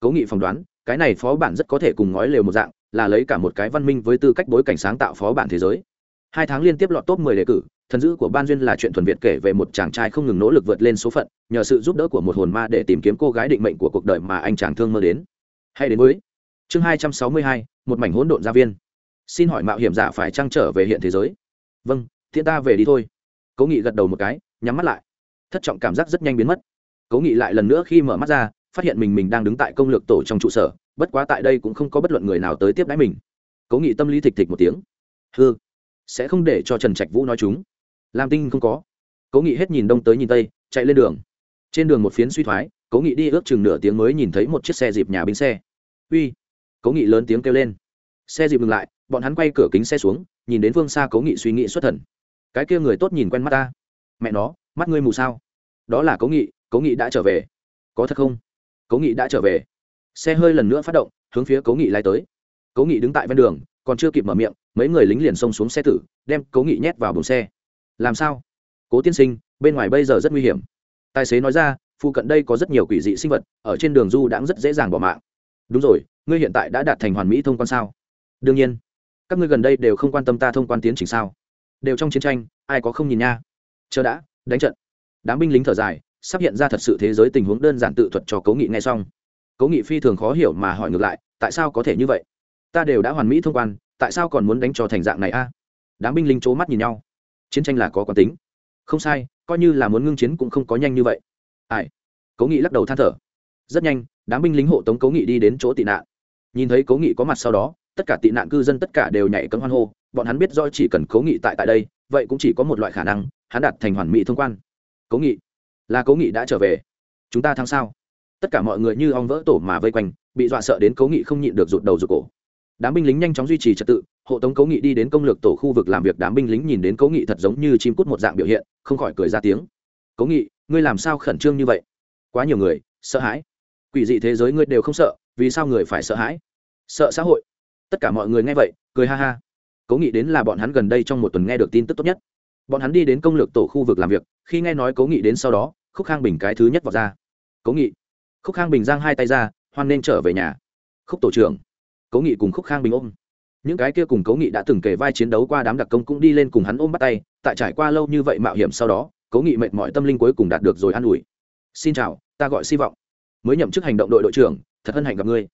Cố nghị phỏng đoán cái này phó bản rất có thể cùng ngói lều một dạng là lấy cả một cái văn minh với tư cách bối cảnh sáng tạo phó bản thế giới. Hai tháng liên tiếp lọt top 10 đề cử thần dữ của ban duyên là chuyện thuần việt kể về một chàng trai không ngừng nỗ lực vượt lên số phận nhờ sự giúp đỡ của một hồn ma để tìm kiếm cô gái định mệnh của cuộc đời mà anh chàng thương mơ đến. Hay đến mới chương 262, một mảnh hỗn độn gia viên. Xin hỏi mạo hiểm giả phải trang trở về hiện thế giới? Vâng thiên ta về đi thôi. Cố nghị gật đầu một cái nhắm mắt lại. Thất trọng cảm giác rất nhanh biến mất. Cố nghị lại lần nữa khi mở mắt ra phát hiện mình mình đang đứng tại công lược tổ trong trụ sở, bất quá tại đây cũng không có bất luận người nào tới tiếp đãi mình. Cố nghị tâm lý thịch thịch một tiếng. Hư sẽ không để cho trần trạch vũ nói chúng. Làm tinh không có. Cố nghị hết nhìn đông tới nhìn tây, chạy lên đường. Trên đường một phiến suy thoái, cố nghị đi ước chừng nửa tiếng mới nhìn thấy một chiếc xe dịp nhà bến xe. Uy, cố nghị lớn tiếng kêu lên. Xe dịp ngừng lại, bọn hắn quay cửa kính xe xuống, nhìn đến phương xa cố nghị suy nghĩ xuất thần. Cái kia người tốt nhìn quen mắt ta. Mẹ nó, mắt ngươi mù sao? Đó là cố nghị cố nghị đã trở về. Có thật không? Cố nghị đã trở về. Xe hơi lần nữa phát động, hướng phía cố nghị lai tới. Cố nghị đứng tại ven đường, còn chưa kịp mở miệng, mấy người lính liền xông xuống xe tử, đem cố nghị nhét vào bồn xe. Làm sao? Cố tiên sinh, bên ngoài bây giờ rất nguy hiểm. Tài xế nói ra, phụ cận đây có rất nhiều quỷ dị sinh vật, ở trên đường du đãng rất dễ dàng bỏ mạng. Đúng rồi, ngươi hiện tại đã đạt thành hoàn mỹ thông quan sao? Đương nhiên. Các ngươi gần đây đều không quan tâm ta thông quan tiến trình sao? Đều trong chiến tranh, ai có không nhìn nha? Chờ đã, đánh trận. Đám binh lính thở dài sắp hiện ra thật sự thế giới tình huống đơn giản tự thuật cho cố nghị nghe xong. Cố nghị phi thường khó hiểu mà hỏi ngược lại, tại sao có thể như vậy? Ta đều đã hoàn mỹ thông quan, tại sao còn muốn đánh cho thành dạng này a? Đám binh lính c mắt nhìn nhau. Chiến tranh là có quán tính. Không sai, coi như là muốn ngưng chiến cũng không có nhanh như vậy. Ai? Cố nghị lắc đầu than thở. Rất nhanh, đám binh lính hộ tống cố nghị đi đến chỗ tị nạn. Nhìn thấy cố nghị có mặt sau đó, tất cả tị nạn cư dân tất cả đều nhảy cấm hoan hô. Bọn hắn biết do chỉ cần cố nghị tại tại đây, vậy cũng chỉ có một loại khả năng, hắn đạt thành hoàn mỹ thông quan. Cố nghị là cố nghị đã trở về. Chúng ta thắng sao? Tất cả mọi người như ong vỡ tổ mà vây quanh, bị dọa sợ đến cố nghị không nhịn được rụt đầu rụt cổ. Đám binh lính nhanh chóng duy trì trật tự, hộ tống cố nghị đi đến công lược tổ khu vực làm việc. Đám binh lính nhìn đến cố nghị thật giống như chim cút một dạng biểu hiện, không khỏi cười ra tiếng. Cố nghị, ngươi làm sao khẩn trương như vậy? Quá nhiều người, sợ hãi. Quỷ dị thế giới ngươi đều không sợ, vì sao người phải sợ hãi? Sợ xã hội. Tất cả mọi người nghe vậy, cười ha ha. Cố nghị đến là bọn hắn gần đây trong một tuần nghe được tin tức tốt nhất bọn hắn đi đến công lược tổ khu vực làm việc, khi nghe nói cố nghị đến sau đó, khúc khang bình cái thứ nhất vào ra. Cố nghị. Khúc khang bình giang hai tay ra, hoan nên trở về nhà. Khúc tổ trưởng. Cố nghị cùng khúc khang bình ôm. Những cái kia cùng cố nghị đã từng kể vai chiến đấu qua đám đặc công cũng đi lên cùng hắn ôm bắt tay, tại trải qua lâu như vậy mạo hiểm sau đó, cố nghị mệt mỏi tâm linh cuối cùng đạt được rồi an ủi. Xin chào, ta gọi Si vọng. Mới nhậm chức hành động đội đội trưởng, thật hân hạnh gặp ngươi.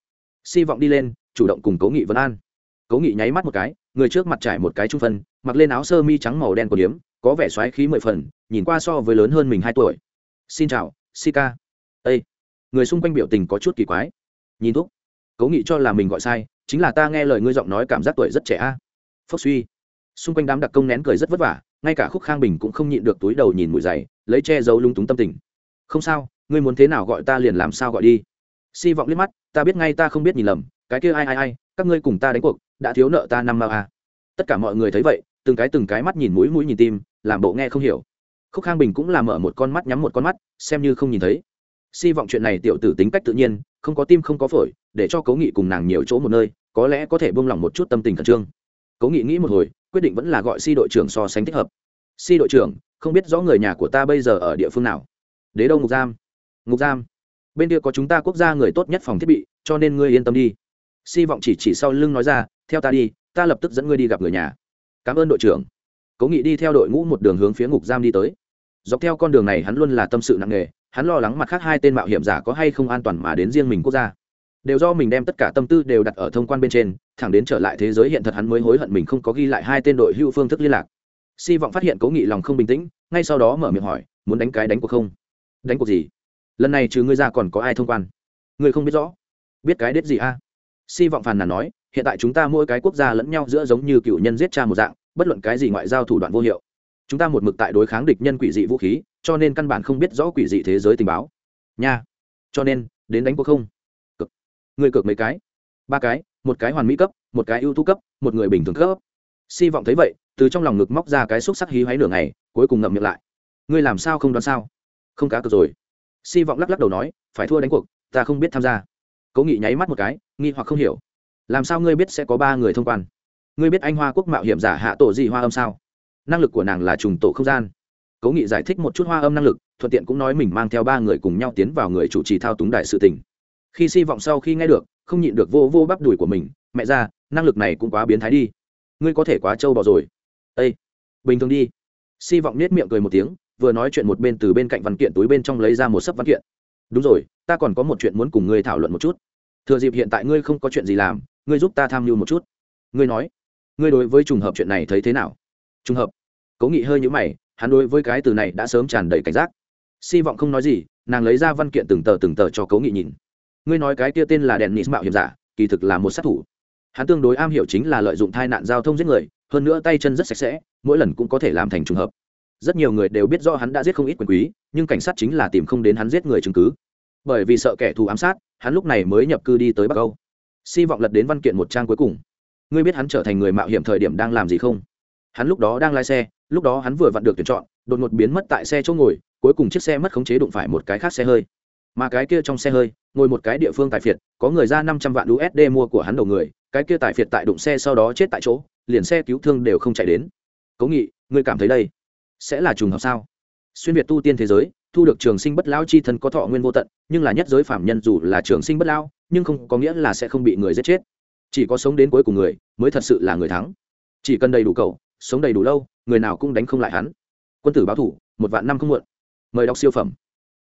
Si vọng đi lên, chủ động cùng cố nghị vấn an. Cố nghị nháy mắt một cái người trước mặt trải một cái trung phân, mặc lên áo sơ mi trắng màu đen của điếm, có vẻ xoáy khí mười phần, nhìn qua so với lớn hơn mình hai tuổi. Xin chào si ca ây người xung quanh biểu tình có chút kỳ quái. Nhìn thúc. Cố nghị cho là mình gọi sai, chính là ta nghe lời ngươi giọng nói cảm giác tuổi rất trẻ a. À. phốc suy. Xung quanh đám đặc công nén cười rất vất vả, ngay cả khúc khang bình cũng không nhịn được túi đầu nhìn mùi dày, lấy che giấu lung túng tâm tình. Không sao, ngươi muốn thế nào gọi ta liền làm sao gọi đi. Si vọng liếc mắt, ta biết ngay ta không biết nhìn lầm, cái kia ai ai ai, các ngươi cùng ta đánh cuộc đã thiếu nợ ta năm mao à. tất cả mọi người thấy vậy, từng cái từng cái mắt nhìn mũi mũi nhìn tim, làm bộ nghe không hiểu. Khúc khang bình cũng làm mở một con mắt nhắm một con mắt, xem như không nhìn thấy. Si vọng chuyện này tiểu tử tính cách tự nhiên, không có tim không có phổi, để cho cố nghị cùng nàng nhiều chỗ một nơi, có lẽ có thể buông lỏng một chút tâm tình khẩn trương. Cố nghị nghĩ một hồi, quyết định vẫn là gọi si đội trưởng so sánh thích hợp. Si đội trưởng, không biết rõ người nhà của ta bây giờ ở địa phương nào? Đế đâu ngục giam. Ngục giam? Bên kia có chúng ta quốc gia người tốt nhất phòng thiết bị, cho nên ngươi yên tâm đi si vọng chỉ chỉ sau lưng nói ra, theo ta đi, ta lập tức dẫn ngươi đi gặp người nhà. Cảm ơn đội trưởng. Cố nghị đi theo đội ngũ một đường hướng phía ngục giam đi tới. Dọc theo con đường này hắn luôn là tâm sự nặng nề, hắn lo lắng mặt khác hai tên mạo hiểm giả có hay không an toàn mà đến riêng mình quốc gia. Đều do mình đem tất cả tâm tư đều đặt ở thông quan bên trên, thẳng đến trở lại thế giới hiện thật hắn mới hối hận mình không có ghi lại hai tên đội hưu phương thức liên lạc. Si vọng phát hiện cố nghị lòng không bình tĩnh, ngay sau đó mở miệng hỏi, muốn đánh cái đánh cuộc không? Đánh cuộc gì? Lần này trừ ngươi ra còn có ai thông quan? Ngươi không biết rõ. Biết cái đết gì a? Si vọng phàn nàn nói, hiện tại chúng ta mỗi cái quốc gia lẫn nhau giữa giống như cựu nhân giết cha một dạng, bất luận cái gì ngoại giao thủ đoạn vô hiệu. Chúng ta một mực tại đối kháng địch nhân quỷ dị vũ khí, cho nên căn bản không biết rõ quỷ dị thế giới tình báo. Nha. Cho nên, đến đánh cuộc không? Cực. Người cực mấy cái? Ba cái, một cái hoàn mỹ cấp, một cái ưu tú cấp, một người bình thường cấp. Si vọng thấy vậy, từ trong lòng ngực móc ra cái xúc sắc hí hoáy nửa ngày cuối cùng ngậm miệng lại. Ngươi làm sao không đoán sao? Không cá cược rồi. Si vọng lắc lắc đầu nói, phải thua đánh cuộc, ta không biết tham gia cố nghị nháy mắt một cái, nghi hoặc không hiểu. Làm sao ngươi biết sẽ có ba người thông quan? Ngươi biết anh hoa quốc mạo hiểm giả hạ tổ gì hoa âm sao? Năng lực của nàng là trùng tổ không gian. Cố nghị giải thích một chút hoa âm năng lực, thuận tiện cũng nói mình mang theo ba người cùng nhau tiến vào người chủ trì thao túng đại sự tình. Khi si vọng sau khi nghe được, không nhịn được vô vô bắp đùi của mình, mẹ ra, năng lực này cũng quá biến thái đi. Ngươi có thể quá trâu bò rồi. Ây bình thường đi. Si vọng nết miệng cười một tiếng, vừa nói chuyện một bên từ bên cạnh văn kiện túi bên trong lấy ra một sấp văn kiện đúng rồi, ta còn có một chuyện muốn cùng ngươi thảo luận một chút. Thừa dịp hiện tại ngươi không có chuyện gì làm, ngươi giúp ta tham mưu một chút. Ngươi nói, ngươi đối với trùng hợp chuyện này thấy thế nào? Trùng hợp? Cố nghị hơi nhũ mày, hắn đối với cái từ này đã sớm tràn đầy cảnh giác. Si vọng không nói gì, nàng lấy ra văn kiện từng tờ từng tờ cho cố nghị nhìn. Ngươi nói cái kia tên là đèn nịt mạo hiểm giả, kỳ thực là một sát thủ. Hắn tương đối am hiểu chính là lợi dụng tai nạn giao thông giết người, hơn nữa tay chân rất sạch sẽ, mỗi lần cũng có thể làm thành trùng hợp rất nhiều người đều biết do hắn đã giết không ít quyền quý, nhưng cảnh sát chính là tìm không đến hắn giết người chứng cứ. Bởi vì sợ kẻ thù ám sát, hắn lúc này mới nhập cư đi tới bắc âu. Si vọng lật đến văn kiện một trang cuối cùng. Ngươi biết hắn trở thành người mạo hiểm thời điểm đang làm gì không? Hắn lúc đó đang lái xe, lúc đó hắn vừa vặn được tuyển chọn, đột ngột biến mất tại xe chỗ ngồi, cuối cùng chiếc xe mất khống chế đụng phải một cái khác xe hơi. Mà cái kia trong xe hơi, ngồi một cái địa phương tài phiệt, có người ra năm trăm vạn usd mua của hắn đầu người, cái kia tài phiệt tại đụng xe sau đó chết tại chỗ, liền xe cứu thương đều không chạy đến. Cố nghị, ngươi cảm thấy đây sẽ là trùng hợp sao? Xuyên việt tu tiên thế giới thu được trường sinh bất lao chi thân có thọ nguyên vô tận nhưng là nhất giới phạm nhân dù là trường sinh bất lao, nhưng không có nghĩa là sẽ không bị người giết chết. Chỉ có sống đến cuối cùng người mới thật sự là người thắng. Chỉ cần đầy đủ cầu sống đầy đủ lâu người nào cũng đánh không lại hắn. Quân tử báo thủ một vạn năm không muộn. Mời đọc siêu phẩm.